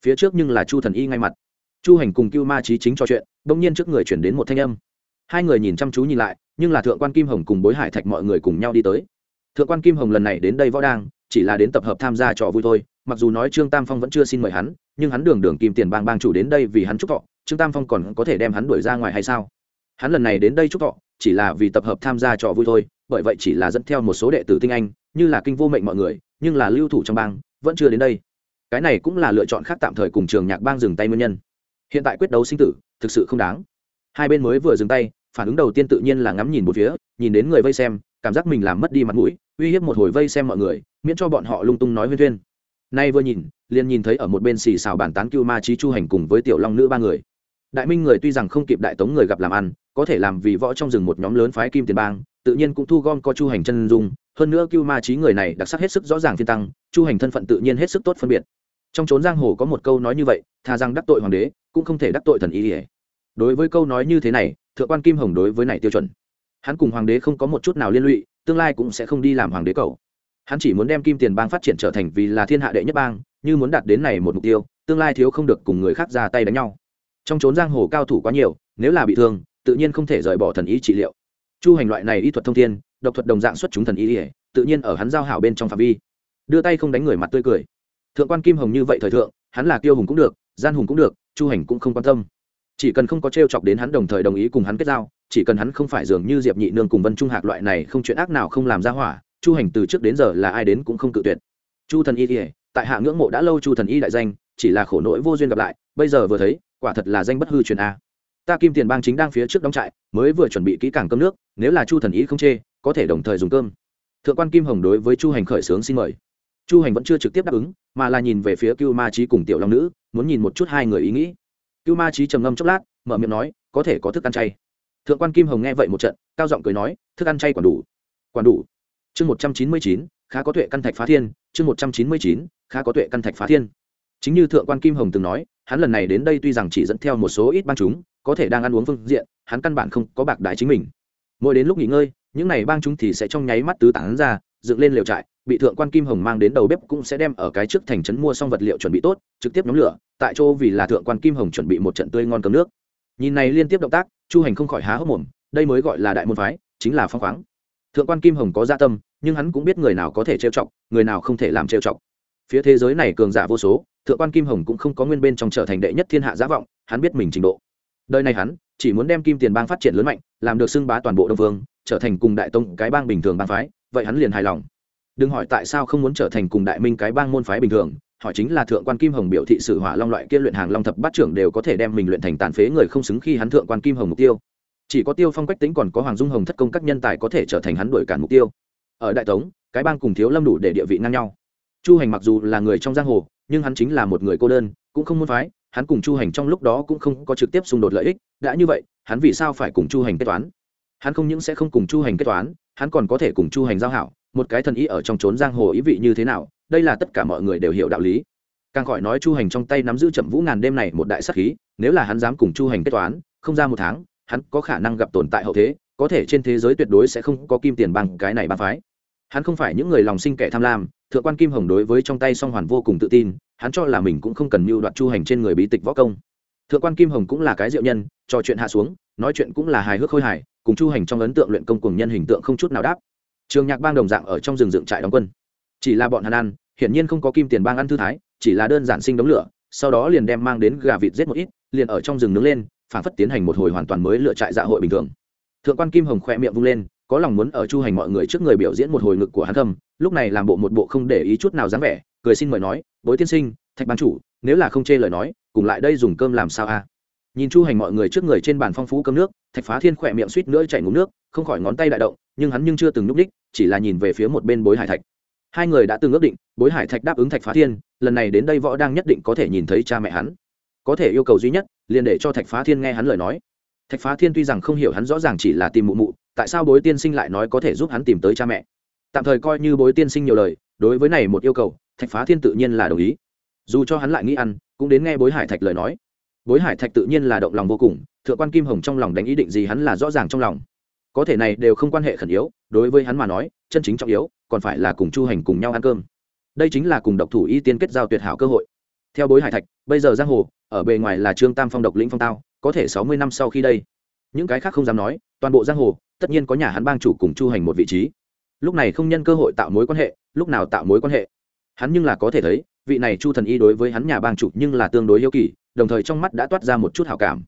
Phía trước nhưng là chu thần y ngay mặt. Chu hành cùng cưu ma trí chính cho chuyện, bỗng nhiên trước người chuyển đến một thanh âm. Hai người nhìn chăm chú nhìn lại, nhưng là thượng quan kim hồng cùng bối hải thạch mọi người cùng nhau đi tới. Thượng quan kim hồng lần này đến đây võ đang, chỉ là đến tập hợp tham gia trò vui thôi, mặc dù nói trương tam phong vẫn chưa xin mời hắn, nhưng hắn đường đường kim tiền bang bang chủ đến đây vì hắn chúc thọ, trương tam phong còn có thể đem hắn đuổi ra ngoài hay sao? Hắn lần này đến đây chúc thọ, chỉ là vì tập hợp tham gia trò vui thôi bởi vậy chỉ là dẫn theo một số đệ tử tinh anh, như là kinh vô mệnh mọi người, nhưng là lưu thủ trong bang, vẫn chưa đến đây. Cái này cũng là lựa chọn khác tạm thời cùng trường nhạc bang dừng tay nguyên nhân. Hiện tại quyết đấu sinh tử, thực sự không đáng. Hai bên mới vừa dừng tay, phản ứng đầu tiên tự nhiên là ngắm nhìn một phía, nhìn đến người vây xem, cảm giác mình làm mất đi mặt mũi, uy hiếp một hồi vây xem mọi người, miễn cho bọn họ lung tung nói huyên thuyên. Nay vừa nhìn, liền nhìn thấy ở một bên xì xào bản tán cưu ma trí chu hành cùng với tiểu long nữ ba người. Đại minh người tuy rằng không kịp đại tống người gặp làm ăn, có thể làm vì võ trong rừng một nhóm lớn phái kim tiền bang tự nhiên cũng thu gom có chu hành chân dung, hơn nữa cưu ma trí người này đặc sắc hết sức rõ ràng phiên tăng, chu hành thân phận tự nhiên hết sức tốt phân biệt. Trong trốn giang hồ có một câu nói như vậy thà rằng đắc tội hoàng đế, cũng không thể đắc tội thần ý ỉa đối với câu nói như thế này, thượng quan kim hồng đối với này tiêu chuẩn. Hắn cùng hoàng đế không có một chút nào liên lụy, tương lai cũng sẽ không đi làm hoàng đế cầu. Hắn chỉ muốn đem kim tiền bang phát triển trở thành vì là thiên hạ đệ nhất bang, như muốn đạt đến này một mục tiêu, tương lai thiếu không được cùng người khác ra tay đánh nhau. Trong trốn giang hồ cao thủ quá nhiều, nếu là bị thương, tự nhiên không thể rời bỏ thần ý trị liệu chu hành loại này y thuật thông thiên, độc thuật đồng dạng xuất chúng thần y ỉa tự nhiên ở hắn giao hảo bên trong phạm vi. Đưa tay không đánh người mặt tươi cười. Thượng quan kim hồng như vậy thời thượng, hắn là kiêu hùng cũng được, gian hùng cũng được, chu hành cũng không quan tâm. Chỉ cần không có t r e o chọc đến hắn đồng thời đồng ý cùng hắn kết giao, chỉ cần hắn không phải dường như diệp nhị nương cùng vân trung hạc loại này không chuyện ác nào không làm ra hỏa, chu hành từ trước đến giờ là ai đến cũng không cự tuyệt. Chu thần y ỉa tại hạ ngưỡng mộ đã lâu chu thần y đại danh, chỉ là khổ nỗi vô duyên gặp lại, bây giờ vừa thấy, quả thật là danh bất hư truyền a ta kim tiền bang chính đang phía trước đóng trại, mới vừa chuẩn bị kỹ càng cơm nước, nếu là chu thần ý không chê, có thể đồng thời dùng cơm. Thượng quan kim hồng đối với chu hành khởi xướng xin mời. Chu hành vẫn chưa trực tiếp đáp ứng, mà là nhìn về phía cưu ma trí cùng tiểu long nữ, muốn nhìn một chút hai người ý nghĩ. Cưu ma trí trầm ngâm chốc lát, mở miệng nói, có thể có thức ăn chay. Thượng quan kim hồng nghe vậy một trận, cao giọng cười nói, thức ăn chay còn đủ. Còn đủ. Chương một trăm chín mươi chín, khá có tuệ căn thạch phá thiên, chương một trăm chín mươi chín, khá có tuệ căn thạch phá thiên. Chính như thượng quan kim hồng từng nói, hắn lần này đến đây tuy rằng chỉ dẫn theo một số ít bang chúng có thể đang ăn uống phương diện, hắn căn bản không có bạc đại chính mình. Mỗi đến lúc nghỉ ngơi, những này bang chúng thì sẽ trong nháy mắt tứ tán ra, dựng lên lều trại, bị thượng quan kim hồng mang đến đầu bếp cũng sẽ đem ở cái trước thành trấn mua xong vật liệu chuẩn bị tốt, trực tiếp nhóm lửa, tại chỗ vì là thượng quan kim hồng chuẩn bị một trận tươi ngon cấm nước. Nhìn này liên tiếp động tác, chu hành không khỏi há hốc mồm, đây mới gọi là đại môn phái, chính là phong khoáng. Thượng quan kim hồng có gia tâm, nhưng hắn cũng biết người nào có thể trêu chọc, người nào không thể làm trêu chọc. Phía thế giới này cường giả vô số, thượng quan kim hồng cũng không có nguyên bên trong trở thành đệ nhất thiên hạ giả vọng, hắn biết mình trình độ đời này hắn chỉ muốn đem kim tiền bang phát triển lớn mạnh, làm được xưng bá toàn bộ đông vương, trở thành cùng đại tông cái bang bình thường bang phái, vậy hắn liền hài lòng. Đừng hỏi tại sao không muốn trở thành cùng đại minh cái bang môn phái bình thường, hỏi chính là thượng quan kim hồng biểu thị sử hỏa long loại kia luyện hàng long thập bát trưởng đều có thể đem mình luyện thành tàn phế người không xứng khi hắn thượng quan kim hồng mục tiêu. Chỉ có tiêu phong quách tính còn có hoàng dung hồng thất công các nhân tài có thể trở thành hắn đổi cản mục tiêu. Ở đại tống, cái bang cùng thiếu lâm đủ để địa vị ngang nhau. Chu hành mặc dù là người trong giang hồ, nhưng hắn chính là một người cô đơn, cũng không muốn phái hắn cùng chu hành trong lúc đó cũng không có trực tiếp xung đột lợi ích, đã như vậy, hắn vì sao phải cùng chu hành kết toán? Hắn không những sẽ không cùng chu hành kết toán, hắn còn có thể cùng chu hành giao hảo, một cái thần ý ở trong trốn giang hồ ý vị như thế nào, đây là tất cả mọi người đều hiểu đạo lý. Càng khỏi nói chu hành trong tay nắm giữ chậm vũ ngàn đêm này một đại sắc khí, nếu là hắn dám cùng chu hành kết toán, không ra một tháng, hắn có khả năng gặp tồn tại hậu thế, có thể trên thế giới tuyệt đối sẽ không có kim tiền bằng cái này ba phái. Hắn không phải những người lòng sinh kẻ tham lam, thượng quan kim hồng đối với trong tay song hoàn vô cùng tự tin hắn cho là mình cũng không cần mưu đoạt chu hành trên người bí tịch võ công. Thượng quan kim hồng cũng là cái diệu nhân, trò chuyện hạ xuống, nói chuyện cũng là hài hước khôi hài, cùng chu hành trong ấn tượng luyện công cùng nhân hình tượng không chút nào đáp. Trường nhạc bang đồng dạng ở trong rừng dựng trại đóng quân. Chỉ là bọn hắn ăn, hiển nhiên không có kim tiền bang ăn thư thái, chỉ là đơn giản sinh đống lửa, sau đó liền đem mang đến gà vịt giết một ít, liền ở trong rừng nướng lên phản phất tiến hành một hồi hoàn toàn mới lựa trại dạ hội bình thường. Thượng quan kim hồng khoe miệng vung lên, có lòng muốn ở chu hành mọi người trước người biểu diễn một hồi ngực của hắn thâm lúc này làm bộ một bộ không để ý chút nào dáng vẻ cười xin mời nói, bối tiên sinh, thạch ban chủ, nếu là không chê lời nói, cùng lại đây dùng cơm làm sao a nhìn chu hành mọi người trước người trên bàn phong phú cơm nước, thạch phá thiên khỏe miệng suýt nữa chảy ngủ nước, không khỏi ngón tay đại động, nhưng hắn nhưng chưa từng nhúc đích, chỉ là nhìn về phía một bên bối hải thạch. Hai người đã từng ước định, bối hải thạch đáp ứng thạch phá thiên, lần này đến đây võ đang nhất định có thể nhìn thấy cha mẹ hắn. Có thể yêu cầu duy nhất, liền để cho thạch phá thiên nghe hắn lời nói. Thạch phá thiên tuy rằng không hiểu hắn rõ ràng chỉ là tìm mụ mụ, tại sao bối tiên sinh lại nói có thể giúp hắn tìm tới cha mẹ. Tạm thời coi như bối tiên sinh nhiều lời, đối với này một yêu cầu thạch phá thiên tự nhiên là đồng ý. Dù cho hắn lại nghĩ ăn, cũng đến nghe bối hải thạch lời nói. Bối hải thạch tự nhiên là động lòng vô cùng, thượng quan kim hồng trong lòng đánh ý định gì hắn là rõ ràng trong lòng. Có thể này đều không quan hệ khẩn yếu, đối với hắn mà nói, chân chính trọng yếu, còn phải là cùng chu hành cùng nhau ăn cơm. Đây chính là cùng độc thủ y tiên kết giao tuyệt hảo cơ hội. Theo bối hải thạch, bây giờ giang hồ, ở bề ngoài là trương tam phong độc lĩnh phong tao, có thể sáu mươi năm sau khi đây. Những cái khác không dám nói, toàn bộ giang hồ, tất nhiên có nhà hắn bang chủ cùng chu hành một vị trí. Lúc này không nhân cơ hội tạo mối quan hệ, lúc nào tạo mối quan hệ? Hắn nhưng là có thể thấy, vị này chu thần y đối với hắn nhà bang chủ nhưng là tương đối yêu kỳ, đồng thời trong mắt đã toát ra một chút hảo cảm.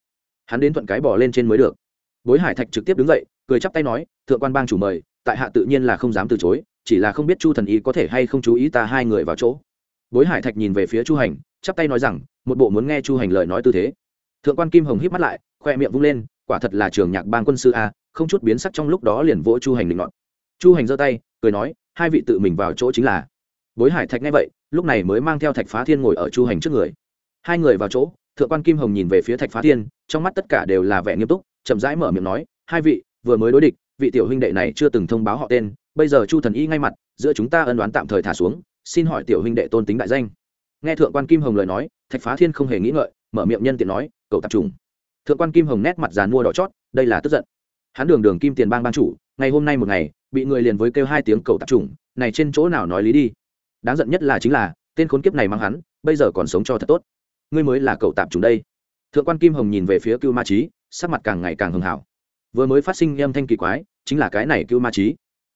Hắn đến thuận cái bỏ lên trên mới được. Bối hải thạch trực tiếp đứng dậy, cười chắp tay nói, thượng quan bang chủ mời, tại hạ tự nhiên là không dám từ chối, chỉ là không biết chu thần y có thể hay không chú ý ta hai người vào chỗ. Bối hải thạch nhìn về phía chu hành, chắp tay nói rằng, một bộ muốn nghe chu hành lời nói tư thế. Thượng quan kim hồng híp mắt lại, khoe miệng vung lên, quả thật là trường nhạc bang quân sư a, không chút biến sắc trong lúc đó liền vỗ chu hành định ngọn chu hành giơ tay, cười nói, hai vị tự mình vào chỗ chính là bối hải thạch nghe vậy lúc này mới mang theo thạch phá thiên ngồi ở chu hành trước người. Hai người vào chỗ thượng quan kim hồng nhìn về phía thạch phá thiên trong mắt tất cả đều là vẻ nghiêm túc chậm rãi mở miệng nói hai vị vừa mới đối địch vị tiểu huynh đệ này chưa từng thông báo họ tên bây giờ chu thần y ngay mặt giữa chúng ta ân đoán tạm thời thả xuống xin hỏi tiểu huynh đệ tôn tính đại danh. Nghe thượng quan kim hồng lời nói thạch phá thiên không hề nghĩ ngợi mở miệng nhân tiện nói cậu tập trùng. thượng quan kim hồng nét mặt dàn mua đỏ chót đây là tức giận. Hắn đường đường kim tiền bang ban chủ ngày hôm nay một ngày bị người liền với kêu hai tiếng cậu tạp trùng, này trên chỗ nào nói lý đi? Đáng giận nhất là chính là, tên khốn kiếp này mang hắn, bây giờ còn sống cho thật tốt. Ngươi mới là cậu tạp chúng đây. Thượng quan kim hồng nhìn về phía cưu ma trí sắc mặt càng ngày càng hưng hảo. Vừa mới phát sinh âm thanh kỳ quái, chính là cái này cưu ma trí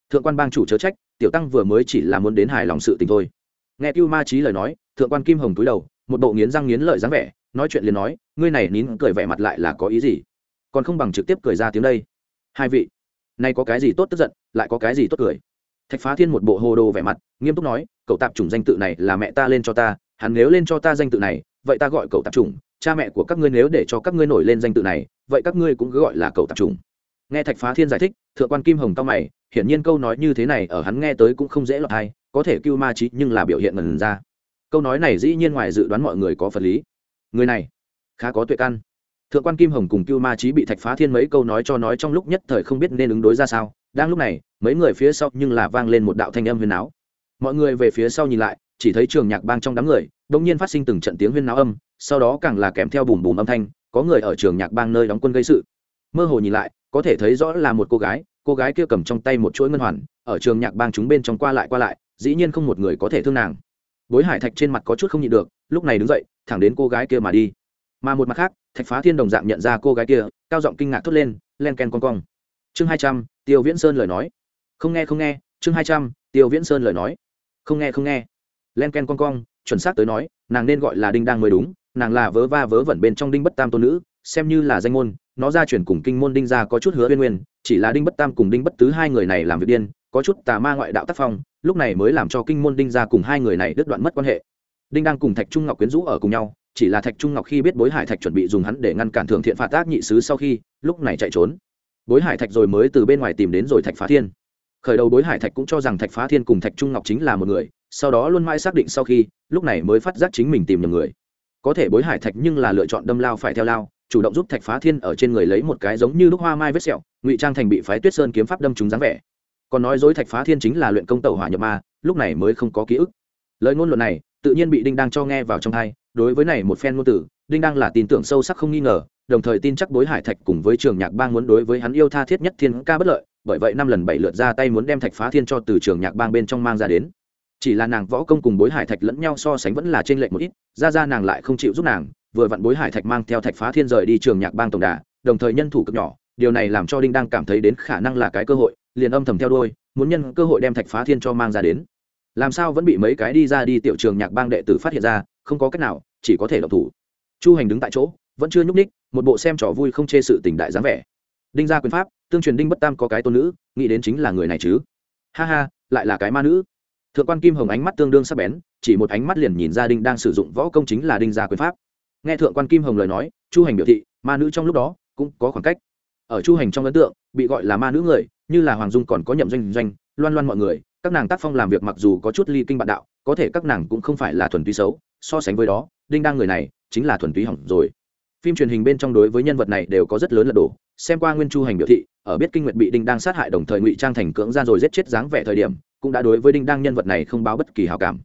thượng quan bang chủ chớ trách, tiểu tăng vừa mới chỉ là muốn đến hài lòng sự tình thôi. Nghe cưu ma trí lời nói, thượng quan kim hồng túi đầu, một bộ nghiến răng nghiến lợi dáng vẻ, nói chuyện liền nói, ngươi này nín cười vẻ mặt lại là có ý gì? Còn không bằng trực tiếp cười ra tiếng đây. Hai vị nay có cái gì tốt tức giận, lại có cái gì tốt cười? Thạch phá thiên một bộ hồ đồ vẻ mặt, nghiêm túc nói, cậu tạp chủng danh tự này là mẹ ta lên cho ta, hắn nếu lên cho ta danh tự này, vậy ta gọi cậu tạp chủng, cha mẹ của các ngươi nếu để cho các ngươi nổi lên danh tự này, vậy các ngươi cũng cứ gọi là cậu tạp chủng. Nghe thạch phá thiên giải thích, thượng quan kim hồng cao mày, hiển nhiên câu nói như thế này ở hắn nghe tới cũng không dễ lọt hay có thể cưu ma trí nhưng là biểu hiện ngần ra. Câu nói này dĩ nhiên ngoài dự đoán mọi người có phần lý. Người này, khá có tuệ căn. Thượng quan kim hồng cùng cưu ma trí bị thạch phá thiên mấy câu nói cho nói trong lúc nhất thời không biết nên ứng đối ra sao đang lúc này, mấy người phía sau nhưng là vang lên một đạo thanh âm huyền áo mọi người về phía sau nhìn lại, chỉ thấy trường nhạc bang trong đám người đông nhiên phát sinh từng trận tiếng huyên náo âm, sau đó càng là kèm theo bùm bùm âm thanh, có người ở trường nhạc bang nơi đóng quân gây sự. Mơ hồ nhìn lại, có thể thấy rõ là một cô gái cô gái kia cầm trong tay một chuỗi ngân hoàn, ở trường nhạc bang chúng bên trong qua lại qua lại, dĩ nhiên không một người có thể thương nàng. Bối hải thạch trên mặt có chút không nhịn được, lúc này đứng dậy, thẳng đến cô gái kia mà đi. Mà một mặt khác, thạch phá thiên đồng dạng nhận ra cô gái kia, cao giọng kinh ngạc thốt lên, len ken con cong. Chương hai trăm tiêu viễn sơn lời nói. Không nghe không nghe, chương hai trăm, tiêu viễn sơn lời nói. Không nghe không nghe. Len ken con cong chuẩn xác tới nói, nàng nên gọi là đinh đang mới đúng, nàng là vớ va vớ vẩn bên trong đinh bất tam tôn nữ, xem như là danh môn, nó ra chuyển cùng kinh môn đinh ra có chút hứa uyên nguyên, chỉ là đinh bất tam cùng đinh bất tứ hai người này làm việc điên, có chút tà ma ngoại đạo tác phong, lúc này mới làm cho kinh môn đinh ra cùng hai người này đứt đoạn mất quan hệ. Đinh đang cùng thạch trung ngọc quyến rũ ở cùng nhau, chỉ là thạch trung ngọc khi biết bối hải thạch chuẩn bị dùng hắn để ngăn cản thượng thiện phạt tác nhị sứ sau khi, lúc này chạy trốn bối hải thạch rồi mới từ bên ngoài tìm đến rồi thạch phá thiên. Khởi đầu bối hải thạch cũng cho rằng thạch phá thiên cùng thạch trung ngọc chính là một người, sau đó luôn mãi xác định sau khi, lúc này mới phát giác chính mình tìm nhầm người. Có thể bối hải thạch nhưng là lựa chọn đâm lao phải theo lao, chủ động giúp thạch phá thiên ở trên người lấy một cái giống như lúc hoa mai vết sẹo, ngụy trang thành bị phái tuyết sơn kiếm pháp đâm chúng dáng vẻ. Còn nói dối thạch phá thiên chính là luyện công tẩu hỏa nhập ma, lúc này mới không có ký ức. Lời ngôn luận này, tự nhiên bị đinh đang cho nghe vào trong hai đối với này một phen ngôn tử đinh đang là tin tưởng sâu sắc không nghi ngờ, đồng thời tin chắc bối hải thạch cùng với trường nhạc bang muốn đối với hắn yêu tha thiết nhất thiên ca bất lợi, bởi vậy năm lần bảy lượt ra tay muốn đem thạch phá thiên cho từ trường nhạc bang bên trong mang ra đến. Chỉ là nàng võ công cùng bối hải thạch lẫn nhau so sánh vẫn là trên lệch một ít, ra ra nàng lại không chịu giúp nàng, vừa vặn bối hải thạch mang theo thạch phá thiên rời đi trường nhạc bang tổng đà, đồng thời nhân thủ cực nhỏ, điều này làm cho đinh đang cảm thấy đến khả năng là cái cơ hội, liền âm thầm theo đuôi, muốn nhân cơ hội đem thạch phá thiên cho mang ra đến. Làm sao vẫn bị mấy cái đi ra đi tiểu trường nhạc bang đệ tử phát hiện ra, không có cách nào, chỉ có thể độc thủ chu hành đứng tại chỗ, vẫn chưa nhúc ních một bộ xem trò vui không chê sự tình đại dáng vẻ. Đinh gia quyền pháp, tương truyền đinh bất tam có cái tôn nữ, nghĩ đến chính là người này chứ. Ha ha, lại là cái ma nữ. Thượng quan kim hồng ánh mắt tương đương sắc bén, chỉ một ánh mắt liền nhìn ra đinh đang sử dụng võ công chính là đinh gia quyền pháp. Nghe thượng quan kim hồng lời nói, chu hành biểu thị, ma nữ trong lúc đó cũng có khoảng cách. Ở chu hành trong ấn tượng, bị gọi là ma nữ người, như là hoàng dung còn có nhậm doanh doanh, loan loan mọi người, các nàng tác phong làm việc mặc dù có chút ly kinh bạn đạo, có thể các nàng cũng không phải là thuần túy xấu, so sánh với đó, đinh đang người này chính là thuần túy hỏng rồi. Phim truyền hình bên trong đối với nhân vật này đều có rất lớn lật đổ, xem qua nguyên chu hành biểu thị, ở biết kinh nguyệt bị đinh đang sát hại đồng thời ngụy trang thành cưỡng gian rồi giết chết dáng vẻ thời điểm, cũng đã đối với đinh đang nhân vật này không báo bất kỳ hào cảm.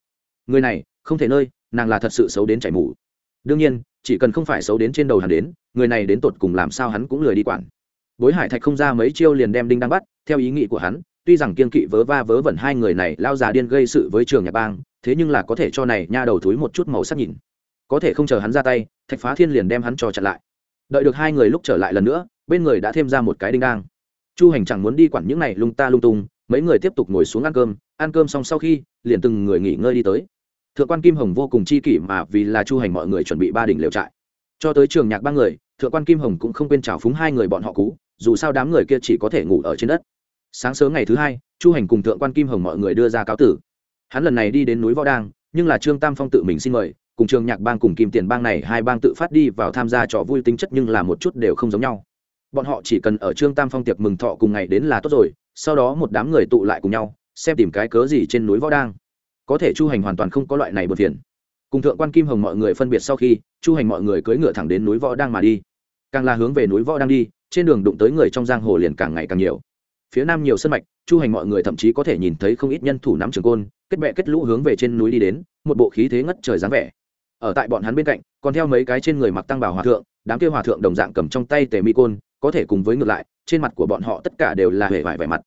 Người này, không thể nơi, nàng là thật sự xấu đến chảy mù. Đương nhiên, chỉ cần không phải xấu đến trên đầu hắn đến, người này đến tột cùng làm sao hắn cũng lười đi quản. Bối hải thạch không ra mấy chiêu liền đem đinh đang bắt, theo ý nghĩ của hắn, tuy rằng kiên kỵ vớ va vớ vẩn hai người này lao già điên gây sự với trường nhà bang, thế nhưng là có thể cho này nha đầu thúi một chút màu sắc nhìn có thể không chờ hắn ra tay, thạch phá thiên liền đem hắn cho chặn lại. Đợi được hai người lúc trở lại lần nữa, bên người đã thêm ra một cái đinh đang chu hành chẳng muốn đi quản những này lung ta lung tung, mấy người tiếp tục ngồi xuống ăn cơm ăn cơm xong sau khi, liền từng người nghỉ ngơi đi tới. Thượng quan kim hồng vô cùng chi kỷ mà vì là chu hành mọi người chuẩn bị ba đỉnh lều trại. Cho tới trường nhạc ba người, thượng quan kim hồng cũng không quên trào phúng hai người bọn họ cú dù sao đám người kia chỉ có thể ngủ ở trên đất. Sáng sớm ngày thứ hai, chu hành cùng thượng quan kim hồng mọi người đưa ra cáo tử. Hắn lần này đi đến núi võ đang, nhưng là trương tam phong tự mình xin mời cùng trường nhạc bang cùng kim tiền bang này hai bang tự phát đi vào tham gia trò vui tính chất nhưng là một chút đều không giống nhau. Bọn họ chỉ cần ở trương tam phong tiệc mừng thọ cùng ngày đến là tốt rồi, sau đó một đám người tụ lại cùng nhau, xem tìm cái cớ gì trên núi võ đang. Có thể chu hành hoàn toàn không có loại này bật phiền. Cùng thượng quan kim hồng mọi người phân biệt sau khi, chu hành mọi người cưỡi ngựa thẳng đến núi võ đang mà đi. Càng là hướng về núi võ đang đi, trên đường đụng tới người trong giang hồ liền càng ngày càng nhiều. Phía nam nhiều sân mạch, chu hành mọi người thậm chí có thể nhìn thấy không ít nhân thủ nắm trường côn, kết bệ kết lũ hướng về trên núi đi đến, một bộ khí thế ngất trời dáng vẻ ở tại bọn hắn bên cạnh, còn theo mấy cái trên người mặc tăng bảo hòa thượng, đám kia hòa thượng đồng dạng cầm trong tay tề mi côn, có thể cùng với ngược lại, trên mặt của bọn họ tất cả đều là hề vải vẻ mặt.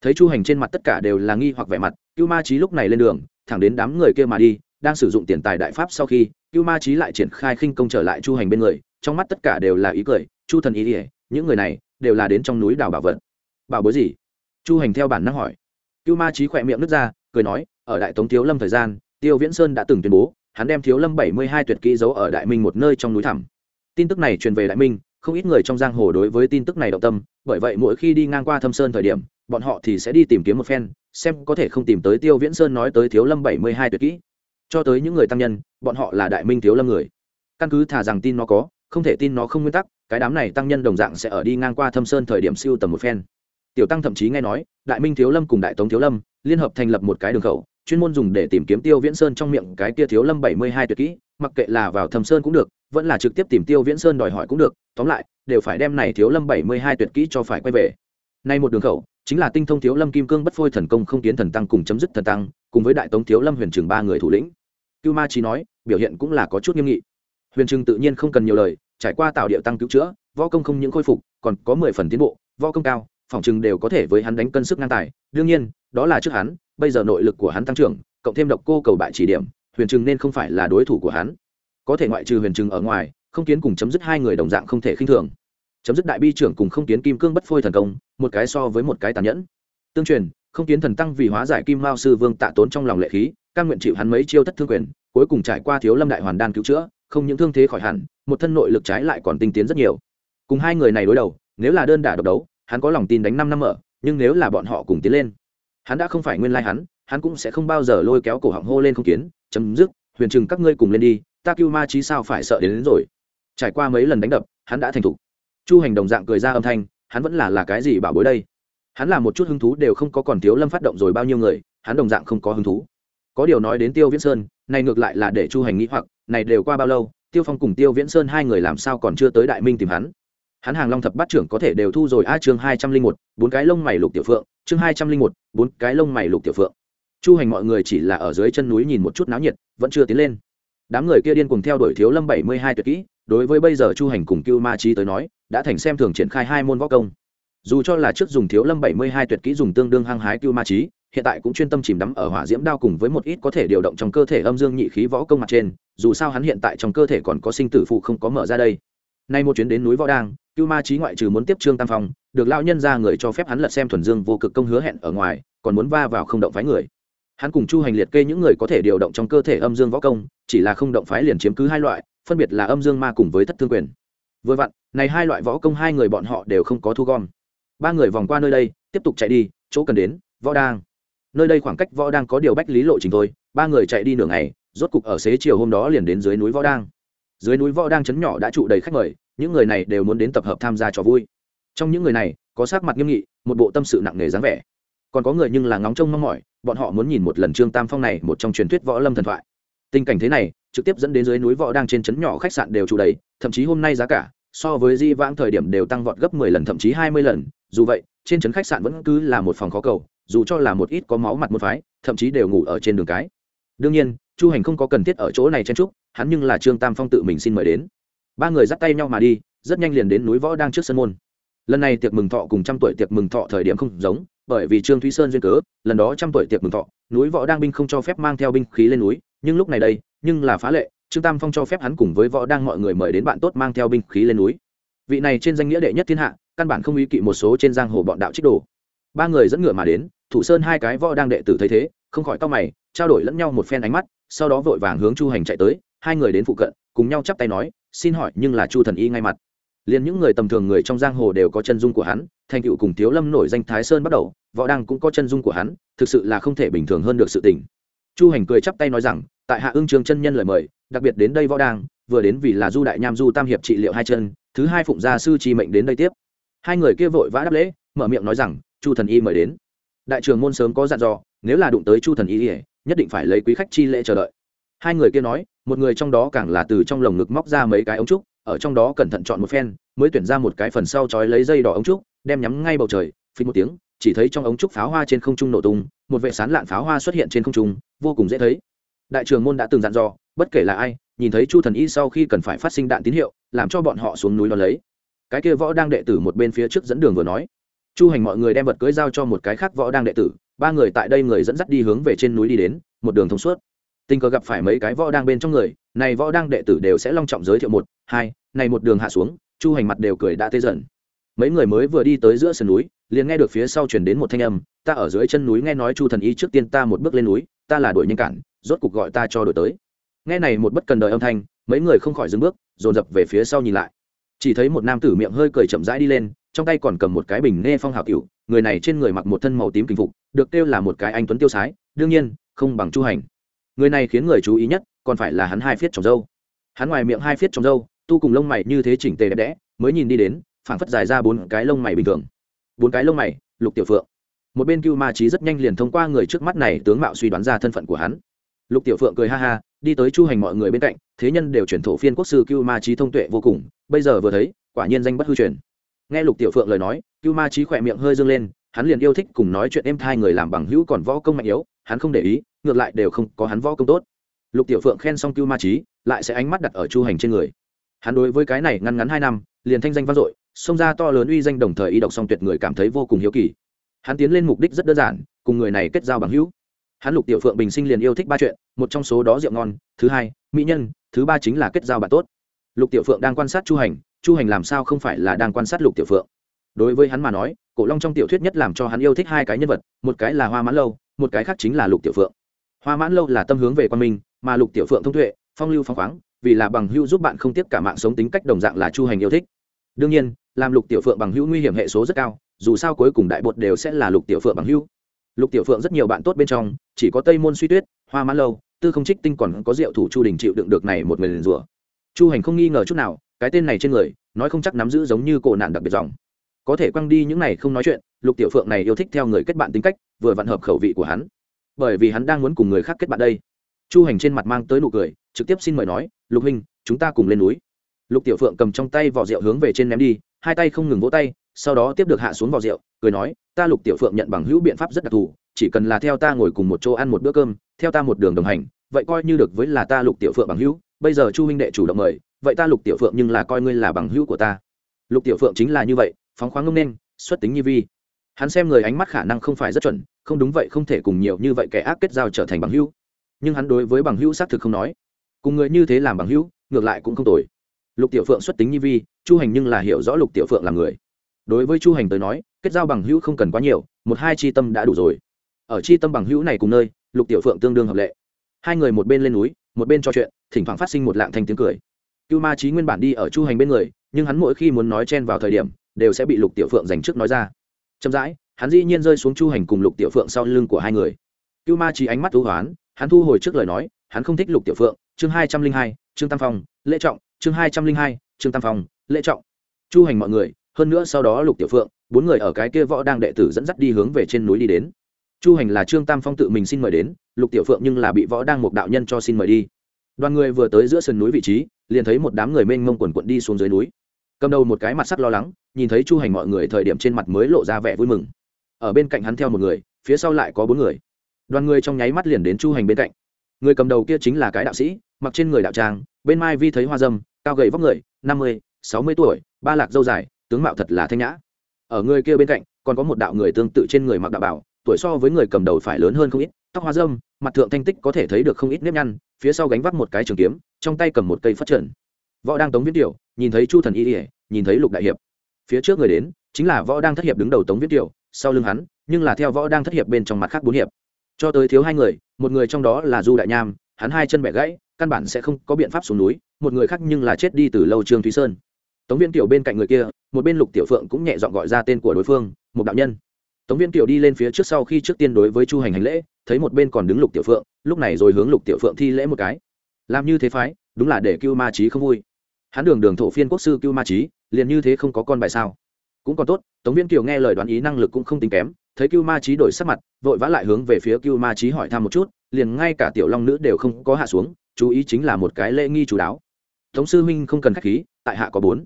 Thấy chu hành trên mặt tất cả đều là nghi hoặc vẻ mặt, cưu ma trí lúc này lên đường, thẳng đến đám người kia mà đi, đang sử dụng tiền tài đại pháp sau khi, cưu ma trí lại triển khai khinh công trở lại chu hành bên người, trong mắt tất cả đều là ý cười, chu thần ý ỉa những người này đều là đến trong núi đào bảo vật. Bảo bối gì? Chu hành theo bản năng hỏi. Cưu ma trí khỏe miệng nứt ra, cười nói, ở đại tống thiếu lâm thời gian, tiêu viễn sơn đã từng tuyên bố hắn đem thiếu lâm bảy mươi hai tuyệt kỹ giấu ở đại minh một nơi trong núi thẳm. Tin tức này truyền về đại minh, không ít người trong giang hồ đối với tin tức này động tâm, bởi vậy mỗi khi đi ngang qua thâm sơn thời điểm, bọn họ thì sẽ đi tìm kiếm một phen, xem có thể không tìm tới tiêu viễn sơn nói tới thiếu lâm bảy mươi hai tuyệt kỹ. Cho tới những người tăng nhân, bọn họ là đại minh thiếu lâm người. Căn cứ thả rằng tin nó có, không thể tin nó không nguyên tắc, cái đám này tăng nhân đồng dạng sẽ ở đi ngang qua thâm sơn thời điểm siêu tầm một phen. Tiểu tăng thậm chí nghe nói, đại minh thiếu lâm cùng đại tống thiếu lâm liên hợp thành lập một cái đường khẩu chuyên môn dùng để tìm kiếm tiêu viễn sơn trong miệng cái kia thiếu lâm bảy mươi hai tuyệt kỹ, mặc kệ là vào thâm sơn cũng được, vẫn là trực tiếp tìm tiêu viễn sơn đòi hỏi cũng được, tóm lại, đều phải đem này thiếu lâm bảy mươi hai tuyệt kỹ cho phải quay về. Nay một đường khẩu, chính là tinh thông thiếu lâm kim cương bất phôi thần công không tiến thần tăng cùng chấm dứt thần tăng, cùng với đại tống thiếu lâm huyền trường ba người thủ lĩnh. Cưu ma trí nói, biểu hiện cũng là có chút nghiêm nghị. Huyền trường tự nhiên không cần nhiều lời, trải qua tạo điệu tăng cứu chữa, võ công không những khôi phục, còn có mười phần tiến bộ, võ công cao, phòng chừng đều có thể với hắn đánh cân sức ngang tài. Đương nhiên đó là trước hắn, bây giờ nội lực của hắn tăng trưởng, cộng thêm độc cô cầu bại chỉ điểm, huyền trừng nên không phải là đối thủ của hắn. Có thể ngoại trừ huyền trừng ở ngoài, không kiến cùng chấm dứt hai người đồng dạng không thể khinh thường. Chấm dứt đại bi trưởng cùng không kiến kim cương bất phôi thần công, một cái so với một cái tàn nhẫn. Tương truyền, không kiến thần tăng vì hóa giải kim mao sư vương tạ tốn trong lòng lệ khí căn nguyện chịu hắn mấy chiêu thất thương quyền, cuối cùng trải qua thiếu lâm đại hoàn đan cứu chữa, không những thương thế khỏi hẳn, một thân nội lực trái lại còn tinh tiến rất nhiều. Cùng hai người này đối đầu, nếu là đơn đả độc đấu, hắn có lòng tin đánh năm năm ở, nhưng nếu là bọn họ cùng tiến lên hắn đã không phải nguyên lai hắn hắn cũng sẽ không bao giờ lôi kéo cổ họng hô lên không kiến chấm dứt huyền chừng các ngươi cùng lên đi ta cưu ma chí sao phải sợ đến, đến rồi. Trải qua mấy lần đánh đập hắn đã thành thục. Chu hành đồng dạng cười ra âm thanh hắn vẫn là là cái gì bảo bối đây? Hắn là một chút hứng thú đều không có còn thiếu lâm phát động rồi bao nhiêu người hắn đồng dạng không có hứng thú. Có điều nói đến tiêu viễn sơn này ngược lại là để chu hành nghĩ hoặc này đều qua bao lâu tiêu phong cùng tiêu viễn sơn hai người làm sao còn chưa tới đại minh tìm hắn? Hắn hàng long thập bát trưởng có thể đều thu rồi. A, chương hai trăm linh một, bốn cái lông mày lục tiểu phượng. Chương hai trăm linh một, bốn cái lông mày lục tiểu phượng. Chu hành mọi người chỉ là ở dưới chân núi nhìn một chút náo nhiệt, vẫn chưa tiến lên. Đám người kia điên cùng theo đuổi thiếu lâm bảy mươi hai tuyệt kỹ. Đối với bây giờ chu hành cùng cưu ma trí tới nói, đã thành xem thường triển khai hai môn võ công. Dù cho là trước dùng thiếu lâm bảy mươi hai tuyệt kỹ dùng tương đương hăng hái cưu ma trí hiện tại cũng chuyên tâm chìm đắm ở hỏa diễm đao cùng với một ít có thể điều động trong cơ thể âm dương nhị khí võ công mặt trên. Dù sao hắn hiện tại trong cơ thể còn có sinh tử phụ không có mở ra đây nay một chuyến đến núi võ đang, cưu ma trí ngoại trừ muốn tiếp trương tam phong, được lao nhân ra người cho phép hắn lật xem thuần dương vô cực công hứa hẹn ở ngoài, còn muốn va vào không động phái người. Hắn cùng chu hành liệt kê những người có thể điều động trong cơ thể âm dương võ công, chỉ là không động phái liền chiếm cứ hai loại, phân biệt là âm dương ma cùng với thất thương quyền. Vừa vặn, này hai loại võ công hai người bọn họ đều không có thu gom. Ba người vòng qua nơi đây, tiếp tục chạy đi, chỗ cần đến, võ đang. Nơi đây khoảng cách võ đang có điều bách lý lộ trình thôi, ba người chạy đi nửa ngày, rốt cục ở xế chiều hôm đó liền đến dưới núi võ đang dưới núi võ đang chấn nhỏ đã trụ đầy khách mời, những người này đều muốn đến tập hợp tham gia trò vui. Trong những người này, có sắc mặt nghiêm nghị, một bộ tâm sự nặng nề dáng vẻ. Còn có người nhưng là ngóng trông mong mỏi, bọn họ muốn nhìn một lần trương tam phong này một trong truyền thuyết võ lâm thần thoại. Tình cảnh thế này, trực tiếp dẫn đến dưới núi võ đang trên trấn nhỏ khách sạn đều trụ đầy, thậm chí hôm nay giá cả, so với di vãng thời điểm đều tăng vọt gấp mười lần, thậm chí hai mươi lần. Dù vậy, trên trấn khách sạn vẫn cứ là một phòng khó cầu, dù cho là một ít có máu mặt một phái, thậm chí đều ngủ ở trên đường cái. Đương nhiên chu hành không có cần thiết ở chỗ này chen trúc hắn nhưng là trương tam phong tự mình xin mời đến. Ba người dắt tay nhau mà đi, rất nhanh liền đến núi võ đang trước sân môn. Lần này tiệc mừng thọ cùng trăm tuổi tiệc mừng thọ thời điểm không giống, bởi vì trương thúy sơn duyên cớ, lần đó trăm tuổi tiệc mừng thọ, núi võ đang binh không cho phép mang theo binh khí lên núi, nhưng lúc này đây, nhưng là phá lệ, trương tam phong cho phép hắn cùng với võ đang mọi người mời đến bạn tốt mang theo binh khí lên núi. Vị này trên danh nghĩa đệ nhất thiên hạ, căn bản không ý kỵ một số trên giang hồ bọn đạo trích đồ. Ba người dẫn ngựa mà đến, thủ sơn hai cái võ đang đệ tử thấy thế, không khỏi to mày trao đổi lẫn nhau một phen ánh mắt, sau đó vội vàng hướng chu hành chạy tới, hai người đến phụ cận, cùng nhau chắp tay nói, xin hỏi, nhưng là chu thần y ngay mặt. Liền những người tầm thường người trong giang hồ đều có chân dung của hắn, thành cựu cùng thiếu lâm nổi danh thái sơn bắt đầu, võ đăng cũng có chân dung của hắn, thực sự là không thể bình thường hơn được sự tình. Chu hành cười chắp tay nói rằng, tại hạ ương trường chân nhân lời mời, đặc biệt đến đây võ đăng, vừa đến vì là du đại nham du tam hiệp trị liệu hai chân, thứ hai phụng gia sư chi mệnh đến đây tiếp. Hai người kia vội vã đáp lễ, mở miệng nói rằng, chu thần y mời đến. Đại trường môn sớm có dặn dò, nếu là đụng tới chu thần y nhất định phải lấy quý khách chi lễ chờ đợi. Hai người kia nói, một người trong đó càng là từ trong lồng ngực móc ra mấy cái ống trúc, ở trong đó cẩn thận chọn một phen, mới tuyển ra một cái phần sau trói lấy dây đỏ ống trúc, đem nhắm ngay bầu trời, phí một tiếng, chỉ thấy trong ống trúc pháo hoa trên không trung nổ tung, một vệ sán lạn pháo hoa xuất hiện trên không trung, vô cùng dễ thấy. Đại trường môn đã từng dặn dò, bất kể là ai, nhìn thấy chu thần y sau khi cần phải phát sinh đạn tín hiệu, làm cho bọn họ xuống núi đón lấy. Cái kia võ đang đệ tử một bên phía trước dẫn đường vừa nói. Chu hành mọi người đem vật cưới giao cho một cái khác võ đang đệ tử ba người tại đây người dẫn dắt đi hướng về trên núi đi đến, một đường thông suốt. Tình cờ gặp phải mấy cái võ đang bên trong người, này võ đang đệ tử đều sẽ long trọng giới thiệu một, hai, này một đường hạ xuống, chu hành mặt đều cười đã tê dần. Mấy người mới vừa đi tới giữa sườn núi, liền nghe được phía sau chuyển đến một thanh âm, ta ở dưới chân núi nghe nói chu thần y trước tiên ta một bước lên núi, ta là đội nhân cản, rốt cục gọi ta cho đổi tới. Nghe này một bất cần đời âm thanh, mấy người không khỏi dừng bước, dồn dập về phía sau nhìn lại. Chỉ thấy một nam tử miệng hơi cười chậm rãi đi lên, trong tay còn cầm một cái bình nê phong hào cựu người này trên người mặc một thân màu tím kinh phục, được kêu là một cái anh tuấn tiêu sái, đương nhiên, không bằng chu hành. Người này khiến người chú ý nhất, còn phải là hắn hai phiết trồng dâu. Hắn ngoài miệng hai phiết trồng dâu, tu cùng lông mày như thế chỉnh tề đẹp đẽ, mới nhìn đi đến, phảng phất dài ra bốn cái lông mày bình thường. Bốn cái lông mày, lục tiểu phượng. Một bên cưu ma trí rất nhanh liền thông qua người trước mắt này tướng mạo suy đoán ra thân phận của hắn. Lục tiểu phượng cười ha ha, đi tới chu hành mọi người bên cạnh, thế nhân đều chuyển thổ phiên quốc sư cưu ma trí thông tuệ vô cùng, bây giờ vừa thấy, quả nhiên danh bất hư truyền nghe lục tiểu phượng lời nói, cưu ma trí khỏe miệng hơi dâng lên, hắn liền yêu thích cùng nói chuyện em thai người làm bằng hữu còn võ công mạnh yếu, hắn không để ý, ngược lại đều không có hắn võ công tốt. Lục tiểu phượng khen xong cưu ma trí lại sẽ ánh mắt đặt ở chu hành trên người. Hắn đối với cái này ngăn ngắn hai năm, liền thanh danh vang dội, xông ra to lớn uy danh đồng thời y độc xong tuyệt người cảm thấy vô cùng hiếu kỳ. Hắn tiến lên mục đích rất đơn giản, cùng người này kết giao bằng hữu. Hắn lục tiểu phượng bình sinh liền yêu thích ba chuyện, một trong số đó rượu ngon, thứ hai, mỹ nhân, thứ ba chính là kết giao bạn tốt. Lục tiểu phượng đang quan sát chu hành chu hành làm sao không phải là đang quan sát lục tiểu phượng? Đối với hắn mà nói, cổ long trong tiểu thuyết nhất làm cho hắn yêu thích hai cái nhân vật, một cái là hoa mãn lâu, một cái khác chính là lục tiểu phượng. Hoa mãn lâu là tâm hướng về quan minh, mà lục tiểu phượng thông tuệ, phong lưu phong khoáng, vì là bằng hữu giúp bạn không tiếp cả mạng sống tính cách đồng dạng là chu hành yêu thích. Đương nhiên, làm lục tiểu phượng bằng hữu nguy hiểm hệ số rất cao, dù sao cuối cùng đại bột đều sẽ là lục tiểu phượng bằng hữu. Lục tiểu phượng rất nhiều bạn tốt bên trong, chỉ có tây môn suy tuyết, hoa mãn lâu, tư không trích tinh còn có diệu thủ chu đình chịu đựng được này một người liền rủa. Chu hành không nghi ngờ chút nào cái tên này trên người, nói không chắc nắm giữ giống như cổ nạn đặc biệt dòng. Có thể quăng đi những này không nói chuyện, lục tiểu phượng này yêu thích theo người kết bạn tính cách, vừa vặn hợp khẩu vị của hắn. Bởi vì hắn đang muốn cùng người khác kết bạn đây. Chu hành trên mặt mang tới nụ cười, trực tiếp xin mời nói, lục huynh, chúng ta cùng lên núi. Lục tiểu phượng cầm trong tay vỏ rượu hướng về trên ném đi, hai tay không ngừng vỗ tay, sau đó tiếp được hạ xuống vỏ rượu, cười nói, ta lục tiểu phượng nhận bằng hữu biện pháp rất đặc thù, chỉ cần là theo ta ngồi cùng một chỗ ăn một bữa cơm, theo ta một đường đồng hành vậy coi như được với là ta lục tiểu phượng bằng hữu, bây giờ chu huynh đệ chủ động mời, vậy ta lục tiểu phượng nhưng là coi ngươi là bằng hữu của ta. Lục tiểu phượng chính là như vậy, phóng khoáng ngông nên xuất tính như vi. Hắn xem người ánh mắt khả năng không phải rất chuẩn, không đúng vậy không thể cùng nhiều như vậy kẻ ác kết giao trở thành bằng hữu. Nhưng hắn đối với bằng hữu xác thực không nói. Cùng người như thế làm bằng hữu, ngược lại cũng không tồi. Lục tiểu phượng xuất tính như vi, chu hành nhưng là hiểu rõ lục tiểu phượng là người. Đối với chu hành tới nói, kết giao bằng hữu không cần quá nhiều, một hai chi tâm đã đủ rồi. Ở chi tâm bằng hữu này cùng nơi, lục tiểu phượng tương đương hợp lệ hai người một bên lên núi, một bên trò chuyện, thỉnh thoảng phát sinh một lạng thanh tiếng cười. Cưu ma trí nguyên bản đi ở chu hành bên người, nhưng hắn mỗi khi muốn nói chen vào thời điểm, đều sẽ bị lục tiểu phượng dành trước nói ra. Chậm rãi, hắn dĩ nhiên rơi xuống chu hành cùng lục tiểu phượng sau lưng của hai người. Cưu ma trí ánh mắt thú hoán, hắn thu hồi trước lời nói, hắn không thích lục tiểu phượng, chương hai trăm linh hai trương tam phong, lễ trọng, chương hai trăm linh hai trương tam phong, lễ trọng. Chu hành mọi người, hơn nữa sau đó lục tiểu phượng, bốn người ở cái kia võ đang đệ tử dẫn dắt đi hướng về trên núi đi đến chu hành là trương tam phong tự mình xin mời đến, lục tiểu phượng nhưng là bị võ đang một đạo nhân cho xin mời đi. Đoàn người vừa tới giữa sườn núi vị trí, liền thấy một đám người mênh mông quần quận đi xuống dưới núi. Cầm đầu một cái mặt sắc lo lắng, nhìn thấy chu hành mọi người thời điểm trên mặt mới lộ ra vẻ vui mừng. Ở bên cạnh hắn theo một người, phía sau lại có bốn người. Đoàn người trong nháy mắt liền đến chu hành bên cạnh. Người cầm đầu kia chính là cái đạo sĩ, mặc trên người đạo trang, bên mai vi thấy hoa dâm, cao gầy vóc người, năm mươi, sáu mươi tuổi, ba lạc dâu dài, tướng mạo thật là thanh nhã. Ở người kia bên cạnh, còn có một đạo người tương tự trên người mặc đạo bảo tuổi so với người cầm đầu phải lớn hơn không ít, tóc hoa dâm mặt thượng thanh tích có thể thấy được không ít nếp nhăn, phía sau gánh vác một cái trường kiếm, trong tay cầm một cây phát trần. Võ đang tống viết tiểu, nhìn thấy chu thần y ỉa nhìn thấy lục đại hiệp. Phía trước người đến, chính là võ đang thất hiệp đứng đầu tống viết tiểu, sau lưng hắn, nhưng là theo võ đang thất hiệp bên trong mặt khác bốn hiệp. Cho tới thiếu hai người, một người trong đó là du đại nham, hắn hai chân bẻ gãy, căn bản sẽ không có biện pháp xuống núi, một người khác nhưng là chết đi từ lâu trương thúy sơn. Tống viên tiểu bên cạnh người kia, một bên lục tiểu phượng cũng nhẹ dọn gọi ra tên của đối phương một đạo nhân tống viên Kiều đi lên phía trước sau khi trước tiên đối với chu hành hành lễ, thấy một bên còn đứng lục tiểu phượng, lúc này rồi hướng lục tiểu phượng thi lễ một cái. Làm như thế phái, đúng là để cưu ma trí không vui. Hắn đường đường thổ phiên quốc sư cưu ma trí liền như thế không có con bài sao? Cũng còn tốt, tống viên kiều nghe lời đoán ý năng lực cũng không tính kém, thấy cưu ma trí đổi sắc mặt, vội vã lại hướng về phía cưu ma trí hỏi thăm một chút, liền ngay cả tiểu long nữ đều không có hạ xuống, chú ý chính là một cái lễ nghi chú đáo. Tống sư minh không cần k h á c h khí, tại hạ có bốn.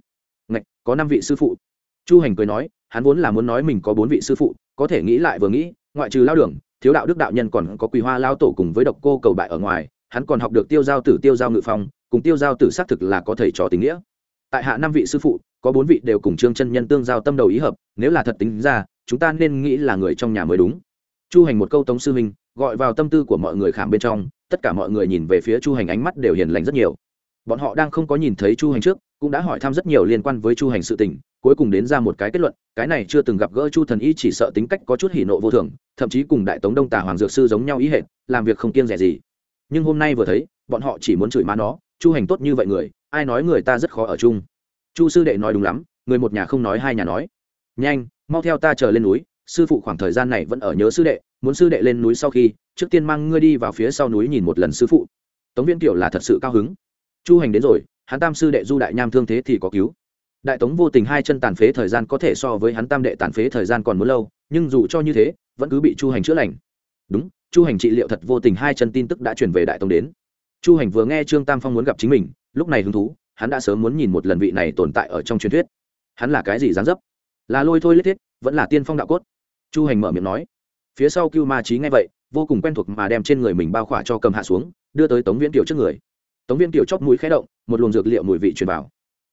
Ngạch, có năm vị sư phụ chu hành cười nói, hắn vốn là muốn nói mình có bốn vị sư phụ, có thể nghĩ lại vừa nghĩ, ngoại trừ lao đường, thiếu đạo đức đạo nhân còn có quỳ hoa lao tổ cùng với độc cô cầu bại ở ngoài, hắn còn học được tiêu giao tử, tiêu giao ngự phong, cùng tiêu giao tử xác thực là có thầy trò tình nghĩa. Tại hạ năm vị sư phụ, có bốn vị đều cùng trương chân nhân tương giao tâm đầu ý hợp, nếu là thật tính ra, chúng ta nên nghĩ là người trong nhà mới đúng. Chu hành một câu tống sư minh, gọi vào tâm tư của mọi người khảm bên trong, tất cả mọi người nhìn về phía chu hành ánh mắt đều hiền lành rất nhiều. Bọn họ đang không có nhìn thấy chu hành trước cũng đã hỏi thăm rất nhiều liên quan với chu hành sự tình, cuối cùng đến ra một cái kết luận, cái này chưa từng gặp gỡ chu thần y chỉ sợ tính cách có chút hỉ nộ vô thường, thậm chí cùng đại tống đông tà hoàng dược sư giống nhau ý hệ làm việc không kiêng rẻ gì. Nhưng hôm nay vừa thấy, bọn họ chỉ muốn chửi má nó, chu hành tốt như vậy người, ai nói người ta rất khó ở chung. Chu sư đệ nói đúng lắm, người một nhà không nói hai nhà nói. Nhanh, mau theo ta chờ lên núi, sư phụ khoảng thời gian này vẫn ở nhớ sư đệ, muốn sư đệ lên núi sau khi, trước tiên mang ngươi đi vào phía sau núi nhìn một lần sư phụ. Tống viên kiểu là thật sự cao hứng. Chu hành đến rồi hắn tam sư đệ du đại nham thương thế thì có cứu. Đại tống vô tình hai chân tàn phế thời gian có thể so với hắn tam đệ tàn phế thời gian còn muốn lâu, nhưng dù cho như thế, vẫn cứ bị chu hành chữa lành. Đúng, chu hành trị liệu thật vô tình hai chân tin tức đã chuyển về đại tống đến. Chu hành vừa nghe trương tam phong muốn gặp chính mình, lúc này hứng thú, hắn đã sớm muốn nhìn một lần vị này tồn tại ở trong truyền thuyết. Hắn là cái gì dáng dấp? Là lôi thôi lết thiết, vẫn là tiên phong đạo cốt? Chu hành mở miệng nói. Phía sau cưu ma trí nghe vậy, vô cùng quen thuộc mà đem trên người mình bao khỏa cho cầm hạ xuống, đưa tới tống viễn tiểu trước người. Tống viễn tiểu chóp mũi khé động một luồng dược liệu mùi vị truyền vào.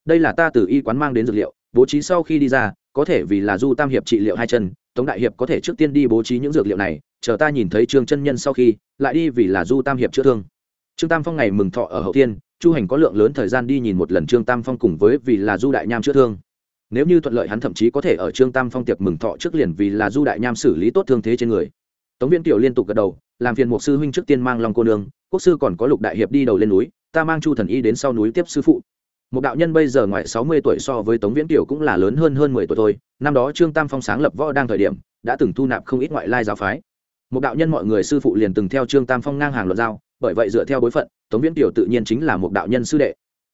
Đây là ta từ y quán mang đến dược liệu, bố trí sau khi đi ra, có thể vì là du tam hiệp trị liệu hai chân, tống đại hiệp có thể trước tiên đi bố trí những dược liệu này, chờ ta nhìn thấy trương chân nhân sau khi, lại đi vì là du tam hiệp chữa thương. Trương tam phong ngày mừng thọ ở hậu thiên, chu hành có lượng lớn thời gian đi nhìn một lần trương tam phong cùng với vì là du đại nham chữa thương. Nếu như thuận lợi hắn thậm chí có thể ở trương tam phong tiệc mừng thọ trước liền vì là du đại nham xử lý tốt thương thế trên người. Tống viên tiểu liên tục gật đầu, làm phiền một sư huynh trước tiên mang lòng cô nương, quốc sư còn có lục đại hiệp đi đầu lên núi ta mang chu thần y đến sau núi tiếp sư phụ. Một đạo nhân bây giờ ngoài sáu mươi tuổi so với tống viễn tiểu cũng là lớn hơn hơn mười tuổi thôi. Năm đó trương tam phong sáng lập võ đang thời điểm, đã từng thu nạp không ít ngoại lai giáo phái. Một đạo nhân mọi người sư phụ liền từng theo trương tam phong ngang hàng luận giao, bởi vậy dựa theo bối phận, tống viễn tiểu tự nhiên chính là một đạo nhân sư đệ.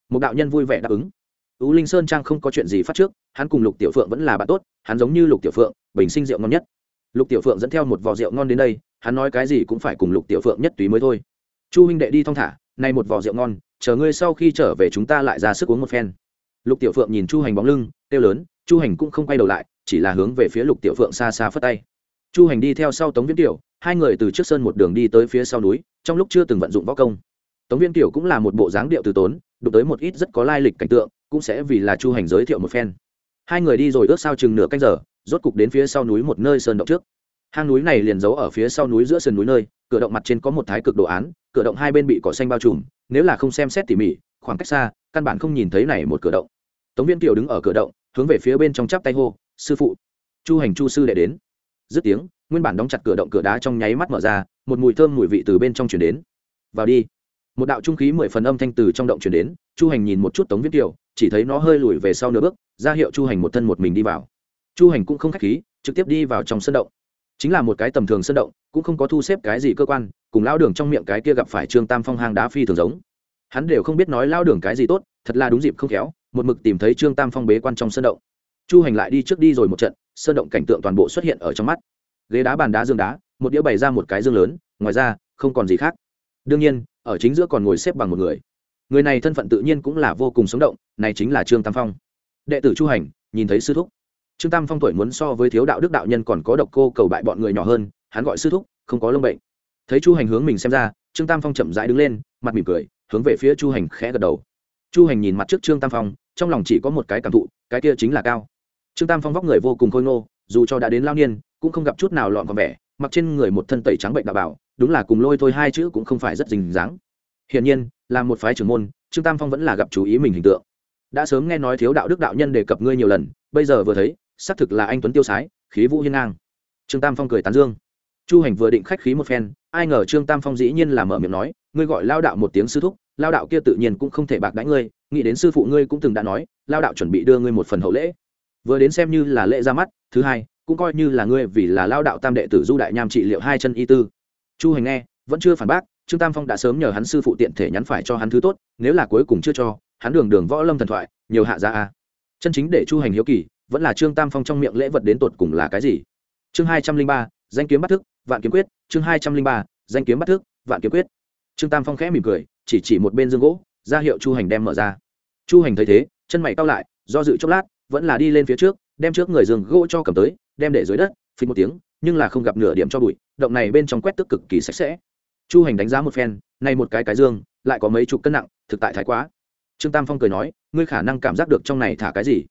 Một đạo nhân vui vẻ đáp ứng. Tú linh sơn trang không có chuyện gì phát trước, hắn cùng lục tiểu phượng vẫn là bạn tốt, hắn giống như lục tiểu phượng, bình sinh rượu ngon nhất. Lục tiểu phượng dẫn theo một vò rượu ngon đến đây, hắn nói cái gì cũng phải cùng lục tiểu phượng nhất túy mới thôi. Chu huynh đệ đi thong thả nay một vò rượu ngon, chờ ngươi sau khi trở về chúng ta lại ra sức uống một phen. Lục tiểu phượng nhìn chu hành bóng lưng, kêu lớn, chu hành cũng không quay đầu lại, chỉ là hướng về phía lục tiểu phượng xa xa phất tay. Chu hành đi theo sau tống viễn tiểu hai người từ trước sơn một đường đi tới phía sau núi, trong lúc chưa từng vận dụng võ công. Tống viễn tiểu cũng là một bộ dáng điệu từ tốn, đụng tới một ít rất có lai lịch cảnh tượng, cũng sẽ vì là chu hành giới thiệu một phen. Hai người đi rồi ước sau chừng nửa canh giờ, rốt cục đến phía sau núi một nơi sơn động trước hang núi này liền giấu ở phía sau núi giữa sườn núi nơi, cửa động mặt trên có một thái cực đồ án, cửa động hai bên bị cỏ xanh bao trùm, nếu là không xem xét tỉ mỉ, khoảng cách xa, căn bản không nhìn thấy này một cửa động. Tống viên kiều đứng ở cửa động, hướng về phía bên trong chắp tay hô, sư phụ. Chu hành chu sư đệ đến. Dứt tiếng, nguyên bản đóng chặt cửa động cửa đá trong nháy mắt mở ra, một mùi thơm mùi vị từ bên trong chuyển đến. Vào đi. Một đạo trung khí mười phần âm thanh từ trong động chuyển đến, chu hành nhìn một chút tống viết kiều, chỉ thấy nó hơi lùi về sau nửa bước, ra hiệu chu hành một thân một mình đi vào. Chu hành cũng không k h á c h khí, trực tiếp đi vào trong sân động chính là một cái tầm thường sân động, cũng không có thu xếp cái gì cơ quan, cùng lao đường trong miệng cái kia gặp phải trương tam phong hang đá phi thường giống. Hắn đều không biết nói lao đường cái gì tốt, thật là đúng dịp không khéo, một mực tìm thấy trương tam phong bế quan trong sân động. Chu hành lại đi trước đi rồi một trận sơn động cảnh tượng toàn bộ xuất hiện ở trong mắt. Ghế đá bàn đá dương đá, một đĩa bày ra một cái dương lớn, ngoài ra, không còn gì khác. Đương nhiên, ở chính giữa còn ngồi xếp bằng một người. Người này thân phận tự nhiên cũng là vô cùng sống động, này chính là trương tam phong. Đệ tử chu hành, nhìn thấy sư thúc trương tam phong tuổi muốn so với thiếu đạo đức đạo nhân còn có độc cô cầu bại bọn người nhỏ hơn, hắn gọi sư thúc, không có lông bệnh. Thấy chu hành hướng mình xem ra, trương tam phong chậm rãi đứng lên, mặt mỉm cười, hướng về phía chu hành khẽ gật đầu. Chu hành nhìn mặt trước trương tam phong, trong lòng chỉ có một cái cảm thụ, cái kia chính là cao. Trương tam phong vóc người vô cùng khôi ngô, dù cho đã đến lao niên, cũng không gặp chút nào lọn còn vẻ, mặc trên người một thân tẩy trắng bệnh đạo bảo, đúng là cùng lôi thôi hai chữ cũng không phải rất dình dáng hiển nhiên, là một phái trưởng môn, trương tam phong vẫn là gặp chú ý mình hình tượng. Đã sớm nghe nói thiếu đạo đức đạo nhân đề cập ngươi nhiều lần, bây giờ vừa thấy xác thực là anh tuấn tiêu sái, khí vũ hiên ngang. Trương tam phong cười tán dương. Chu hành vừa định khách khí một phen, ai ngờ trương tam phong dĩ nhiên là mở miệng nói, ngươi gọi lao đạo một tiếng sư thúc, lao đạo kia tự nhiên cũng không thể bạc đãi ngươi, nghĩ đến sư phụ ngươi cũng từng đã nói, lao đạo chuẩn bị đưa ngươi một phần hậu lễ. Vừa đến xem như là lễ ra mắt, thứ hai, cũng coi như là ngươi vì là lao đạo tam đệ tử du đại nham trị liệu hai chân y tư. Chu hành nghe, vẫn chưa phản bác, trương tam phong đã sớm nhờ hắn sư phụ tiện thể nhắn phải cho hắn thứ tốt, nếu là cuối cùng chưa cho, hắn đường đường võ lâm thần thoại, nhiều hạ gia a. Chân chính để chu hành hiếu kỳ vẫn là trương tam phong trong miệng lễ vật đến tột cùng là cái gì? Chương hai trăm linh ba, danh kiếm bắt thức, vạn kiếm quyết. Chương hai trăm linh ba, danh kiếm bắt thức, vạn kiếm quyết. Trương tam phong khẽ mỉm cười, chỉ chỉ một bên dương gỗ, ra hiệu chu hành đem mở ra. Chu hành thấy thế, chân mày cao lại, do dự chốc lát, vẫn là đi lên phía trước, đem trước người dương gỗ cho cầm tới, đem để dưới đất, phình một tiếng, nhưng là không gặp nửa điểm cho bụi, động này bên trong quét tức cực kỳ sạch sẽ. Chu hành đánh giá một phen nay một cái cái dương, lại có mấy chục cân nặng, thực tại thái quá. Trương tam phong cười nói, ngươi khả năng cảm giác được trong này thả cái gì?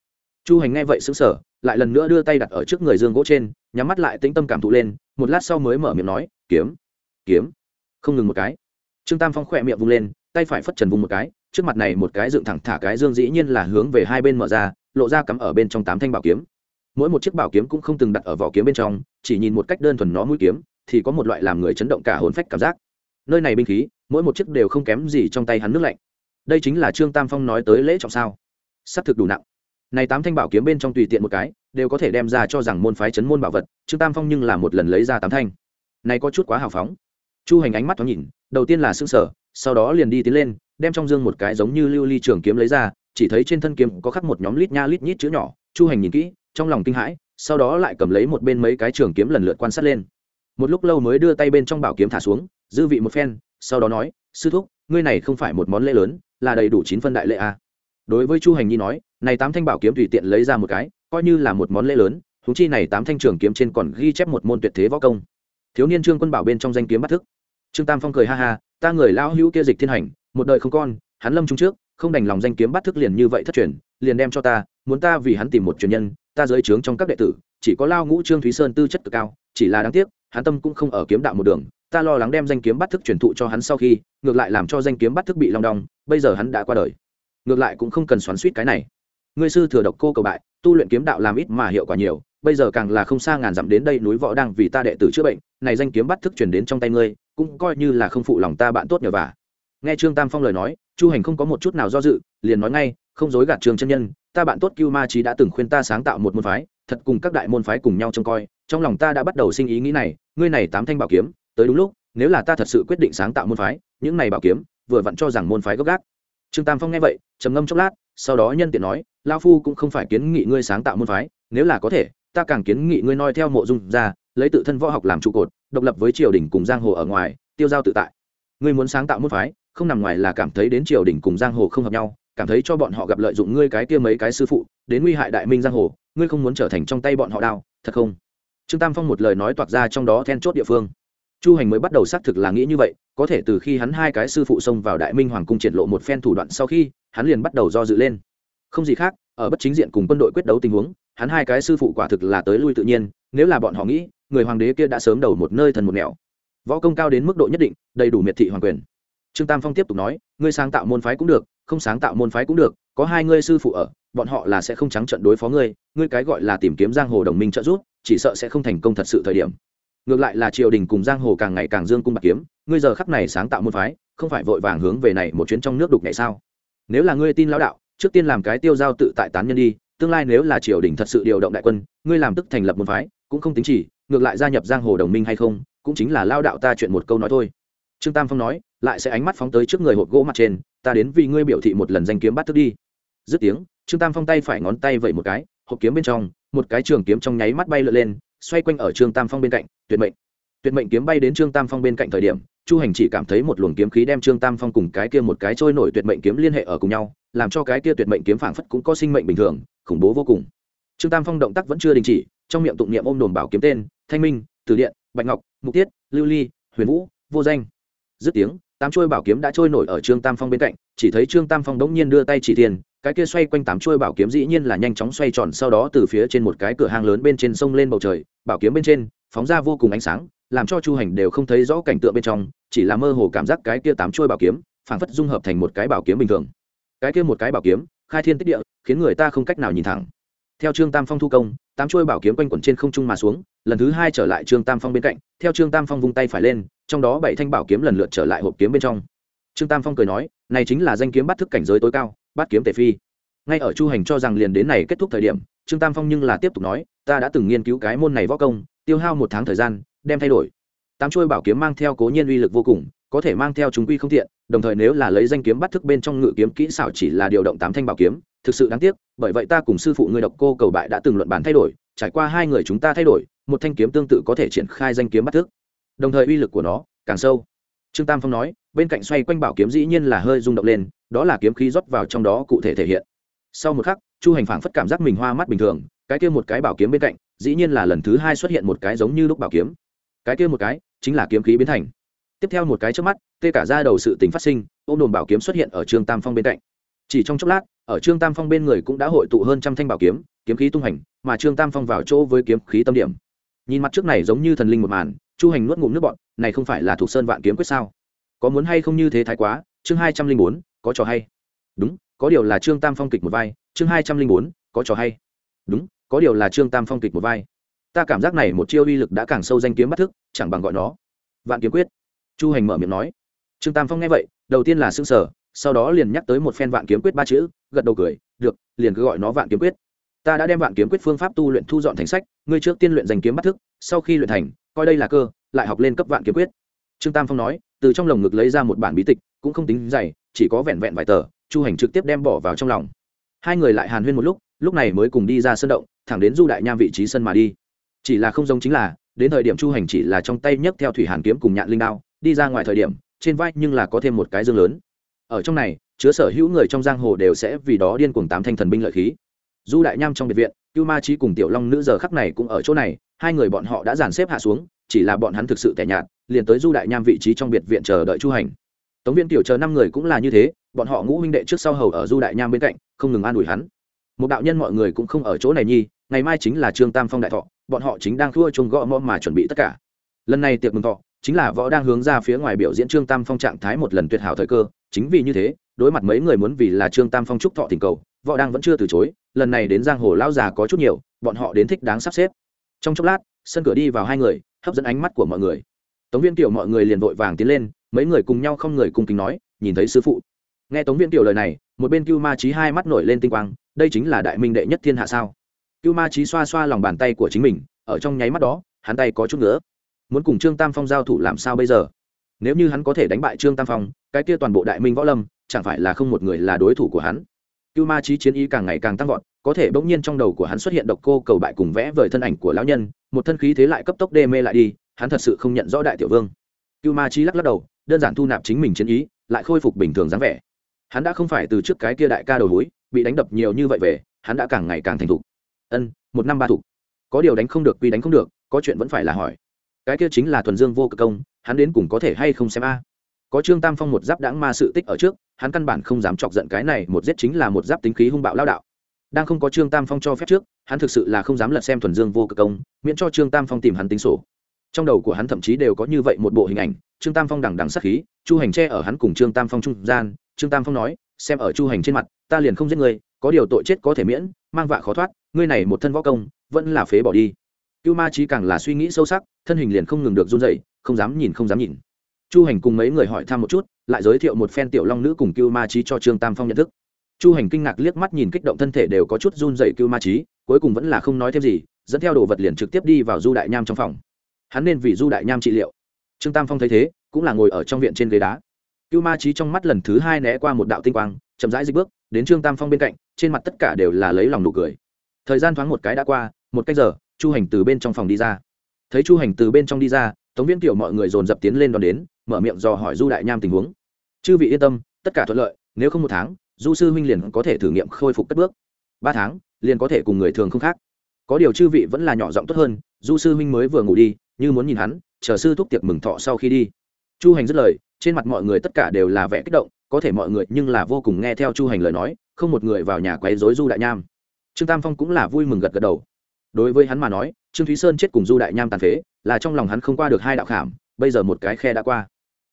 Chu hành nghe vậy xứng sở lại lần nữa đưa tay đặt ở trước người dương gỗ trên, nhắm mắt lại tĩnh tâm cảm thụ lên, một lát sau mới mở miệng nói, kiếm kiếm. Không ngừng một cái. Trương tam phong khỏe miệng vung lên, tay phải phất trần vung một cái, trước mặt này một cái dựng thẳng thả cái dương dĩ nhiên là hướng về hai bên mở ra, lộ ra cắm ở bên trong tám thanh bảo kiếm. Mỗi một chiếc bảo kiếm cũng không từng đặt ở vỏ kiếm bên trong, chỉ nhìn một cách đơn thuần nó mũi kiếm, thì có một loại làm người chấn động cả hồn phách cảm giác. Nơi này binh khí, mỗi một chiếc đều không kém gì trong tay hắn nước lạnh. Đây chính là trương tam phong nói tới lễ trọng sao. S ắ c thực đủ nặng này tám thanh bảo kiếm bên trong tùy tiện một cái, đều có thể đem ra cho rằng môn phái chấn môn bảo vật, trương tam phong nhưng là một lần lấy ra tám thanh. Này có chút quá hào phóng. Chu hành ánh mắt thoáng nhìn, đầu tiên là xương sở sau đó liền đi tiến lên, đem trong dương một cái giống như lưu ly trường kiếm lấy ra, chỉ thấy trên thân kiếm có khắc một nhóm lít nha lít nhít chữ nhỏ, chu hành nhìn kỹ, trong lòng kinh hãi, sau đó lại cầm lấy một bên mấy cái trường kiếm lần lượt quan sát lên. Một lúc lâu mới đưa tay bên trong bảo kiếm thả xuống, dư vị một phen, sau đó nói, sư thúc, ngươi này không phải một món lễ lớn, là đầy đủ chín phân đại lễ à đối với chu hành nhi nói, này tám thanh bảo kiếm tùy tiện lấy ra một cái, coi như là một món lễ lớn thú chi này tám thanh trường kiếm trên còn ghi chép một môn tuyệt thế võ công. Thiếu niên trương quân bảo bên trong danh kiếm bắt thức. Trương tam phong cười ha ha, ta người lão hữu kia dịch thiên hành, một đời không con, hắn lâm trung trước, không đành lòng danh kiếm bắt thức liền như vậy thất truyền, liền đem cho ta, muốn ta vì hắn tìm một truyền nhân, ta giới trướng trong các đệ tử, chỉ có lao ngũ trương thúy sơn tư chất cực cao, chỉ là đáng tiếc, hắn tâm cũng không ở kiếm đạo một đường, ta lo lắng đem danh kiếm bắt thức truyền thụ cho hắn sau khi, ngược lại làm cho danh kiếm bắt thức bị long đong, bây giờ hắn đã qua đời ngược lại cũng không cần xoắn suýt cái này. Ngươi sư thừa độc cô cầu bại, tu luyện kiếm đạo làm ít mà hiệu quả nhiều, bây giờ càng là không xa ngàn dặm đến đây núi võ đang vì ta đệ tử chữa bệnh, này danh kiếm bắt thức truyền đến trong tay ngươi, cũng coi như là không phụ lòng ta bạn tốt nhờ vả. Nghe trương tam phong lời nói, chu hành không có một chút nào do dự, liền nói ngay, không dối gạt trường chân nhân, ta bạn tốt cưu ma trí đã từng khuyên ta sáng tạo một môn phái, thật cùng các đại môn phái cùng nhau trông coi, trong lòng ta đã bắt đầu sinh ý nghĩ này, ngươi này tám thanh bảo kiếm, tới đúng lúc, nếu là ta thật sự quyết định sáng tạo môn phái, những này bảo kiếm, vừa vặn cho rằng môn phái gốc gác trương tam phong nghe vậy, trầm ngâm chốc lát, sau đó nhân tiện nói lao phu cũng không phải kiến nghị ngươi sáng tạo môn phái, nếu là có thể, ta càng kiến nghị ngươi noi theo mộ dung ra, lấy tự thân võ học làm trụ cột, độc lập với triều đình cùng giang hồ ở ngoài, tiêu giao tự tại. Ngươi muốn sáng tạo môn phái, không nằm ngoài là cảm thấy đến triều đình cùng giang hồ không hợp nhau, cảm thấy cho bọn họ gặp lợi dụng ngươi cái kia mấy cái sư phụ, đến nguy hại đại minh giang hồ, ngươi không muốn trở thành trong tay bọn họ đao, thật không? Trương tam phong một lời nói toạc ra trong đó then chốt địa phương chu hành mới bắt đầu xác thực là nghĩ như vậy, có thể từ khi hắn hai cái sư phụ xông vào đại minh hoàng cung triển lộ một phen thủ đoạn sau khi, hắn liền bắt đầu do dự lên. Không gì khác, ở bất chính diện cùng quân đội quyết đấu tình huống, hắn hai cái sư phụ quả thực là tới lui tự nhiên, nếu là bọn họ nghĩ, người hoàng đế kia đã sớm đầu một nơi thần một nẻo. Võ công cao đến mức độ nhất định, đầy đủ miệt thị hoàng quyền. Trương tam phong tiếp tục nói, ngươi sáng tạo môn phái cũng được, không sáng tạo môn phái cũng được, có hai ngươi sư phụ ở, bọn họ là sẽ không trắng trận đối phó ngươi ngươi cái gọi là tìm kiếm giang hồ đồng minh trợ giúp, chỉ sợ sẽ không thành công thật sự thời điểm ngược lại là triều đình cùng giang hồ càng ngày càng dương cung bạc kiếm, ngươi giờ khắp này sáng tạo môn phái, không phải vội vàng hướng về này một chuyến trong nước đục này sao? Nếu là ngươi tin lão đạo, trước tiên làm cái tiêu giao tự tại tán nhân đi, tương lai nếu là triều đình thật sự điều động đại quân, ngươi làm tức thành lập môn phái, cũng không tính chỉ, ngược lại gia nhập giang hồ đồng minh hay không, cũng chính là lao đạo ta chuyện một câu nói thôi. Trương tam phong nói, lại sẽ ánh mắt phóng tới trước người hộp gỗ mặt trên, ta đến vì ngươi biểu thị một lần danh kiếm bắt thức đi. Dứt tiếng, trương tam phong tay phải ngón tay vẩy một cái, hộp kiếm bên trong, một cái trường kiếm trong nháy mắt bay lượn lên xoay quanh ở trương tam phong bên cạnh, tuyệt mệnh. Tuyệt mệnh kiếm bay đến trương tam phong bên cạnh thời điểm, chu hành chỉ cảm thấy một luồng kiếm khí đem trương tam phong cùng cái kia một cái trôi nổi tuyệt mệnh kiếm liên hệ ở cùng nhau, làm cho cái kia tuyệt mệnh kiếm phảng phất cũng có sinh mệnh bình thường, khủng bố vô cùng. Trương tam phong động tác vẫn chưa đình chỉ, trong miệng tụng niệm ôm đồn bảo kiếm tên, thanh minh, từ điện, bạch ngọc, mục tiết, lưu ly, huyền vũ, vô danh. Dứt tiếng, tám trôi bảo kiếm đã trôi nổi ở trương tam phong bên cạnh, chỉ thấy trương tam phong đống nhiên đưa tay chỉ tiền cái kia xoay quanh tám chuôi bảo kiếm dĩ nhiên là nhanh chóng xoay tròn sau đó từ phía trên một cái cửa hang lớn bên trên sông lên bầu trời, bảo kiếm bên trên, phóng ra vô cùng ánh sáng, làm cho chu hành đều không thấy rõ cảnh tượng bên trong, chỉ là mơ hồ cảm giác cái kia tám chuôi bảo kiếm, phảng phất dung hợp thành một cái bảo kiếm bình thường. Cái kia một cái bảo kiếm, khai thiên tích địa, khiến người ta không cách nào nhìn thẳng. Theo trương tam phong thu công, tám chuôi bảo kiếm quanh quẩn trên không trung mà xuống, lần thứ hai trở lại trương tam phong bên cạnh, theo trương tam phong vung tay phải lên, trong đó bảy thanh bảo kiếm lần lượt trở lại hộp kiếm bên trong. Trương tam phong cười nói, này chính là danh kiếm bắt thức cảnh giới tối cao bắt kiếm tề phi. Ngay ở chu hành cho rằng liền đến này kết thúc thời điểm, trương tam phong nhưng là tiếp tục nói, ta đã từng nghiên cứu cái môn này võ công, tiêu hao một tháng thời gian, đem thay đổi. Tám chuôi bảo kiếm mang theo cố nhiên uy lực vô cùng, có thể mang theo chúng quy không tiện đồng thời nếu là lấy danh kiếm bắt thức bên trong ngự kiếm kỹ xảo chỉ là điều động tám thanh bảo kiếm, thực sự đáng tiếc, bởi vậy ta cùng sư phụ ngươi độc cô cầu bại đã từng luận bản thay đổi, trải qua hai người chúng ta thay đổi, một thanh kiếm tương tự có thể triển khai danh kiếm bắt thức. Đồng thời uy lực của nó càng sâu. Trương tam phong nói bên cạnh xoay quanh bảo kiếm dĩ nhiên là hơi rung động lên, đó là kiếm khí rót vào trong đó cụ thể thể hiện. Sau một khắc, chu hành phảng phất cảm giác mình hoa mắt bình thường, cái kia một cái bảo kiếm bên cạnh, dĩ nhiên là lần thứ hai xuất hiện một cái giống như lúc bảo kiếm. Cái kia một cái, chính là kiếm khí biến thành. Tiếp theo một cái trước mắt, tê cả ra đầu sự tình phát sinh ô đồn bảo kiếm xuất hiện ở trương tam phong bên cạnh. Chỉ trong chốc lát, ở trương tam phong bên người cũng đã hội tụ hơn trăm thanh bảo kiếm kiếm khí tung hành, mà trương tam phong vào chỗ với kiếm khí tâm điểm. Nhìn mặt trước này giống như thần linh một màn, chu hành nuốt ngụm nước bọn này không phải là thuộc sơn vạn kiếm quyết sao? Có muốn hay không như thế thái quá, chương hai trăm linh bốn, có trò hay. Đúng, có điều là trương tam phong kịch một vai, chương hai trăm linh bốn, có trò hay. Đúng, có điều là trương tam phong kịch một vai. Ta cảm giác này một chiêu uy lực đã càng sâu danh kiếm bắt thức, chẳng bằng gọi nó. Vạn kiếm quyết. Chu hành mở miệng nói. Trương tam phong nghe vậy, đầu tiên là xương sở sau đó liền nhắc tới một phen vạn kiếm quyết ba chữ, gật đầu cười, được, liền cứ gọi nó vạn kiếm quyết. Ta đã đem vạn kiếm quyết phương pháp tu luyện thu dọn thành sách, ngươi trước tiên luyện danh kiếm bắt thức, sau khi luyện thành, coi đây là cơ, lại học lên cấp vạn kiếm quyết trương tam phong nói, từ trong lồng ngực lấy ra một bản bí tịch, cũng không tính dày, chỉ có vẹn vẹn vài tờ, chu hành trực tiếp đem bỏ vào trong lòng. Hai người lại hàn huyên một lúc lúc này mới cùng đi ra sân động, thẳng đến du đại nham vị trí sân mà đi. Chỉ là không giống chính là, đến thời điểm chu hành chỉ là trong tay nhấc theo thủy hàn kiếm cùng nhạn linh đao, đi ra ngoài thời điểm, trên vai nhưng là có thêm một cái dương lớn. Ở trong này, chứa sở hữu người trong giang hồ đều sẽ vì đó điên cuồng tám thanh thần binh lợi khí. Du đại nham trong biệt viện, cưu ma trí cùng tiểu long nữ giờ khắc này cũng ở chỗ này, hai người bọn họ đã dàn xếp hạ xuống chỉ là bọn hắn thực sự tẻ nhạt, liền tới du đại nham vị trí trong biệt viện chờ đợi chu hành. Tống viên tiểu chờ năm người cũng là như thế, bọn họ ngũ huynh đệ trước sau hầu ở du đại nham bên cạnh, không ngừng an ủi hắn. Một đạo nhân mọi người cũng không ở chỗ này nhi, ngày mai chính là trương tam phong đại thọ, bọn họ chính đang thua chung gõ mõ mà chuẩn bị tất cả. Lần này tiệc mừng thọ, chính là võ đang hướng ra phía ngoài biểu diễn trương tam phong trạng thái một lần tuyệt hảo thời cơ, chính vì như thế, đối mặt mấy người muốn vì là trương tam phong trúc thọ tình cầu, võ đang vẫn chưa từ chối, lần này đến giang hồ lao già có chút nhiều, bọn họ đến thích đáng sắp xếp. Trong chốc lát, sân cửa đi vào hai người hấp dẫn ánh mắt của mọi người. Tống viên tiểu mọi người liền vội vàng tiến lên, mấy người cùng nhau không người cùng kính nói, nhìn thấy sư phụ. Nghe tống viên tiểu lời này, một bên cưu ma trí hai mắt nổi lên tinh quang, đây chính là đại minh đệ nhất thiên hạ sao? Cưu ma trí xoa xoa lòng bàn tay của chính mình, ở trong nháy mắt đó, hắn tay có chút nữa muốn cùng trương tam phong giao thủ làm sao bây giờ? Nếu như hắn có thể đánh bại trương tam phong, cái kia toàn bộ đại minh võ lâm, chẳng phải là không một người là đối thủ của hắn? Cưu ma trí chiến ý càng ngày càng tăng vọt, có thể bỗng nhiên trong đầu của hắn xuất hiện độc cô cầu bại cùng vẽ vời thân ảnh của lão nhân, một thân khí thế lại cấp tốc đê mê lại đi, hắn thật sự không nhận rõ đại tiểu vương. Cưu ma trí lắc lắc đầu, đơn giản thu nạp chính mình chiến ý, lại khôi phục bình thường dáng vẻ. Hắn đã không phải từ trước cái kia đại ca đầu núi, bị đánh đập nhiều như vậy về, hắn đã càng ngày càng thành thục. Ân, một năm ba thục. Có điều đánh không được quy đánh không được, có chuyện vẫn phải là hỏi. Cái kia chính là thuần dương vô cực công, hắn đến cùng có thể hay không xem a? Có trương tam phong một giáp đãng ma sự tích ở trước, hắn căn bản không dám chọc giận cái này, một giết chính là một giáp tính khí hung bạo lao đạo. Đang không có trương tam phong cho phép trước, hắn thực sự là không dám lật xem thuần dương vô cực công, miễn cho trương tam phong tìm hắn tính sổ. Trong đầu của hắn thậm chí đều có như vậy một bộ hình ảnh, trương tam phong đằng đằng sắc khí, chu hành tre ở hắn cùng trương tam phong trung gian, trương tam phong nói, xem ở chu hành trên mặt, ta liền không giết người, có điều tội chết có thể miễn, mang vạ khó thoát, ngươi này một thân võ công, vẫn là phế bỏ đi. Cưu ma trí càng là suy nghĩ sâu sắc, thân hình liền không ngừng được run dậy không dám nhìn, không dám nhìn chu hành cùng mấy người hỏi thăm một chút, lại giới thiệu một phen tiểu long nữ cùng cưu ma trí cho trương tam phong nhận thức. Chu hành kinh ngạc liếc mắt nhìn kích động thân thể đều có chút run dậy cưu ma trí cuối cùng vẫn là không nói thêm gì, dẫn theo đồ vật liền trực tiếp đi vào du đại nham trong phòng. Hắn nên vì du đại nham trị liệu. Trương tam phong thấy thế, cũng là ngồi ở trong viện trên ghế đá. Cưu ma trí trong mắt lần thứ hai né qua một đạo tinh quang, chậm rãi dịch bước, đến trương tam phong bên cạnh, trên mặt tất cả đều là lấy lòng nụ cười. Thời gian thoáng một cái đã qua, một cách giờ, chu hành từ bên trong phòng đi ra. Thấy chu hành từ bên trong đi ra, tống viên kiểu mọi người dồn dập tiến lên đón đến mở miệng dò hỏi du đại nham tình huống chư vị yên tâm tất cả thuận lợi nếu không một tháng du sư huynh liền có thể thử nghiệm khôi phục cất bước ba tháng liền có thể cùng người thường không khác có điều chư vị vẫn là nhỏ giọng tốt hơn du sư huynh mới vừa ngủ đi như muốn nhìn hắn chờ sư thúc tiệc mừng thọ sau khi đi chu hành dứt lời trên mặt mọi người tất cả đều là vẻ kích động có thể mọi người nhưng là vô cùng nghe theo chu hành lời nói không một người vào nhà quấy rối du đại nham trương tam phong cũng là vui mừng gật gật đầu đối với hắn mà nói trương thúy sơn chết cùng du đại nham tàn phế là trong lòng hắn không qua được hai đạo khảm bây giờ một cái khe đã qua.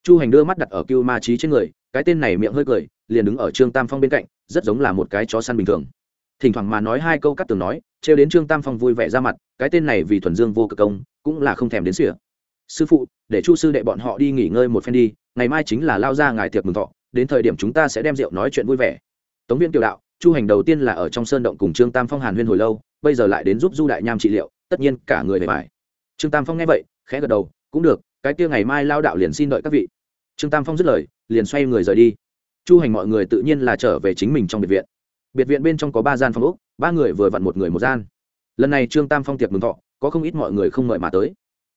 Chu hành đưa mắt đặt ở cưu ma trí trên người, cái tên này miệng hơi cười, liền đứng ở trương tam phong bên cạnh, rất giống là một cái chó săn bình thường. Thỉnh thoảng mà nói hai câu cắt tường nói, trêu đến trương tam phong vui vẻ ra mặt, cái tên này vì thuần dương vô cực công, cũng là không thèm đến sỉa. Sư phụ, để chu sư đệ bọn họ đi nghỉ ngơi một phen đi, ngày mai chính là lao ra ngài tiệc mừng thọ, đến thời điểm chúng ta sẽ đem rượu nói chuyện vui vẻ. Tống viên tiểu đạo, chu hành đầu tiên là ở trong sơn động cùng trương tam phong hàn huyên hồi lâu, bây giờ lại đến giúp du đại nham trị liệu, tất nhiên cả người về bài trương tam phong nghe vậy, khẽ gật đầu, cũng được cái kia ngày mai lao đạo liền xin đợi các vị. Trương tam phong dứt lời, liền xoay người rời đi. Chu hành mọi người tự nhiên là trở về chính mình trong biệt viện. Biệt viện bên trong có ba gian phòng úc ba người vừa vặn một người một gian. Lần này trương tam phong tiệc mừng thọ, có không ít mọi người không mời mà tới.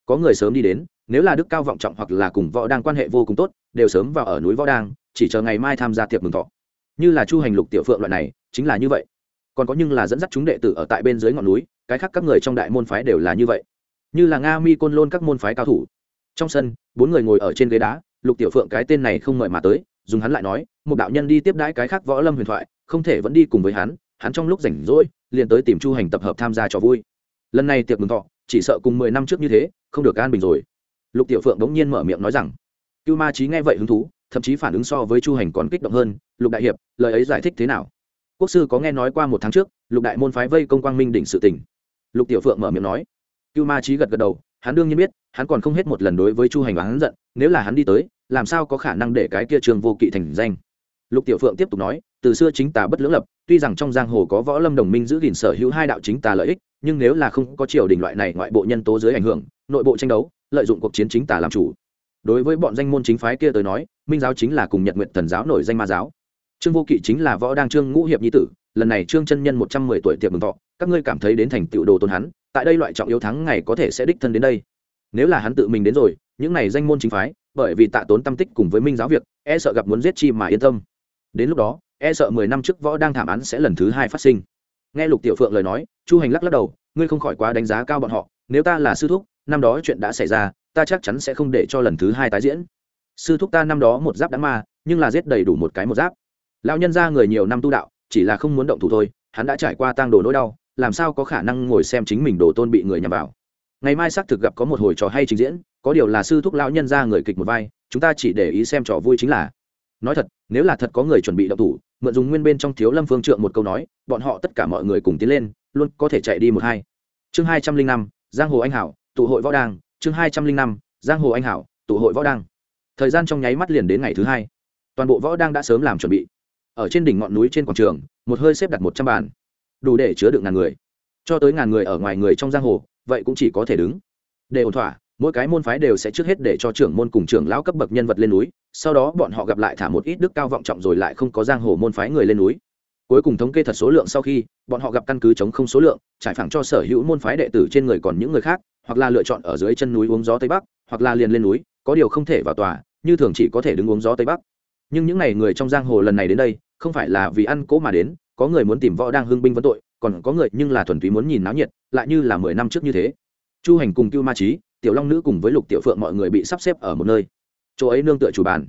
Có người sớm đi đến, nếu là đức cao vọng trọng hoặc là cùng võ đang quan hệ vô cùng tốt, đều sớm vào ở núi võ đang, chỉ chờ ngày mai tham gia tiệc mừng thọ. Như là chu hành lục tiểu phượng loại này, chính là như vậy. Còn có nhưng là dẫn dắt chúng đệ tử ở tại bên dưới ngọn núi, cái khác các người trong đại môn phái đều là như vậy. Như là nga mi côn lôn các môn phái cao thủ trong sân, bốn người ngồi ở trên ghế đá, lục tiểu phượng cái tên này không mời mà tới, dùng hắn lại nói, một đạo nhân đi tiếp đãi cái khác võ lâm huyền thoại, không thể vẫn đi cùng với hắn hắn trong lúc rảnh rỗi, liền tới tìm chu hành tập hợp tham gia trò vui. Lần này tiệc mừng thọ, chỉ sợ cùng mười năm trước như thế, không được an bình rồi. Lục tiểu phượng đống nhiên mở miệng nói rằng, cưu ma trí nghe vậy hứng thú, thậm chí phản ứng so với chu hành còn kích động hơn, lục đại hiệp, lời ấy giải thích thế nào? Quốc sư có nghe nói qua một tháng trước, lục đại môn phái vây công quang minh đỉnh sự tỉnh. Lục tiểu phượng mở miệng nói. Cưu ma trí gật gật đầu, hắn đương nhiên biết hắn còn không hết một lần đối với chu hành và hắn giận, nếu là hắn đi tới, làm sao có khả năng để cái kia trường vô kỵ thành danh? Lục tiểu phượng tiếp tục nói, từ xưa chính tà bất lưỡng lập, tuy rằng trong giang hồ có võ lâm đồng minh giữ gìn sở hữu hai đạo chính tà lợi ích, nhưng nếu là không có triều đình loại này ngoại bộ nhân tố dưới ảnh hưởng, nội bộ tranh đấu, lợi dụng cuộc chiến chính tà làm chủ. Đối với bọn danh môn chính phái kia tới nói, minh giáo chính là cùng nhật nguyện thần giáo nổi danh ma giáo. Trương vô kỵ chính là võ đang trương ngũ hiệp nhi tử, lần này trương chân nhân một trăm mười tuổi tiệc mừng thọ, các ngươi cảm thấy đến thành tựu đồ tôn hắn, tại đây loại trọng yếu thắng ngày có thể sẽ đích thân đến đây nếu là hắn tự mình đến rồi, những này danh môn chính phái, bởi vì tạ tốn tâm tích cùng với minh giáo việc e sợ gặp muốn giết chi mà yên tâm. Đến lúc đó e sợ mười năm trước võ đang thảm án sẽ lần thứ hai phát sinh. Nghe lục tiểu phượng lời nói, chu hành lắc lắc đầu, ngươi không khỏi quá đánh giá cao bọn họ, nếu ta là sư thúc, năm đó chuyện đã xảy ra, ta chắc chắn sẽ không để cho lần thứ hai tái diễn. Sư thúc ta năm đó một giáp đã ma, nhưng là giết đầy đủ một cái một giáp. Lão nhân ra người nhiều năm tu đạo, chỉ là không muốn động thủ thôi, hắn đã trải qua tang đồ nỗi đau, làm sao có khả năng ngồi xem chính mình đồ tôn bị người nhằm vào? Ngày mai xác thực gặp có một hồi trò hay trình diễn, có điều là sư thúc lão nhân ra người kịch một vai, chúng ta chỉ để ý xem trò vui chính là. Nói thật, nếu là thật có người chuẩn bị động thủ, mượn dùng nguyên bên trong thiếu lâm phương trượng một câu nói, bọn họ tất cả mọi người cùng tiến lên, luôn có thể chạy đi một hai. Chương hai trăm linh năm, giang hồ anh hảo, tụ hội võ đàng chương hai trăm linh năm, giang hồ anh hảo, tụ hội võ đăng. Thời gian trong nháy mắt liền đến ngày thứ hai. Toàn bộ võ đăng đã sớm làm chuẩn bị. Ở trên đỉnh ngọn núi trên quảng trường, một hơi xếp đặt một trăm bàn. Đủ để chứa được ngàn người. Cho tới ngàn người ở ngoài người trong giang hồ vậy cũng chỉ có thể đứng. Để ổn thỏa, mỗi cái môn phái đều sẽ trước hết để cho trưởng môn cùng trưởng lão cấp bậc nhân vật lên núi, sau đó bọn họ gặp lại thả một ít đức cao vọng trọng rồi lại không có giang hồ môn phái người lên núi. Cuối cùng thống kê thật số lượng sau khi, bọn họ gặp căn cứ chống không số lượng, trải phẳng cho sở hữu môn phái đệ tử trên người còn những người khác, hoặc là lựa chọn ở dưới chân núi uống gió tây bắc, hoặc là liền lên núi, có điều không thể vào tòa, như thường chỉ có thể đứng uống gió tây bắc. Nhưng những n à y người trong giang hồ lần này đến đây, không phải là vì ăn cỗ mà đến, có người muốn tìm võ đang hưng binh vấn tội còn có người nhưng là thuần túy muốn nhìn náo nhiệt, lại như là mười năm trước như thế. Chu hành cùng cưu ma trí tiểu long nữ cùng với lục tiểu phượng mọi người bị sắp xếp ở một nơi. Chỗ ấy nương tựa chủ bàn.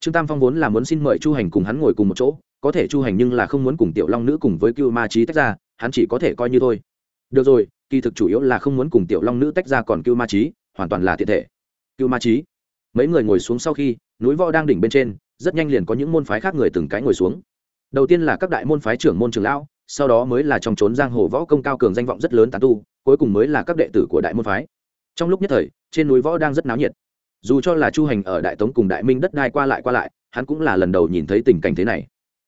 Trương tam phong vốn là muốn xin mời chu hành cùng hắn ngồi cùng một chỗ, có thể chu hành nhưng là không muốn cùng tiểu long nữ cùng với cưu ma trí tách ra, hắn chỉ có thể coi như thôi. Được rồi, kỳ thực chủ yếu là không muốn cùng tiểu long nữ tách ra còn cưu ma trí hoàn toàn là thiệt thể. Cưu ma trí mấy người ngồi xuống sau khi, núi võ đang đỉnh bên trên, rất nhanh liền có những môn phái khác người từng cái ngồi xuống. Đầu tiên là các đại môn phái trưởng môn trường lão sau đó mới là trong trốn giang hồ võ công cao cường danh vọng rất lớn tán tu, cuối cùng mới là các đệ tử của đại môn phái. Trong lúc nhất thời, trên núi võ đang rất náo nhiệt. Dù cho là chu hành ở đại tống cùng đại minh đất đai qua lại qua lại, hắn cũng là lần đầu nhìn thấy tình cảnh thế này.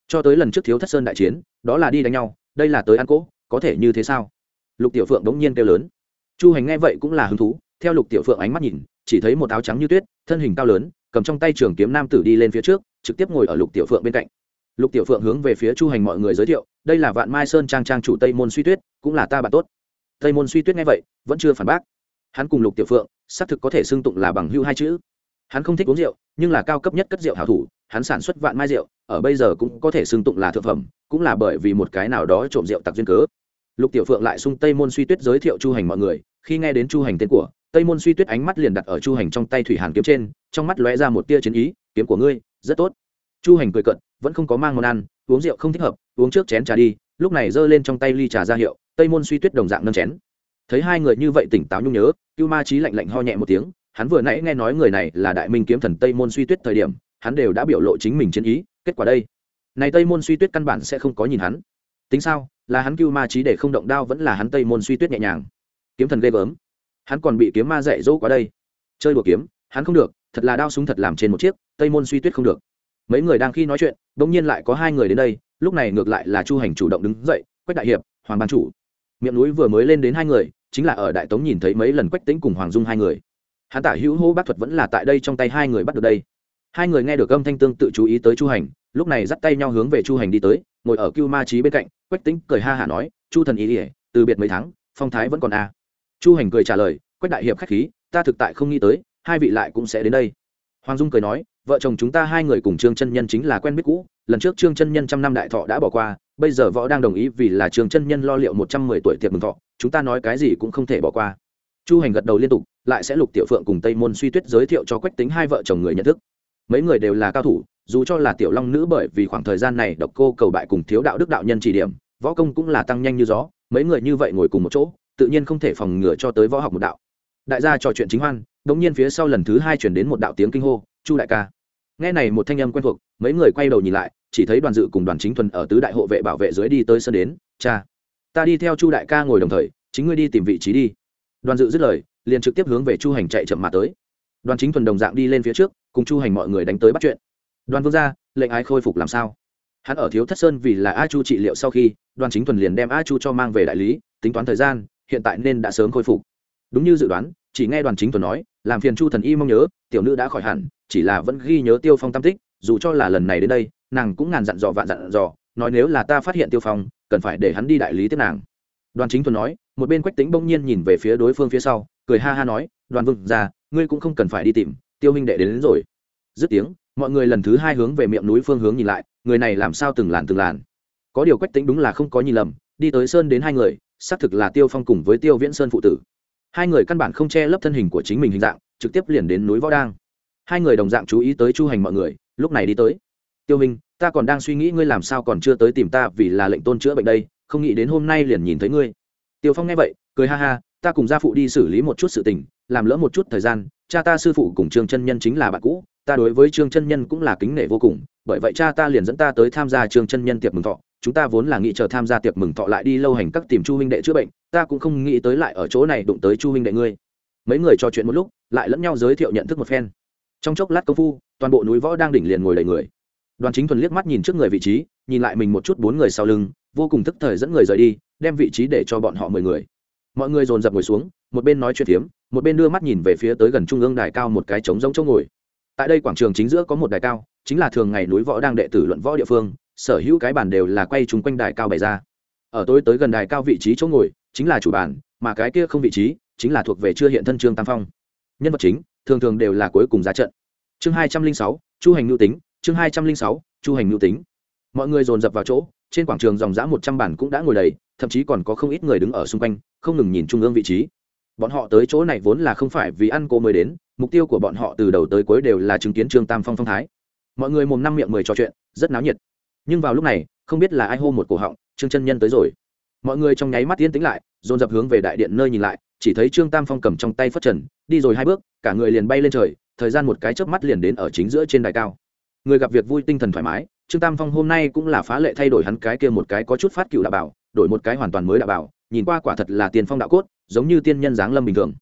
Cho tới lần trước thiếu thất sơn đại chiến, đó là đi đánh nhau, đây là tới ăn cỗ, có thể như thế sao? Lục tiểu phượng đống nhiên kêu lớn. Chu hành nghe vậy cũng là hứng thú, theo lục tiểu phượng ánh mắt nhìn, chỉ thấy một áo trắng như tuyết, thân hình cao lớn, cầm trong tay trường kiếm nam tử đi lên phía trước, trực tiếp ngồi ở lục tiểu phượng bên cạnh. Lục tiểu phượng hướng về phía chu hành mọi người giới thiệu đây là vạn mai sơn trang trang chủ tây môn suy tuyết cũng là ta bạn tốt tây môn suy tuyết nghe vậy vẫn chưa phản bác hắn cùng lục tiểu phượng xác thực có thể xưng tụng là bằng hưu hai chữ hắn không thích uống rượu nhưng là cao cấp nhất cất rượu hảo thủ hắn sản xuất vạn mai rượu ở bây giờ cũng có thể xưng tụng là thượng phẩm cũng là bởi vì một cái nào đó trộm rượu tặc duyên cớ lục tiểu phượng lại sung tây môn suy tuyết giới thiệu chu hành mọi người khi nghe đến chu hành tên của tây môn suy tuyết ánh mắt liền đặt ở chu hành trong tay thủy hàn kiếm trên trong mắt lóe ra một tia chiến ý kiếm của ngươi rất tốt chu hành cười cận vẫn không có mang món ăn, uống rượu không thích hợp, uống trước chén trà đi, lúc này giơ lên trong tay ly trà ra hiệu, tây môn suy tuyết đồng dạng nâng chén. Thấy hai người như vậy tỉnh táo nhung nhớ, cưu ma trí lạnh lạnh ho nhẹ một tiếng, hắn vừa nãy nghe nói người này là đại minh kiếm thần tây môn suy tuyết thời điểm, hắn đều đã biểu lộ chính mình chiến ý, kết quả đây. Này tây môn suy tuyết căn bản sẽ không có nhìn hắn. Tính sao, là hắn cưu ma trí để không động đao vẫn là hắn tây môn suy tuyết nhẹ nhàng. Kiếm thần ghê gớm. Hắn còn bị kiếm ma dạy dỗ quá đây. Chơi đùa kiếm, hắn không được, thật là đao súng thật làm trên một chiếc, tây môn suy tuyết không được mấy người đang khi nói chuyện đ ỗ n g nhiên lại có hai người đến đây, lúc này ngược lại là chu hành chủ động đứng dậy, quách đại hiệp, hoàng ban chủ. Miệng núi vừa mới lên đến hai người, chính là ở đại tống nhìn thấy mấy lần quách tính cùng hoàng dung hai người. Hắn tả hữu hô bác thuật vẫn là tại đây trong tay hai người bắt được đây. Hai người nghe được âm thanh tương tự chú ý tới chu hành, lúc này dắt tay nhau hướng về chu hành đi tới, ngồi ở cưu ma trí bên cạnh, quách tính cười ha hả nói, chu thần ý ỉa từ biệt mấy tháng, phong thái vẫn còn a à. chu hành cười trả lời, quách đại hiệp k h á c h khí, ta thực tại không nghĩ tới, hai vị lại cũng sẽ đến đây. Hoàng dung cười nói vợ chồng chúng ta hai người cùng trương chân nhân chính là quen biết cũ, lần trước trương chân nhân trăm năm đại thọ đã bỏ qua, bây giờ võ đang đồng ý vì là trương chân nhân lo liệu một trăm mười tuổi tiệc mừng thọ, chúng ta nói cái gì cũng không thể bỏ qua. Chu hành gật đầu liên tục, lại sẽ lục tiểu phượng cùng tây môn suy tuyết giới thiệu cho quách tính hai vợ chồng người nhận thức. Mấy người đều là cao thủ, dù cho là tiểu long nữ bởi vì khoảng thời gian này độc cô cầu bại cùng thiếu đạo đức đạo nhân chỉ điểm, võ công cũng là tăng nhanh như gió, mấy người như vậy ngồi cùng một chỗ, tự nhiên không thể phòng ngừa cho tới võ học một đạo. Đại gia trò chuyện chính hoan, đống nhiên phía sau lần thứ hai chuyển đến một đạo tiếng kinh hô, chu đại ca nghe này một thanh âm quen thuộc, mấy người quay đầu nhìn lại, chỉ thấy đoàn dự cùng đoàn chính thuần ở tứ đại hộ vệ bảo vệ dưới đi tới sân đến. Cha, ta đi theo chu đại ca ngồi đồng thời, chính ngươi đi tìm vị trí đi. Đoàn dự dứt lời, liền trực tiếp hướng về chu hành chạy chậm mà tới. Đoàn chính thuần đồng dạng đi lên phía trước, cùng chu hành mọi người đánh tới bắt chuyện. Đoàn vương gia, lệnh ái khôi phục làm sao? Hắn ở thiếu thất sơn vì là a chu trị liệu sau khi, đoàn chính thuần liền đem a chu cho mang về đại lý, tính toán thời gian, hiện tại nên đã sớm khôi phục. Đúng như dự đoán, chỉ nghe đoàn chính thuần nói làm phiền chu thần y mong nhớ tiểu nữ đã khỏi hẳn chỉ là vẫn ghi nhớ tiêu phong tam tích dù cho là lần này đến đây nàng cũng ngàn dặn dò vạn dặn dò nói nếu là ta phát hiện tiêu phong cần phải để hắn đi đại lý tiếp nàng. Đoàn chính thuần nói một bên quách tính bỗng nhiên nhìn về phía đối phương phía sau cười ha ha nói đoàn vương ra ngươi cũng không cần phải đi tìm tiêu minh đệ đến, đến rồi. Dứt tiếng mọi người lần thứ hai hướng về miệng núi phương hướng nhìn lại người này làm sao từng làn từng làn. Có điều quách tính đúng là không có nhìn lầm đi tới sơn đến hai người xác thực là tiêu phong cùng với tiêu viễn sơn phụ tử hai người căn bản không che lấp thân hình của chính mình hình dạng, trực tiếp liền đến núi võ đang. Hai người đồng dạng chú ý tới chu hành mọi người, lúc này đi tới. Tiêu minh, ta còn đang suy nghĩ ngươi làm sao còn chưa tới tìm ta vì là lệnh tôn chữa bệnh đây, không nghĩ đến hôm nay liền nhìn thấy ngươi. Tiêu phong nghe vậy, cười ha ha, ta cùng gia phụ đi xử lý một chút sự tình, làm lỡ một chút thời gian, cha ta sư phụ cùng trương chân nhân chính là bạn cũ, ta đối với trương chân nhân cũng là kính nể vô cùng, bởi vậy cha ta liền dẫn ta tới tham gia trương chân nhân tiệc mừng thọ chúng ta vốn là nghĩ chờ tham gia tiệc mừng thọ lại đi lâu hành các tìm chu huynh đệ chữa bệnh, ta cũng không nghĩ tới lại ở chỗ này đụng tới chu huynh đệ ngươi. Mấy người trò chuyện một lúc, lại lẫn nhau giới thiệu nhận thức một phen. Trong chốc lát công phu, toàn bộ núi võ đang đỉnh liền ngồi đầy người. Đoàn chính thuần liếc mắt nhìn trước người vị trí, nhìn lại mình một chút bốn người sau lưng, vô cùng thức thời dẫn người rời đi, đem vị trí để cho bọn họ mười người. Mọi người dồn dập ngồi xuống, một bên nói chuyện phiếm, một bên đưa mắt nhìn về phía tới gần trung ương đài cao một cái trống rỗng chỗ ngồi. Tại đây quảng trường chính giữa có một đài cao, chính là thường ngày núi võ đang đệ tử luận võ địa phương sở hữu cái bàn đều là quay chung quanh đài cao bày ra. Ở tối tới gần đài cao vị trí chỗ ngồi, chính là chủ bàn, mà cái kia không vị trí, chính là thuộc về chưa hiện thân trương tam phong. Nhân vật chính, thường thường đều là cuối cùng giá trận. Chương hai trăm linh sáu, chu hành nhu tính, chương hai trăm linh sáu, chu hành nhu tính. Mọi người dồn dập vào chỗ, trên quảng trường dòng dã một trăm bản cũng đã ngồi đầy, thậm chí còn có không ít người đứng ở xung quanh, không ngừng nhìn trung ương vị trí. Bọn họ tới chỗ này vốn là không phải vì ăn cô mới đến, mục tiêu của bọn họ từ đầu tới cuối đều là chứng kiến trương tam phong phong thái. Mọi người mồm năm miệng mười trò chuyện, rất náo nhiệt nhưng vào lúc này, không biết là ai hô một cổ họng, trương chân nhân tới rồi. Mọi người trong nháy mắt yên tĩnh lại, dồn dập hướng về đại điện nơi nhìn lại, chỉ thấy trương tam phong cầm trong tay phất trần, đi rồi hai bước, cả người liền bay lên trời, thời gian một cái chớp mắt liền đến ở chính giữa trên đài cao. Người gặp việc vui tinh thần thoải mái, trương tam phong hôm nay cũng là phá lệ thay đổi hắn cái kia một cái có chút phát cựu đạo bảo, đổi một cái hoàn toàn mới đạo bảo, nhìn qua quả thật là tiền phong đạo cốt, giống như tiên nhân giáng lâm bình thường.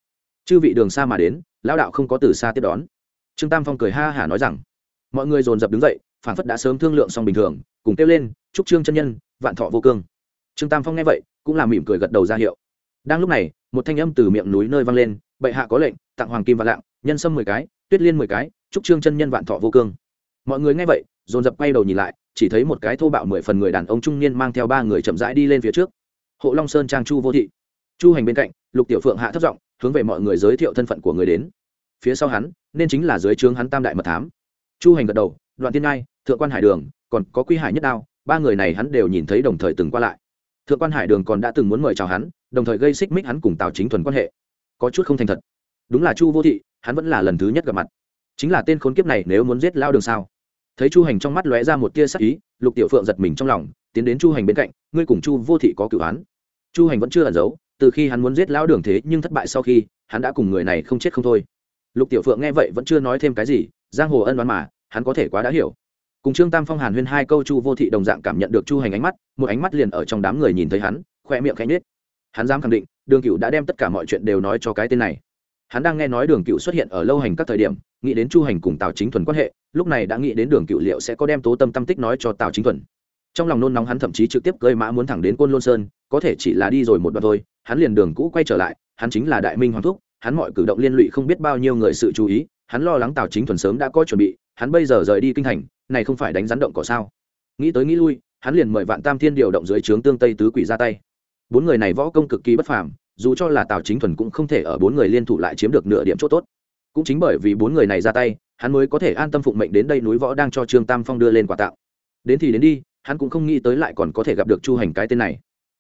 Chư vị đường xa mà đến, lão đạo không có từ xa tiếp đón. Trương tam phong cười ha hả nói rằng, mọi người dồn dập đứng dậy phản phất đã sớm thương lượng xong bình thường cùng kêu lên chúc trương chân nhân, vạn thọ vô cương. Trương tam phong nghe vậy, cũng là mỉm cười gật đầu ra hiệu. Đang lúc này, một thanh âm từ miệng núi nơi vang lên, bệ hạ có lệnh, tặng hoàng kim và lạng, nhân sâm mười cái, tuyết liên mười cái chúc trương chân nhân vạn thọ vô cương. Mọi người nghe vậy, dồn dập quay đầu nhìn lại, chỉ thấy một cái thô bạo mười phần người đàn ông trung niên mang theo ba người chậm rãi đi lên phía trước. Hộ long sơn trang chu vô thị. Chu hành bên cạnh, lục tiểu phượng hạ thấp giọng, hướng về mọi người giới thiệu thân phận của người đến. Phía sau hắn, nên chính là dưới trướng hắn tam đại mật thám. Chu hành gật đầu, đoạn tiên ngai thượng quan hải đường, còn có quy hải nhất đao, ba người này hắn đều nhìn thấy đồng thời từng qua lại. Thượng quan hải đường còn đã từng muốn mời chào hắn, đồng thời gây xích mích hắn cùng tào chính thuần quan hệ. Có chút không thành thật. Đúng là chu vô thị, hắn vẫn là lần thứ nhất gặp mặt. Chính là tên khốn kiếp này nếu muốn giết lao đường sao? Thấy chu hành trong mắt lóe ra một tia sắc ý, lục tiểu phượng giật mình trong lòng, tiến đến chu hành bên cạnh, ngươi cùng chu vô thị có cựu án. Chu hành vẫn chưa ẩn giấu, từ khi hắn muốn giết lão đường thế nhưng thất bại sau khi, hắn đã cùng người này không chết không thôi. Lục tiểu phượng nghe vậy vẫn chưa nói thêm cái gì, giang hồ ân đoán mà, hắn có thể quá đã hiểu cùng trương tam phong hàn huyên hai câu chu vô thị đồng dạng cảm nhận được chu hành ánh mắt, một ánh mắt liền ở trong đám người nhìn thấy hắn khoe miệng khẽ nhết hắn dám khẳng định, đường cựu đã đem tất cả mọi chuyện đều nói cho cái tên này. Hắn đang nghe nói đường cựu xuất hiện ở lâu hành các thời điểm, nghĩ đến chu hành cùng tào chính thuần quan hệ, lúc này đã nghĩ đến đường cựu liệu sẽ có đem tố tâm tâm tích nói cho tào chính thuần. Trong lòng nôn nóng hắn thậm chí trực tiếp cơi mã muốn thẳng đến côn lôn sơn, có thể chỉ là đi rồi một đoạn thôi, hắn liền đường cũ quay trở lại, hắn chính là đại minh hoàng thúc, hắn mọi cử động liên lụy không biết bao nhiêu người sự chú ý, hắn lo lắng tào chính thuần sớm đã có chuẩn bị hắn bây giờ rời đi kinh thành, này không phải đánh rắn động cỏ sao? Nghĩ tới nghĩ lui, hắn liền mời vạn tam thiên điều động dưới trướng tương tây tứ quỷ ra tay. Bốn người này võ công cực kỳ bất phàm, dù cho là tào chính thuần cũng không thể ở bốn người liên thủ lại chiếm được nửa điểm chỗ tốt. Cũng chính bởi vì bốn người này ra tay, hắn mới có thể an tâm phụng mệnh đến đây núi võ đang cho trương tam phong đưa lên quà tạo. Đến thì đến đi, hắn cũng không nghĩ tới lại còn có thể gặp được chu hành cái tên này.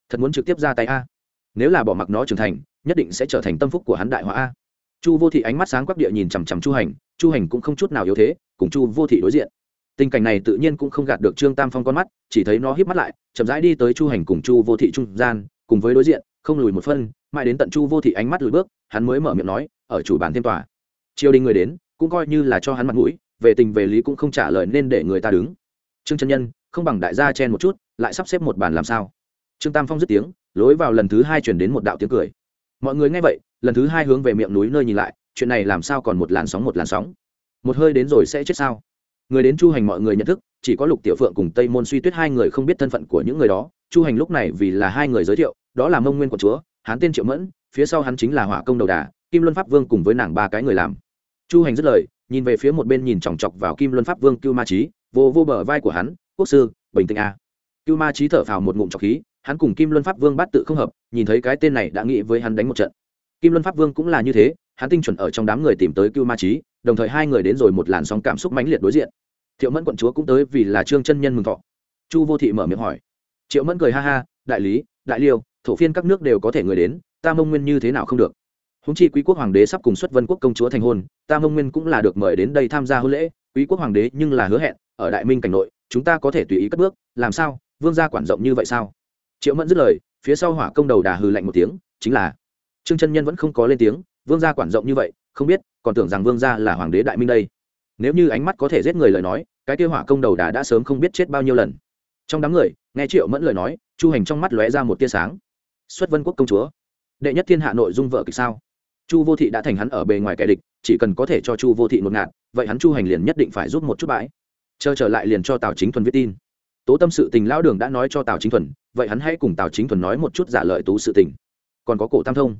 Thật muốn trực tiếp ra tay a. Nếu là bỏ mặc nó trưởng thành, nhất định sẽ trở thành tâm phúc của hắn đại hóa a. Chu vô thị ánh mắt sáng quắc địa nhìn chằm chằm chu hành chu hành cũng không chút nào yếu thế cùng chu vô thị đối diện. Tình cảnh này tự nhiên cũng không gạt được trương tam phong con mắt, chỉ thấy nó híp mắt lại, chậm rãi đi tới chu hành cùng chu vô thị trung gian, cùng với đối diện, không lùi một phân, mãi đến tận chu vô thị ánh mắt lùi bước, hắn mới mở miệng nói, ở chủ bàn thêm tòa. Triều đình người đến, cũng coi như là cho hắn mặt mũi, về tình về lý cũng không trả lời nên để người ta đứng. Trương chân nhân, không bằng đại gia chen một chút, lại sắp xếp một bàn làm sao? Trương tam phong dứt tiếng, lối vào lần thứ hai chuyển đến một đạo tiếng cười. Mọi người nghe vậy, lần thứ hai hướng về miệng núi nơi nhìn lại, chuyện này làm sao còn một làn sóng một làn sóng? Một hơi đến rồi sẽ chết sao? Người đến chu hành mọi người nhận thức, chỉ có lục tiểu phượng cùng tây môn suy tuyết hai người không biết thân phận của những người đó. Chu hành lúc này vì là hai người giới thiệu, đó là mông nguyên của chúa hán tên triệu mẫn, phía sau hắn chính là hỏa công đầu đà, kim luân pháp vương cùng với nàng ba cái người làm. Chu hành dứt lời, nhìn về phía một bên nhìn chòng chọc vào kim luân pháp vương cưu ma trí vô vô bờ vai của hắn, quốc sư, bình tĩnh a. Cưu ma trí thở phào một ngụm trọc khí, hắn cùng kim luân pháp vương bắt tự không hợp, nhìn thấy cái tên này đã nghĩ với hắn đánh một trận. Kim luân pháp vương cũng là như thế, hắn tinh chuẩn ở trong đám người tìm tới cưu ma trí đồng thời hai người đến rồi một làn sóng cảm xúc mãnh liệt đối diện. Thiệu mẫn quận chúa cũng tới vì là trương chân nhân mừng thọ. Chu vô thị mở miệng hỏi. Triệu mẫn cười ha ha, đại lý, đại liêu, thổ phiên các nước đều có thể người đến, ta mông nguyên như thế nào không được. Húng chi quý quốc hoàng đế sắp cùng xuất vân quốc công chúa thành hôn, ta mông nguyên cũng là được mời đến đây tham gia hôn lễ, quý quốc hoàng đế nhưng là hứa hẹn, ở đại minh cảnh nội, chúng ta có thể tùy ý cất bước, làm sao, vương gia quản rộng như vậy sao? Triệu mẫn dứt lời, phía sau hỏa công đầu đà hừ lạnh một tiếng, chính là trương chân nhân vẫn không có lên tiếng, vương gia quản rộng như vậy không biết, còn tưởng rằng vương gia là hoàng đế đại minh đây. Nếu như ánh mắt có thể giết người lời nói, cái kia hỏa công đầu đà đã sớm không biết chết bao nhiêu lần. Trong đám người, nghe triệu mẫn lời nói, chu hành trong mắt lóe ra một tia sáng. Xuất vân quốc công chúa, đệ nhất thiên hạ nội dung vợ kịch sao? Chu vô thị đã thành hắn ở bề ngoài kẻ địch, chỉ cần có thể cho chu vô thị một ngạt, vậy hắn chu hành liền nhất định phải rút một chút bãi. Chờ trở lại liền cho tào chính thuần viết tin. Tố tâm sự tình lão đường đã nói cho tào chính thuần, vậy hắn hãy cùng tào chính thuần nói một chút giả lợi tú sự tình. Còn có cổ tam thông.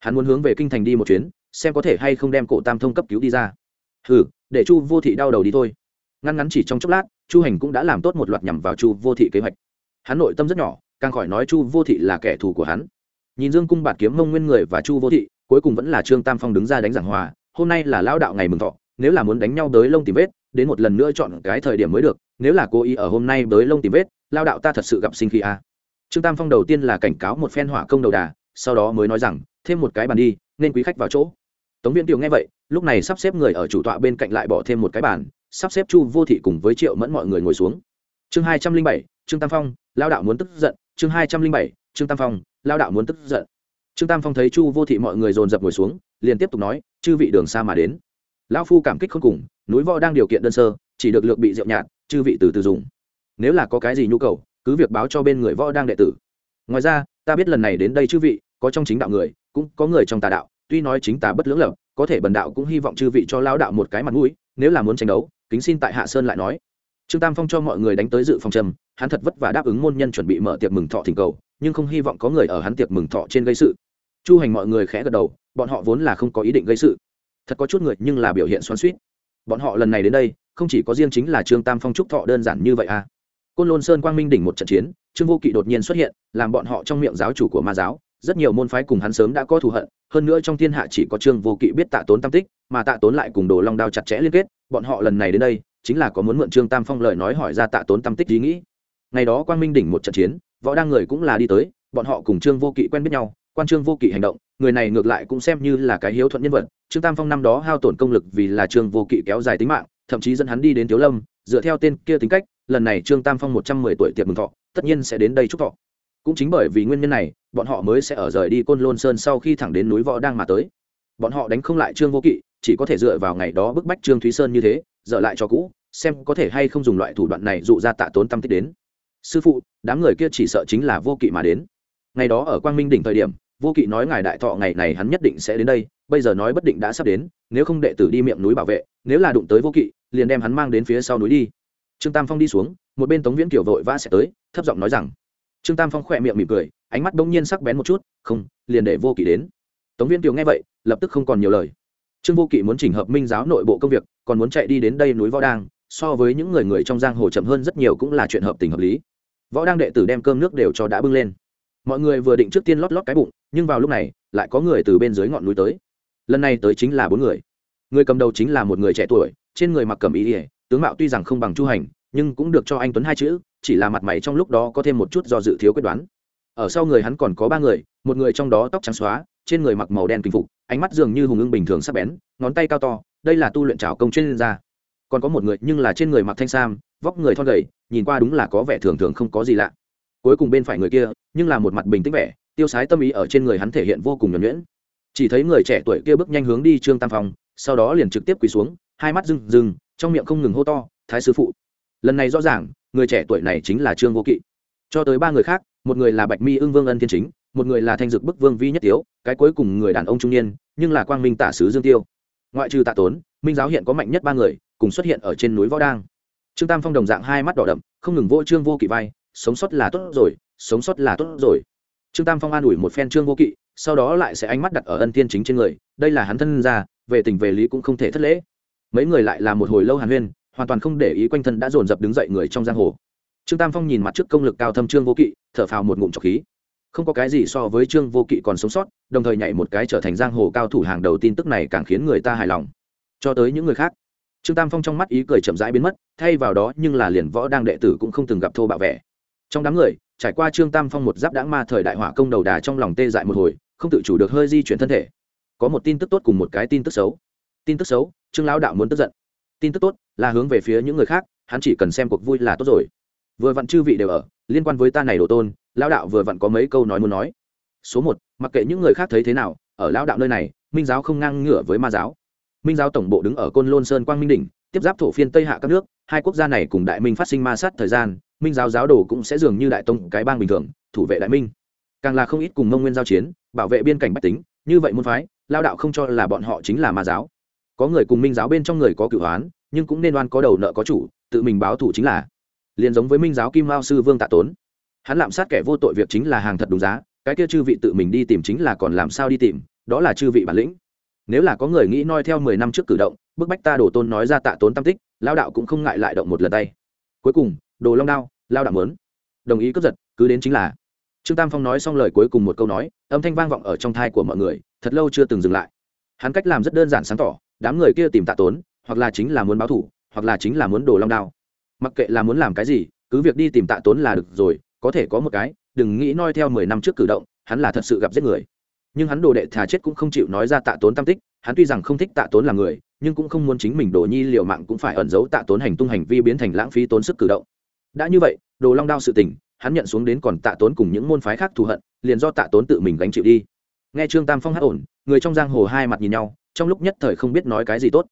Hắn muốn hướng về kinh thành đi một chuyến xem có thể hay không đem cổ tam thông cấp cứu đi ra. Hừ, để chu vô thị đau đầu đi thôi. Ngăn ngắn chỉ trong chốc lát, chu hành cũng đã làm tốt một loạt nhằm vào chu vô thị kế hoạch. Hắn nội tâm rất nhỏ, càng khỏi nói chu vô thị là kẻ thù của hắn. Nhìn dương cung bạt kiếm mông nguyên người và chu vô thị, cuối cùng vẫn là trương tam phong đứng ra đánh giảng hòa, hôm nay là lao đạo ngày mừng thọ, nếu là muốn đánh nhau tới lông tìm vết, đến một lần nữa chọn cái thời điểm mới được, nếu là cố ý ở hôm nay tới lông tìm vết lao đạo ta thật sự gặp sinh khi a. Trương tam phong đầu tiên là cảnh cáo một phen hỏa công đầu đà, sau đó mới nói rằng, thêm một cái bàn đi, nên quý khách vào chỗ tống viễn kiều nghe vậy, lúc này sắp xếp người ở chủ tọa bên cạnh lại bỏ thêm một cái bàn, sắp xếp chu vô thị cùng với triệu mẫn mọi người ngồi xuống. Chương hai trăm linh bảy, trương tam phong, lao đạo muốn tức giận. Chương hai trăm linh bảy, trương tam phong, lao đạo muốn tức giận. Trương tam phong thấy chu vô thị mọi người dồn dập ngồi xuống, liền tiếp tục nói, chư vị đường xa mà đến. Lão phu cảm kích không cùng, núi võ đang điều kiện đơn sơ, chỉ được lược bị rượu nhạt, chư vị từ từ dùng. Nếu là có cái gì nhu cầu, cứ việc báo cho bên người võ đang đệ tử. Ngoài ra, ta biết lần này đến đây chư vị, có trong chính đạo người, cũng có người trong tà đạo tuy nói chính tà bất lưỡng lập, có thể bần đạo cũng hy vọng chư vị cho lão đạo một cái mặt mũi, nếu là muốn tranh đấu, kính xin tại hạ sơn lại nói. Trương tam phong cho mọi người đánh tới dự phòng trầm, hắn thật vất vả đáp ứng môn nhân chuẩn bị mở tiệc mừng thọ thỉnh cầu, nhưng không hy vọng có người ở hắn tiệc mừng thọ trên gây sự. Chu hành mọi người khẽ gật đầu, bọn họ vốn là không có ý định gây sự. Thật có chút người nhưng là biểu hiện xoắn suýt bọn họ lần này đến đây, không chỉ có riêng chính là trương tam phong trúc thọ đơn giản như vậy à. Côn lôn sơn quang minh đỉnh một trận chiến, trương vô kỵ đột nhiên xuất hiện, làm bọn họ trong miệng giáo chủ của ma giáo rất nhiều môn phái cùng hắn sớm đã có thù hận, hơn nữa trong thiên hạ chỉ có trương vô kỵ biết tạ tốn tam tích, mà tạ tốn lại cùng đồ long đao chặt chẽ liên kết, bọn họ lần này đến đây, chính là có muốn mượn trương tam phong lời nói hỏi ra tạ tốn tam tích ý nghĩ. Ngày đó quang minh đỉnh một trận chiến, võ đăng người cũng là đi tới, bọn họ cùng trương vô kỵ quen biết nhau, quan trương vô kỵ hành động, người này ngược lại cũng xem như là cái hiếu thuận nhân vật, trương tam phong năm đó hao tổn công lực vì là trương vô kỵ kéo dài tính mạng, thậm chí dẫn hắn đi đến thiếu lâm, dựa theo tên kia tính cách, lần này trương tam phong một trăm mười tuổi tiệc mừng thọ, tất nhiên sẽ đến đây chúc thọ cũng chính bởi vì nguyên nhân này, bọn họ mới sẽ ở rời đi côn lôn sơn sau khi thẳng đến núi võ đang mà tới. Bọn họ đánh không lại trương vô kỵ, chỉ có thể dựa vào ngày đó bức bách trương thúy sơn như thế, dở lại cho cũ, xem có thể hay không dùng loại thủ đoạn này dụ ra tạ tốn tâm tích đến. Sư phụ, đám người kia chỉ sợ chính là vô kỵ mà đến. Ngày đó ở quang minh đỉnh thời điểm, vô kỵ nói ngài đại thọ ngày này hắn nhất định sẽ đến đây, bây giờ nói bất định đã sắp đến, nếu không đệ tử đi miệng núi bảo vệ, nếu là đụng tới vô kỵ, liền đem hắn mang đến phía sau núi đi. Trương tam phong đi xuống, một bên tống viễn kiều vội vã sẽ tới, thấp giọng nói rằng trương tam phong khỏe miệng mỉm cười, ánh mắt bỗng nhiên sắc bén một chút, không, liền để vô kỵ đến. Tống viễn kiều nghe vậy, lập tức không còn nhiều lời. Trương vô kỵ muốn chỉnh hợp minh giáo nội bộ công việc, còn muốn chạy đi đến đây núi võ đang so với những người người trong giang hồ chậm hơn rất nhiều cũng là chuyện hợp tình hợp lý. Võ đang đệ tử đem cơm nước đều cho đã bưng lên. Mọi người vừa định trước tiên lót lót cái bụng, nhưng vào lúc này, lại có người từ bên dưới ngọn núi tới. Lần này tới chính là bốn người. Người cầm đầu chính là một người trẻ tuổi, trên người mặc cầm ý ỉa tướng mạo tuy rằng không bằng chu hành, nhưng cũng được cho anh tuấn hai chữ chỉ là mặt mày trong lúc đó có thêm một chút do dự thiếu quyết đoán. Ở sau người hắn còn có ba người một người trong đó tóc trắng xóa trên người mặc màu đen kinh phục ánh mắt dường như hùng ưng bình thường sắc bén ngón tay cao to đây là tu luyện trào công chuyên gia. Còn có một người nhưng là trên người mặc thanh sam vóc người thon gầy nhìn qua đúng là có vẻ thường thường không có gì lạ. Cuối cùng bên phải người kia nhưng là một mặt bình tĩnh vẻ tiêu sái tâm ý ở trên người hắn thể hiện vô cùng nhuẩn nhuyễn. Chỉ thấy người trẻ tuổi kia bước nhanh hướng đi trương tam phòng, sau đó liền trực tiếp quỳ xuống hai mắt rừng rừng trong miệng không ngừng hô to thái sư phụ. Lần này rõ ràng người trẻ tuổi này chính là trương vô kỵ. Cho tới ba người khác, một người là bạch mi ưng vương ân thiên chính, một người là thanh dực bức vương vi nhất tiếu, cái cuối cùng người đàn ông trung niên, nhưng là quang minh tả sứ dương tiêu. Ngoại trừ tạ tốn, minh giáo hiện có mạnh nhất ba người, cùng xuất hiện ở trên núi võ đang. Trương tam phong đồng dạng hai mắt đỏ đậm, không ngừng vô trương vô kỵ vai, sống sót là tốt rồi, sống sót là tốt rồi. Trương tam phong an ủi một phen trương vô kỵ, sau đó lại sẽ ánh mắt đặt ở ân thiên chính trên người, đây là hắn thân ra về tình về lý cũng không thể thất lễ. Mấy người lại là một hồi lâu hàn huyên hoàn toàn không để ý quanh thân đã dồn dập đứng dậy người trong giang hồ. Trương tam phong nhìn mặt trước công lực cao thâm trương vô kỵ, thở phào một ngụm trọc khí. Không có cái gì so với trương vô kỵ còn sống sót, đồng thời nhảy một cái trở thành giang hồ cao thủ hàng đầu tin tức này càng khiến người ta hài lòng. Cho tới những người khác, trương tam phong trong mắt ý cười chậm rãi biến mất, thay vào đó nhưng là liền võ đang đệ tử cũng không từng gặp thô bạo vẻ. Trong đám người, trải qua trương tam phong một giáp đáng ma thời đại hỏa công đầu đà trong lòng tê dại một hồi, không tự chủ được hơi di chuyển thân thể. Có một tin tức tốt cùng một cái tin tức xấu. Tin tức xấu, trương lão đạo muốn tức giận. Tin tức tốt là hướng về phía những người khác, hắn chỉ cần xem cuộc vui là tốt rồi. Vừa vặn chư vị đều ở, liên quan với ta này đồ tôn, lão đạo vừa vặn có mấy câu nói muốn nói. Số một, mặc kệ những người khác thấy thế nào, ở lão đạo nơi này, minh giáo không ngang ngửa với ma giáo. Minh giáo tổng bộ đứng ở côn lôn sơn quang minh đỉnh, tiếp giáp thổ phiên tây hạ các nước, hai quốc gia này cùng đại minh phát sinh ma sát thời gian, minh giáo giáo đồ cũng sẽ dường như đại tông cái bang bình thường, thủ vệ đại minh. Càng là không ít cùng mông nguyên giao chiến, bảo vệ biên cảnh bách tính, như vậy môn phái lao đạo không cho là bọn họ chính là ma giáo. Có người cùng minh giáo bên trong người có cửu hoán nhưng cũng nên oan có đầu nợ có chủ, tự mình báo thủ chính là. Liền giống với minh giáo kim mao sư vương tạ tốn. Hắn lạm sát kẻ vô tội việc chính là hàng thật đúng giá, cái kia chư vị tự mình đi tìm chính là còn làm sao đi tìm, đó là chư vị bản lĩnh. Nếu là có người nghĩ noi theo mười năm trước cử động, bức bách ta đổ tôn nói ra tạ tốn tam tích, lao đạo cũng không ngại lại động một lần tay. Cuối cùng, đồ long đao, lao đạo mớn. Đồng ý cướp giật, cứ đến chính là. Trương tam phong nói xong lời cuối cùng một câu nói, âm thanh vang vọng ở trong thai của mọi người, thật lâu chưa từng dừng lại. Hắn cách làm rất đơn giản sáng tỏ, đám người kia tìm tạ tốn hoặc là chính là muốn báo thủ, hoặc là chính là muốn đồ long đao. Mặc kệ là muốn làm cái gì, cứ việc đi tìm tạ tốn là được rồi, có thể có một cái, đừng nghĩ noi theo mười năm trước cử động, hắn là thật sự gặp giết người. Nhưng hắn đồ đệ thà chết cũng không chịu nói ra tạ tốn tam tích, hắn tuy rằng không thích tạ tốn là người, nhưng cũng không muốn chính mình đồ nhi liệu mạng cũng phải ẩn giấu tạ tốn hành tung hành vi biến thành lãng phí tốn sức cử động. Đã như vậy, đồ long đao sự tình, hắn nhận xuống đến còn tạ tốn cùng những môn phái khác thù hận, liền do tạ tốn tự mình gánh chịu đi. Nghe trương tam phong hát ổn, người trong giang hồ hai mặt nhìn nhau, trong lúc nhất thời không biết nói cái gì tốt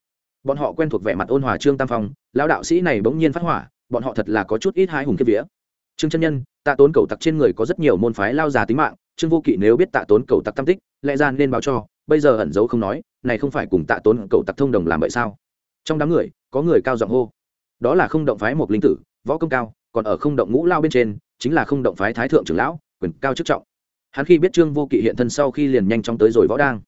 bọn họ quen thuộc vẻ mặt ôn hòa trương tam phong, lão đạo sĩ này bỗng nhiên phát hỏa, bọn họ thật là có chút ít hai hùng kiếp vía. Trương chân nhân, tạ tốn cầu tặc trên người có rất nhiều môn phái lao già tính mạng, trương vô kỵ nếu biết tạ tốn cầu tặc tam tích, lẽ ra nên báo cho, bây giờ ẩn giấu không nói, này không phải cùng tạ tốn cầu tặc thông đồng làm vậy sao? Trong đám người, có người cao giọng hô. Đó là không động phái một linh tử, võ công cao, còn ở không động ngũ lao bên trên, chính là không động phái thái thượng trưởng lão, quyền cao chức trọng. Hắn khi biết trương vô kỵ hiện thân sau khi liền nhanh chóng tới rồi võ đang.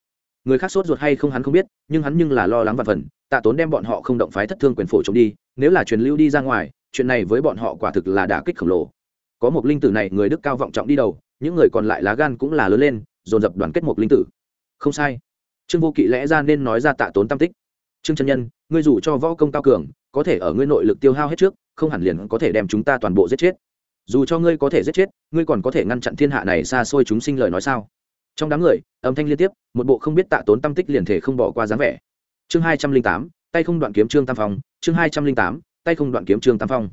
Người khác sốt ruột hay không hắn không biết, nhưng hắn nhưng là lo lắng và phần tạ tốn đem bọn họ không động phái thất thương quyền phổ chống đi, nếu là truyền lưu đi ra ngoài, chuyện này với bọn họ quả thực là đả kích khổng lồ. Có một linh tử này, người đức cao vọng trọng đi đầu, những người còn lại lá gan cũng là lớn lên, dồn dập đoàn kết một linh tử. Không sai. Trương vô kỵ lẽ ra nên nói ra tạ tốn tam tích. Trương chân nhân, ngươi dù cho võ công cao cường, có thể ở ngươi nội lực tiêu hao hết trước, không hẳn liền có thể đem chúng ta toàn bộ giết chết. Dù cho ngươi có thể giết chết, ngươi còn có thể ngăn chặn thiên hạ này xa xôi chúng sinh lời nói sao? Trong đám người, âm thanh liên tiếp, một bộ không biết tạ tốn tâm tích liền thể không bỏ qua dáng vẻ chương hai trăm linh tám, tay không đoạn kiếm trương tam phong. Chương hai trăm linh tám, tay không đoạn kiếm trương tam phong.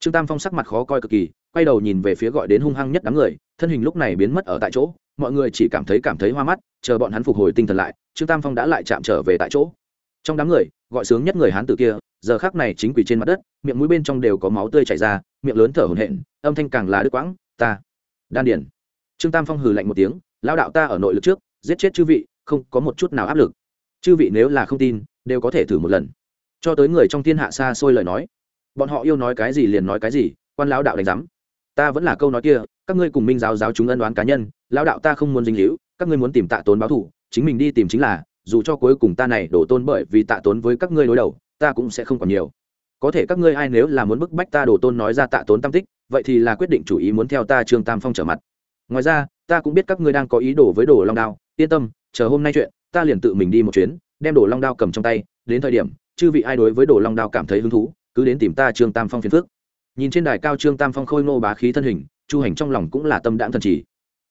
Trương tam phong sắc mặt khó coi cực kỳ, quay đầu nhìn về phía gọi đến hung hăng nhất đám người, thân hình lúc này biến mất ở tại chỗ, mọi người chỉ cảm thấy cảm thấy hoa mắt, chờ bọn hắn phục hồi tinh thần lại, trương tam phong đã lại chạm trở về tại chỗ. Trong đám người, gọi sướng nhất người hán tử kia, giờ khác này chính quỳ trên mặt đất, miệng mũi bên trong đều có máu tươi chảy ra, miệng lớn thở hổn hển, âm thanh càng là đứt quãng, ta, đan điển trương tam phong hừ lạnh một tiếng, lão đạo ta ở nội lực trước, giết chết chư vị, không có một chút nào áp lực chư vị nếu là không tin, đều có thể thử một lần. Cho tới người trong thiên hạ xa xôi lời nói. Bọn họ yêu nói cái gì liền nói cái gì, quan lão đạo đánh giám. Ta vẫn là câu nói kia, các ngươi cùng minh giáo giáo chúng ân đoán cá nhân, lão đạo ta không muốn dính hữu các ngươi muốn tìm tạ tốn báo thủ chính mình đi tìm chính là, dù cho cuối cùng ta này đổ tôn bởi vì tạ tốn với các ngươi đối đầu, ta cũng sẽ không còn nhiều. Có thể các ngươi ai nếu là muốn bức bách ta đổ tôn nói ra tạ tốn tam tích, vậy thì là quyết định chủ ý muốn theo ta trương tam phong trở mặt. Ngoài ra, ta cũng biết các ngươi đang có ý đồ với đồ long đao, yên tâm, chờ hôm nay chuyện ta liền tự mình đi một chuyến, đem đồ long đao cầm trong tay, đến thời điểm, chư vị ai đối với đồ long đao cảm thấy hứng thú, cứ đến tìm ta trương tam phong phiền phước nhìn trên đài cao trương tam phong khôi ngô bá khí thân hình, chu hành trong lòng cũng là tâm đãng thần trì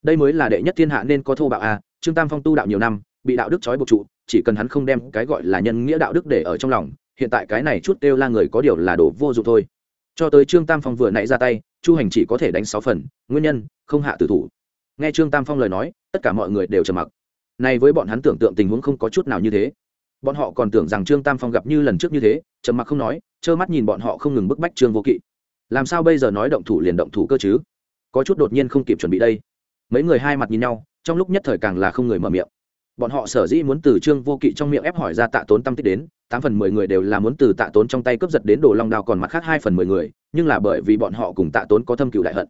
đây mới là đệ nhất thiên hạ nên có thô bạo a à. trương tam phong tu đạo nhiều năm, bị đạo đức trói buộc trụ, chỉ cần hắn không đem cái gọi là nhân nghĩa đạo đức để ở trong lòng, hiện tại cái này chút kêu la người có điều là đồ vô dụng thôi. Cho tới trương tam phong vừa nãy ra tay, chu hành chỉ có thể đánh sáu phần, nguyên nhân, không hạ tử thủ. Nghe trương tam phong lời nói, tất cả mọi người đều trầm mặc nay với bọn hắn tưởng tượng tình huống không có chút nào như thế. Bọn họ còn tưởng rằng trương tam phong gặp như lần trước như thế, trầm mặc không nói, trơ mắt nhìn bọn họ không ngừng bức bách trương vô kỵ. Làm sao bây giờ nói động thủ liền động thủ cơ chứ? Có chút đột nhiên không kịp chuẩn bị đây. Mấy người hai mặt nhìn nhau, trong lúc nhất thời càng là không người mở miệng. Bọn họ sở dĩ muốn từ trương vô kỵ trong miệng ép hỏi ra tạ tốn tâm tích đến, tám phần mười người đều là muốn từ tạ tốn trong tay cướp giật đến đồ long đao còn mặt khác hai phần mười người, nhưng là bởi vì bọn họ cùng tạ tốn có thâm cựu đại hận.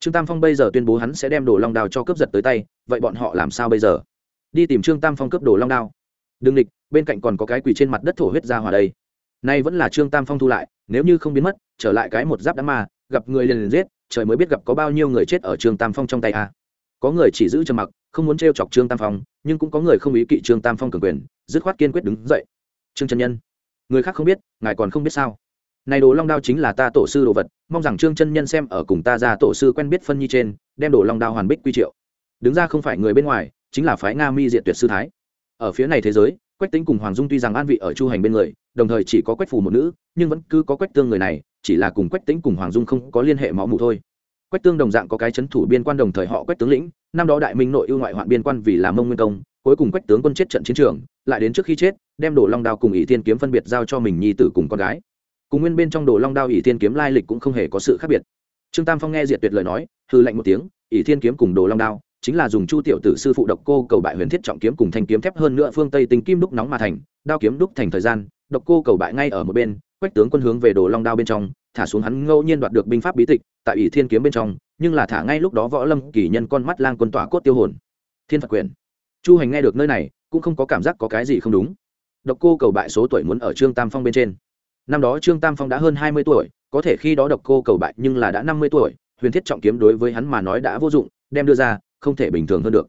Trương tam phong bây giờ tuyên bố hắn sẽ đem đồ long đao cho cướp giật tới tay, vậy bọn họ làm sao bây giờ? Đi tìm trương tam phong cướp đồ long đao. Đừng địch, bên cạnh còn có cái quỳ trên mặt đất thổ huyết ra hòa đây. Nay vẫn là trương tam phong thu lại, nếu như không biến mất, trở lại cái một giáp đám ma, gặp người liền liền giết, trời mới biết gặp có bao nhiêu người chết ở trương tam phong trong tay a à. có người chỉ giữ trầm mặc, không muốn t chọc trương tam phong, nhưng cũng có người không ý kỵ trương tam phong cường quyền, dứt khoát kiên quyết đứng dậy. Trương chân nhân, người khác không biết, ngài còn không biết sao? Này đồ long đao chính là ta tổ sư đồ vật, mong rằng trương chân nhân xem ở cùng ta ra tổ sư quen biết phân nhi trên, đem đồ long đao hoàn bích quy triệu. Đứng ra không phải người bên ngoài chính là phái nga mi diện tuyệt sư thái. Ở phía này thế giới, quách tính cùng hoàng dung tuy rằng an vị ở chu hành bên người, đồng thời chỉ có quách phù một nữ, nhưng vẫn cứ có quách tương người này, chỉ là cùng quách tính cùng hoàng dung không có liên hệ máu mủ thôi. Quách tương đồng dạng có cái chấn thủ biên quan đồng thời họ quách tướng lĩnh, năm đó đại minh nội ưu ngoại hoạn biên quan vì là mông nguyên công, cuối cùng quách tướng quân chết trận chiến trường, lại đến trước khi chết, đem đồ long đao cùng ỷ thiên kiếm phân biệt giao cho mình nhi tử cùng con gái. Cùng nguyên bên trong đồ long đao ỷ thiên kiếm lai lịch cũng không hề có sự khác biệt. Trương tam phong nghe diệt tuyệt lời nói hư lạnh một tiếng, ỷ thiên kiếm cùng đồ long đao chính là dùng chu tiểu tử sư phụ độc cô cầu bại huyền thiết trọng kiếm cùng thanh kiếm thép hơn nữa phương tây tinh kim đúc nóng mà thành đao kiếm đúc thành thời gian độc cô cầu bại ngay ở một bên quách tướng quân hướng về đồ long đao bên trong thả xuống hắn ngẫu nhiên đoạt được binh pháp bí tịch tại ỷ thiên kiếm bên trong nhưng là thả ngay lúc đó võ lâm kỳ nhân con mắt lang quân tỏa cốt tiêu hồn thiên phật quyền chu hành nghe được nơi này cũng không có cảm giác có cái gì không đúng độc cô cầu bại số tuổi muốn ở trương tam phong bên trên năm đó trương tam phong đã hơn hai mươi tuổi có thể khi đó độc cô cầu bại nhưng là đã năm mươi tuổi huyền thiết trọng kiếm đối với hắn mà nói đã vô dụng đem đưa ra không thể bình thường hơn được.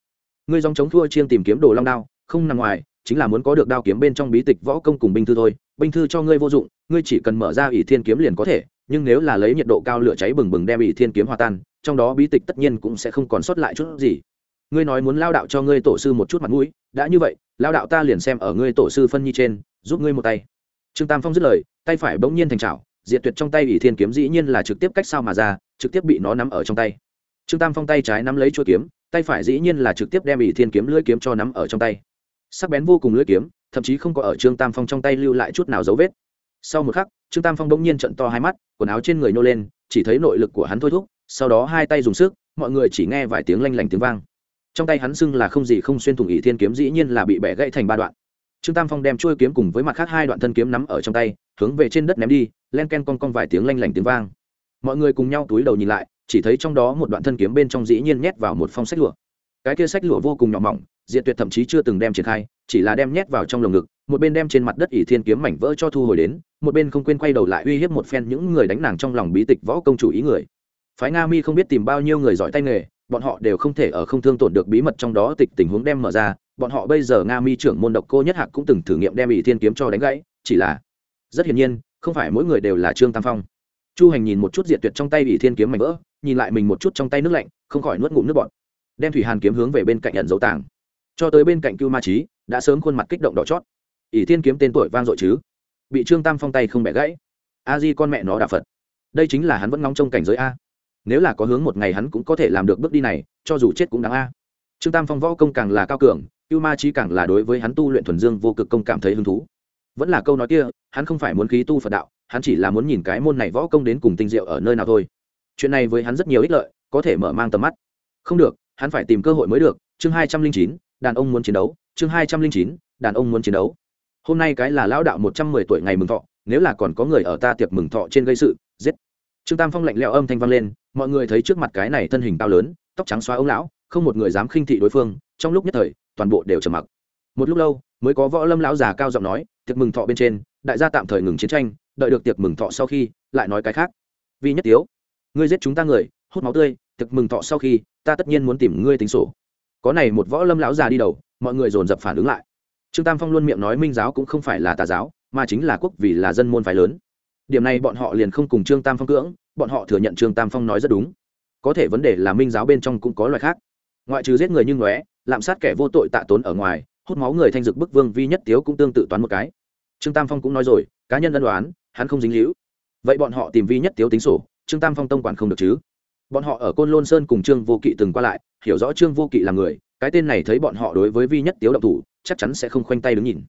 Ngươi dòng chống thua chiên tìm kiếm đồ long đao, không nằm ngoài, chính là muốn có được đao kiếm bên trong bí tịch võ công cùng binh thư thôi. Binh thư cho ngươi vô dụng, ngươi chỉ cần mở ra ỷ thiên kiếm liền có thể, nhưng nếu là lấy nhiệt độ cao lửa cháy bừng bừng đem ỷ thiên kiếm hòa tan, trong đó bí tịch tất nhiên cũng sẽ không còn sót lại chút gì. Ngươi nói muốn lao đạo cho ngươi tổ sư một chút mặt mũi, đã như vậy, lao đạo ta liền xem ở ngươi tổ sư phân nhi trên, giúp ngươi một tay. Trương tam phong dứt lời, tay phải bỗng nhiên thành trào diệt tuyệt trong tay ỷ thiên kiếm dĩ nhiên là trực tiếp cách sao mà ra, trực tiếp bị nó nắm ở trong tay. Trương tam phong tay trái nắm lấy chuôi kiếm tay phải dĩ nhiên là trực tiếp đem ỷ thiên kiếm lưỡi kiếm cho nắm ở trong tay. Sắc bén vô cùng lưỡi kiếm, thậm chí không có ở trương tam phong trong tay lưu lại chút nào dấu vết. Sau một khắc, trương tam phong bỗng nhiên trận to hai mắt, quần áo trên người nô lên, chỉ thấy nội lực của hắn thôi thúc, sau đó hai tay dùng sức, mọi người chỉ nghe vài tiếng lanh lảnh tiếng vang. Trong tay hắn xưng là không gì không xuyên thủng ỷ thiên kiếm dĩ nhiên là bị bẻ gãy thành ba đoạn. Trương tam phong đem chuôi kiếm cùng với mặt khác hai đoạn thân kiếm nắm ở trong tay, hướng về trên đất ném đi, len ken con con vài tiếng lanh lảnh tiếng vang. Mọi người cùng nhau túi đầu nhìn lại chỉ thấy trong đó một đoạn thân kiếm bên trong dĩ nhiên nhét vào một phong sách lụa. Cái kia sách lụa vô cùng nhỏ mỏng diện tuyệt thậm chí chưa từng đem triển khai, chỉ là đem nhét vào trong lồng ngực, một bên đem trên mặt đất ỷ thiên kiếm mảnh vỡ cho thu hồi đến, một bên không quên quay đầu lại uy hiếp một phen những người đánh nàng trong lòng bí tịch võ công chủ ý người. Phái nga mi không biết tìm bao nhiêu người giỏi tay nghề, bọn họ đều không thể ở không thương tổn được bí mật trong đó tịch tình huống đem mở ra, bọn họ bây giờ nga mi trưởng môn độc cô nhất hạc cũng từng thử nghiệm đem ỷ thiên kiếm cho đánh gãy, chỉ là rất hiển nhiên, không phải mỗi người đều là trương tam phong chu hành nhìn một chút diệt tuyệt trong tay ỷ thiên kiếm mảnh vỡ, nhìn lại mình một chút trong tay nước lạnh, không khỏi nuốt ngụm nước bọt. Đem thủy hàn kiếm hướng về bên cạnh nhận dấu tàng. Cho tới bên cạnh cưu ma trí đã sớm khuôn mặt kích động đỏ chót. Ỷ thiên kiếm tên tuổi vang dội chứ? Bị trương tam phong tay không bẻ gãy. A di con mẹ nó đà phật. Đây chính là hắn vẫn ngóng trong cảnh giới a. Nếu là có hướng một ngày hắn cũng có thể làm được bước đi này, cho dù chết cũng đáng a. Trương tam phong võ công càng là cao cường, cưu ma trí càng là đối với hắn tu luyện thuần dương vô cực công cảm thấy hứng thú vẫn là câu nói kia, hắn không phải muốn khí tu phật đạo, hắn chỉ là muốn nhìn cái môn này võ công đến cùng tinh diệu ở nơi nào thôi. Chuyện này với hắn rất nhiều ích lợi, có thể mở mang tầm mắt. Không được, hắn phải tìm cơ hội mới được. Chương hai trăm linh chín, đàn ông muốn chiến đấu. Chương hai trăm linh chín, đàn ông muốn chiến đấu. Hôm nay cái là lão đạo một trăm mười tuổi ngày mừng thọ, nếu là còn có người ở ta tiệc mừng thọ trên gây sự, giết. Trương tam phong lạnh lẽo âm thanh vang lên, mọi người thấy trước mặt cái này thân hình cao lớn, tóc trắng xóa ông lão, không một người dám khinh thị đối phương, trong lúc nhất thời, toàn bộ đều trầm mặc. Một lúc lâu, mới có võ lâm lão già cao giọng nói tiệc mừng thọ bên trên, đại gia tạm thời ngừng chiến tranh, đợi được tiệc mừng thọ sau khi, lại nói cái khác. Vì nhất tiếu, ngươi giết chúng ta người, hút máu tươi, tiệc mừng thọ sau khi, ta tất nhiên muốn tìm ngươi tính sổ. Có này một võ lâm lão già đi đầu, mọi người dồn dập phản ứng lại. Trương tam phong luôn miệng nói minh giáo cũng không phải là tà giáo, mà chính là quốc vì là dân môn phái lớn. Điểm này bọn họ liền không cùng trương tam phong cưỡng, bọn họ thừa nhận trương tam phong nói rất đúng. Có thể vấn đề là minh giáo bên trong cũng có loại khác. Ngoại trừ giết người như ngóe, lạm sát kẻ vô tội tạ tốn ở ngoài hút máu người thanh dực bức vương vi nhất tiếu cũng tương tự toán một cái. Trương tam phong cũng nói rồi, cá nhân ân đoán hắn không dính hữu vậy bọn họ tìm vi nhất tiếu tính sổ, trương tam phong tông quản không được chứ? Bọn họ ở côn lôn sơn cùng trương vô kỵ từng qua lại, hiểu rõ trương vô kỵ là người, cái tên này thấy bọn họ đối với vi nhất tiếu động thủ, chắc chắn sẽ không khoanh tay đứng nhìn.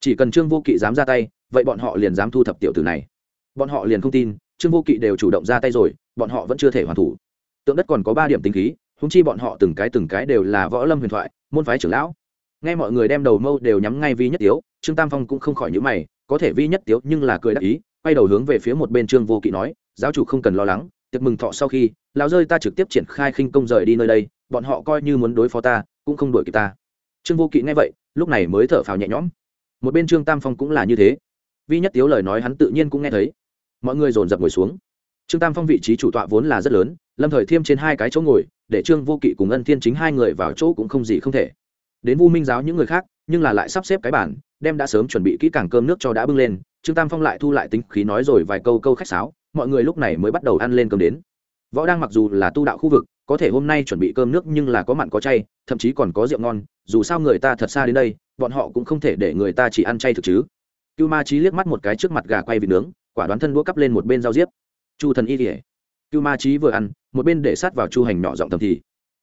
Chỉ cần trương vô kỵ dám ra tay, vậy bọn họ liền dám thu thập tiểu tử này. Bọn họ liền không tin, trương vô kỵ đều chủ động ra tay rồi, bọn họ vẫn chưa thể hoàn thủ. Tượng đất còn có ba điểm tính khí húng chi bọn họ từng cái từng cái đều là võ lâm huyền thoại, môn phái trưởng lão nghe mọi người đem đầu mâu đều nhắm ngay vi nhất tiếu, trương tam phong cũng không khỏi nhữ mày, có thể vi nhất tiếu nhưng là cười đắc ý, quay đầu hướng về phía một bên trương vô kỵ nói, giáo chủ không cần lo lắng, tiệc mừng thọ sau khi, lão rơi ta trực tiếp triển khai khinh công rời đi nơi đây, bọn họ coi như muốn đối phó ta, cũng không đuổi kịp ta. Trương vô kỵ nghe vậy, lúc này mới thở phào nhẹ nhõm. Một bên trương tam phong cũng là như thế. Vi nhất tiếu lời nói hắn tự nhiên cũng nghe thấy. Mọi người dồn dập ngồi xuống. Trương tam phong vị trí chủ tọa vốn là rất lớn, lâm thời thiêm trên hai cái chỗ ngồi, để trương vô kỵ cùng ân thiên chính hai người vào chỗ cũng không gì không thể đến vu minh giáo những người khác, nhưng là lại sắp xếp cái bản đem đã sớm chuẩn bị kỹ càng cơm nước cho đã bưng lên, trương tam phong lại thu lại tính khí nói rồi vài câu câu khách sáo, mọi người lúc này mới bắt đầu ăn lên cơm đến. Võ đang mặc dù là tu đạo khu vực, có thể hôm nay chuẩn bị cơm nước nhưng là có mặn có chay, thậm chí còn có rượu ngon, dù sao người ta thật xa đến đây, bọn họ cũng không thể để người ta chỉ ăn chay thực chứ. Cưu ma trí liếc mắt một cái trước mặt gà quay vịt nướng, quả đoán thân đũa cắp lên một bên rau diếp. Chu thần y kỉa cưu ma trí vừa ăn, một bên để sát vào chu hành nhỏ giọng thầm thì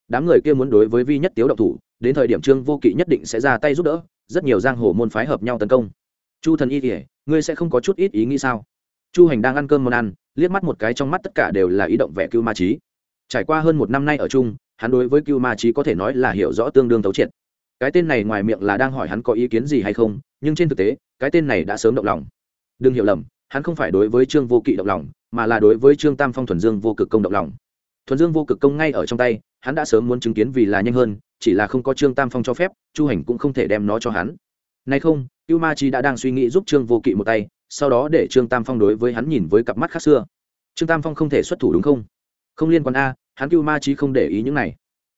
đám người kia muốn đối với vi nhất tiếu độc thủ, đến thời điểm trương vô kỵ nhất định sẽ ra tay giúp đỡ, rất nhiều giang hồ môn phái hợp nhau tấn công. Chu thần y kỉa ngươi sẽ không có chút ít ý nghĩ sao? Chu hành đang ăn cơm món ăn, liếc mắt một cái trong mắt tất cả đều là ý động vẻ cưu ma trí trải qua hơn một năm nay ở chung, hắn đối với cưu ma trí có thể nói là hiểu rõ tương đương thấu triệt. Cái tên này ngoài miệng là đang hỏi hắn có ý kiến gì hay không, nhưng trên thực tế, cái tên này đã sớm động lòng. Đừng hiểu lầm, hắn không phải đối với trương vô kỵ động lòng, mà là đối với trương tam phong thuần dương vô cực công động lòng thuần dương vô cực công ngay ở trong tay, hắn đã sớm muốn chứng kiến vì là nhanh hơn, chỉ là không có trương tam phong cho phép, chu hành cũng không thể đem nó cho hắn. Nay không cưu ma chi đã đang suy nghĩ giúp trương vô kỵ một tay, sau đó để trương tam phong đối với hắn nhìn với cặp mắt khác xưa. Trương tam phong không thể xuất thủ đúng không? Không liên quan a, hắn cưu ma chi không để ý những này.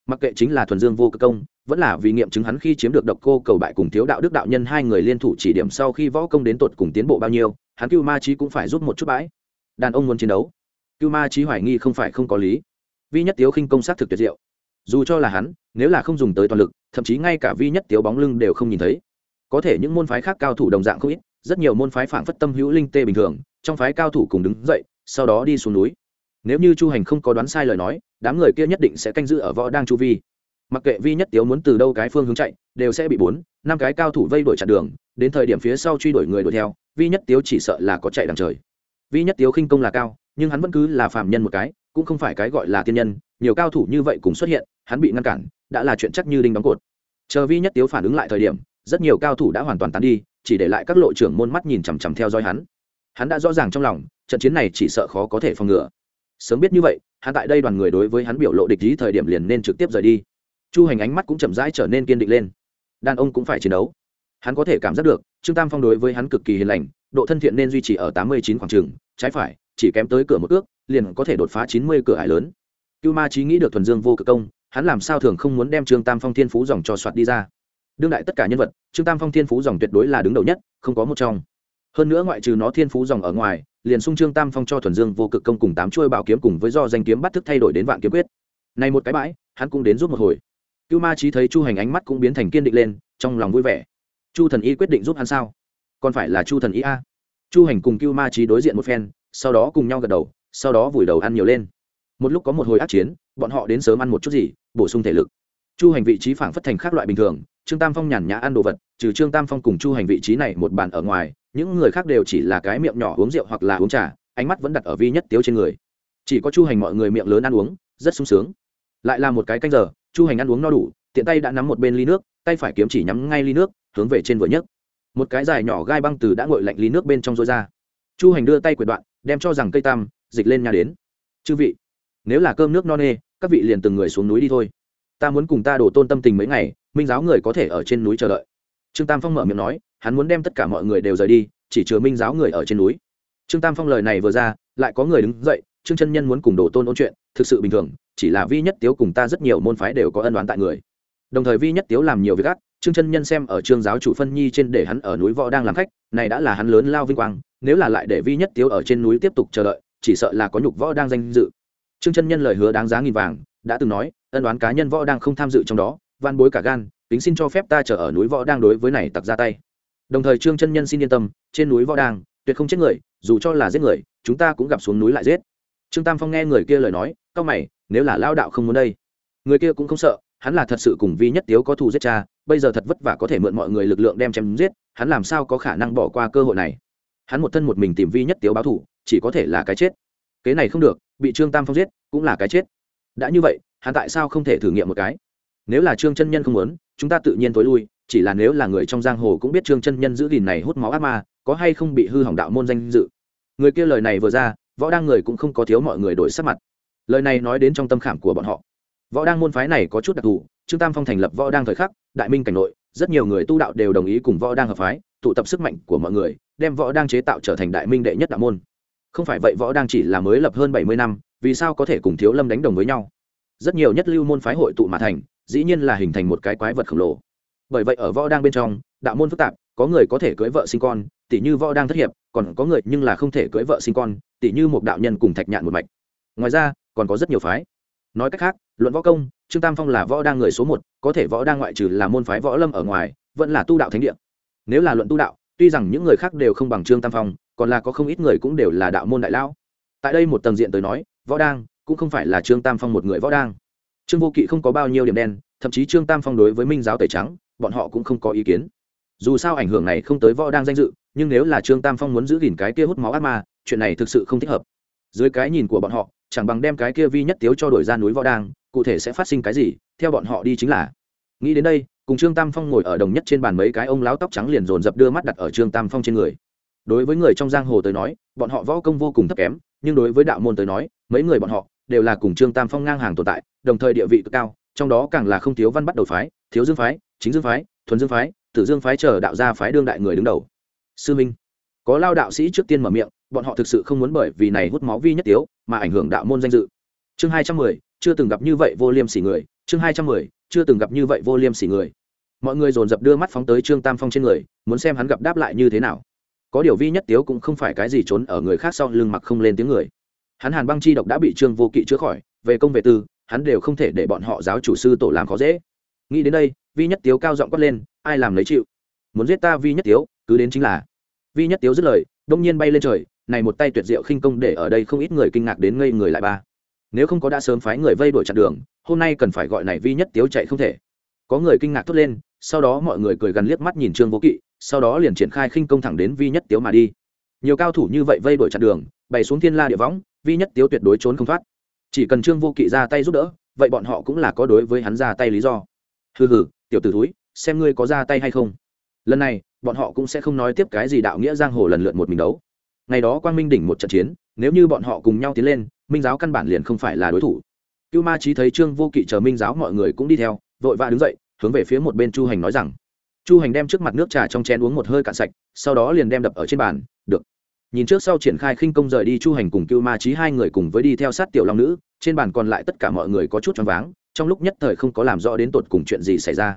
Mặc kệ chính là thuần dương vô cực công, vẫn là vì nghiệm chứng hắn khi chiếm được độc cô cầu bại cùng thiếu đạo đức đạo nhân hai người liên thủ chỉ điểm sau khi võ công đến tột cùng tiến bộ bao nhiêu, hắn cưu ma Chi cũng phải giúp một chút bãi. Đàn ông muốn chiến đấu. Cưu ma Chi hoài nghi không phải không có lý vi nhất tiếu khinh công sát thực tuyệt diệu. Dù cho là hắn, nếu là không dùng tới toàn lực, thậm chí ngay cả vi nhất tiếu bóng lưng đều không nhìn thấy. Có thể những môn phái khác cao thủ đồng dạng không ít, rất nhiều môn phái phản phất tâm hữu linh tê bình thường, trong phái cao thủ cùng đứng dậy, sau đó đi xuống núi. Nếu như chu hành không có đoán sai lời nói, đám người kia nhất định sẽ canh giữ ở võ đang chu vi. Mặc kệ vi nhất tiếu muốn từ đâu cái phương hướng chạy, đều sẽ bị bốn, năm cái cao thủ vây đuổi chặn đường, đến thời điểm phía sau truy đuổi người đuổi theo, vi nhất tiếu chỉ sợ là có chạy đằng trời. Vi nhất tiếu khinh công là cao, nhưng hắn vẫn cứ là phạm nhân một cái cũng không phải cái gọi là tiên nhân, nhiều cao thủ như vậy cùng xuất hiện, hắn bị ngăn cản, đã là chuyện chắc như đinh đóng cột. Chờ vi nhất tiếu phản ứng lại thời điểm, rất nhiều cao thủ đã hoàn toàn tán đi, chỉ để lại các lộ trưởng môn mắt nhìn chằm chằm theo dõi hắn. Hắn đã rõ ràng trong lòng, trận chiến này chỉ sợ khó có thể phòng ngừa. Sớm biết như vậy, hắn tại đây đoàn người đối với hắn biểu lộ địch ý thời điểm liền nên trực tiếp rời đi. Chu hành ánh mắt cũng chậm rãi trở nên kiên định lên. Đàn ông cũng phải chiến đấu. Hắn có thể cảm giác được, trương tam phong đối với hắn cực kỳ hiền lành, độ thân thiện nên duy trì ở tám mươi chín khoảng trường, trái phải chỉ kém tới cửa một ước, liền có thể đột phá chín mươi cửa hải lớn. Cưu ma trí nghĩ được thuần dương vô cực công, hắn làm sao thường không muốn đem trương tam phong thiên phú dòng cho soạt đi ra. Đương đại tất cả nhân vật, trương tam phong thiên phú dòng tuyệt đối là đứng đầu nhất, không có một trong. Hơn nữa ngoại trừ nó thiên phú dòng ở ngoài, liền sung trương tam phong cho thuần dương vô cực công cùng tám chuôi bảo kiếm cùng với do danh kiếm bắt thức thay đổi đến vạn kiếm quyết. Này một cái bãi, hắn cũng đến giúp một hồi. Cưu ma trí thấy chu hành ánh mắt cũng biến thành kiên định lên, trong lòng vui vẻ. Chu thần y quyết định giúp hắn sao? Còn phải là chu thần y a. Chu hành cùng cưu ma trí đối diện một phen sau đó cùng nhau gật đầu, sau đó vùi đầu ăn nhiều lên. Một lúc có một hồi ác chiến, bọn họ đến sớm ăn một chút gì, bổ sung thể lực. Chu hành vị trí phảng phất thành khác loại bình thường, trương tam phong nhàn nhã ăn đồ vật, trừ trương tam phong cùng chu hành vị trí này một bàn ở ngoài, những người khác đều chỉ là cái miệng nhỏ uống rượu hoặc là uống trà, ánh mắt vẫn đặt ở vi nhất tiếu trên người. Chỉ có chu hành mọi người miệng lớn ăn uống, rất sung sướng. Lại là một cái canh giờ, chu hành ăn uống no đủ, tiện tay đã nắm một bên ly nước, tay phải kiếm chỉ nhắm ngay ly nước, hướng về trên vừa nhấc. Một cái dài nhỏ gai băng từ đã ngội lạnh ly nước bên trong rối ra. Chu hành đưa tay quyệt đoạn đem cho rằng cây tam, dịch lên nhà đến. Chư vị, nếu là cơm nước no nê, các vị liền từng người xuống núi đi thôi. Ta muốn cùng ta đổ tôn tâm tình mấy ngày, minh giáo người có thể ở trên núi chờ đợi. Trương tam phong mở miệng nói, hắn muốn đem tất cả mọi người đều rời đi, chỉ chứa minh giáo người ở trên núi. Trương tam phong lời này vừa ra, lại có người đứng dậy, trương chân nhân muốn cùng đổ tôn ôn chuyện, thực sự bình thường, chỉ là vi nhất tiếu cùng ta rất nhiều môn phái đều có ân đoán tại người. Đồng thời vi nhất tiếu làm nhiều việc ác, trương chân nhân xem ở trương giáo chủ phân nhi trên để hắn ở núi võ đang làm khách, này đã là hắn lớn lao vinh quang nếu là lại để vi nhất tiếu ở trên núi tiếp tục chờ đợi, chỉ sợ là có nhục võ đang danh dự. Trương chân nhân lời hứa đáng giá nghìn vàng, đã từng nói, ân đoán cá nhân võ đang không tham dự trong đó, van bối cả gan tính xin cho phép ta chờ ở núi võ đang đối với này tặc ra tay. Đồng thời trương chân nhân xin yên tâm, trên núi võ đang, tuyệt không chết người, dù cho là giết người, chúng ta cũng gặp xuống núi lại giết. Trương tam phong nghe người kia lời nói cao mày, nếu là lao đạo không muốn đây. Người kia cũng không sợ, hắn là thật sự cùng vi nhất tiếu có thù giết cha, bây giờ thật vất vả có thể mượn mọi người lực lượng đem chém giết, hắn làm sao có khả năng bỏ qua cơ hội này? Hắn một thân một mình tìm vi nhất tiếu báo thủ, chỉ có thể là cái chết. Kế này không được, bị trương tam phong giết, cũng là cái chết. Đã như vậy, hắn tại sao không thể thử nghiệm một cái? Nếu là trương chân nhân không muốn, chúng ta tự nhiên tối lui, chỉ là nếu là người trong giang hồ cũng biết trương chân nhân giữ gìn này hút máu ác ma, có hay không bị hư hỏng đạo môn danh dự? Người kia lời này vừa ra, võ đang người cũng không có thiếu mọi người đổi sắc mặt. Lời này nói đến trong tâm khảm của bọn họ. Võ đang môn phái này có chút đặc thù, trương tam phong thành lập võ đang thời khắc, đại minh cảnh nội, rất nhiều người tu đạo đều đồng ý cùng võ đang hợp phái, tụ tập sức mạnh của mọi người đem võ đang chế tạo trở thành đại minh đệ nhất đạo môn. Không phải vậy võ đang chỉ là mới lập hơn bảy mươi năm, vì sao có thể cùng thiếu lâm đánh đồng với nhau? Rất nhiều nhất lưu môn phái hội tụ mà thành, dĩ nhiên là hình thành một cái quái vật khổng lồ. Bởi vậy ở võ đang bên trong, đạo môn phức tạp, có người có thể cưới vợ sinh con tỷ như võ đang thất hiệp, còn có người nhưng là không thể cưới vợ sinh con tỷ như một đạo nhân cùng thạch nhạn một mạch. Ngoài ra, còn có rất nhiều phái. Nói cách khác, luận võ công, trương tam phong là võ đang người số một, có thể võ đang ngoại trừ là môn phái võ lâm ở ngoài, vẫn là tu đạo thánh địa. Nếu là luận tu đạo tuy rằng những người khác đều không bằng trương tam phong, còn là có không ít người cũng đều là đạo môn đại lão. Tại đây một tầng diện tới nói, võ đang cũng không phải là trương tam phong một người võ đang. Trương vô kỵ không có bao nhiêu điểm đen, thậm chí trương tam phong đối với minh giáo tẩy trắng, bọn họ cũng không có ý kiến. Dù sao ảnh hưởng này không tới võ đang danh dự, nhưng nếu là trương tam phong muốn giữ gìn cái kia hút máu ác ma, chuyện này thực sự không thích hợp. Dưới cái nhìn của bọn họ, chẳng bằng đem cái kia vi nhất tiếu cho đổi ra núi võ đang, cụ thể sẽ phát sinh cái gì, theo bọn họ đi chính là. Nghĩ đến đây cùng trương tam phong ngồi ở đồng nhất trên bàn mấy cái ông láo tóc trắng liền dồn dập đưa mắt đặt ở trương tam phong trên người. Đối với người trong giang hồ tới nói, bọn họ võ công vô cùng thấp kém, nhưng đối với đạo môn tới nói, mấy người bọn họ đều là cùng trương tam phong ngang hàng tồn tại, đồng thời địa vị cực cao, trong đó càng là không thiếu văn bắt đầu phái, thiếu dương phái, chính dương phái, thuần dương phái, tử dương phái chờ đạo gia phái đương đại người đứng đầu. Sư minh, có lao đạo sĩ trước tiên mở miệng, bọn họ thực sự không muốn bởi vì này hút máu vi nhất tiếu, mà ảnh hưởng đạo môn danh dự. Chương hai trăm mười, chưa từng gặp như vậy vô liêm sỉ người, chương hai trăm mười, chưa từng gặp như vậy vô liêm sỉ người mọi người dồn dập đưa mắt phóng tới trương tam phong trên người, muốn xem hắn gặp đáp lại như thế nào. Có điều vi nhất tiếu cũng không phải cái gì trốn ở người khác sau lưng mặc không lên tiếng người. Hắn hàn băng chi độc đã bị trương vô kỵ chữa khỏi, về công về tư, hắn đều không thể để bọn họ giáo chủ sư tổ làm khó dễ. Nghĩ đến đây, vi nhất tiếu cao giọng quát lên, ai làm lấy chịu? Muốn giết ta vi nhất tiếu, cứ đến chính là. Vi nhất tiếu dứt lời, đông nhiên bay lên trời, này một tay tuyệt diệu khinh công để ở đây không ít người kinh ngạc đến ngây người lại ba. Nếu không có đã sớm phái người vây đuổi chặn đường, hôm nay cần phải gọi này vi nhất tiếu chạy không thể. Có người kinh ngạc thốt lên sau đó mọi người cười gần liếc mắt nhìn trương vô kỵ, sau đó liền triển khai khinh công thẳng đến vi nhất tiếu mà đi. Nhiều cao thủ như vậy vây đuổi chặn đường, bày xuống thiên la địa võng, vi nhất tiếu tuyệt đối trốn không thoát. Chỉ cần trương vô kỵ ra tay giúp đỡ, vậy bọn họ cũng là có đối với hắn ra tay lý do. Hừ hừ, tiểu t ử thúi, xem ngươi có ra tay hay không. Lần này, bọn họ cũng sẽ không nói tiếp cái gì đạo nghĩa giang hồ lần lượt một mình đấu. Ngày đó quang minh đỉnh một trận chiến, nếu như bọn họ cùng nhau tiến lên, minh giáo căn bản liền không phải là đối thủ. Cưu ma trí thấy trương vô kỵ chờ minh giáo mọi người cũng đi theo, vội vã đứng dậy hướng về phía một bên chu hành nói rằng, chu hành đem trước mặt nước trà trong chén uống một hơi cạn sạch, sau đó liền đem đập ở trên bàn, được. Nhìn trước sau triển khai khinh công rời đi chu hành cùng cưu ma trí hai người cùng với đi theo sát tiểu long nữ, trên bàn còn lại tất cả mọi người có chút choáng váng, trong lúc nhất thời không có làm rõ đến tột cùng chuyện gì xảy ra.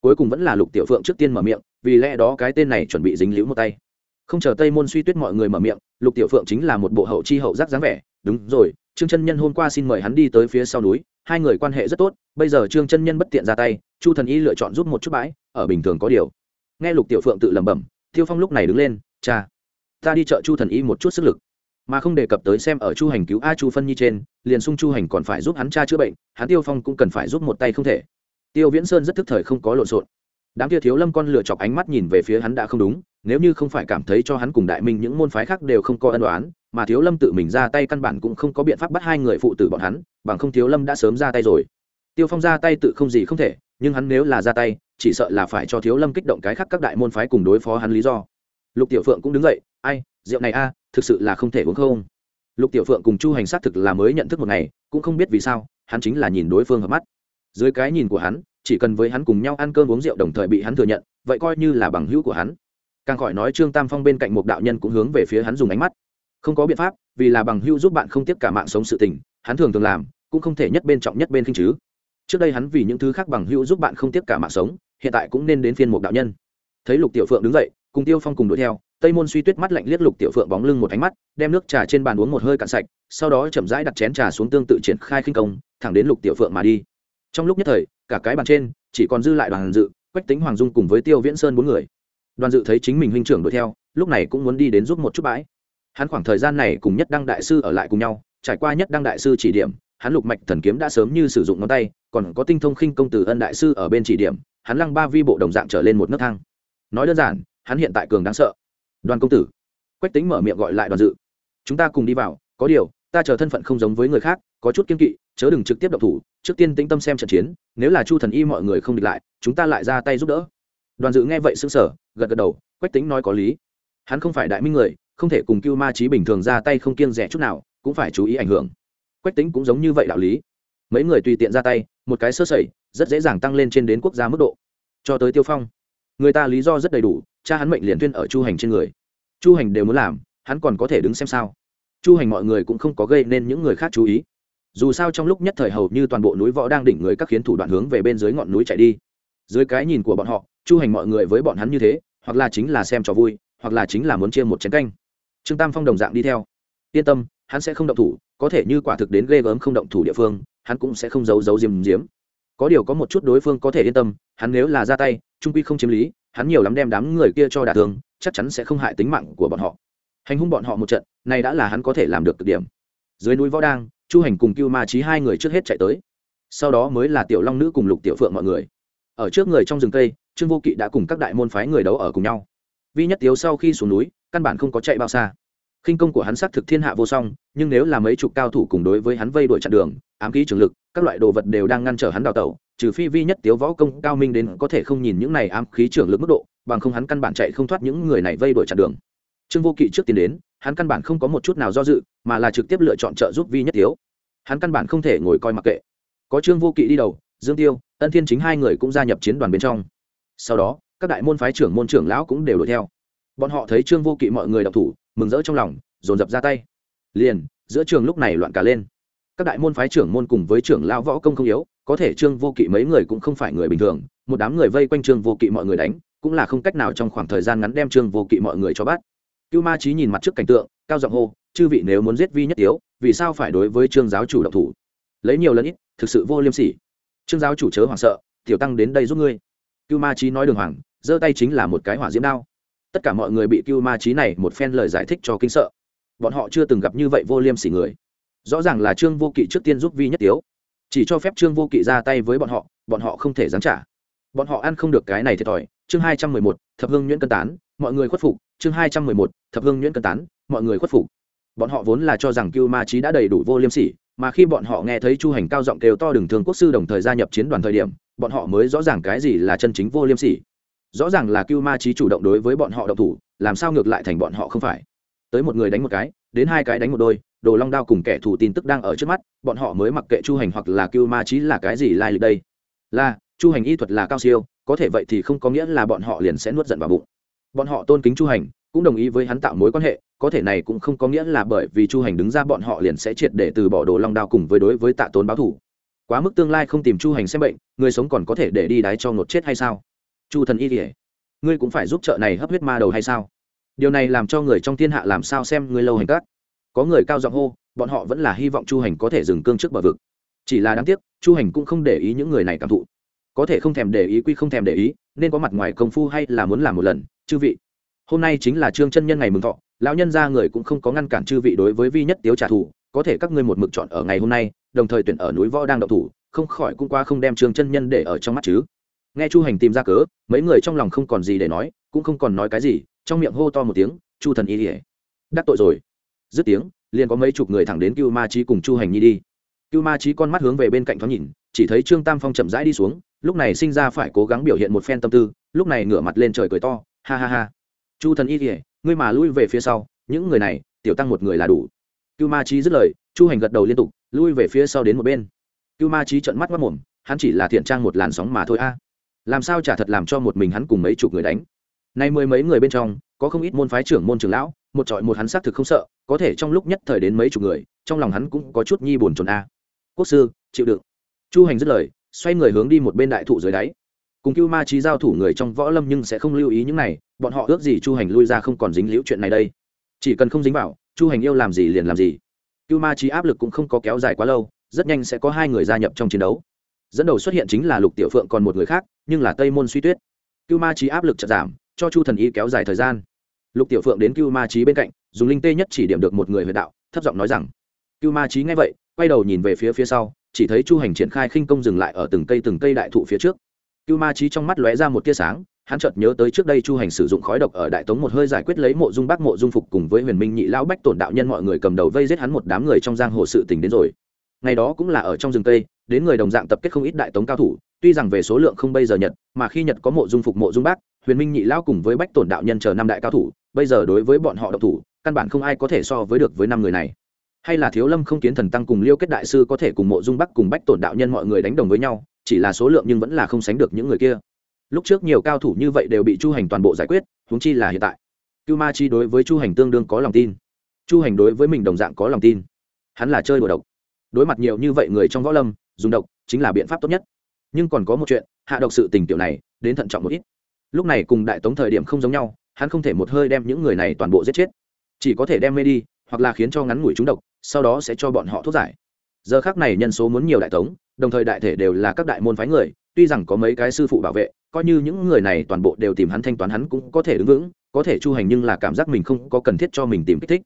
Cuối cùng vẫn là lục tiểu phượng trước tiên mở miệng, vì lẽ đó cái tên này chuẩn bị dính liễu một tay. Không chờ tây môn suy tuyết mọi người mở miệng, lục tiểu phượng chính là một bộ hậu chi hậu giác dáng vẻ, đúng rồi, trương chân nhân hôm qua xin mời hắn đi tới phía sau núi, hai người quan hệ rất tốt bây giờ trương chân nhân bất tiện ra tay, chu thần y lựa chọn giúp một chút bãi, ở bình thường có điều. Nghe lục tiểu phượng tự lẩm bẩm, tiêu phong lúc này đứng lên, cha, ta đi chợ chu thần y một chút sức lực, mà không đề cập tới xem ở chu hành cứu a chu phân nhi trên, liền sung chu hành còn phải giúp hắn cha chữa bệnh, hắn tiêu phong cũng cần phải giúp một tay không thể. Tiêu viễn sơn rất thức thời không có lộn xộn. Đám kia thiếu lâm con lựa chọc ánh mắt nhìn về phía hắn đã không đúng, nếu như không phải cảm thấy cho hắn cùng đại minh những môn phái khác đều không có ân đoán mà thiếu lâm tự mình ra tay căn bản cũng không có biện pháp bắt hai người phụ tử bọn hắn, bằng không thiếu lâm đã sớm ra tay rồi tiêu phong ra tay tự không gì không thể, nhưng hắn nếu là ra tay, chỉ sợ là phải cho thiếu lâm kích động cái khác các đại môn phái cùng đối phó hắn lý do. Lục tiểu phượng cũng đứng dậy, ai, rượu này a, thực sự là không thể uống không. Lục tiểu phượng cùng chu hành xác thực là mới nhận thức một ngày, cũng không biết vì sao, hắn chính là nhìn đối phương hợp mắt. Dưới cái nhìn của hắn, chỉ cần với hắn cùng nhau ăn cơm uống rượu đồng thời bị hắn thừa nhận, vậy coi như là bằng hữu của hắn. Càng khỏi nói trương tam phong bên cạnh một đạo nhân cũng hướng về phía hắn dùng ánh mắt. Không có biện pháp, vì là bằng hữu giúp bạn không tiếp cả mạng sống sự tình, hắn thường thường làm, cũng không thể nhất bên trọng nhất bên kinh chứ trước đây hắn vì những thứ khác bằng hữu giúp bạn không tiếp cả mạng sống, hiện tại cũng nên đến phiên một đạo nhân. Thấy lục tiểu phượng đứng dậy, cùng tiêu phong cùng đuổi theo, tây môn suy tuyết mắt lạnh liếc lục tiểu phượng bóng lưng một ánh mắt, đem nước trà trên bàn uống một hơi cạn sạch, sau đó chậm rãi đặt chén trà xuống tương tự triển khai khinh công, thẳng đến lục tiểu phượng mà đi. Trong lúc nhất thời, cả cái bàn trên, chỉ còn dư lại đoàn dự, quách tính hoàng dung cùng với tiêu viễn sơn bốn người. Đoàn dự thấy chính mình huynh trưởng đuổi theo, lúc này cũng muốn đi đến giúp một chút bãi. Hắn khoảng thời gian này cùng nhất đăng đại sư ở lại cùng nhau, trải qua nhất đăng đại sư chỉ điểm hắn lục mạch thần kiếm đã sớm như sử dụng ngón tay, còn có tinh thông khinh công từ ân đại sư ở bên chỉ điểm, hắn lăng ba vi bộ đồng dạng trở lên một nấc thang. Nói đơn giản, hắn hiện tại cường đáng sợ. Đoàn công tử, quách tính mở miệng gọi lại đoàn dự. Chúng ta cùng đi vào, có điều, ta chờ thân phận không giống với người khác, có chút kiên kỵ, chớ đừng trực tiếp động thủ, trước tiên tĩnh tâm xem trận chiến, nếu là chu thần y mọi người không địch lại, chúng ta lại ra tay giúp đỡ. Đoàn dự nghe vậy sững sờ, gật gật đầu, quách tính nói có lý. Hắn không phải đại minh người, không thể cùng cưu ma trí bình thường ra tay không kiêng rẻ chút nào, cũng phải chú ý ảnh hưởng quách tính cũng giống như vậy đạo lý. Mấy người tùy tiện ra tay, một cái sơ sẩy, rất dễ dàng tăng lên trên đến quốc gia mức độ. Cho tới tiêu phong, người ta lý do rất đầy đủ, cha hắn mệnh liền tuyên ở chu hành trên người. Chu hành đều muốn làm, hắn còn có thể đứng xem sao? Chu hành mọi người cũng không có gây nên những người khác chú ý. Dù sao trong lúc nhất thời hầu như toàn bộ núi võ đang đỉnh người các khiến thủ đoạn hướng về bên dưới ngọn núi chạy đi. Dưới cái nhìn của bọn họ, chu hành mọi người với bọn hắn như thế, hoặc là chính là xem trò vui, hoặc là chính là muốn chia một chén canh. Trương tam phong đồng dạng đi theo. Yên tâm, hắn sẽ không động thủ có thể như quả thực đến ghê gớm không động thủ địa phương, hắn cũng sẽ không giấu giấu diếm diếm có điều có một chút đối phương có thể yên tâm, hắn nếu là ra tay, trung quy không chiếm lý, hắn nhiều lắm đem đám người kia cho đả thương, chắc chắn sẽ không hại tính mạng của bọn họ. Hành hung bọn họ một trận, này đã là hắn có thể làm được cực điểm. Dưới núi võ đang, chu hành cùng cưu ma trí hai người trước hết chạy tới. Sau đó mới là tiểu long nữ cùng lục tiểu phượng mọi người. Ở trước người trong rừng cây, trương vô kỵ đã cùng các đại môn phái người đấu ở cùng nhau. Vi nhất tiếu sau khi xuống núi, căn bản không có chạy bao xa khinh công của hắn xác thực thiên hạ vô song, nhưng nếu là mấy chục cao thủ cùng đối với hắn vây đuổi chặn đường, ám khí trường lực, các loại đồ vật đều đang ngăn trở hắn đào tẩu, trừ phi vi nhất tiếu võ công cao minh đến có thể không nhìn những này ám khí trường lực mức độ, bằng không hắn căn bản chạy không thoát những người này vây đuổi chặn đường. Trương vô kỵ trước tiến đến, hắn căn bản không có một chút nào do dự, mà là trực tiếp lựa chọn trợ giúp vi nhất tiếu. Hắn căn bản không thể ngồi coi mặc kệ. Có trương vô kỵ đi đầu, dương tiêu, ân thiên chính hai người cũng gia nhập chiến đoàn bên trong. Sau đó, các đại môn phái trưởng môn trưởng lão cũng đều đuổi theo bọn họ thấy trương vô kỵ mọi người đọc thủ, mừng rỡ trong lòng, dồn dập ra tay. Liền, giữa trường lúc này loạn cả lên. Các đại môn phái trưởng môn cùng với trưởng lão võ công không yếu, có thể trương vô kỵ mấy người cũng không phải người bình thường, một đám người vây quanh trương vô kỵ mọi người đánh, cũng là không cách nào trong khoảng thời gian ngắn đem trương vô kỵ mọi người cho bắt. Cưu ma trí nhìn mặt trước cảnh tượng, cao giọng hô, chư vị nếu muốn giết vi nhất tiếu, vì sao phải đối với trương giáo chủ độc thủ? Lấy nhiều lần ít, thực sự vô liêm sỉ. Trương giáo chủ chớ hoảng sợ, tiểu tăng đến đây giúp ngươi. Cưu ma trí nói đường hoàng, giơ tay chính là một cái hỏa diễm đao tất cả mọi người bị cưu ma trí này một phen lời giải thích cho kinh sợ. Bọn họ chưa từng gặp như vậy vô liêm sỉ người. Rõ ràng là trương vô kỵ trước tiên giúp vi nhất tiếu. Chỉ cho phép trương vô kỵ ra tay với bọn họ bọn họ không thể giáng trả. Bọn họ ăn không được cái này thiệt thòi. Chương hai trăm mười một, thập hương nhuyễn cân tán, mọi người khuất phục. Chương hai trăm mười một, thập hương nhuyễn cân tán, mọi người khuất phục. Bọn họ vốn là cho rằng cưu ma trí đã đầy đủ vô liêm sỉ, mà khi bọn họ nghe thấy chu hành cao giọng kêu to đường thường quốc sư đồng thời gia nhập chiến đoàn thời điểm, bọn họ mới rõ ràng cái gì là chân chính vô liêm sỉ rõ ràng là cưu ma trí chủ động đối với bọn họ động thủ, làm sao ngược lại thành bọn họ không phải. Tới một người đánh một cái, đến hai cái đánh một đôi, đồ long đao cùng kẻ thù tin tức đang ở trước mắt, bọn họ mới mặc kệ chu hành hoặc là cưu ma trí là cái gì lai lịch đây. Là, chu hành y thuật là cao siêu, có thể vậy thì không có nghĩa là bọn họ liền sẽ nuốt giận vào bụng. Bọn họ tôn kính chu hành, cũng đồng ý với hắn tạo mối quan hệ, có thể này cũng không có nghĩa là bởi vì chu hành đứng ra bọn họ liền sẽ triệt để từ bỏ đồ long đao cùng với đối với tạ tốn báo thủ quá mức tương lai không tìm chu hành xem bệnh, người sống còn có thể để đi đái cho ngột chết hay sao? Chu thần y kỉa ngươi cũng phải giúp chợ này hấp huyết ma đầu hay sao? Điều này làm cho người trong thiên hạ làm sao xem ngươi lâu hành các? Có người cao giọng hô, bọn họ vẫn là hy vọng chu hành có thể dừng cương trước bờ vực. Chỉ là đáng tiếc, chu hành cũng không để ý những người này cảm thụ. Có thể không thèm để ý quy không thèm để ý, nên có mặt ngoài công phu hay là muốn làm một lần, chư vị. Hôm nay chính là trương chân nhân ngày mừng thọ, lão nhân ra người cũng không có ngăn cản chư vị đối với vi nhất tiếu trả thù, có thể các ngươi một mực chọn ở ngày hôm nay, đồng thời tuyển ở núi võ đang đậu thủ, không khỏi cũng qua không đem trương chân nhân để ở trong mắt chứ nghe chu hành tìm ra cớ, mấy người trong lòng không còn gì để nói, cũng không còn nói cái gì, trong miệng hô to một tiếng, chu thần y ỉa đắc tội rồi. Dứt tiếng, liền có mấy chục người thẳng đến cưu ma trí cùng chu hành nhi đi. Cưu ma trí con mắt hướng về bên cạnh thoáng nhìn, chỉ thấy trương tam phong chậm rãi đi xuống, lúc này sinh ra phải cố gắng biểu hiện một phen tâm tư, lúc này ngửa mặt lên trời cười to, ha ha ha. Chu thần y ỉa ngươi mà lui về phía sau, những người này, tiểu tăng một người là đủ. Cưu ma trí dứt lời, chu hành gật đầu liên tục, lui về phía sau đến một bên. Cưu ma trí trận mắt mất mồm hắn chỉ là thiện trang một làn sóng mà thôi a làm sao chả thật làm cho một mình hắn cùng mấy chục người đánh? Nay mười mấy người bên trong, có không ít môn phái trưởng môn trưởng lão, một trọi một hắn xác thực không sợ, có thể trong lúc nhất thời đến mấy chục người, trong lòng hắn cũng có chút nhi buồn chồn a. Quốc sư, chịu đựng. Chu hành dứt lời, xoay người hướng đi một bên đại thụ dưới đáy. Cùng cưu ma trí giao thủ người trong võ lâm nhưng sẽ không lưu ý những này, bọn họ ước gì chu hành lui ra không còn dính liễu chuyện này đây. Chỉ cần không dính vào, chu hành yêu làm gì liền làm gì. Cưu ma trí áp lực cũng không có kéo dài quá lâu, rất nhanh sẽ có hai người gia nhập trong chiến đấu dẫn đầu xuất hiện chính là lục tiểu phượng còn một người khác, nhưng là tây môn suy tuyết. Cưu ma trí áp lực chật giảm, cho chu thần y kéo dài thời gian. Lục tiểu phượng đến cưu ma trí bên cạnh, dùng linh tê nhất chỉ điểm được một người huyệt đạo, thấp giọng nói rằng, cưu ma trí nghe vậy, quay đầu nhìn về phía phía sau, chỉ thấy chu hành triển khai khinh công dừng lại ở từng cây từng cây đại thụ phía trước. Cưu ma trí trong mắt lóe ra một tia sáng, hắn chợt nhớ tới trước đây chu hành sử dụng khói độc ở đại tống một hơi giải quyết lấy mộ dung bác mộ dung phục cùng với huyền minh nhị lão bách tổn đạo nhân mọi người cầm đầu vây giết hắn một đám người trong giang hồ sự tình đến rồi. Ngày đó cũng là ở trong rừng tây đến người đồng dạng tập kết không ít đại tống cao thủ, tuy rằng về số lượng không bây giờ nhật, mà khi nhật có mộ dung phục mộ dung bác, huyền minh nhị lão cùng với bách tổn đạo nhân chờ năm đại cao thủ, bây giờ đối với bọn họ độc thủ, căn bản không ai có thể so với được với năm người này. Hay là thiếu lâm không kiến thần tăng cùng liêu kết đại sư có thể cùng mộ dung bắc cùng bách tổn đạo nhân mọi người đánh đồng với nhau, chỉ là số lượng nhưng vẫn là không sánh được những người kia. Lúc trước nhiều cao thủ như vậy đều bị chu hành toàn bộ giải quyết, huống chi là hiện tại. Cưu ma chi đối với chu hành tương đương có lòng tin. Chu hành đối với mình đồng dạng có lòng tin. Hắn là chơi đồ độc. Đối mặt nhiều như vậy người trong võ lâm dùng độc chính là biện pháp tốt nhất. Nhưng còn có một chuyện, hạ độc sự tình tiểu này, đến thận trọng một ít. Lúc này cùng đại tống thời điểm không giống nhau, hắn không thể một hơi đem những người này toàn bộ giết chết. Chỉ có thể đem mê đi, hoặc là khiến cho ngắn ngủi chúng độc, sau đó sẽ cho bọn họ thuốc giải. Giờ khác này nhân số muốn nhiều đại tống, đồng thời đại thể đều là các đại môn phái người, tuy rằng có mấy cái sư phụ bảo vệ, coi như những người này toàn bộ đều tìm hắn thanh toán hắn cũng có thể đứng vững, có thể chu hành nhưng là cảm giác mình không có cần thiết cho mình tìm kích thích.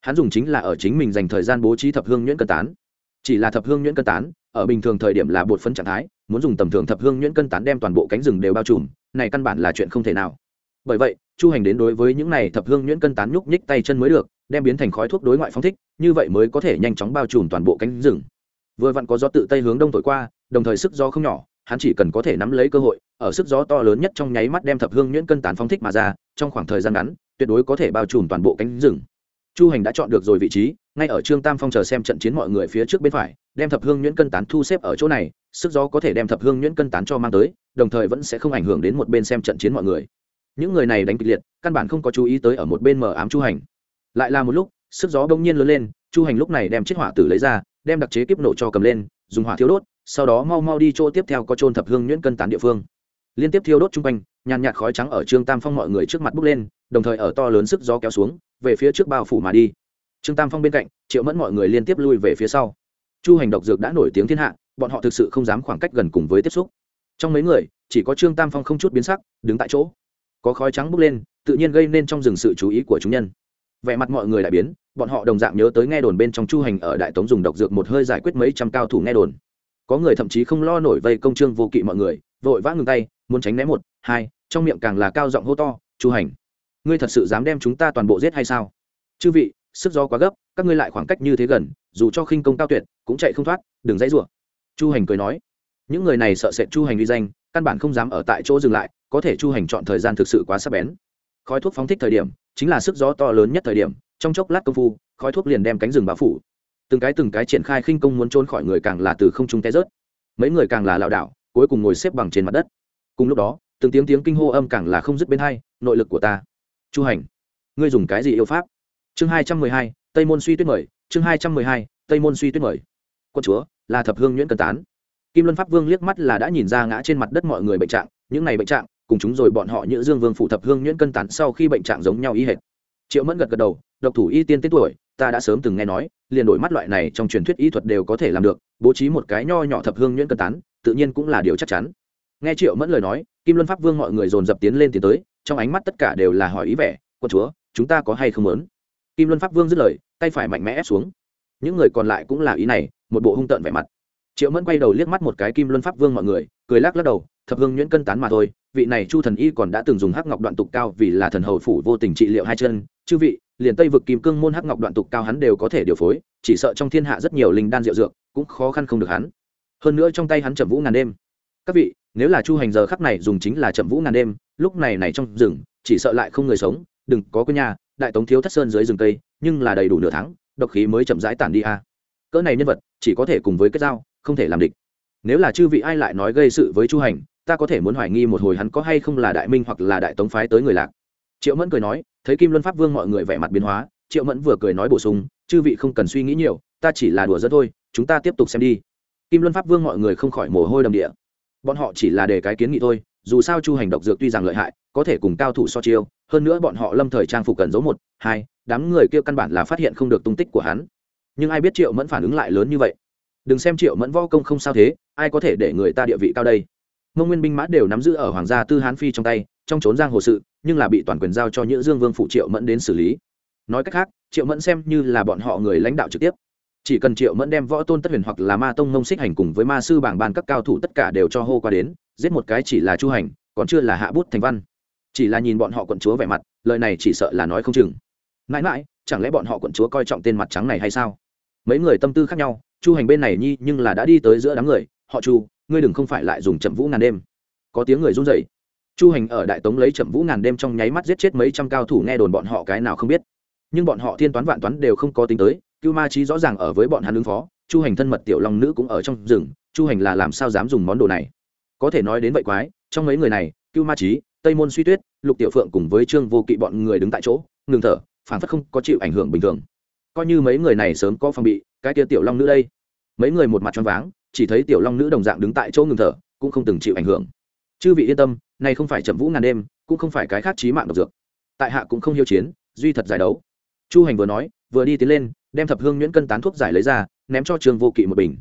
Hắn dùng chính là ở chính mình dành thời gian bố trí thập hương nhuyễn cân tán. Chỉ là thập hương nhuyễn cân tán ở bình thường thời điểm là bột phấn trạng thái, muốn dùng tầm thường thập hương nhuyễn cân tán đem toàn bộ cánh rừng đều bao trùm, này căn bản là chuyện không thể nào. Bởi vậy, chu hành đến đối với những này thập hương nhuyễn cân tán nhúc nhích tay chân mới được, đem biến thành khói thuốc đối ngoại phóng thích, như vậy mới có thể nhanh chóng bao trùm toàn bộ cánh rừng. Vừa vặn có gió tự tây hướng đông thổi qua, đồng thời sức gió không nhỏ, hắn chỉ cần có thể nắm lấy cơ hội, ở sức gió to lớn nhất trong nháy mắt đem thập hương nhuyễn cân tán phóng thích mà ra, trong khoảng thời gian ngắn, tuyệt đối có thể bao trùm toàn bộ cánh rừng chu hành đã chọn được rồi vị trí, ngay ở trương tam phong chờ xem trận chiến mọi người phía trước bên phải, đem thập hương nhuyễn cân tán thu xếp ở chỗ này, sức gió có thể đem thập hương nhuyễn cân tán cho mang tới, đồng thời vẫn sẽ không ảnh hưởng đến một bên xem trận chiến mọi người. Những người này đánh kịch liệt, căn bản không có chú ý tới ở một bên mở ám chu hành. Lại là một lúc, sức gió bỗng nhiên lớn lên, chu hành lúc này đem chiếc hỏa tử lấy ra, đem đặc chế kiếp nổ cho cầm lên, dùng hỏa thiếu đốt, sau đó mau mau đi chỗ tiếp theo có trôn thập hương nhuyễn cân tán địa phương. Liên tiếp thiêu đốt chung quanh, nhàn nhạt khói trắng ở trương tam phong mọi người trước mặt bốc lên, đồng thời ở to lớn sức gió kéo xuống về phía trước bao phủ mà đi. Trương tam phong bên cạnh, triệu mẫn mọi người liên tiếp lui về phía sau. Chu hành độc dược đã nổi tiếng thiên hạ, bọn họ thực sự không dám khoảng cách gần cùng với tiếp xúc. Trong mấy người, chỉ có trương tam phong không chút biến sắc, đứng tại chỗ. Có khói trắng bốc lên, tự nhiên gây nên trong rừng sự chú ý của chúng nhân. Vẻ mặt mọi người đại biến, bọn họ đồng dạng nhớ tới nghe đồn bên trong chu hành ở đại tống dùng độc dược một hơi giải quyết mấy trăm cao thủ nghe đồn. Có người thậm chí không lo nổi vây công trương vô kỵ mọi người, vội vã ngừng tay, muốn tránh né một, hai, trong miệng càng là cao giọng hô to, chu hành! Ngươi thật sự dám đem chúng ta toàn bộ giết hay sao? Chư vị, sức gió quá gấp, các ngươi lại khoảng cách như thế gần, dù cho khinh công cao tuyệt, cũng chạy không thoát, đừng dãy rủa. Chu hành cười nói. Những người này sợ sệt chu hành uy danh, căn bản không dám ở tại chỗ dừng lại, có thể chu hành chọn thời gian thực sự quá sắc bén. Khói thuốc phóng thích thời điểm, chính là sức gió to lớn nhất thời điểm, trong chốc lát công phu, khói thuốc liền đem cánh rừng bao phủ. Từng cái từng cái triển khai khinh công muốn trốn khỏi người càng là từ không trung té rớt. Mấy người càng là lảo đảo, cuối cùng ngồi xếp bằng trên mặt đất. Cùng lúc đó, từng tiếng tiếng kinh hô âm càng là không dứt bên hai, nội lực của ta chu hành, ngươi dùng cái gì yêu pháp? Chương hai trăm mười hai, tây môn suy tuyết mời, chương hai trăm mười hai, tây môn suy tuyết mời. Quân chúa, là thập hương nhuyễn cân tán. Kim luân pháp vương liếc mắt là đã nhìn ra ngã trên mặt đất mọi người bệnh trạng, những này bệnh trạng, cùng chúng rồi bọn họ như dương vương phụ thập hương nhuyễn cân tán sau khi bệnh trạng giống nhau ý hệt. Triệu mẫn gật gật đầu, độc thủ y tiên tết tuổi, ta đã sớm từng nghe nói, liền đổi mắt loại này trong truyền thuyết y thuật đều có thể làm được, bố trí một cái nho nhỏ thập hương nhuyễn cân tán, tự nhiên cũng là điều chắc chắn. Nghe triệu mẫn lời nói, kim luân pháp vương mọi người dồn dập tiến lên tiến tới trong ánh mắt tất cả đều là hỏi ý vẻ, quân chúa, chúng ta có hay không lớn kim luân pháp vương dứt lời, tay phải mạnh mẽ ép xuống. Những người còn lại cũng là ý này, một bộ hung tợn vẻ mặt. Triệu mẫn quay đầu liếc mắt một cái kim luân pháp vương mọi người, cười lắc lắc đầu, thập hương nhuyễn cân tán mà thôi, vị này chu thần y còn đã từng dùng hắc ngọc đoạn tục cao vì là thần hầu phủ vô tình trị liệu hai chân. Chư vị, liền tây vực kim cương môn hắc ngọc đoạn tục cao hắn đều có thể điều phối, chỉ sợ trong thiên hạ rất nhiều linh đan rượu dược, cũng khó khăn không được hắn. Hơn nữa trong tay hắn trầm vũ ngàn đêm các vị, nếu là chu hành giờ khắc này dùng chính là chậm vũ ngàn đêm, lúc này này trong rừng, chỉ sợ lại không người sống, đừng có quê nhà đại tống thiếu thất sơn dưới rừng tây nhưng là đầy đủ nửa tháng, độc khí mới chậm rãi tản đi a. À. cỡ này nhân vật, chỉ có thể cùng với kết giao, không thể làm địch. Nếu là chư vị ai lại nói gây sự với chu hành, ta có thể muốn hoài nghi một hồi hắn có hay không là đại minh hoặc là đại tống phái tới người lạc. Triệu mẫn cười nói, thấy kim luân pháp vương mọi người vẻ mặt biến hóa, triệu mẫn vừa cười nói bổ sung, chư vị không cần suy nghĩ nhiều, ta chỉ là đùa dẫn thôi, chúng ta tiếp tục xem đi. Kim luân pháp vương mọi người không khỏi mồ hôi đầm địa bọn họ chỉ là đề cái kiến nghị thôi, dù sao chu hành độc dược tuy rằng lợi hại, có thể cùng cao thủ so chiêu, hơn nữa bọn họ lâm thời trang phục cần giấu một, hai, đám người kia căn bản là phát hiện không được tung tích của hắn. Nhưng ai biết triệu mẫn phản ứng lại lớn như vậy? Đừng xem triệu mẫn võ công không sao thế, ai có thể để người ta địa vị cao đây? Mông nguyên binh mã đều nắm giữ ở hoàng gia tư hán phi trong tay, trong trốn giang hồ sự, nhưng là bị toàn quyền giao cho nhữ dương vương phụ triệu mẫn đến xử lý. Nói cách khác, triệu mẫn xem như là bọn họ người lãnh đạo trực tiếp chỉ cần triệu mẫn đem võ tôn tất huyền hoặc là ma tông mông xích hành cùng với ma sư bảng ban các cao thủ tất cả đều cho hô qua đến, giết một cái chỉ là chu hành, còn chưa là hạ bút thành văn. Chỉ là nhìn bọn họ quận chúa vẻ mặt, lời này chỉ sợ là nói không chừng. Mãi mãi, chẳng lẽ bọn họ quận chúa coi trọng tên mặt trắng này hay sao? Mấy người tâm tư khác nhau, chu hành bên này nhi nhưng là đã đi tới giữa đám người, họ chu, ngươi đừng không phải lại dùng chậm vũ ngàn đêm. Có tiếng người run rẩy. Chu hành ở đại tống lấy chậm vũ ngàn đêm trong nháy mắt giết chết mấy trăm cao thủ nghe đồn bọn họ cái nào không biết. Nhưng bọn họ thiên toán vạn toán đều không có tính tới cưu ma trí rõ ràng ở với bọn hắn ứng phó, chu hành thân mật tiểu long nữ cũng ở trong rừng, chu hành là làm sao dám dùng món đồ này? Có thể nói đến vậy quái, trong mấy người này, cưu ma trí tây môn suy tuyết, lục tiểu phượng cùng với trương vô kỵ bọn người đứng tại chỗ, ngừng thở phản phất không có chịu ảnh hưởng bình thường. Coi như mấy người này sớm có phòng bị, cái kia tiểu long nữ đây. Mấy người một mặt choáng váng, chỉ thấy tiểu long nữ đồng dạng đứng tại chỗ ngừng thở, cũng không từng chịu ảnh hưởng. Chư vị yên tâm, này không phải chậm vũ ngàn đêm, cũng không phải cái khác trí mạng độc dược. Tại hạ cũng không hiếu chiến, duy thật giải đấu. Chu hành vừa nói, vừa đi tiến lên đem thập hương nhuyễn cân tán thuốc giải lấy ra, ném cho trương vô kỵ một bình.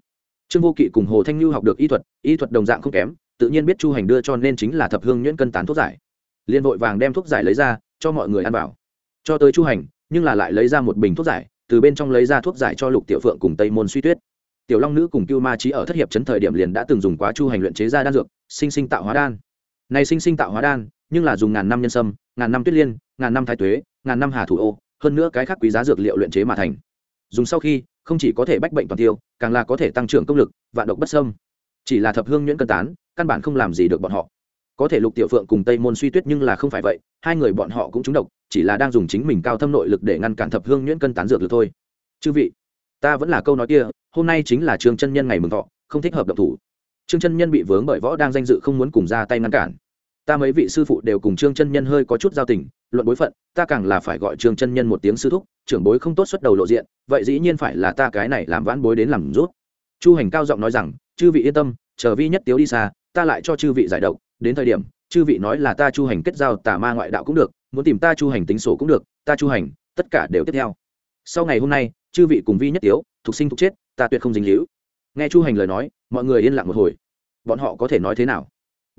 Trương vô kỵ cùng hồ thanh lưu học được y thuật y thuật đồng dạng không kém, tự nhiên biết chu hành đưa cho nên chính là thập hương nhuyễn cân tán thuốc giải. Liên vội vàng đem thuốc giải lấy ra, cho mọi người ăn vào. Cho tới chu hành, nhưng là lại lấy ra một bình thuốc giải, từ bên trong lấy ra thuốc giải cho lục tiểu phượng cùng tây môn suy tuyết. Tiểu long nữ cùng cưu ma trí ở thất hiệp chấn thời điểm liền đã từng dùng quá chu hành luyện chế ra đan dược, sinh sinh tạo hóa đan. Này sinh sinh tạo hóa đan, nhưng là dùng ngàn năm nhân sâm, ngàn năm tuyết liên, ngàn năm thái tuế, ngàn năm hà thủ ô, hơn nữa cái khác quý giá dược liệu luyện chế mà thành dùng sau khi, không chỉ có thể bách bệnh toàn tiêu, càng là có thể tăng trưởng công lực, vạn độc bất sâm chỉ là thập hương nhuyễn cân tán, căn bản không làm gì được bọn họ. Có thể lục tiểu phượng cùng tây môn suy tuyết nhưng là không phải vậy, hai người bọn họ cũng trúng độc, chỉ là đang dùng chính mình cao thâm nội lực để ngăn cản thập hương nhuyễn cân tán dược được thôi. Chư vị, ta vẫn là câu nói kia, hôm nay chính là trương chân nhân ngày mừng thọ, không thích hợp độc thủ. Trương chân nhân bị vướng bởi võ đang danh dự không muốn cùng ra tay ngăn cản ta mấy vị sư phụ đều cùng trương chân nhân hơi có chút giao tình, luận bối phận, ta càng là phải gọi trương chân nhân một tiếng sư thúc, trưởng bối không tốt xuất đầu lộ diện, vậy dĩ nhiên phải là ta cái này làm vãn bối đến làm rút. Chu hành cao giọng nói rằng, chư vị yên tâm, chờ vi nhất tiếu đi xa, ta lại cho chư vị giải độc, đến thời điểm, chư vị nói là ta chu hành kết giao tà ma ngoại đạo cũng được, muốn tìm ta chu hành tính sổ cũng được, ta chu hành, tất cả đều tiếp theo. Sau ngày hôm nay, chư vị cùng vi nhất tiếu thục sinh thục chết, ta tuyệt không dính hữu nghe chu hành lời nói, mọi người yên lặng một hồi. Bọn họ có thể nói thế nào?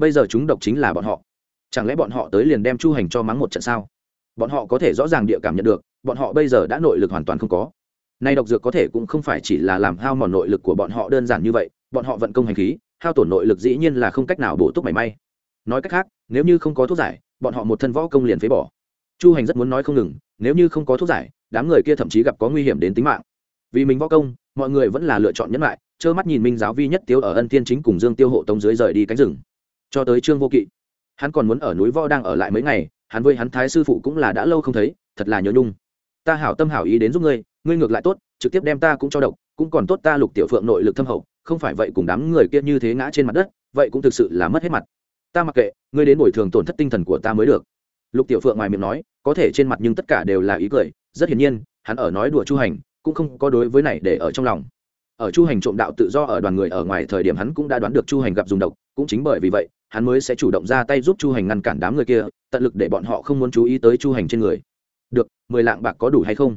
Bây giờ chúng độc chính là bọn họ. Chẳng lẽ bọn họ tới liền đem chu hành cho mắng một trận sao? Bọn họ có thể rõ ràng địa cảm nhận được, bọn họ bây giờ đã nội lực hoàn toàn không có. Nay độc dược có thể cũng không phải chỉ là làm hao mòn nội lực của bọn họ đơn giản như vậy, bọn họ vận công hành khí, hao tổn nội lực dĩ nhiên là không cách nào bổ túc mảy may. Nói cách khác, nếu như không có thuốc giải, bọn họ một thân võ công liền phế bỏ. Chu hành rất muốn nói không ngừng, nếu như không có thuốc giải, đám người kia thậm chí gặp có nguy hiểm đến tính mạng. Vì mình võ công, mọi người vẫn là lựa chọn nhẫn lại, trơ mắt nhìn minh giáo vi nhất tiếu ở ân thiên chính cùng dương tiêu hộ tống dưới rời đi cánh rừng cho tới trương vô kỵ. Hắn còn muốn ở núi võ đang ở lại mấy ngày, hắn với hắn thái sư phụ cũng là đã lâu không thấy, thật là nhớ nhung. Ta hảo tâm hảo ý đến giúp ngươi ngươi ngược lại tốt, trực tiếp đem ta cũng cho độc, cũng còn tốt ta lục tiểu phượng nội lực thâm hậu, không phải vậy cùng đám người kia như thế ngã trên mặt đất, vậy cũng thực sự là mất hết mặt. Ta mặc kệ, ngươi đến bồi thường tổn thất tinh thần của ta mới được. Lục tiểu phượng ngoài miệng nói, có thể trên mặt nhưng tất cả đều là ý cười, rất hiển nhiên, hắn ở nói đùa chu hành, cũng không có đối với này để ở trong lòng ở chu hành trộm đạo tự do ở đoàn người ở ngoài thời điểm hắn cũng đã đoán được chu hành gặp dùng độc, cũng chính bởi vì vậy, hắn mới sẽ chủ động ra tay giúp chu hành ngăn cản đám người kia, tận lực để bọn họ không muốn chú ý tới chu hành trên người. Được, mười lạng bạc có đủ hay không?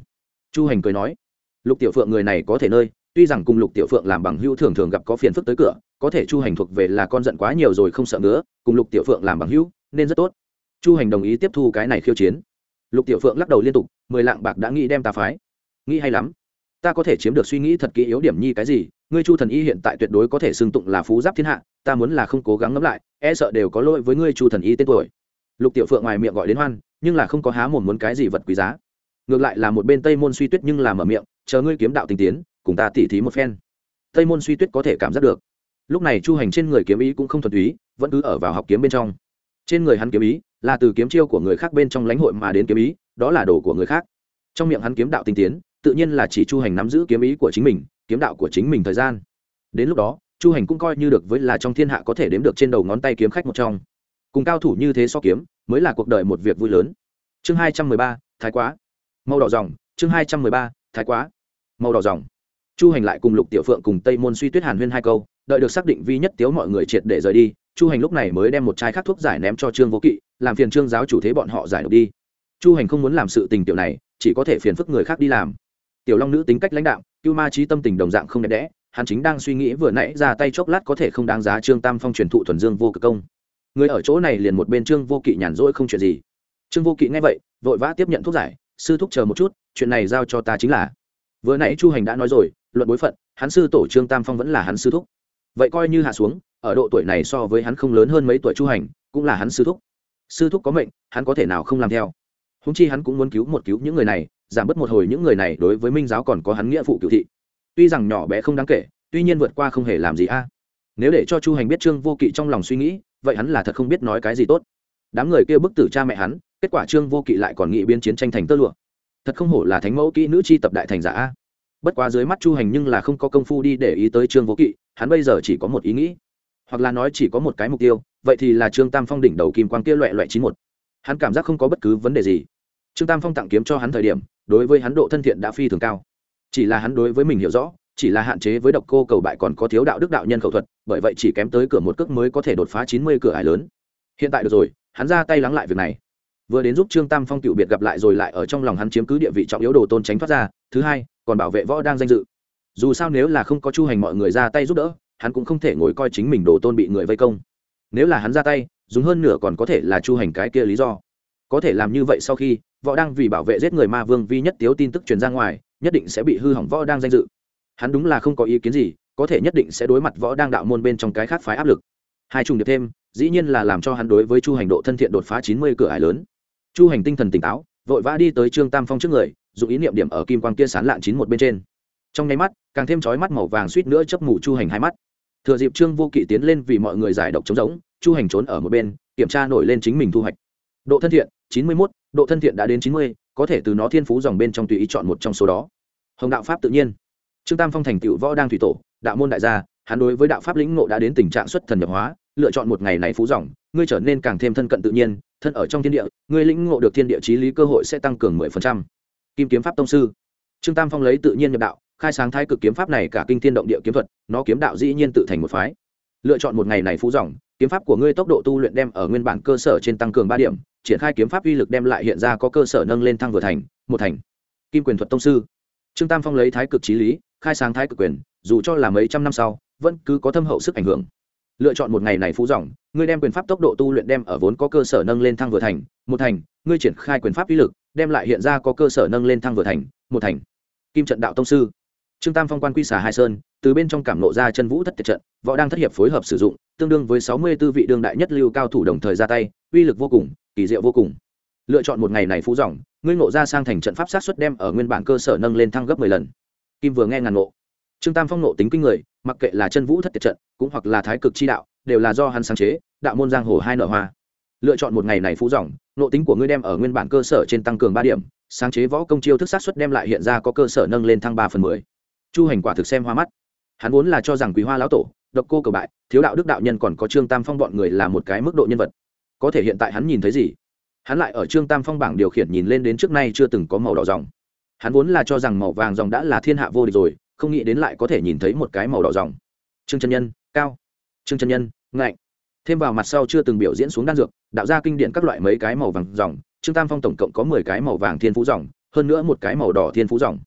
Chu hành cười nói. Lục tiểu phượng người này có thể nơi, tuy rằng cùng lục tiểu phượng làm bằng hữu thường thường gặp có phiền phức tới cửa, có thể chu hành thuộc về là con giận quá nhiều rồi không sợ nữa cùng lục tiểu phượng làm bằng hữu, nên rất tốt. Chu hành đồng ý tiếp thu cái này khiêu chiến. Lục tiểu phượng lắc đầu liên tục, mười lạng bạc đã nghĩ đem ta phái. Nghĩ hay lắm ta có thể chiếm được suy nghĩ thật kỹ yếu điểm nhi cái gì, ngươi chu thần y hiện tại tuyệt đối có thể xưng tụng là phú giáp thiên hạ, ta muốn là không cố gắng ngẫm lại e sợ đều có lỗi với ngươi chu thần y tên tuổi. Lục tiểu phượng ngoài miệng gọi đến hoan, nhưng là không có há mồm muốn cái gì vật quý giá. Ngược lại là một bên tây môn suy tuyết nhưng là mở miệng, chờ ngươi kiếm đạo tinh tiến, cùng ta tỉ thí một phen. Tây môn suy tuyết có thể cảm giác được. Lúc này chu hành trên người kiếm ý cũng không thuần túy, vẫn cứ ở vào học kiếm bên trong. Trên người hắn kiếm ý là từ kiếm chiêu của người khác bên trong lãnh hội mà đến kiếm ý, đó là đồ của người khác. Trong miệng hắn kiếm đạo tinh tiến tự nhiên là chỉ chu hành nắm giữ kiếm ý của chính mình, kiếm đạo của chính mình thời gian. Đến lúc đó, chu hành cũng coi như được với là trong thiên hạ có thể đếm được trên đầu ngón tay kiếm khách một trong. Cùng cao thủ như thế so kiếm, mới là cuộc đời một việc vui lớn. Chương hai trăm mười ba, thái quá. Màu đỏ dòng, chương hai trăm mười ba, thái quá. Màu đỏ dòng. Chu hành lại cùng lục tiểu phượng cùng tây môn suy tuyết hàn huyên hai câu, đợi được xác định vi nhất tiếu mọi người triệt để rời đi, chu hành lúc này mới đem một chai khắc thuốc giải ném cho trương vô kỵ, làm phiền trương giáo chủ thế bọn họ giải độc đi. Chu hành không muốn làm sự tình tiểu này, chỉ có thể phiền phức người khác đi làm tiểu long nữ tính cách lãnh đạo cưu ma trí tâm tình đồng dạng không đẹp đẽ, hắn chính đang suy nghĩ vừa nãy ra tay chốc lát có thể không đáng giá trương tam phong truyền thụ thuần dương vô cực công. Người ở chỗ này liền một bên trương vô kỵ nhàn rỗi không chuyện gì. Trương vô kỵ nghe vậy, vội vã tiếp nhận thuốc giải, sư thúc chờ một chút, chuyện này giao cho ta chính là. Vừa nãy chu hành đã nói rồi, luận bối phận, hắn sư tổ trương tam phong vẫn là hắn sư thúc. Vậy coi như hạ xuống, ở độ tuổi này so với hắn không lớn hơn mấy tuổi chu hành, cũng là hắn sư thúc. Sư thúc có mệnh, hắn có thể nào không làm theo? Húng chi hắn cũng muốn cứu một cứu những người này giảm bớt một hồi những người này đối với minh giáo còn có hắn nghĩa vụ cựu thị. Tuy rằng nhỏ bé không đáng kể, tuy nhiên vượt qua không hề làm gì a. Nếu để cho chu hành biết trương vô kỵ trong lòng suy nghĩ, vậy hắn là thật không biết nói cái gì tốt. Đám người kia bức tử cha mẹ hắn, kết quả trương vô kỵ lại còn nghĩ biến chiến tranh thành tơ lụa. Thật không hổ là thánh mẫu kỹ nữ chi tập đại thành giả a. Bất quá dưới mắt chu hành nhưng là không có công phu đi để ý tới trương vô kỵ, hắn bây giờ chỉ có một ý nghĩ. Hoặc là nói chỉ có một cái mục tiêu, vậy thì là trương tam phong đỉnh đầu kim quang kia loẹ loẹ chín một. Hắn cảm giác không có bất cứ vấn đề gì. Trương tam phong tặng kiếm cho hắn thời điểm đối với hắn độ thân thiện đã phi thường cao. Chỉ là hắn đối với mình hiểu rõ, chỉ là hạn chế với độc cô cầu bại còn có thiếu đạo đức đạo nhân khẩu thuật, bởi vậy chỉ kém tới cửa một cước mới có thể đột phá chín mươi cửa ải lớn. Hiện tại được rồi, hắn ra tay lắng lại việc này. Vừa đến giúp trương tam phong cựu biệt gặp lại rồi lại ở trong lòng hắn chiếm cứ địa vị trọng yếu đồ tôn tránh thoát ra, thứ hai, còn bảo vệ võ đang danh dự. Dù sao nếu là không có chu hành mọi người ra tay giúp đỡ, hắn cũng không thể ngồi coi chính mình đồ tôn bị người vây công. Nếu là hắn ra tay, dùng hơn nửa còn có thể là chu hành cái kia lý do. Có thể làm như vậy sau khi võ đang vì bảo vệ giết người ma vương vi nhất tiếu tin tức truyền ra ngoài, nhất định sẽ bị hư hỏng võ đang danh dự. Hắn đúng là không có ý kiến gì, có thể nhất định sẽ đối mặt võ đang đạo môn bên trong cái khác phái áp lực. Hai trùng điệp thêm, dĩ nhiên là làm cho hắn đối với chu hành độ thân thiện đột phá chín mươi cửa ải lớn. Chu hành tinh thần tỉnh táo, vội vã đi tới trương tam phong trước người, dùng ý niệm điểm ở kim quang kia sán lạn chín một bên trên. Trong nháy mắt, càng thêm chói mắt màu vàng suýt nữa chấp mù chu hành hai mắt. Thừa dịp trương vô kỵ tiến lên vì mọi người giải độc chống giống chu hành trốn ở một bên, kiểm tra nổi lên chính mình thu hoạch. Độ thân thiện, chín mươi mốt độ thân thiện đã đến chín mươi, có thể từ nó thiên phú dòng bên trong tùy ý chọn một trong số đó. Hồng đạo pháp tự nhiên. Trương tam phong thành tựu võ đang thủy tổ, đạo môn đại gia, hắn đối với đạo pháp lĩnh ngộ đã đến tình trạng xuất thần nhập hóa, lựa chọn một ngày này phú dòng, ngươi trở nên càng thêm thân cận tự nhiên, thân ở trong thiên địa, ngươi lĩnh ngộ được thiên địa trí lý cơ hội sẽ tăng cường mười phần trăm. Kim kiếm pháp tông sư. Trương tam phong lấy tự nhiên nhập đạo, khai sáng thái cực kiếm pháp này cả kinh thiên động địa kiếm thuật, nó kiếm đạo dĩ nhiên tự thành một phái. Lựa chọn một ngày này phú dòng, kiếm pháp của ngươi tốc độ tu luyện đem ở nguyên bản cơ sở trên tăng cường ba điểm triển khai kiếm pháp uy lực đem lại hiện ra có cơ sở nâng lên thăng vừa thành, một thành. Kim quyền thuật tông sư. Trương tam phong lấy thái cực trí lý, khai sáng thái cực quyền, dù cho là mấy trăm năm sau, vẫn cứ có thâm hậu sức ảnh hưởng. Lựa chọn một ngày này phú dòng, ngươi đem quyền pháp tốc độ tu luyện đem ở vốn có cơ sở nâng lên thăng vừa thành, một thành, ngươi triển khai quyền pháp uy lực, đem lại hiện ra có cơ sở nâng lên thăng vừa thành, một thành. Kim trận đạo tông sư. Trương tam phong quan quy xà hai sơn từ bên trong cảm nộ ra chân vũ thất tiệt trận, võ đang thất hiệp phối hợp sử dụng, tương đương với sáu mươi tư vị đương đại nhất lưu cao thủ đồng thời ra tay, uy lực vô cùng, kỳ diệu vô cùng. Lựa chọn một ngày này phú dòng, ngươi ngộ ra sang thành trận pháp sát xuất đem ở nguyên bản cơ sở nâng lên thăng gấp mười lần. Kim vừa nghe ngàn ngộ. Trương tam phong nộ tính kinh người, mặc kệ là chân vũ thất tiệt trận, cũng hoặc là thái cực chi đạo, đều là do hắn sáng chế, đạo môn giang hồ hai nở hoa. Lựa chọn một ngày này phú dòng nộ tính của ngươi đem ở nguyên bản cơ sở trên tăng cường ba điểm, sáng chế võ công chiêu thức sát xuất đem lại hiện ra có cơ sở nâng lên thăng ba phần mười. Chu hành quả thực xem hoa mắt hắn vốn là cho rằng quý hoa lão tổ, độc cô cầu bại, thiếu đạo đức đạo nhân còn có trương tam phong bọn người là một cái mức độ nhân vật. Có thể hiện tại hắn nhìn thấy gì? Hắn lại ở trương tam phong bảng điều khiển nhìn lên đến trước nay chưa từng có màu đỏ dòng. Hắn vốn là cho rằng màu vàng dòng đã là thiên hạ vô địch rồi, không nghĩ đến lại có thể nhìn thấy một cái màu đỏ dòng. Trương chân nhân, cao. Trương chân nhân, ngạnh. Thêm vào mặt sau chưa từng biểu diễn xuống đan dược, đạo ra kinh điển các loại mấy cái màu vàng dòng, trương tam phong tổng cộng có mười cái màu vàng thiên phú dòng, hơn nữa một cái màu đỏ thiên phú dòng.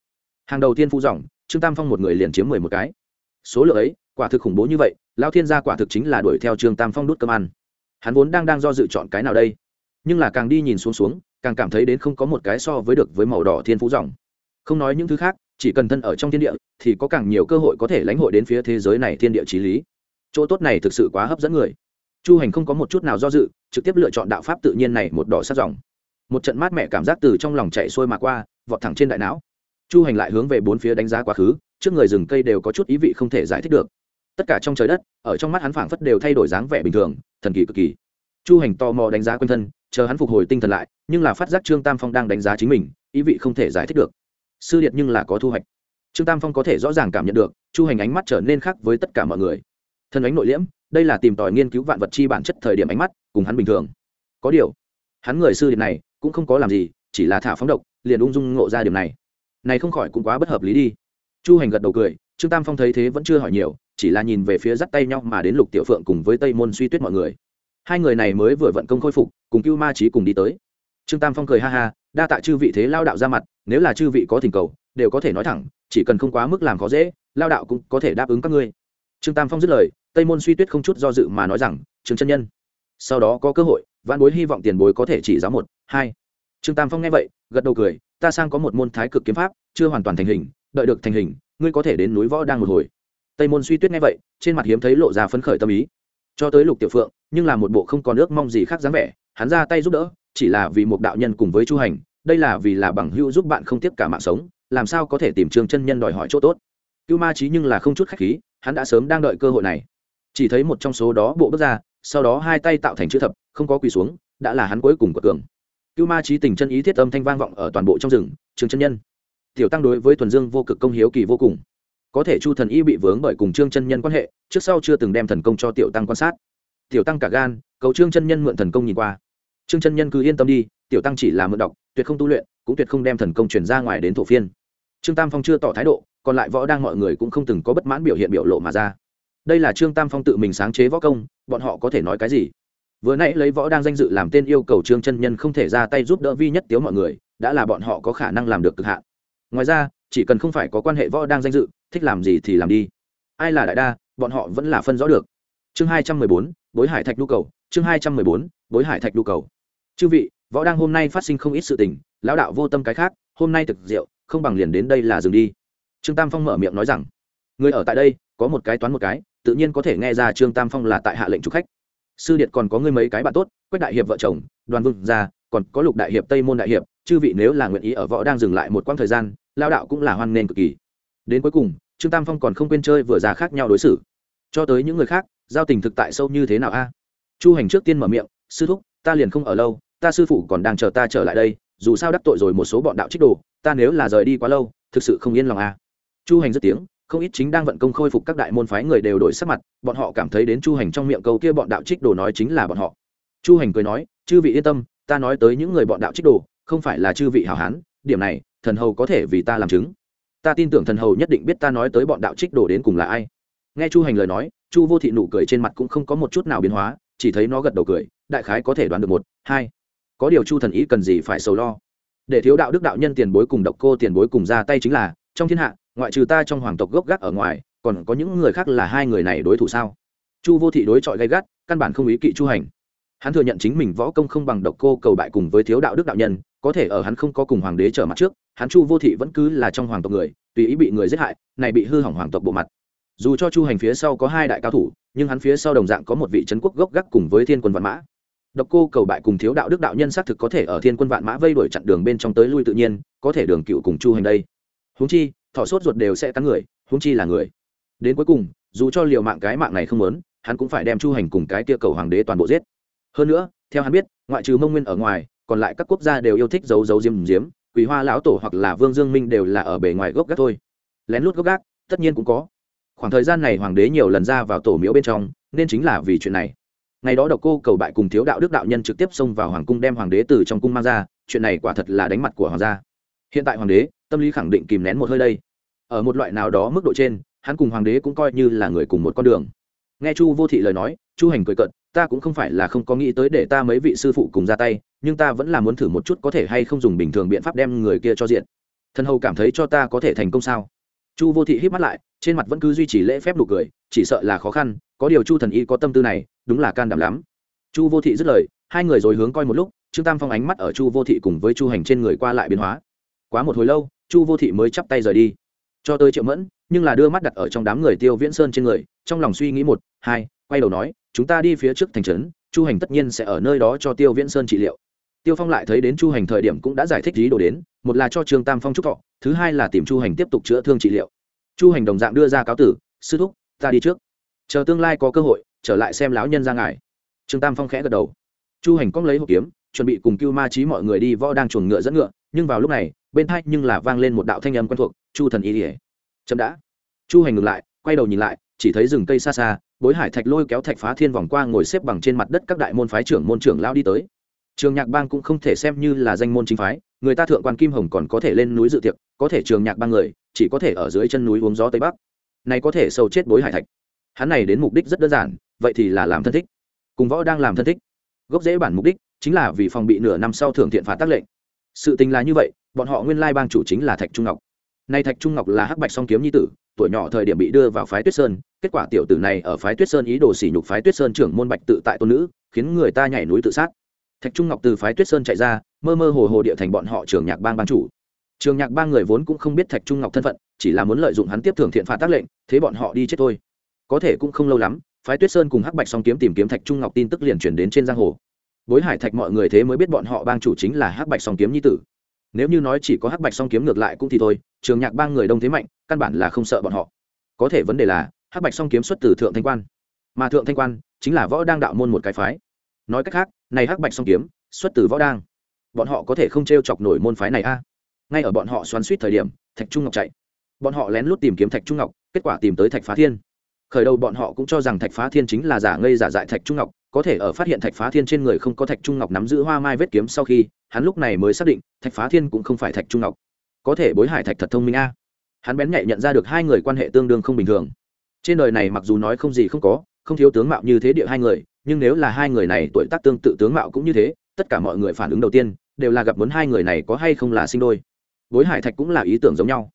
Hàng đầu thiên phú dòng, trương tam phong một người liền chiếm mười một cái số lượng ấy, quả thực khủng bố như vậy lao thiên gia quả thực chính là đuổi theo trương tam phong đút cơm ăn. Hắn vốn đang đang do dự chọn cái nào đây? Nhưng là càng đi nhìn xuống xuống, càng cảm thấy đến không có một cái so với được với màu đỏ thiên phú dòng. Không nói những thứ khác, chỉ cần thân ở trong thiên địa, thì có càng nhiều cơ hội có thể lãnh hội đến phía thế giới này thiên địa trí lý. Chỗ tốt này thực sự quá hấp dẫn người. Chu hành không có một chút nào do dự, trực tiếp lựa chọn đạo pháp tự nhiên này một đỏ sát dòng. Một trận mát mẻ cảm giác từ trong lòng chạy xuôi mà qua, vọt thẳng trên đại não. Chu hành lại hướng về bốn phía đánh giá quá khứ trước người rừng cây đều có chút ý vị không thể giải thích được. Tất cả trong trời đất, ở trong mắt hắn phảng phất đều thay đổi dáng vẻ bình thường, thần kỳ cực kỳ. Chu hành tò mò đánh giá quanh thân, chờ hắn phục hồi tinh thần lại, nhưng là phát giác trương tam phong đang đánh giá chính mình, ý vị không thể giải thích được. Sư điệt nhưng là có thu hoạch. Trương tam phong có thể rõ ràng cảm nhận được, chu hành ánh mắt trở nên khác với tất cả mọi người. Thân ánh nội liễm, đây là tìm tòi nghiên cứu vạn vật chi bản chất thời điểm ánh mắt, cùng hắn bình thường. Có điều, hắn người sư điệt này, cũng không có làm gì, chỉ là thả phóng độc, liền ung dung ngộ ra điểm này. Này không khỏi cũng quá bất hợp lý đi chu hành gật đầu cười, trương tam phong thấy thế vẫn chưa hỏi nhiều, chỉ là nhìn về phía dắt tay nhau mà đến lục tiểu phượng cùng với tây môn suy tuyết mọi người. Hai người này mới vừa vận công khôi phục, cùng cưu ma trí cùng đi tới. Trương tam phong cười ha ha, đa tạ chư vị thế lao đạo ra mặt, nếu là chư vị có thỉnh cầu, đều có thể nói thẳng, chỉ cần không quá mức làm khó dễ, lao đạo cũng có thể đáp ứng các ngươi. Trương tam phong dứt lời, tây môn suy tuyết không chút do dự mà nói rằng, trương chân nhân, sau đó có cơ hội văn bối hy vọng tiền bối có thể chỉ giáo một, hai. Trương tam phong nghe vậy, gật đầu cười, ta sang có một môn thái cực kiếm pháp, chưa hoàn toàn thành hình đợi được thành hình, ngươi có thể đến núi võ đang một hồi. Tây môn suy tuyết nghe vậy, trên mặt hiếm thấy lộ ra phấn khởi tâm ý. Cho tới lục tiểu phượng, nhưng là một bộ không còn ước mong gì khác dáng vẻ, hắn ra tay giúp đỡ, chỉ là vì một đạo nhân cùng với chu hành, đây là vì là bằng hữu giúp bạn không tiếp cả mạng sống, làm sao có thể tìm trương chân nhân đòi hỏi chỗ tốt. Cưu ma trí nhưng là không chút khách khí, hắn đã sớm đang đợi cơ hội này. Chỉ thấy một trong số đó bộ bước ra, sau đó hai tay tạo thành chữ thập, không có quỳ xuống, đã là hắn cuối cùng của cường. Cưu ma trí tình chân ý thiết âm thanh vang vọng ở toàn bộ trong rừng, trương chân nhân tiểu tăng đối với thuần dương vô cực công hiếu kỳ vô cùng. Có thể chu thần y bị vướng bởi cùng trương chân nhân quan hệ, trước sau chưa từng đem thần công cho tiểu tăng quan sát. Tiểu tăng cả gan, cầu trương chân nhân mượn thần công nhìn qua. Trương chân nhân cứ yên tâm đi, tiểu tăng chỉ là mượn đọc, tuyệt không tu luyện, cũng tuyệt không đem thần công chuyển ra ngoài đến thổ phiên. Trương tam phong chưa tỏ thái độ, còn lại võ đang mọi người cũng không từng có bất mãn biểu hiện biểu lộ mà ra. Đây là trương tam phong tự mình sáng chế võ công, bọn họ có thể nói cái gì? Vừa nãy lấy võ đang danh dự làm tên yêu cầu trương chân nhân không thể ra tay giúp đỡ vi nhất tiếu mọi người, đã là bọn họ có khả năng làm được cực hạn ngoài ra, chỉ cần không phải có quan hệ võ đang danh dự, thích làm gì thì làm đi. Ai là đại đa, bọn họ vẫn là phân rõ được. Chương hai trăm mười bốn, bối hải thạch nhu cầu. Chương hai trăm mười bốn, bối hải thạch nhu cầu. Chư vị, võ đang hôm nay phát sinh không ít sự tình, lão đạo vô tâm cái khác, hôm nay thực rượu không bằng liền đến đây là dừng đi. Trương tam phong mở miệng nói rằng, người ở tại đây, có một cái toán một cái, tự nhiên có thể nghe ra trương tam phong là tại hạ lệnh trục khách. Sư điệt còn có người mấy cái bạn tốt, quách đại hiệp vợ chồng, đoàn vương gia còn có lục đại hiệp, tây môn đại hiệp, chư vị nếu là nguyện ý ở võ đang dừng lại một quãng thời gian lao đạo cũng là hoan nghênh cực kỳ. Đến cuối cùng, trương tam phong còn không quên chơi vừa già khác nhau đối xử. Cho tới những người khác, giao tình thực tại sâu như thế nào a? Chu hành trước tiên mở miệng, sư thúc, ta liền không ở lâu, ta sư phụ còn đang chờ ta trở lại đây, dù sao đắc tội rồi một số bọn đạo trích đồ, ta nếu là rời đi quá lâu, thực sự không yên lòng a. Chu hành rất tiếng, không ít chính đang vận công khôi phục các đại môn phái người đều đổi sắc mặt, bọn họ cảm thấy đến chu hành trong miệng câu kia bọn đạo trích đồ nói chính là bọn họ. Chu hành cười nói, chư vị yên tâm, ta nói tới những người bọn đạo trích đồ, không phải là chư vị hảo hán, điểm này thần hầu có thể vì ta làm chứng. Ta tin tưởng thần hầu nhất định biết ta nói tới bọn đạo trích đổ đến cùng là ai. Nghe chu hành lời nói, chu vô thị nụ cười trên mặt cũng không có một chút nào biến hóa, chỉ thấy nó gật đầu cười, đại khái có thể đoán được một, hai. Có điều chu thần ý cần gì phải sầu lo. Để thiếu đạo đức đạo nhân tiền bối cùng độc cô tiền bối cùng ra tay chính là, trong thiên hạ, ngoại trừ ta trong hoàng tộc gốc gác ở ngoài, còn có những người khác là hai người này đối thủ sao? Chu vô thị đối chọi gay gắt, căn bản không ý kỵ chu hành hắn thừa nhận chính mình võ công không bằng độc cô cầu bại cùng với thiếu đạo đức đạo nhân, có thể ở hắn không có cùng hoàng đế trở mặt trước, hắn chu vô thị vẫn cứ là trong hoàng tộc người, tùy ý bị người giết hại, này bị hư hỏng hoàng tộc bộ mặt. Dù cho chu hành phía sau có hai đại cao thủ, nhưng hắn phía sau đồng dạng có một vị trấn quốc gốc gác cùng với thiên quân vạn mã. Độc cô cầu bại cùng thiếu đạo đức đạo nhân xác thực có thể ở thiên quân vạn mã vây đuổi chặn đường bên trong tới lui tự nhiên, có thể đường cựu cùng chu hành đây. Huống chi, thọ sốt ruột đều sẽ cắn người, huống chi là người. Đến cuối cùng, dù cho liều mạng cái mạng này không muốn, hắn cũng phải đem chu hành cùng cái tia cầu hoàng đế toàn bộ giết hơn nữa, theo hắn biết, ngoại trừ mông nguyên ở ngoài, còn lại các quốc gia đều yêu thích giấu giấu diêm diếm, Quỳ hoa lão tổ hoặc là vương dương minh đều là ở bề ngoài gốc gác thôi. Lén lút gốc gác, tất nhiên cũng có. Khoảng thời gian này hoàng đế nhiều lần ra vào tổ miếu bên trong, nên chính là vì chuyện này. Ngày đó độc cô cầu bại cùng thiếu đạo đức đạo nhân trực tiếp xông vào hoàng cung đem hoàng đế từ trong cung mang ra, chuyện này quả thật là đánh mặt của hoàng gia. Hiện tại hoàng đế, tâm lý khẳng định kìm nén một hơi đây. Ở một loại nào đó mức độ trên, hắn cùng hoàng đế cũng coi như là người cùng một con đường. Nghe chu vô thị lời nói, chu hành cười cận ta cũng không phải là không có nghĩ tới để ta mấy vị sư phụ cùng ra tay, nhưng ta vẫn là muốn thử một chút có thể hay không dùng bình thường biện pháp đem người kia cho diện. Thần hầu cảm thấy cho ta có thể thành công sao? Chu vô thị hít mắt lại, trên mặt vẫn cứ duy trì lễ phép nụ cười, chỉ sợ là khó khăn, có điều chu thần y có tâm tư này, đúng là can đảm lắm. Chu vô thị dứt lời, hai người rồi hướng coi một lúc, trương tam phong ánh mắt ở chu vô thị cùng với chu hành trên người qua lại biến hóa. Quá một hồi lâu, chu vô thị mới chắp tay rời đi. Cho tới triệu mẫn, nhưng là đưa mắt đặt ở trong đám người tiêu viễn sơn trên người, trong lòng suy nghĩ một, hai quay đầu nói, chúng ta đi phía trước thành trấn, chu hành tất nhiên sẽ ở nơi đó cho tiêu viễn sơn trị liệu. Tiêu phong lại thấy đến chu hành thời điểm cũng đã giải thích lý đồ đến, một là cho trương tam phong trúc thọ, thứ hai là tìm chu hành tiếp tục chữa thương trị liệu. Chu hành đồng dạng đưa ra cáo tử, sư thúc, ta đi trước. Chờ tương lai có cơ hội, trở lại xem lão nhân ra ngài. Trương tam phong khẽ gật đầu. Chu hành cóng lấy hộp kiếm, chuẩn bị cùng cưu ma trí mọi người đi võ đang chuồng ngựa dẫn ngựa, nhưng vào lúc này, bên thai nhưng là vang lên một đạo thanh âm quen thuộc, chu thần ý ỉa chậm đã. Chu hành ngừng lại, quay đầu nhìn lại chỉ thấy rừng cây xa xa, bối hải thạch lôi kéo thạch phá thiên vòng qua ngồi xếp bằng trên mặt đất các đại môn phái trưởng môn trưởng lao đi tới. Trường nhạc bang cũng không thể xem như là danh môn chính phái, người ta thượng quan kim hồng còn có thể lên núi dự tiệc, có thể trường nhạc bang người, chỉ có thể ở dưới chân núi uống gió tây bắc. Này có thể sâu chết bối hải thạch. Hắn này đến mục đích rất đơn giản, vậy thì là làm thân thích. Cùng võ đang làm thân thích. Gốc rễ bản mục đích chính là vì phòng bị nửa năm sau thưởng thiện phạt tác lệnh. Sự tình là như vậy, bọn họ nguyên lai bang chủ chính là thạch trung ngọc. Nay thạch trung ngọc là hắc bạch song kiếm nhi tử tuổi nhỏ thời điểm bị đưa vào phái tuyết sơn, kết quả tiểu tử này ở phái tuyết sơn ý đồ sỉ nhục phái tuyết sơn trưởng môn bạch tự tại tôn nữ, khiến người ta nhảy núi tự sát. Thạch trung ngọc từ phái tuyết sơn chạy ra, mơ mơ hồ hồ địa thành bọn họ trường nhạc bang ban chủ. Trường nhạc bang người vốn cũng không biết thạch trung ngọc thân phận, chỉ là muốn lợi dụng hắn tiếp thưởng thiện phạt tác lệnh, thế bọn họ đi chết thôi. Có thể cũng không lâu lắm, phái tuyết sơn cùng hắc bạch song kiếm tìm kiếm thạch trung ngọc tin tức liền chuyển đến trên giang hồ. Bối hải thạch mọi người thế mới biết bọn họ bang chủ chính là hắc bạch song kiếm nhi tử. Nếu như nói chỉ có hắc bạch song kiếm ngược lại cũng thì thôi, trường nhạc bang người đông thế mạnh căn bản là không sợ bọn họ. Có thể vấn đề là, hắc bạch song kiếm xuất từ thượng thanh quan. Mà thượng thanh quan chính là võ đang đạo môn một cái phái. Nói cách khác, này hắc bạch song kiếm xuất từ võ đang. Bọn họ có thể không t r e o chọc nổi môn phái này a. Ngay ở bọn họ xoắn suýt thời điểm, thạch trung ngọc chạy. Bọn họ lén lút tìm kiếm thạch trung ngọc, kết quả tìm tới thạch phá thiên. Khởi đầu bọn họ cũng cho rằng thạch phá thiên chính là giả ngây giả dại thạch trung ngọc, có thể ở phát hiện thạch phá thiên trên người không có thạch trung ngọc nắm giữ hoa mai vết kiếm sau khi, hắn lúc này mới xác định thạch phá thiên cũng không phải thạch trung ngọc. Có thể bối hải thạch thật thông minh a hắn bén nhạy nhận ra được hai người quan hệ tương đương không bình thường. Trên đời này mặc dù nói không gì không có, không thiếu tướng mạo như thế địa hai người, nhưng nếu là hai người này tuổi tác tương tự tướng mạo cũng như thế, tất cả mọi người phản ứng đầu tiên đều là gặp muốn hai người này có hay không là sinh đôi. Bối hải thạch cũng là ý tưởng giống nhau.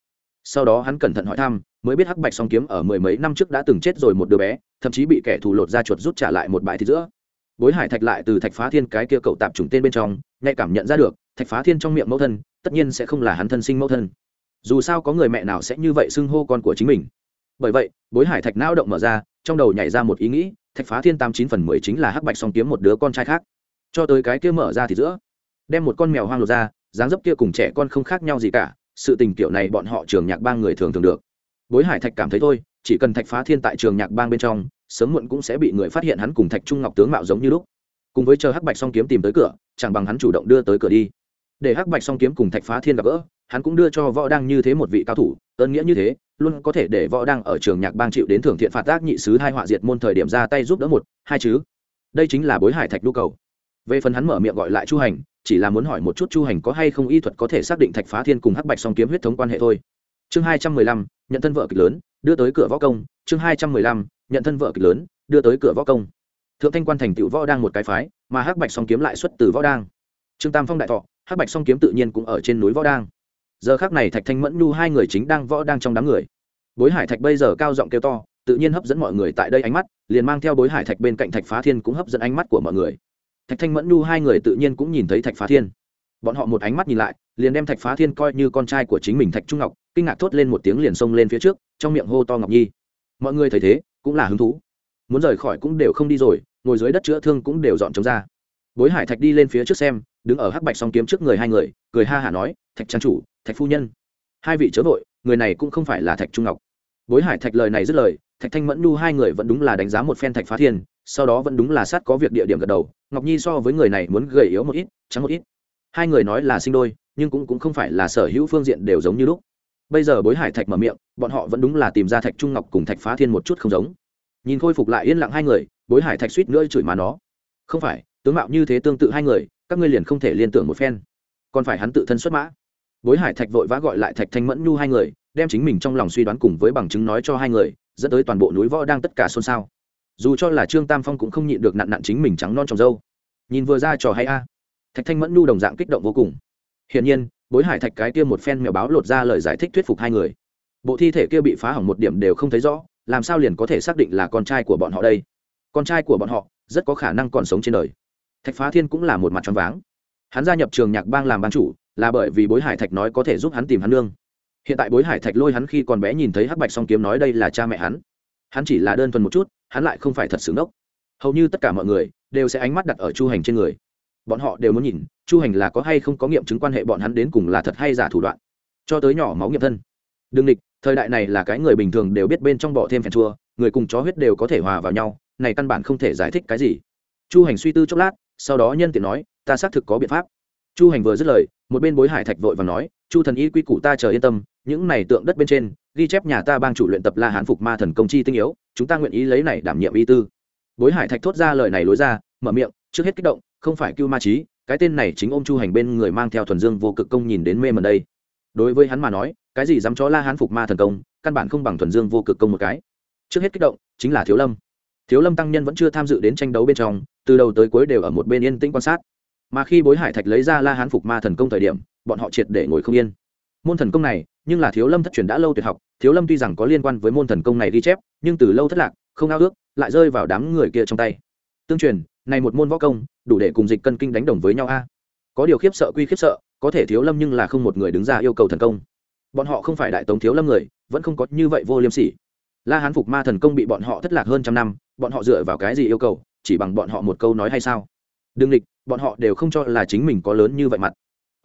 Sau đó hắn cẩn thận hỏi thăm, mới biết hắc bạch song kiếm ở mười mấy năm trước đã từng chết rồi một đứa bé, thậm chí bị kẻ thù lột ra chuột rút trả lại một bãi thịt giữa. Bối hải thạch lại từ thạch phá thiên cái kia cậu tạp trùng tên bên trong, nhạy cảm nhận ra được, thạch phá thiên trong miệng mẫu thân, tất nhiên sẽ không là hắn thân sinh mẫu thân dù sao có người mẹ nào sẽ như vậy xưng hô con của chính mình. Bởi vậy, bối hải thạch não động mở ra, trong đầu nhảy ra một ý nghĩ, thạch phá thiên tám chín phần mười chính là hắc bạch song kiếm một đứa con trai khác. Cho tới cái kia mở ra thì giữa, đem một con mèo hoang lột ra, dáng dấp kia cùng trẻ con không khác nhau gì cả, sự tình kiểu này bọn họ trường nhạc bang người thường thường được. Bối hải thạch cảm thấy thôi, chỉ cần thạch phá thiên tại trường nhạc bang bên trong, sớm muộn cũng sẽ bị người phát hiện hắn cùng thạch trung ngọc tướng mạo giống như lúc. Cùng với chờ hắc bạch song kiếm tìm tới cửa, chẳng bằng hắn chủ động đưa tới cửa đi. Để hắc bạch song kiếm cùng thạch phá thiên gặp gỡ hắn cũng đưa cho võ đăng như thế một vị cao thủ, ơn nghĩa như thế, luôn có thể để võ đăng ở trường nhạc bang chịu đến thưởng thiện phạt tác nhị sứ hai họa diệt môn thời điểm ra tay giúp đỡ một, hai chứ. Đây chính là bối hải thạch nhu cầu. Về phần hắn mở miệng gọi lại chu hành, chỉ là muốn hỏi một chút chu hành có hay không y thuật có thể xác định thạch phá thiên cùng hắc bạch song kiếm huyết thống quan hệ thôi. Chương hai trăm mười lăm, nhận thân vợ kịch lớn, đưa tới cửa võ công. Chương hai trăm mười lăm, nhận thân vợ kịch lớn, đưa tới cửa võ công. Thượng thanh quan thành tựu võ đang một cái phái, mà hắc bạch song kiếm lại xuất từ võ đang. Trương tam phong đại thọ, hắc bạch song kiếm tự nhiên cũng ở trên núi võ đang giờ khác này thạch thanh mẫn nhu hai người chính đang võ đang trong đám người. Bối hải thạch bây giờ cao giọng kêu to, tự nhiên hấp dẫn mọi người tại đây ánh mắt, liền mang theo bối hải thạch bên cạnh thạch phá thiên cũng hấp dẫn ánh mắt của mọi người. Thạch thanh mẫn nhu hai người tự nhiên cũng nhìn thấy thạch phá thiên. Bọn họ một ánh mắt nhìn lại, liền đem thạch phá thiên coi như con trai của chính mình thạch trung ngọc, kinh ngạc thốt lên một tiếng liền xông lên phía trước, trong miệng hô to ngọc nhi. Mọi người thấy thế, cũng là hứng thú. Muốn rời khỏi cũng đều không đi rồi, ngồi dưới đất chữa thương cũng đều dọn chống ra. Bối hải thạch đi lên phía trước xem đứng ở hắc bạch song kiếm trước người hai người cười ha hả nói thạch trang chủ thạch phu nhân. Hai vị chớ vội người này cũng không phải là thạch trung ngọc. Bối hải thạch lời này dứt lời thạch thanh mẫn nhu hai người vẫn đúng là đánh giá một phen thạch phá thiên sau đó vẫn đúng là sát có việc địa điểm gật đầu. Ngọc nhi so với người này muốn gầy yếu một ít trắng một ít. Hai người nói là sinh đôi nhưng cũng, cũng không phải là sở hữu phương diện đều giống như lúc. Bây giờ bối hải thạch mở miệng bọn họ vẫn đúng là tìm ra thạch trung ngọc cùng thạch phá thiên một chút không giống. Nhìn khôi phục lại yên lặng hai người bối hải thạch suýt nữa chửi mà nó. Không phải tướng mạo như thế tương tự hai người, các ngươi liền không thể liên tưởng một phen. Còn phải hắn tự thân xuất mã. Bối hải thạch vội vã gọi lại thạch thanh mẫn nhu hai người, đem chính mình trong lòng suy đoán cùng với bằng chứng nói cho hai người, dẫn tới toàn bộ núi võ đang tất cả xôn xao. Dù cho là trương tam phong cũng không nhịn được nặn nặn chính mình trắng non trồng dâu nhìn vừa ra trò hay a. Thạch thanh mẫn nhu đồng dạng kích động vô cùng. Hiển nhiên, bối hải thạch cái kia một phen mèo báo lột ra lời giải thích thuyết phục hai người. Bộ thi thể kia bị phá hỏng một điểm đều không thấy rõ, làm sao liền có thể xác định là con trai của bọn họ đây? Con trai của bọn họ rất có khả năng còn sống trên đời thạch phá thiên cũng là một mặt tròn váng. Hắn gia nhập trường nhạc bang làm ban chủ, là bởi vì bối hải thạch nói có thể giúp hắn tìm hắn lương. hiện tại bối hải thạch lôi hắn khi còn bé nhìn thấy hắc bạch song kiếm nói đây là cha mẹ hắn. Hắn chỉ là đơn thuần một chút, hắn lại không phải thật xứng đốc hầu như tất cả mọi người đều sẽ ánh mắt đặt ở chu hành trên người. Bọn họ đều muốn nhìn, chu hành là có hay không có nghiệm chứng quan hệ bọn hắn đến cùng là thật hay giả thủ đoạn. Cho tới nhỏ máu nghiệm thân. Đương địch, thời đại này là cái người bình thường đều biết bên trong bỏ thêm phèn chua, người cùng chó huyết đều có thể hòa vào nhau, này căn bản không thể giải thích cái gì. Chu hành suy tư chốc lát sau đó nhân tiện nói, ta xác thực có biện pháp. Chu hành vừa dứt lời, một bên bối hải thạch vội và nói, chu thần y quy củ ta chờ yên tâm, những này tượng đất bên trên, ghi chép nhà ta bang chủ luyện tập la hán phục ma thần công chi tinh yếu, chúng ta nguyện ý lấy này đảm nhiệm y tư. Bối hải thạch thốt ra lời này lối ra, mở miệng, trước hết kích động, không phải cưu ma trí, cái tên này chính ôm chu hành bên người mang theo thuần dương vô cực công nhìn đến mê mần đây. Đối với hắn mà nói, cái gì dám chó la hán phục ma thần công, căn bản không bằng thuần dương vô cực công một cái. Trước hết kích động, chính là thiếu lâm. Thiếu lâm tăng nhân vẫn chưa tham dự đến tranh đấu bên trong từ đầu tới cuối đều ở một bên yên tĩnh quan sát. Mà khi bối hải thạch lấy ra la hán phục ma thần công thời điểm, bọn họ triệt để ngồi không yên. Môn thần công này, nhưng là thiếu lâm thất truyền đã lâu tuyệt học, thiếu lâm tuy rằng có liên quan với môn thần công này ghi chép, nhưng từ lâu thất lạc, không ao ước, lại rơi vào đám người kia trong tay. Tương truyền, này một môn võ công, đủ để cùng dịch cân kinh đánh đồng với nhau a. Có điều khiếp sợ quy khiếp sợ, có thể thiếu lâm nhưng là không một người đứng ra yêu cầu thần công. Bọn họ không phải đại tống thiếu lâm người, vẫn không có như vậy vô liêm sỉ. La hán phục ma thần công bị bọn họ thất lạc hơn trăm năm, bọn họ dựa vào cái gì yêu cầu? Chỉ bằng bọn họ một câu nói hay sao? Đương địch, bọn họ đều không cho là chính mình có lớn như vậy mặt.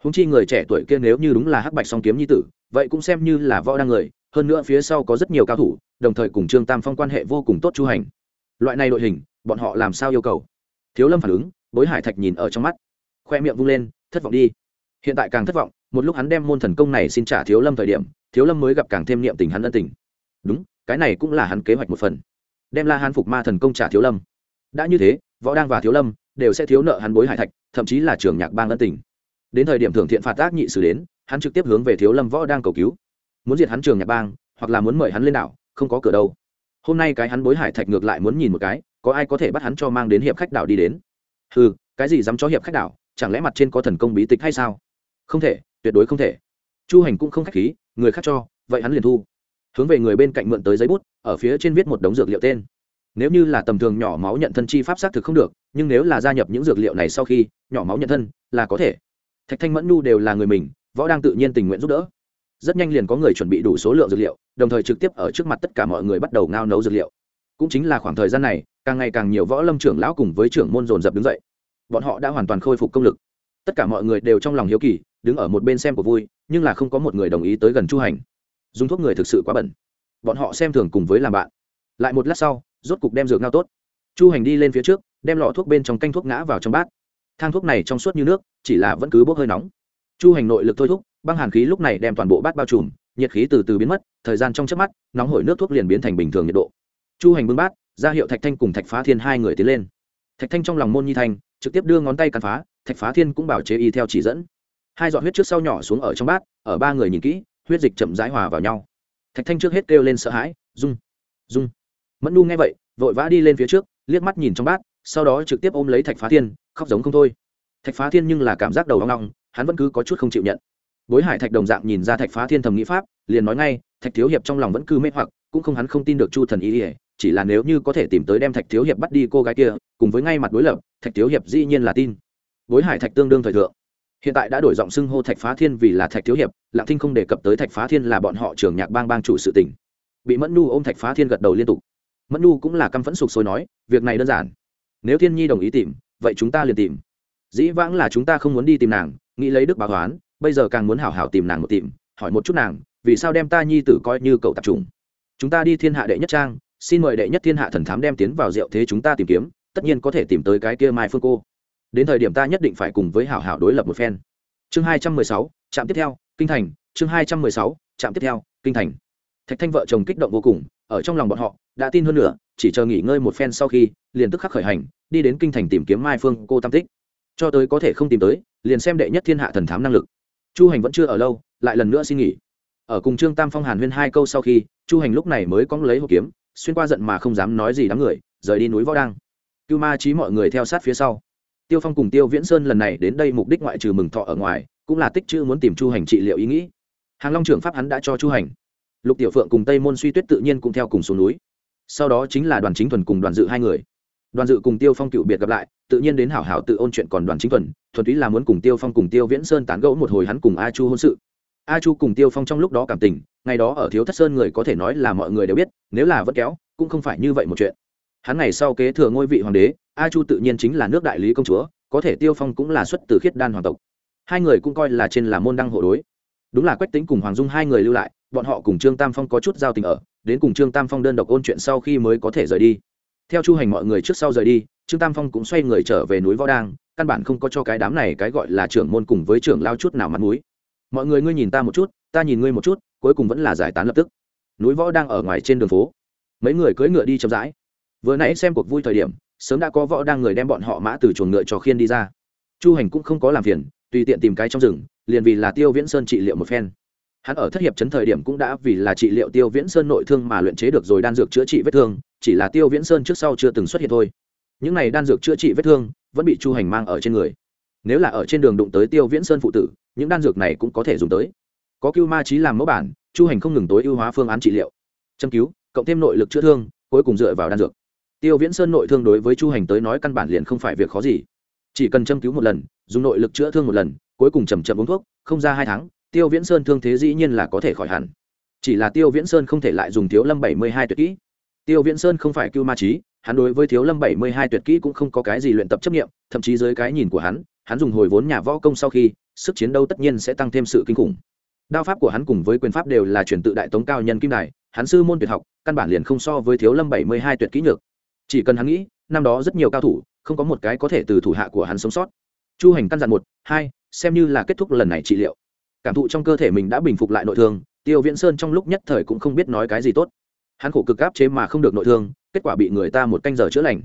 Húng chi người trẻ tuổi kia nếu như đúng là hắc bạch song kiếm nhi tử, vậy cũng xem như là võ đăng người, hơn nữa phía sau có rất nhiều cao thủ, đồng thời cùng trương tam phong quan hệ vô cùng tốt chu hành. Loại này đội hình, bọn họ làm sao yêu cầu? Thiếu lâm phản ứng, bối hải thạch nhìn ở trong mắt. Khoe miệng vung lên, thất vọng đi. Hiện tại càng thất vọng, một lúc hắn đem môn thần công này xin trả thiếu lâm thời điểm, thiếu lâm mới gặp càng thêm niệm tình hắn ân tình. Đúng, cái này cũng là hắn kế hoạch một phần. Đem la hán phục ma thần công trả thiếu lâm đã như thế, võ đang và thiếu lâm đều sẽ thiếu nợ hắn bối hải thạch, thậm chí là trường nhạc bang ân tình. Đến thời điểm thưởng thiện phạt tác nhị xử đến, hắn trực tiếp hướng về thiếu lâm võ đang cầu cứu. Muốn diệt hắn trường nhạc bang, hoặc là muốn mời hắn lên đảo, không có cửa đâu. Hôm nay cái hắn bối hải thạch ngược lại muốn nhìn một cái, có ai có thể bắt hắn cho mang đến hiệp khách đảo đi đến? Ừ cái gì dám cho hiệp khách đảo, chẳng lẽ mặt trên có thần công bí tịch hay sao? Không thể, tuyệt đối không thể. Chu hành cũng không khách khí, người khác cho, vậy hắn liền thu. Hướng về người bên cạnh mượn tới giấy bút, ở phía trên viết một đống dược liệu tên nếu như là tầm thường nhỏ máu nhận thân chi pháp xác thực không được, nhưng nếu là gia nhập những dược liệu này sau khi, nhỏ máu nhận thân, là có thể. Thạch thanh mẫn nhu đều là người mình, võ đang tự nhiên tình nguyện giúp đỡ. Rất nhanh liền có người chuẩn bị đủ số lượng dược liệu, đồng thời trực tiếp ở trước mặt tất cả mọi người bắt đầu ngao nấu dược liệu. Cũng chính là khoảng thời gian này, càng ngày càng nhiều võ lâm trưởng lão cùng với trưởng môn dồn dập đứng dậy. Bọn họ đã hoàn toàn khôi phục công lực. Tất cả mọi người đều trong lòng hiếu kỳ, đứng ở một bên xem của vui, nhưng là không có một người đồng ý tới gần chu hành. Dùng thuốc người thực sự quá bẩn. Bọn họ xem thường cùng với làm bạn. Lại một lát sau rốt cục đem dược ngao tốt. Chu hành đi lên phía trước, đem lọ thuốc bên trong canh thuốc ngã vào trong bát. Thang thuốc này trong suốt như nước, chỉ là vẫn cứ bốc hơi nóng. Chu hành nội lực thôi thúc, băng hàn khí lúc này đem toàn bộ bát bao trùm, nhiệt khí từ từ biến mất, thời gian trong chớp mắt, nóng hổi nước thuốc liền biến thành bình thường nhiệt độ. Chu hành bưng bát, ra hiệu thạch thanh cùng thạch phá thiên hai người tiến lên. Thạch thanh trong lòng môn nhi thanh trực tiếp đưa ngón tay cắn phá, thạch phá thiên cũng bảo chế y theo chỉ dẫn. Hai giọt huyết trước sau nhỏ xuống ở trong bát, ở ba người nhìn kỹ, huyết dịch chậm rãi hòa vào nhau. Thạch thanh trước hết kêu lên sợ hãi rung rung mẫn nu nghe vậy, vội vã đi lên phía trước, liếc mắt nhìn trong bát, sau đó trực tiếp ôm lấy thạch phá thiên, khóc giống không thôi. Thạch phá thiên nhưng là cảm giác đầu hoang long hắn vẫn cứ có chút không chịu nhận. Bối hải thạch đồng dạng nhìn ra thạch phá thiên thầm nghĩ pháp, liền nói ngay, thạch thiếu hiệp trong lòng vẫn cứ mê hoặc, cũng không hắn không tin được chu thần ý ỉa chỉ là nếu như có thể tìm tới đem thạch thiếu hiệp bắt đi cô gái kia, cùng với ngay mặt đối lập, thạch thiếu hiệp dĩ nhiên là tin. Bối hải thạch tương đương thời thượng. Hiện tại đã đổi giọng xưng hô thạch phá thiên vì là thạch thiếu hiệp, lạng thinh không đề cập tới thạch phá thiên là bọn họ trường nhạc bang bang chủ sự tỉnh bị mẫn nu ôm thạch phá thiên gật đầu liên tục mẫn nu cũng là căm phẫn sục sôi nói, việc này đơn giản. Nếu thiên nhi đồng ý tìm, vậy chúng ta liền tìm. Dĩ vãng là chúng ta không muốn đi tìm nàng, nghĩ lấy đức báo toán bây giờ càng muốn hảo hảo tìm nàng một tìm, hỏi một chút nàng, vì sao đem ta nhi tử coi như cậu tập trung chúng ta đi thiên hạ đệ nhất trang, xin mời đệ nhất thiên hạ thần thám đem tiến vào rượu thế chúng ta tìm kiếm, tất nhiên có thể tìm tới cái kia mai phương cô. Đến thời điểm ta nhất định phải cùng với hảo hảo đối lập một phen. Chương hai trăm mười sáu, trạm tiếp theo, kinh thành. Chương hai trăm mười sáu, trạm tiếp theo, kinh thành thạch thanh vợ chồng kích động vô cùng, ở trong lòng bọn họ, đã tin hơn nữa, chỉ chờ nghỉ ngơi một phen sau khi, liền tức khắc khởi hành, đi đến kinh thành tìm kiếm mai phương cô tam tích. Cho tới có thể không tìm tới, liền xem đệ nhất thiên hạ thần thám năng lực. Chu hành vẫn chưa ở lâu, lại lần nữa xin nghỉ. Ở cùng trương tam phong hàn huyên hai câu sau khi, chu hành lúc này mới cóng lấy hộp kiếm, xuyên qua giận mà không dám nói gì đám người, rời đi núi võ đăng. Cưu ma trí mọi người theo sát phía sau. Tiêu phong cùng tiêu viễn sơn lần này đến đây mục đích ngoại trừ mừng thọ ở ngoài, cũng là tích chữ muốn tìm chu hành trị liệu ý nghĩ. Hàng long trưởng pháp hắn đã cho chu hành lục tiểu phượng cùng tây môn suy tuyết tự nhiên cũng theo cùng xuống núi. Sau đó chính là đoàn chính thuần cùng đoàn dự hai người. Đoàn dự cùng tiêu phong cựu biệt gặp lại, tự nhiên đến hảo hảo tự ôn chuyện còn đoàn chính thuần thuần túy là muốn cùng tiêu phong cùng tiêu viễn sơn tán gẫu một hồi hắn cùng a chu hôn sự. A chu cùng tiêu phong trong lúc đó cảm tình, ngày đó ở thiếu thất sơn người có thể nói là mọi người đều biết, nếu là vẫn kéo, cũng không phải như vậy một chuyện. Hắn ngày sau kế thừa ngôi vị hoàng đế, a chu tự nhiên chính là nước đại lý công chúa, có thể tiêu phong cũng là xuất từ khiết đan hoàng tộc. Hai người cũng coi là trên là môn đăng hộ đối. Đúng là quách tính cùng hoàng dung hai người lưu lại bọn họ cùng trương tam phong có chút giao tình ở, đến cùng trương tam phong đơn độc ôn chuyện sau khi mới có thể rời đi. Theo chu hành mọi người trước sau rời đi, trương tam phong cũng xoay người trở về núi võ đang, căn bản không có cho cái đám này cái gọi là trưởng môn cùng với trưởng lao chút nào mặt núi mọi người ngươi nhìn ta một chút, ta nhìn ngươi một chút, cuối cùng vẫn là giải tán lập tức. Núi võ đang ở ngoài trên đường phố. Mấy người cưỡi ngựa đi chậm rãi. Vừa nãy xem cuộc vui thời điểm, sớm đã có võ đang người đem bọn họ mã từ chuồng ngựa cho khiên đi ra. Chu hành cũng không có làm phiền, tùy tiện tìm cái trong rừng, liền vì là tiêu viễn sơn trị liệu một phen hắn ở thất hiệp chấn thời điểm cũng đã vì là trị liệu tiêu viễn sơn nội thương mà luyện chế được rồi đan dược chữa trị vết thương, chỉ là tiêu viễn sơn trước sau chưa từng xuất hiện thôi. Những này đan dược chữa trị vết thương vẫn bị chu hành mang ở trên người. Nếu là ở trên đường đụng tới tiêu viễn sơn phụ tử, những đan dược này cũng có thể dùng tới. Có cưu ma trí làm mẫu bản, chu hành không ngừng tối ưu hóa phương án trị liệu. Châm cứu, cộng thêm nội lực chữa thương, cuối cùng dựa vào đan dược. Tiêu viễn sơn nội thương đối với chu hành tới nói căn bản liền không phải việc khó gì. Chỉ cần châm cứu một lần, dùng nội lực chữa thương một lần, cuối cùng chầm chậm uống thuốc, không ra hai tháng tiêu viễn sơn thương thế dĩ nhiên là có thể khỏi hẳn. Chỉ là tiêu viễn sơn không thể lại dùng thiếu lâm bảy mươi hai tuyệt kỹ. Tiêu viễn sơn không phải cưu ma trí, hắn đối với thiếu lâm bảy mươi hai tuyệt kỹ cũng không có cái gì luyện tập chấp nghiệm, thậm chí dưới cái nhìn của hắn hắn dùng hồi vốn nhà võ công sau khi, sức chiến đấu tất nhiên sẽ tăng thêm sự kinh khủng. Đao pháp của hắn cùng với quyền pháp đều là truyền tự đại tống cao nhân kim đài, hắn sư môn tuyệt học, căn bản liền không so với thiếu lâm bảy mươi hai tuyệt kỹ nhược. Chỉ cần hắn nghĩ, năm đó rất nhiều cao thủ, không có một cái có thể từ thủ hạ của hắn sống sót. Chu hành căn dặn một, hai, xem như là kết thúc lần này trị liệu cảm thụ trong cơ thể mình đã bình phục lại nội thương, tiêu viễn sơn trong lúc nhất thời cũng không biết nói cái gì tốt. Hắn khổ cực áp chế mà không được nội thương, kết quả bị người ta một canh giờ chữa lành.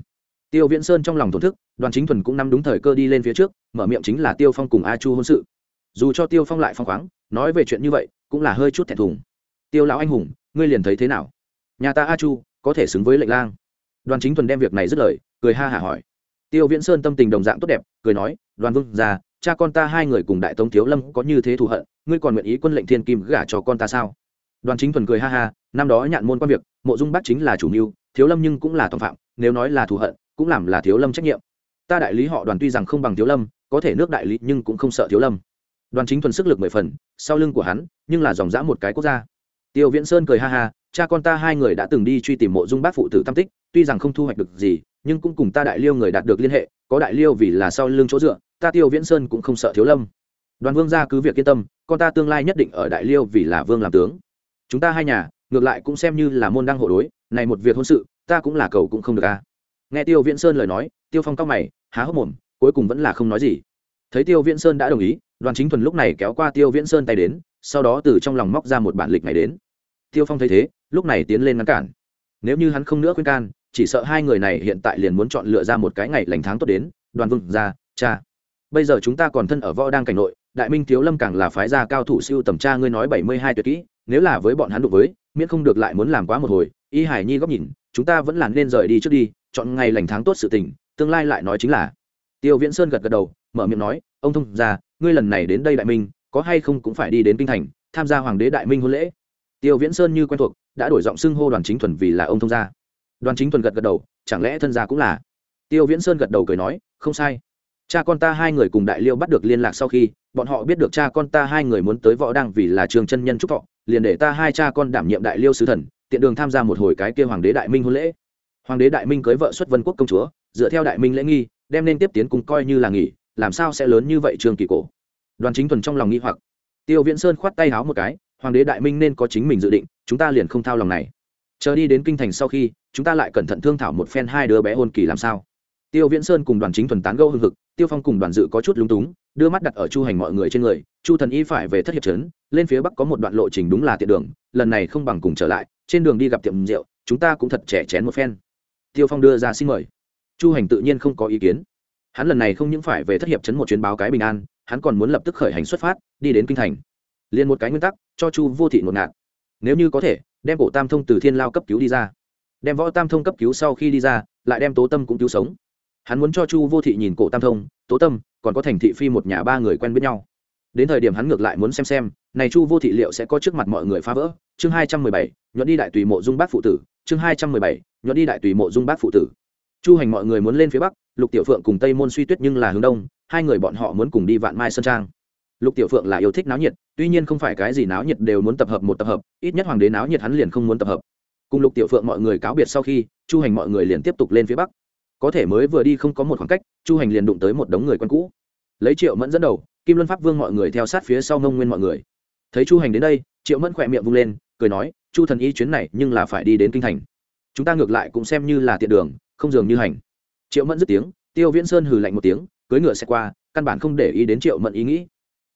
Tiêu viễn sơn trong lòng thổn thức, đoàn chính thuần cũng nắm đúng thời cơ đi lên phía trước, mở miệng chính là tiêu phong cùng a chu hôn sự. Dù cho tiêu phong lại phong khoáng, nói về chuyện như vậy, cũng là hơi chút thẹn thùng. Tiêu lão anh hùng, ngươi liền thấy thế nào? Nhà ta a chu, có thể xứng với lệnh lang. Đoàn chính thuần đem việc này dứt lời, cười ha hả hỏi. Tiêu viễn sơn tâm tình đồng dạng tốt đẹp, cười nói, đoàn vương già cha con ta hai người cùng đại tống thiếu lâm có như thế thù hận, ngươi còn nguyện ý quân lệnh thiên kim gả cho con ta sao? Đoàn chính thuần cười ha ha, năm đó nhạn môn quan việc, mộ dung bắc chính là chủ mưu, thiếu lâm nhưng cũng là tội phạm, nếu nói là thù hận, cũng làm là thiếu lâm trách nhiệm. Ta đại lý họ đoàn tuy rằng không bằng thiếu lâm, có thể nước đại lý nhưng cũng không sợ thiếu lâm. Đoàn chính thuần sức lực mười phần, sau lưng của hắn, nhưng là dòng dã một cái quốc gia. Tiêu viễn sơn cười ha ha, cha con ta hai người đã từng đi truy tìm mộ dung bác phụ tử tam tích tuy rằng không thu hoạch được gì, nhưng cũng cùng ta đại liêu người đạt được liên hệ, có đại liêu vì là sau lưng chỗ dựa, ta tiêu viễn sơn cũng không sợ thiếu lâm. Đoàn vương gia cứ việc yên tâm, con ta tương lai nhất định ở đại liêu vì là vương làm tướng. Chúng ta hai nhà, ngược lại cũng xem như là môn đăng hộ đối, này một việc hôn sự, ta cũng là cầu cũng không được a nghe tiêu viễn sơn lời nói, tiêu phong cao mày, há hốc mồm, cuối cùng vẫn là không nói gì. Thấy tiêu viễn sơn đã đồng ý, đoàn chính thuần lúc này kéo qua tiêu viễn sơn tay đến, sau đó từ trong lòng móc ra một bản lịch này đến. Tiêu phong thấy thế, lúc này tiến lên ngăn cản. Nếu như hắn không nữa khuyên can chỉ sợ hai người này hiện tại liền muốn chọn lựa ra một cái ngày lành tháng tốt đến, đoàn vương ra, cha. Bây giờ chúng ta còn thân ở võ đang cảnh nội, đại minh thiếu lâm càng là phái gia cao thủ siêu tầm cha ngươi nói bảy mươi hai tuyệt kỹ, nếu là với bọn hắn đụng với, miễn không được lại muốn làm quá một hồi. Y hải nhi góc nhìn, chúng ta vẫn là nên rời đi trước đi, chọn ngày lành tháng tốt sự tình, tương lai lại nói chính là. Tiêu viễn sơn gật gật đầu, mở miệng nói, ông thông ra ngươi lần này đến đây đại minh, có hay không cũng phải đi đến kinh thành, tham gia hoàng đế đại minh hôn lễ. Tiêu viễn sơn như quen thuộc, đã đổi giọng xưng hô đoàn chính thuần vì là ông thông gia đoàn chính thuần gật gật đầu, chẳng lẽ thân gia cũng là? Tiêu viễn sơn gật đầu cười nói, không sai. Cha con ta hai người cùng đại liêu bắt được liên lạc sau khi, bọn họ biết được cha con ta hai người muốn tới võ đăng vì là trường chân nhân trúc thọ, liền để ta hai cha con đảm nhiệm đại liêu sứ thần, tiện đường tham gia một hồi cái kia hoàng đế đại minh hôn lễ. Hoàng đế đại minh cưới vợ xuất vân quốc công chúa, dựa theo đại minh lễ nghi, đem nên tiếp tiến cùng coi như là nghỉ, làm sao sẽ lớn như vậy trường kỳ cổ? Đoàn chính thuần trong lòng nghi hoặc. Tiêu viễn sơn khoát tay háo một cái, hoàng đế đại minh nên có chính mình dự định, chúng ta liền không thao lòng này chờ đi đến kinh thành sau khi, chúng ta lại cẩn thận thương thảo một phen hai đứa bé hôn kỳ làm sao. Tiêu viễn sơn cùng đoàn chính thuần tán gâu hưng hực, tiêu phong cùng đoàn dự có chút lúng túng, đưa mắt đặt ở chu hành mọi người trên người, chu thần y phải về thất hiệp trấn, lên phía bắc có một đoạn lộ trình đúng là tiện đường, lần này không bằng cùng trở lại, trên đường đi gặp tiệm rượu, chúng ta cũng thật trẻ chén một phen. Tiêu phong đưa ra xin mời. Chu hành tự nhiên không có ý kiến. Hắn lần này không những phải về thất hiệp chấn một chuyến báo cái bình an, hắn còn muốn lập tức khởi hành xuất phát, đi đến kinh thành. Liền một cái nguyên tắc, cho chu vô thị ngột ngạt nếu như có thể, đem cổ tam thông từ thiên lao cấp cứu đi ra. Đem võ tam thông cấp cứu sau khi đi ra, lại đem tố tâm cũng cứu sống. Hắn muốn cho chu vô thị nhìn cổ tam thông, tố tâm, còn có thành thị phi một nhà ba người quen biết nhau. Đến thời điểm hắn ngược lại muốn xem xem, này chu vô thị liệu sẽ có trước mặt mọi người phá vỡ. Chương hai trăm mười bảy, nhuận đi đại tùy mộ dung bác phụ tử. Chương hai trăm mười bảy, nhuận đi đại tùy mộ dung bác phụ tử. Chu hành mọi người muốn lên phía bắc, lục tiểu phượng cùng tây môn suy tuyết nhưng là hướng đông, hai người bọn họ muốn cùng đi vạn mai sơn trang lục tiểu phượng là yêu thích náo nhiệt, tuy nhiên không phải cái gì náo nhiệt đều muốn tập hợp một tập hợp, ít nhất hoàng đế náo nhiệt hắn liền không muốn tập hợp. Cùng lục tiểu phượng mọi người cáo biệt sau khi, chu hành mọi người liền tiếp tục lên phía bắc. Có thể mới vừa đi không có một khoảng cách, chu hành liền đụng tới một đống người quen cũ. Lấy triệu mẫn dẫn đầu, kim luân pháp vương mọi người theo sát phía sau ngông nguyên mọi người. Thấy chu hành đến đây, triệu mẫn khỏe miệng vung lên, cười nói, chu thần y chuyến này nhưng là phải đi đến kinh thành. Chúng ta ngược lại cũng xem như là tiện đường, không dường như hành. Triệu mẫn dứt tiếng, tiêu viễn sơn hừ lạnh một tiếng cưới ngựa xe qua, căn bản không để ý đến triệu mẫn ý nghĩ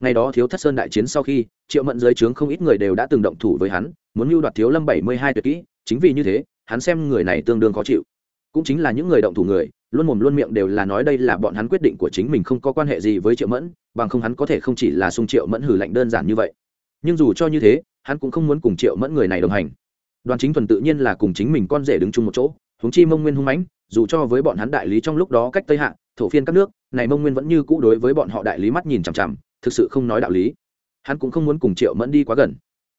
ngày đó thiếu thất sơn đại chiến sau khi, triệu mẫn dưới trướng không ít người đều đã từng động thủ với hắn, muốn mưu đoạt thiếu lâm bảy mươi hai tuyệt kỹ, chính vì như thế, hắn xem người này tương đương khó chịu. Cũng chính là những người động thủ người, luôn mồm luôn miệng đều là nói đây là bọn hắn quyết định của chính mình không có quan hệ gì với triệu mẫn, bằng không hắn có thể không chỉ là sung triệu mẫn hử lạnh đơn giản như vậy. Nhưng dù cho như thế, hắn cũng không muốn cùng triệu mẫn người này đồng hành. Đoàn chính thuần tự nhiên là cùng chính mình con rể đứng chung một chỗ, huống chi mông nguyên hung mãnh, dù cho với bọn hắn đại lý trong lúc đó cách tây hạ, thổ phiên các nước, này mông nguyên vẫn như cũ đối với bọn họ đại lý mắt nhìn chằm chằm thực sự không nói đạo lý. Hắn cũng không muốn cùng triệu mẫn đi quá gần.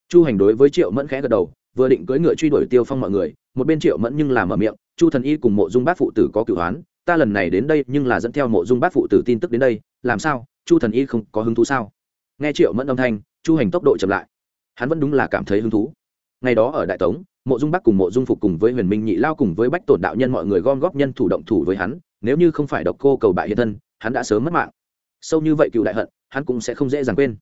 Chu hành đối với triệu mẫn khẽ gật đầu, vừa định cưỡi ngựa truy đuổi tiêu phong mọi người, một bên triệu mẫn nhưng làm mở miệng, chu thần y cùng mộ dung bác phụ tử có cựu hoán ta lần này đến đây nhưng là dẫn theo mộ dung bác phụ tử tin tức đến đây, làm sao, chu thần y không có hứng thú sao? Nghe triệu mẫn âm thanh, chu hành tốc độ chậm lại. Hắn vẫn đúng là cảm thấy hứng thú. Ngày đó ở đại tống, mộ dung bắc cùng mộ dung phục cùng với huyền minh nhị lao cùng với bách tổn đạo nhân mọi người gom góp nhân thủ động thủ với hắn, nếu như không phải độc cô cầu bại hiện thân, hắn đã sớm mất mạng sâu như vậy cựu đại hận, hắn cũng sẽ không dễ dàng quên.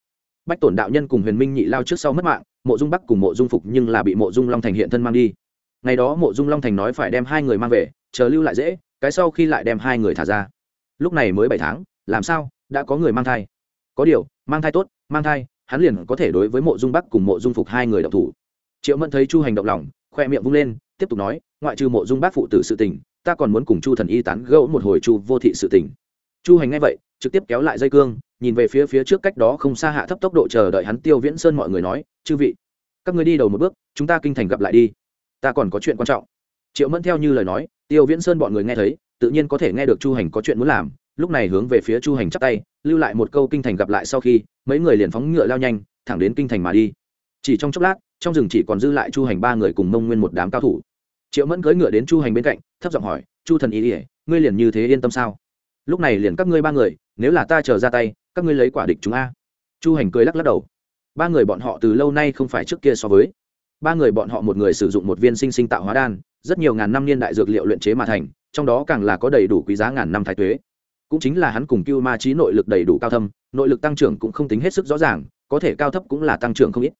Bách tổn đạo nhân cùng huyền minh nhị lao trước sau mất mạng, mộ dung bắc cùng mộ dung phục nhưng là bị mộ dung long thành hiện thân mang đi. Ngày đó mộ dung long thành nói phải đem hai người mang về, chờ lưu lại dễ, cái sau khi lại đem hai người thả ra. Lúc này mới bảy tháng, làm sao, đã có người mang thai. Có điều, mang thai tốt, mang thai, hắn liền có thể đối với mộ dung bắc cùng mộ dung phục hai người độc thủ. Triệu mẫn thấy chu hành động lòng, khoe miệng vung lên, tiếp tục nói, ngoại trừ mộ dung bác phụ tử sự tình, ta còn muốn cùng chu thần y tán gẫu một hồi chu vô thị sự tình chu hành ngay vậy, trực tiếp kéo lại dây cương, nhìn về phía phía trước cách đó không xa hạ thấp tốc độ chờ đợi hắn tiêu viễn sơn mọi người nói, chư vị, các người đi đầu một bước, chúng ta kinh thành gặp lại đi. Ta còn có chuyện quan trọng. Triệu mẫn theo như lời nói, tiêu viễn sơn bọn người nghe thấy, tự nhiên có thể nghe được chu hành có chuyện muốn làm, lúc này hướng về phía chu hành chắp tay, lưu lại một câu kinh thành gặp lại sau khi, mấy người liền phóng ngựa lao nhanh, thẳng đến kinh thành mà đi. Chỉ trong chốc lát, trong rừng chỉ còn dư lại chu hành ba người cùng mông nguyên một đám cao thủ. Triệu mẫn cưỡi ngựa đến chu hành bên cạnh, thấp giọng hỏi, chu thần ý ỉa ngươi liền như thế yên tâm sao? Lúc này liền các ngươi ba người, nếu là ta chờ ra tay, các ngươi lấy quả địch chúng a. Chu hành cười lắc lắc đầu. Ba người bọn họ từ lâu nay không phải trước kia so với. Ba người bọn họ một người sử dụng một viên sinh sinh tạo hóa đan, rất nhiều ngàn năm niên đại dược liệu luyện chế mà thành, trong đó càng là có đầy đủ quý giá ngàn năm thái tuế. Cũng chính là hắn cùng cưu ma trí nội lực đầy đủ cao thâm, nội lực tăng trưởng cũng không tính hết sức rõ ràng, có thể cao thấp cũng là tăng trưởng không ít.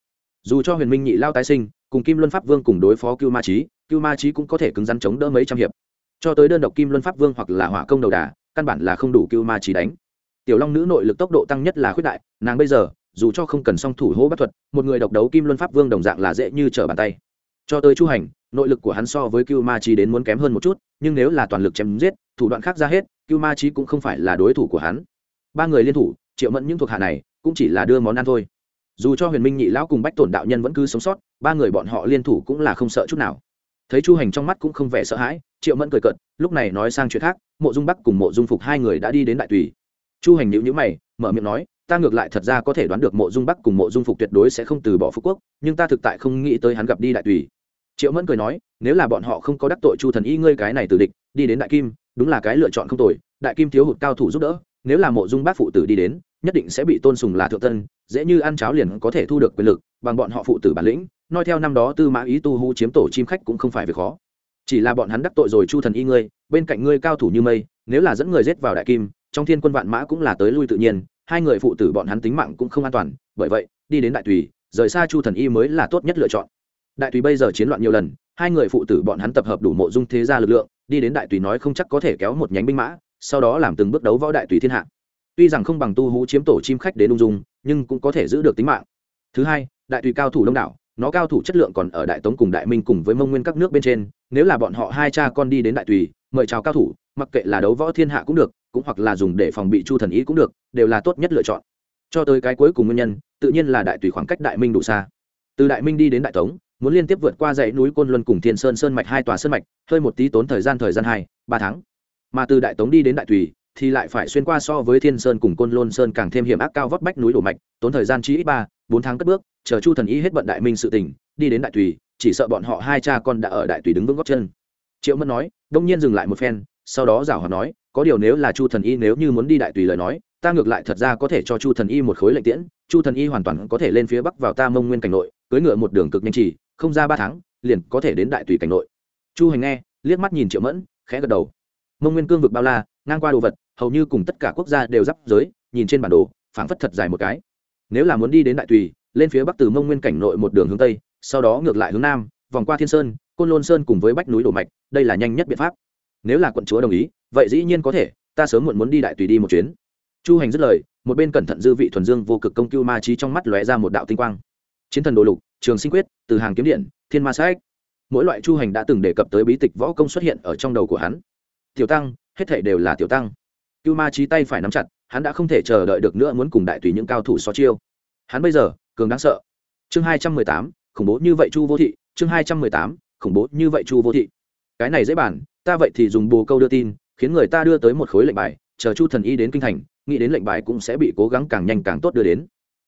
Dù cho huyền minh nhị lao tái sinh, cùng kim luân pháp vương cùng đối phó cưu ma trí cưu ma trí cũng có thể cứng rắn chống đỡ mấy trăm hiệp. Cho tới đơn độc kim luân pháp vương hoặc là hỏa công đầu đà căn bản là không đủ cưu ma trí đánh. Tiểu long nữ nội lực tốc độ tăng nhất là khuyết đại, nàng bây giờ, dù cho không cần song thủ hô bắt thuật, một người độc đấu kim luân pháp vương đồng dạng là dễ như trở bàn tay. Cho tới chu hành, nội lực của hắn so với cưu ma trí đến muốn kém hơn một chút, nhưng nếu là toàn lực chém giết, thủ đoạn khác ra hết, cưu ma trí cũng không phải là đối thủ của hắn. Ba người liên thủ, triệu mẫn những thuộc hạ này, cũng chỉ là đưa món ăn thôi. Dù cho huyền minh nhị lão cùng bách tổn đạo nhân vẫn cứ sống sót, ba người bọn họ liên thủ cũng là không sợ chút nào thấy chu hành trong mắt cũng không vẻ sợ hãi, triệu mẫn cười cợt, lúc này nói sang chuyện khác, mộ dung bắc cùng mộ dung phục hai người đã đi đến đại tùy. Chu hành nhữ nhữ mày, mở miệng nói, ta ngược lại thật ra có thể đoán được mộ dung bắc cùng mộ dung phục tuyệt đối sẽ không từ bỏ phú quốc, nhưng ta thực tại không nghĩ tới hắn gặp đi đại tùy. Triệu mẫn cười nói, nếu là bọn họ không có đắc tội chu thần y ngươi cái này từ địch, đi đến đại kim, đúng là cái lựa chọn không tồi, đại kim thiếu hụt cao thủ giúp đỡ, nếu là mộ dung bác phụ tử đi đến, nhất định sẽ bị tôn sùng là thượng tân dễ như ăn cháo liền có thể thu được quyền lực, bằng bọn họ phụ tử bản lĩnh nói theo năm đó tư mã ý tu hú chiếm tổ chim khách cũng không phải việc khó. Chỉ là bọn hắn đắc tội rồi chu thần y ngươi, bên cạnh ngươi cao thủ như mây, nếu là dẫn người giết vào đại kim, trong thiên quân vạn mã cũng là tới lui tự nhiên, hai người phụ tử bọn hắn tính mạng cũng không an toàn, bởi vậy, đi đến đại tùy, rời xa chu thần y mới là tốt nhất lựa chọn. Đại tùy bây giờ chiến loạn nhiều lần, hai người phụ tử bọn hắn tập hợp đủ mộ dung thế gia lực lượng, đi đến đại tùy nói không chắc có thể kéo một nhánh binh mã, sau đó làm từng bước đấu võ đại tùy thiên hạ. Tuy rằng không bằng tu hú chiếm tổ chim khách đến ung dung, nhưng cũng có thể giữ được tính mạng. Thứ hai, đại tùy cao thủ đông đảo nó cao thủ chất lượng còn ở đại tống cùng đại minh cùng với mông nguyên các nước bên trên, nếu là bọn họ hai cha con đi đến đại tùy, mời chào cao thủ, mặc kệ là đấu võ thiên hạ cũng được, cũng hoặc là dùng để phòng bị chu thần ý cũng được, đều là tốt nhất lựa chọn. Cho tới cái cuối cùng nguyên nhân, tự nhiên là đại tùy khoảng cách đại minh đủ xa. Từ đại minh đi đến đại tống, muốn liên tiếp vượt qua dãy núi côn luân cùng thiên sơn sơn mạch hai tòa sơn mạch, hơi một tí tốn thời gian thời gian hai, ba tháng. Mà từ đại tống đi đến đại tùy, thì lại phải xuyên qua so với thiên sơn cùng côn lôn sơn càng thêm hiểm ác cao vót bách núi đổ mạch, tốn thời gian chỉ ít ba bốn tháng cất bước, chờ chu thần Y hết bận đại minh sự tình, đi đến đại tùy, chỉ sợ bọn họ hai cha con đã ở đại tùy đứng vững góc chân. Triệu mẫn nói, đông nhiên dừng lại một phen, sau đó giảo hòa nói, có điều nếu là chu thần y nếu như muốn đi đại tùy lời nói, ta ngược lại thật ra có thể cho chu thần y một khối lệnh tiễn, chu thần y hoàn toàn có thể lên phía bắc vào ta mông nguyên cảnh nội cưới ngựa một đường cực nhanh chỉ, không ra ba tháng, liền có thể đến đại tùy cảnh nội. Chu hành nghe, liếc mắt nhìn triệu mẫn, khẽ gật đầu. Mông nguyên cương vực bao la, ngang qua đồ vật, hầu như cùng tất cả quốc gia đều giáp giới, nhìn trên bản đồ, phảng phất thật dài một cái nếu là muốn đi đến đại tùy, lên phía bắc từ mông nguyên cảnh nội một đường hướng tây, sau đó ngược lại hướng nam, vòng qua thiên sơn, côn lôn sơn cùng với bách núi đổ mạch, đây là nhanh nhất biện pháp. Nếu là quận chúa đồng ý, vậy dĩ nhiên có thể, ta sớm muộn muốn đi đại tùy đi một chuyến. Chu hành dứt lời, một bên cẩn thận dư vị thuần dương vô cực công cưu ma trí trong mắt lóe ra một đạo tinh quang. Chiến thần đồ lục, trường sinh quyết, từ hàng kiếm điện, thiên ma sách. Mỗi loại chu hành đã từng đề cập tới bí tịch võ công xuất hiện ở trong đầu của hắn. Tiểu tăng, hết thể đều là tiểu tăng. Cưu ma trí tay phải nắm chặt hắn đã không thể chờ đợi được nữa muốn cùng đại tùy những cao thủ so chiêu. Hắn bây giờ, cường đáng sợ. Chương hai trăm mười tám, khủng bố như vậy chu vô thị. Chương hai trăm mười tám, khủng bố như vậy chu vô thị. Cái này dễ bản ta vậy thì dùng bồ câu đưa tin, khiến người ta đưa tới một khối lệnh bài, chờ chu thần y đến kinh thành, nghĩ đến lệnh bài cũng sẽ bị cố gắng càng nhanh càng tốt đưa đến.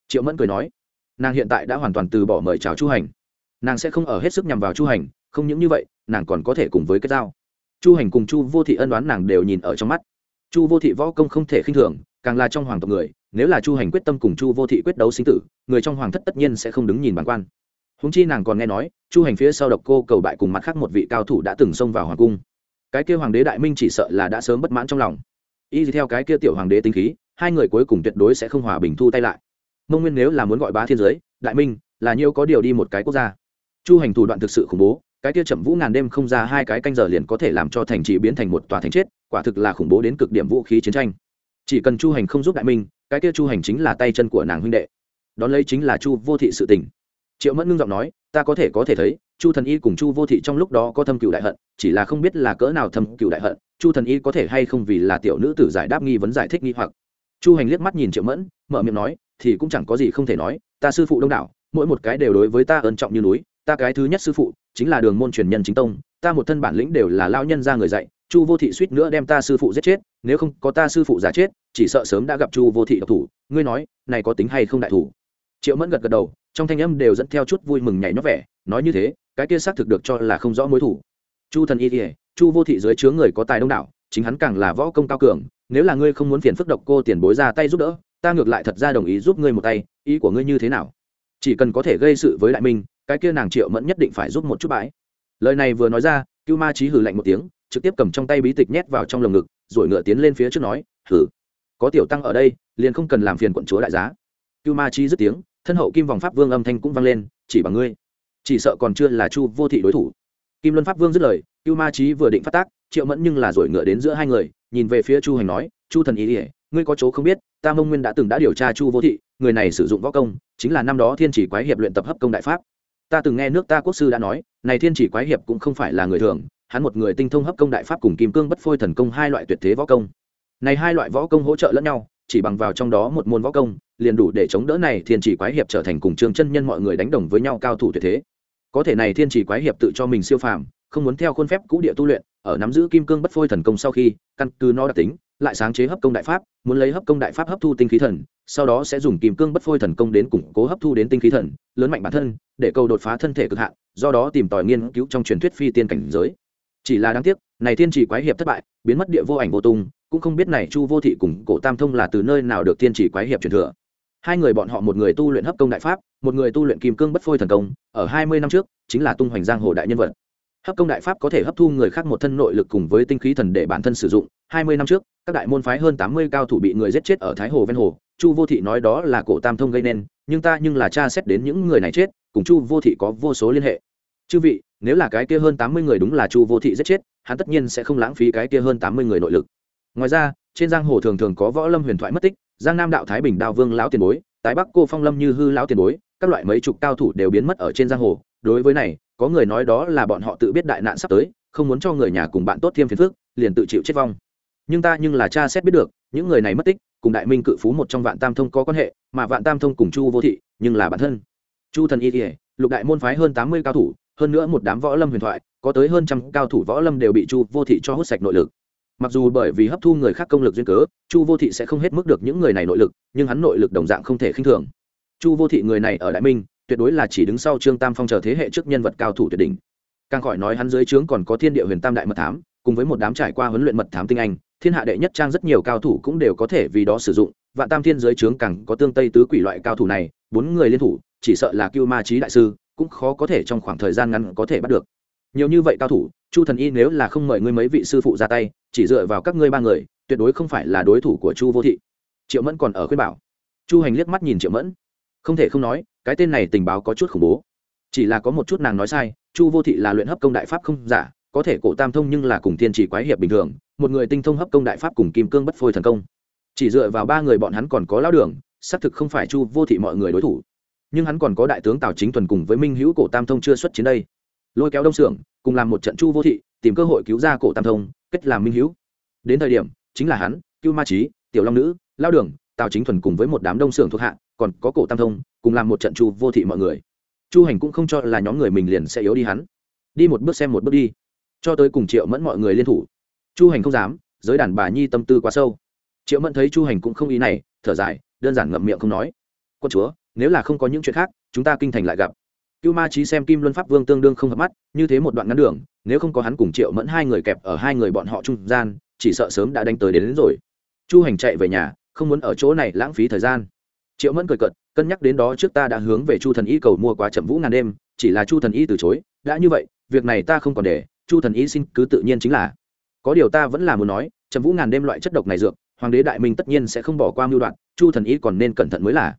Triệu mẫn cười nói, nàng hiện tại đã hoàn toàn từ bỏ mời chào chu hành. Nàng sẽ không ở hết sức nhằm vào chu hành, không những như vậy, nàng còn có thể cùng với cái dao chu hành cùng chu vô thị ân đoán nàng đều nhìn ở trong mắt. Chu vô thị võ công không thể khinh thường càng là trong hoàng tộc người, nếu là chu hành quyết tâm cùng chu vô thị quyết đấu sinh tử, người trong hoàng thất tất nhiên sẽ không đứng nhìn bản quan. Húng chi nàng còn nghe nói, chu hành phía sau độc cô cầu bại cùng mặt khác một vị cao thủ đã từng xông vào hoàng cung. Cái kia hoàng đế đại minh chỉ sợ là đã sớm bất mãn trong lòng. Y theo cái kia tiểu hoàng đế tính khí, hai người cuối cùng tuyệt đối sẽ không hòa bình thu tay lại. Mông nguyên nếu là muốn gọi bá thiên giới, đại minh, là nhiêu có điều đi một cái quốc gia. Chu hành thủ đoạn thực sự khủng bố, cái kia chậm vũ ngàn đêm không ra hai cái canh giờ liền có thể làm cho thành trì biến thành một tòa thành chết, quả thực là khủng bố đến cực điểm vũ khí chiến tranh chỉ cần chu hành không giúp đại minh, cái kia chu hành chính là tay chân của nàng huynh đệ. Đón lấy chính là chu vô thị sự tình. Triệu mẫn ngưng giọng nói, ta có thể có thể thấy, chu thần y cùng chu vô thị trong lúc đó có thâm cựu đại hận, chỉ là không biết là cỡ nào thâm cựu đại hận, chu thần y có thể hay không vì là tiểu nữ tử giải đáp nghi vấn giải thích nghi hoặc. Chu hành liếc mắt nhìn triệu mẫn, mở miệng nói, thì cũng chẳng có gì không thể nói, ta sư phụ đông đảo, mỗi một cái đều đối với ta ân trọng như núi, ta cái thứ nhất sư phụ, chính là đường môn truyền nhân chính tông, ta một thân bản lĩnh đều là lao nhân ra người dạy chu vô thị suýt nữa đem ta sư phụ giết chết, nếu không có ta sư phụ giả chết, chỉ sợ sớm đã gặp chu vô thị độc thủ. Ngươi nói, này có tính hay không đại thủ? Triệu mẫn gật gật đầu, trong thanh âm đều dẫn theo chút vui mừng nhảy nhót vẻ, nói như thế, cái kia xác thực được cho là không rõ mối thủ. Chu thần y kỉa chu vô thị dưới chướng người có tài đông đảo, chính hắn càng là võ công cao cường, nếu là ngươi không muốn phiền phức độc cô tiền bối ra tay giúp đỡ, ta ngược lại thật ra đồng ý giúp ngươi một tay, ý của ngươi như thế nào? Chỉ cần có thể gây sự với đại minh, cái kia nàng triệu mẫn nhất định phải giúp một chút bãi. Lời này vừa nói ra, cưu ma trí hừ lạnh một tiếng trực tiếp cầm trong tay bí tịch nhét vào trong lồng ngực, rồi ngựa tiến lên phía trước nói thử. có tiểu tăng ở đây, liền không cần làm phiền quận chúa đại giá cưu ma Chi dứt tiếng, thân hậu kim vòng pháp vương âm thanh cũng vang lên, chỉ bằng ngươi, chỉ sợ còn chưa là chu vô thị đối thủ kim luân pháp vương dứt lời, cưu ma Chi vừa định phát tác, triệu mẫn nhưng là rồi ngựa đến giữa hai người, nhìn về phía chu hành nói, chu thần ý ỉa ngươi có chỗ không biết, ta mông nguyên đã từng đã điều tra chu vô thị, người này sử dụng võ công, chính là năm đó thiên chỉ quái hiệp luyện tập hấp công đại pháp ta từng nghe nước ta quốc sư đã nói, này thiên chỉ quái hiệp cũng không phải là người thường hắn một người tinh thông hấp công đại pháp cùng kim cương bất phôi thần công hai loại tuyệt thế võ công. Này hai loại võ công hỗ trợ lẫn nhau, chỉ bằng vào trong đó một môn võ công, liền đủ để chống đỡ này thiên chỉ quái hiệp trở thành cùng trương chân nhân mọi người đánh đồng với nhau cao thủ tuyệt thế. Có thể này thiên chỉ quái hiệp tự cho mình siêu phàm, không muốn theo khuôn phép cũ địa tu luyện, ở nắm giữ kim cương bất phôi thần công sau khi, căn cứ nó đặc tính, lại sáng chế hấp công đại pháp, muốn lấy hấp công đại pháp hấp thu tinh khí thần, sau đó sẽ dùng kim cương bất phôi thần công đến củng cố hấp thu đến tinh khí thần, lớn mạnh bản thân, để cầu đột phá thân thể cực hạn, do đó tìm tòi nghiên cứu trong truyền thuyết phi tiên cảnh giới chỉ là đáng tiếc, này thiên chỉ quái hiệp thất bại, biến mất địa vô ảnh vô tung, cũng không biết này chu vô thị cùng cổ tam thông là từ nơi nào được thiên chỉ quái hiệp truyền thừa. Hai người bọn họ một người tu luyện hấp công đại pháp, một người tu luyện kim cương bất phôi thần công, ở hai mươi năm trước, chính là tung hoành giang hồ đại nhân vật. Hấp công đại pháp có thể hấp thu người khác một thân nội lực cùng với tinh khí thần để bản thân sử dụng. Hai mươi năm trước, các đại môn phái hơn tám mươi cao thủ bị người giết chết ở thái hồ ven hồ. Chu vô thị nói đó là cổ tam thông gây nên, nhưng ta nhưng là cha xét đến những người này chết, cùng chu vô thị có vô số liên hệ. Chư vị nếu là cái kia hơn tám mươi người đúng là chu vô thị giết chết, hắn tất nhiên sẽ không lãng phí cái kia hơn tám mươi người nội lực. Ngoài ra, trên giang hồ thường thường có võ lâm huyền thoại mất tích, giang nam đạo thái bình đao vương lão tiền bối, tái bắc cô phong lâm như hư lão tiền bối, các loại mấy chục cao thủ đều biến mất ở trên giang hồ. Đối với này, có người nói đó là bọn họ tự biết đại nạn sắp tới, không muốn cho người nhà cùng bạn tốt thêm phiền phức, liền tự chịu chết vong. Nhưng ta nhưng là cha xét biết được, những người này mất tích, cùng đại minh cự phú một trong vạn tam thông có quan hệ, mà vạn tam thông cùng chu vô thị nhưng là bản thân. Chu thần y kỉa lục đại môn phái hơn tám mươi cao thủ hơn nữa một đám võ lâm huyền thoại, có tới hơn trăm cao thủ võ lâm đều bị chu vô thị cho hút sạch nội lực. Mặc dù bởi vì hấp thu người khác công lực duyên cớ, chu vô thị sẽ không hết mức được những người này nội lực, nhưng hắn nội lực đồng dạng không thể khinh thường. Chu vô thị người này ở đại minh, tuyệt đối là chỉ đứng sau trương tam phong chờ thế hệ trước nhân vật cao thủ tuyệt đỉnh. Càng khỏi nói hắn dưới trướng còn có thiên địa huyền tam đại mật thám, cùng với một đám trải qua huấn luyện mật thám tinh anh, thiên hạ đệ nhất trang rất nhiều cao thủ cũng đều có thể vì đó sử dụng. Vạn tam thiên dưới trướng càng có tương tây tứ quỷ loại cao thủ này, bốn người liên thủ, chỉ sợ là cưu ma trí đại sư cũng khó có thể trong khoảng thời gian ngắn có thể bắt được. Nhiều như vậy cao thủ, chu thần y nếu là không mời ngươi mấy vị sư phụ ra tay, chỉ dựa vào các ngươi ba người, tuyệt đối không phải là đối thủ của chu vô thị. Triệu mẫn còn ở khuyên bảo. Chu hành liếc mắt nhìn triệu mẫn. Không thể không nói, cái tên này tình báo có chút khủng bố. Chỉ là có một chút nàng nói sai, chu vô thị là luyện hấp công đại pháp không giả, có thể cổ tam thông nhưng là cùng thiên chỉ quái hiệp bình thường, một người tinh thông hấp công đại pháp cùng kim cương bất phôi thần công. Chỉ dựa vào ba người bọn hắn còn có lao đường, xác thực không phải chu vô thị mọi người đối thủ nhưng hắn còn có đại tướng tào chính thuần cùng với minh hữu cổ tam thông chưa xuất chiến đây lôi kéo đông xưởng cùng làm một trận chu vô thị tìm cơ hội cứu ra cổ tam thông kết làm minh hữu đến thời điểm chính là hắn cưu ma trí tiểu long nữ lao đường tào chính thuần cùng với một đám đông xưởng thuộc hạ còn có cổ tam thông cùng làm một trận chu vô thị mọi người chu hành cũng không cho là nhóm người mình liền sẽ yếu đi hắn đi một bước xem một bước đi cho tới cùng triệu mẫn mọi người liên thủ chu hành không dám giới đàn bà nhi tâm tư quá sâu triệu mẫn thấy chu hành cũng không ý này thở dài đơn giản ngậm miệng không nói quân chúa nếu là không có những chuyện khác chúng ta kinh thành lại gặp. Cưu ma trí xem kim luân pháp vương tương đương không hợp mắt như thế một đoạn ngắn đường nếu không có hắn cùng triệu mẫn hai người kẹp ở hai người bọn họ trung gian chỉ sợ sớm đã đánh tới đến, đến rồi. Chu hành chạy về nhà không muốn ở chỗ này lãng phí thời gian. Triệu mẫn cười cợt cân nhắc đến đó trước ta đã hướng về chu thần y cầu mua quá chậm vũ ngàn đêm chỉ là chu thần y từ chối đã như vậy việc này ta không còn để chu thần y xin cứ tự nhiên chính là. Có điều ta vẫn là muốn nói chậm vũ ngàn đêm loại chất độc này dược hoàng đế đại minh tất nhiên sẽ không bỏ qua mưu đoạn chu thần y còn nên cẩn thận mới là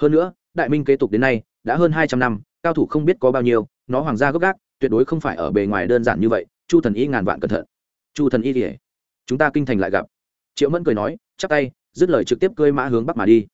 hơn nữa, đại minh kế tục đến nay, đã hơn hai trăm năm, cao thủ không biết có bao nhiêu, nó hoàng gia gốc gác, tuyệt đối không phải ở bề ngoài đơn giản như vậy, chu thần y ngàn vạn cẩn thận. Chu thần y kể chúng ta kinh thành lại gặp. Triệu mẫn cười nói, chắp tay, dứt lời trực tiếp cơi mã hướng bắc mà đi.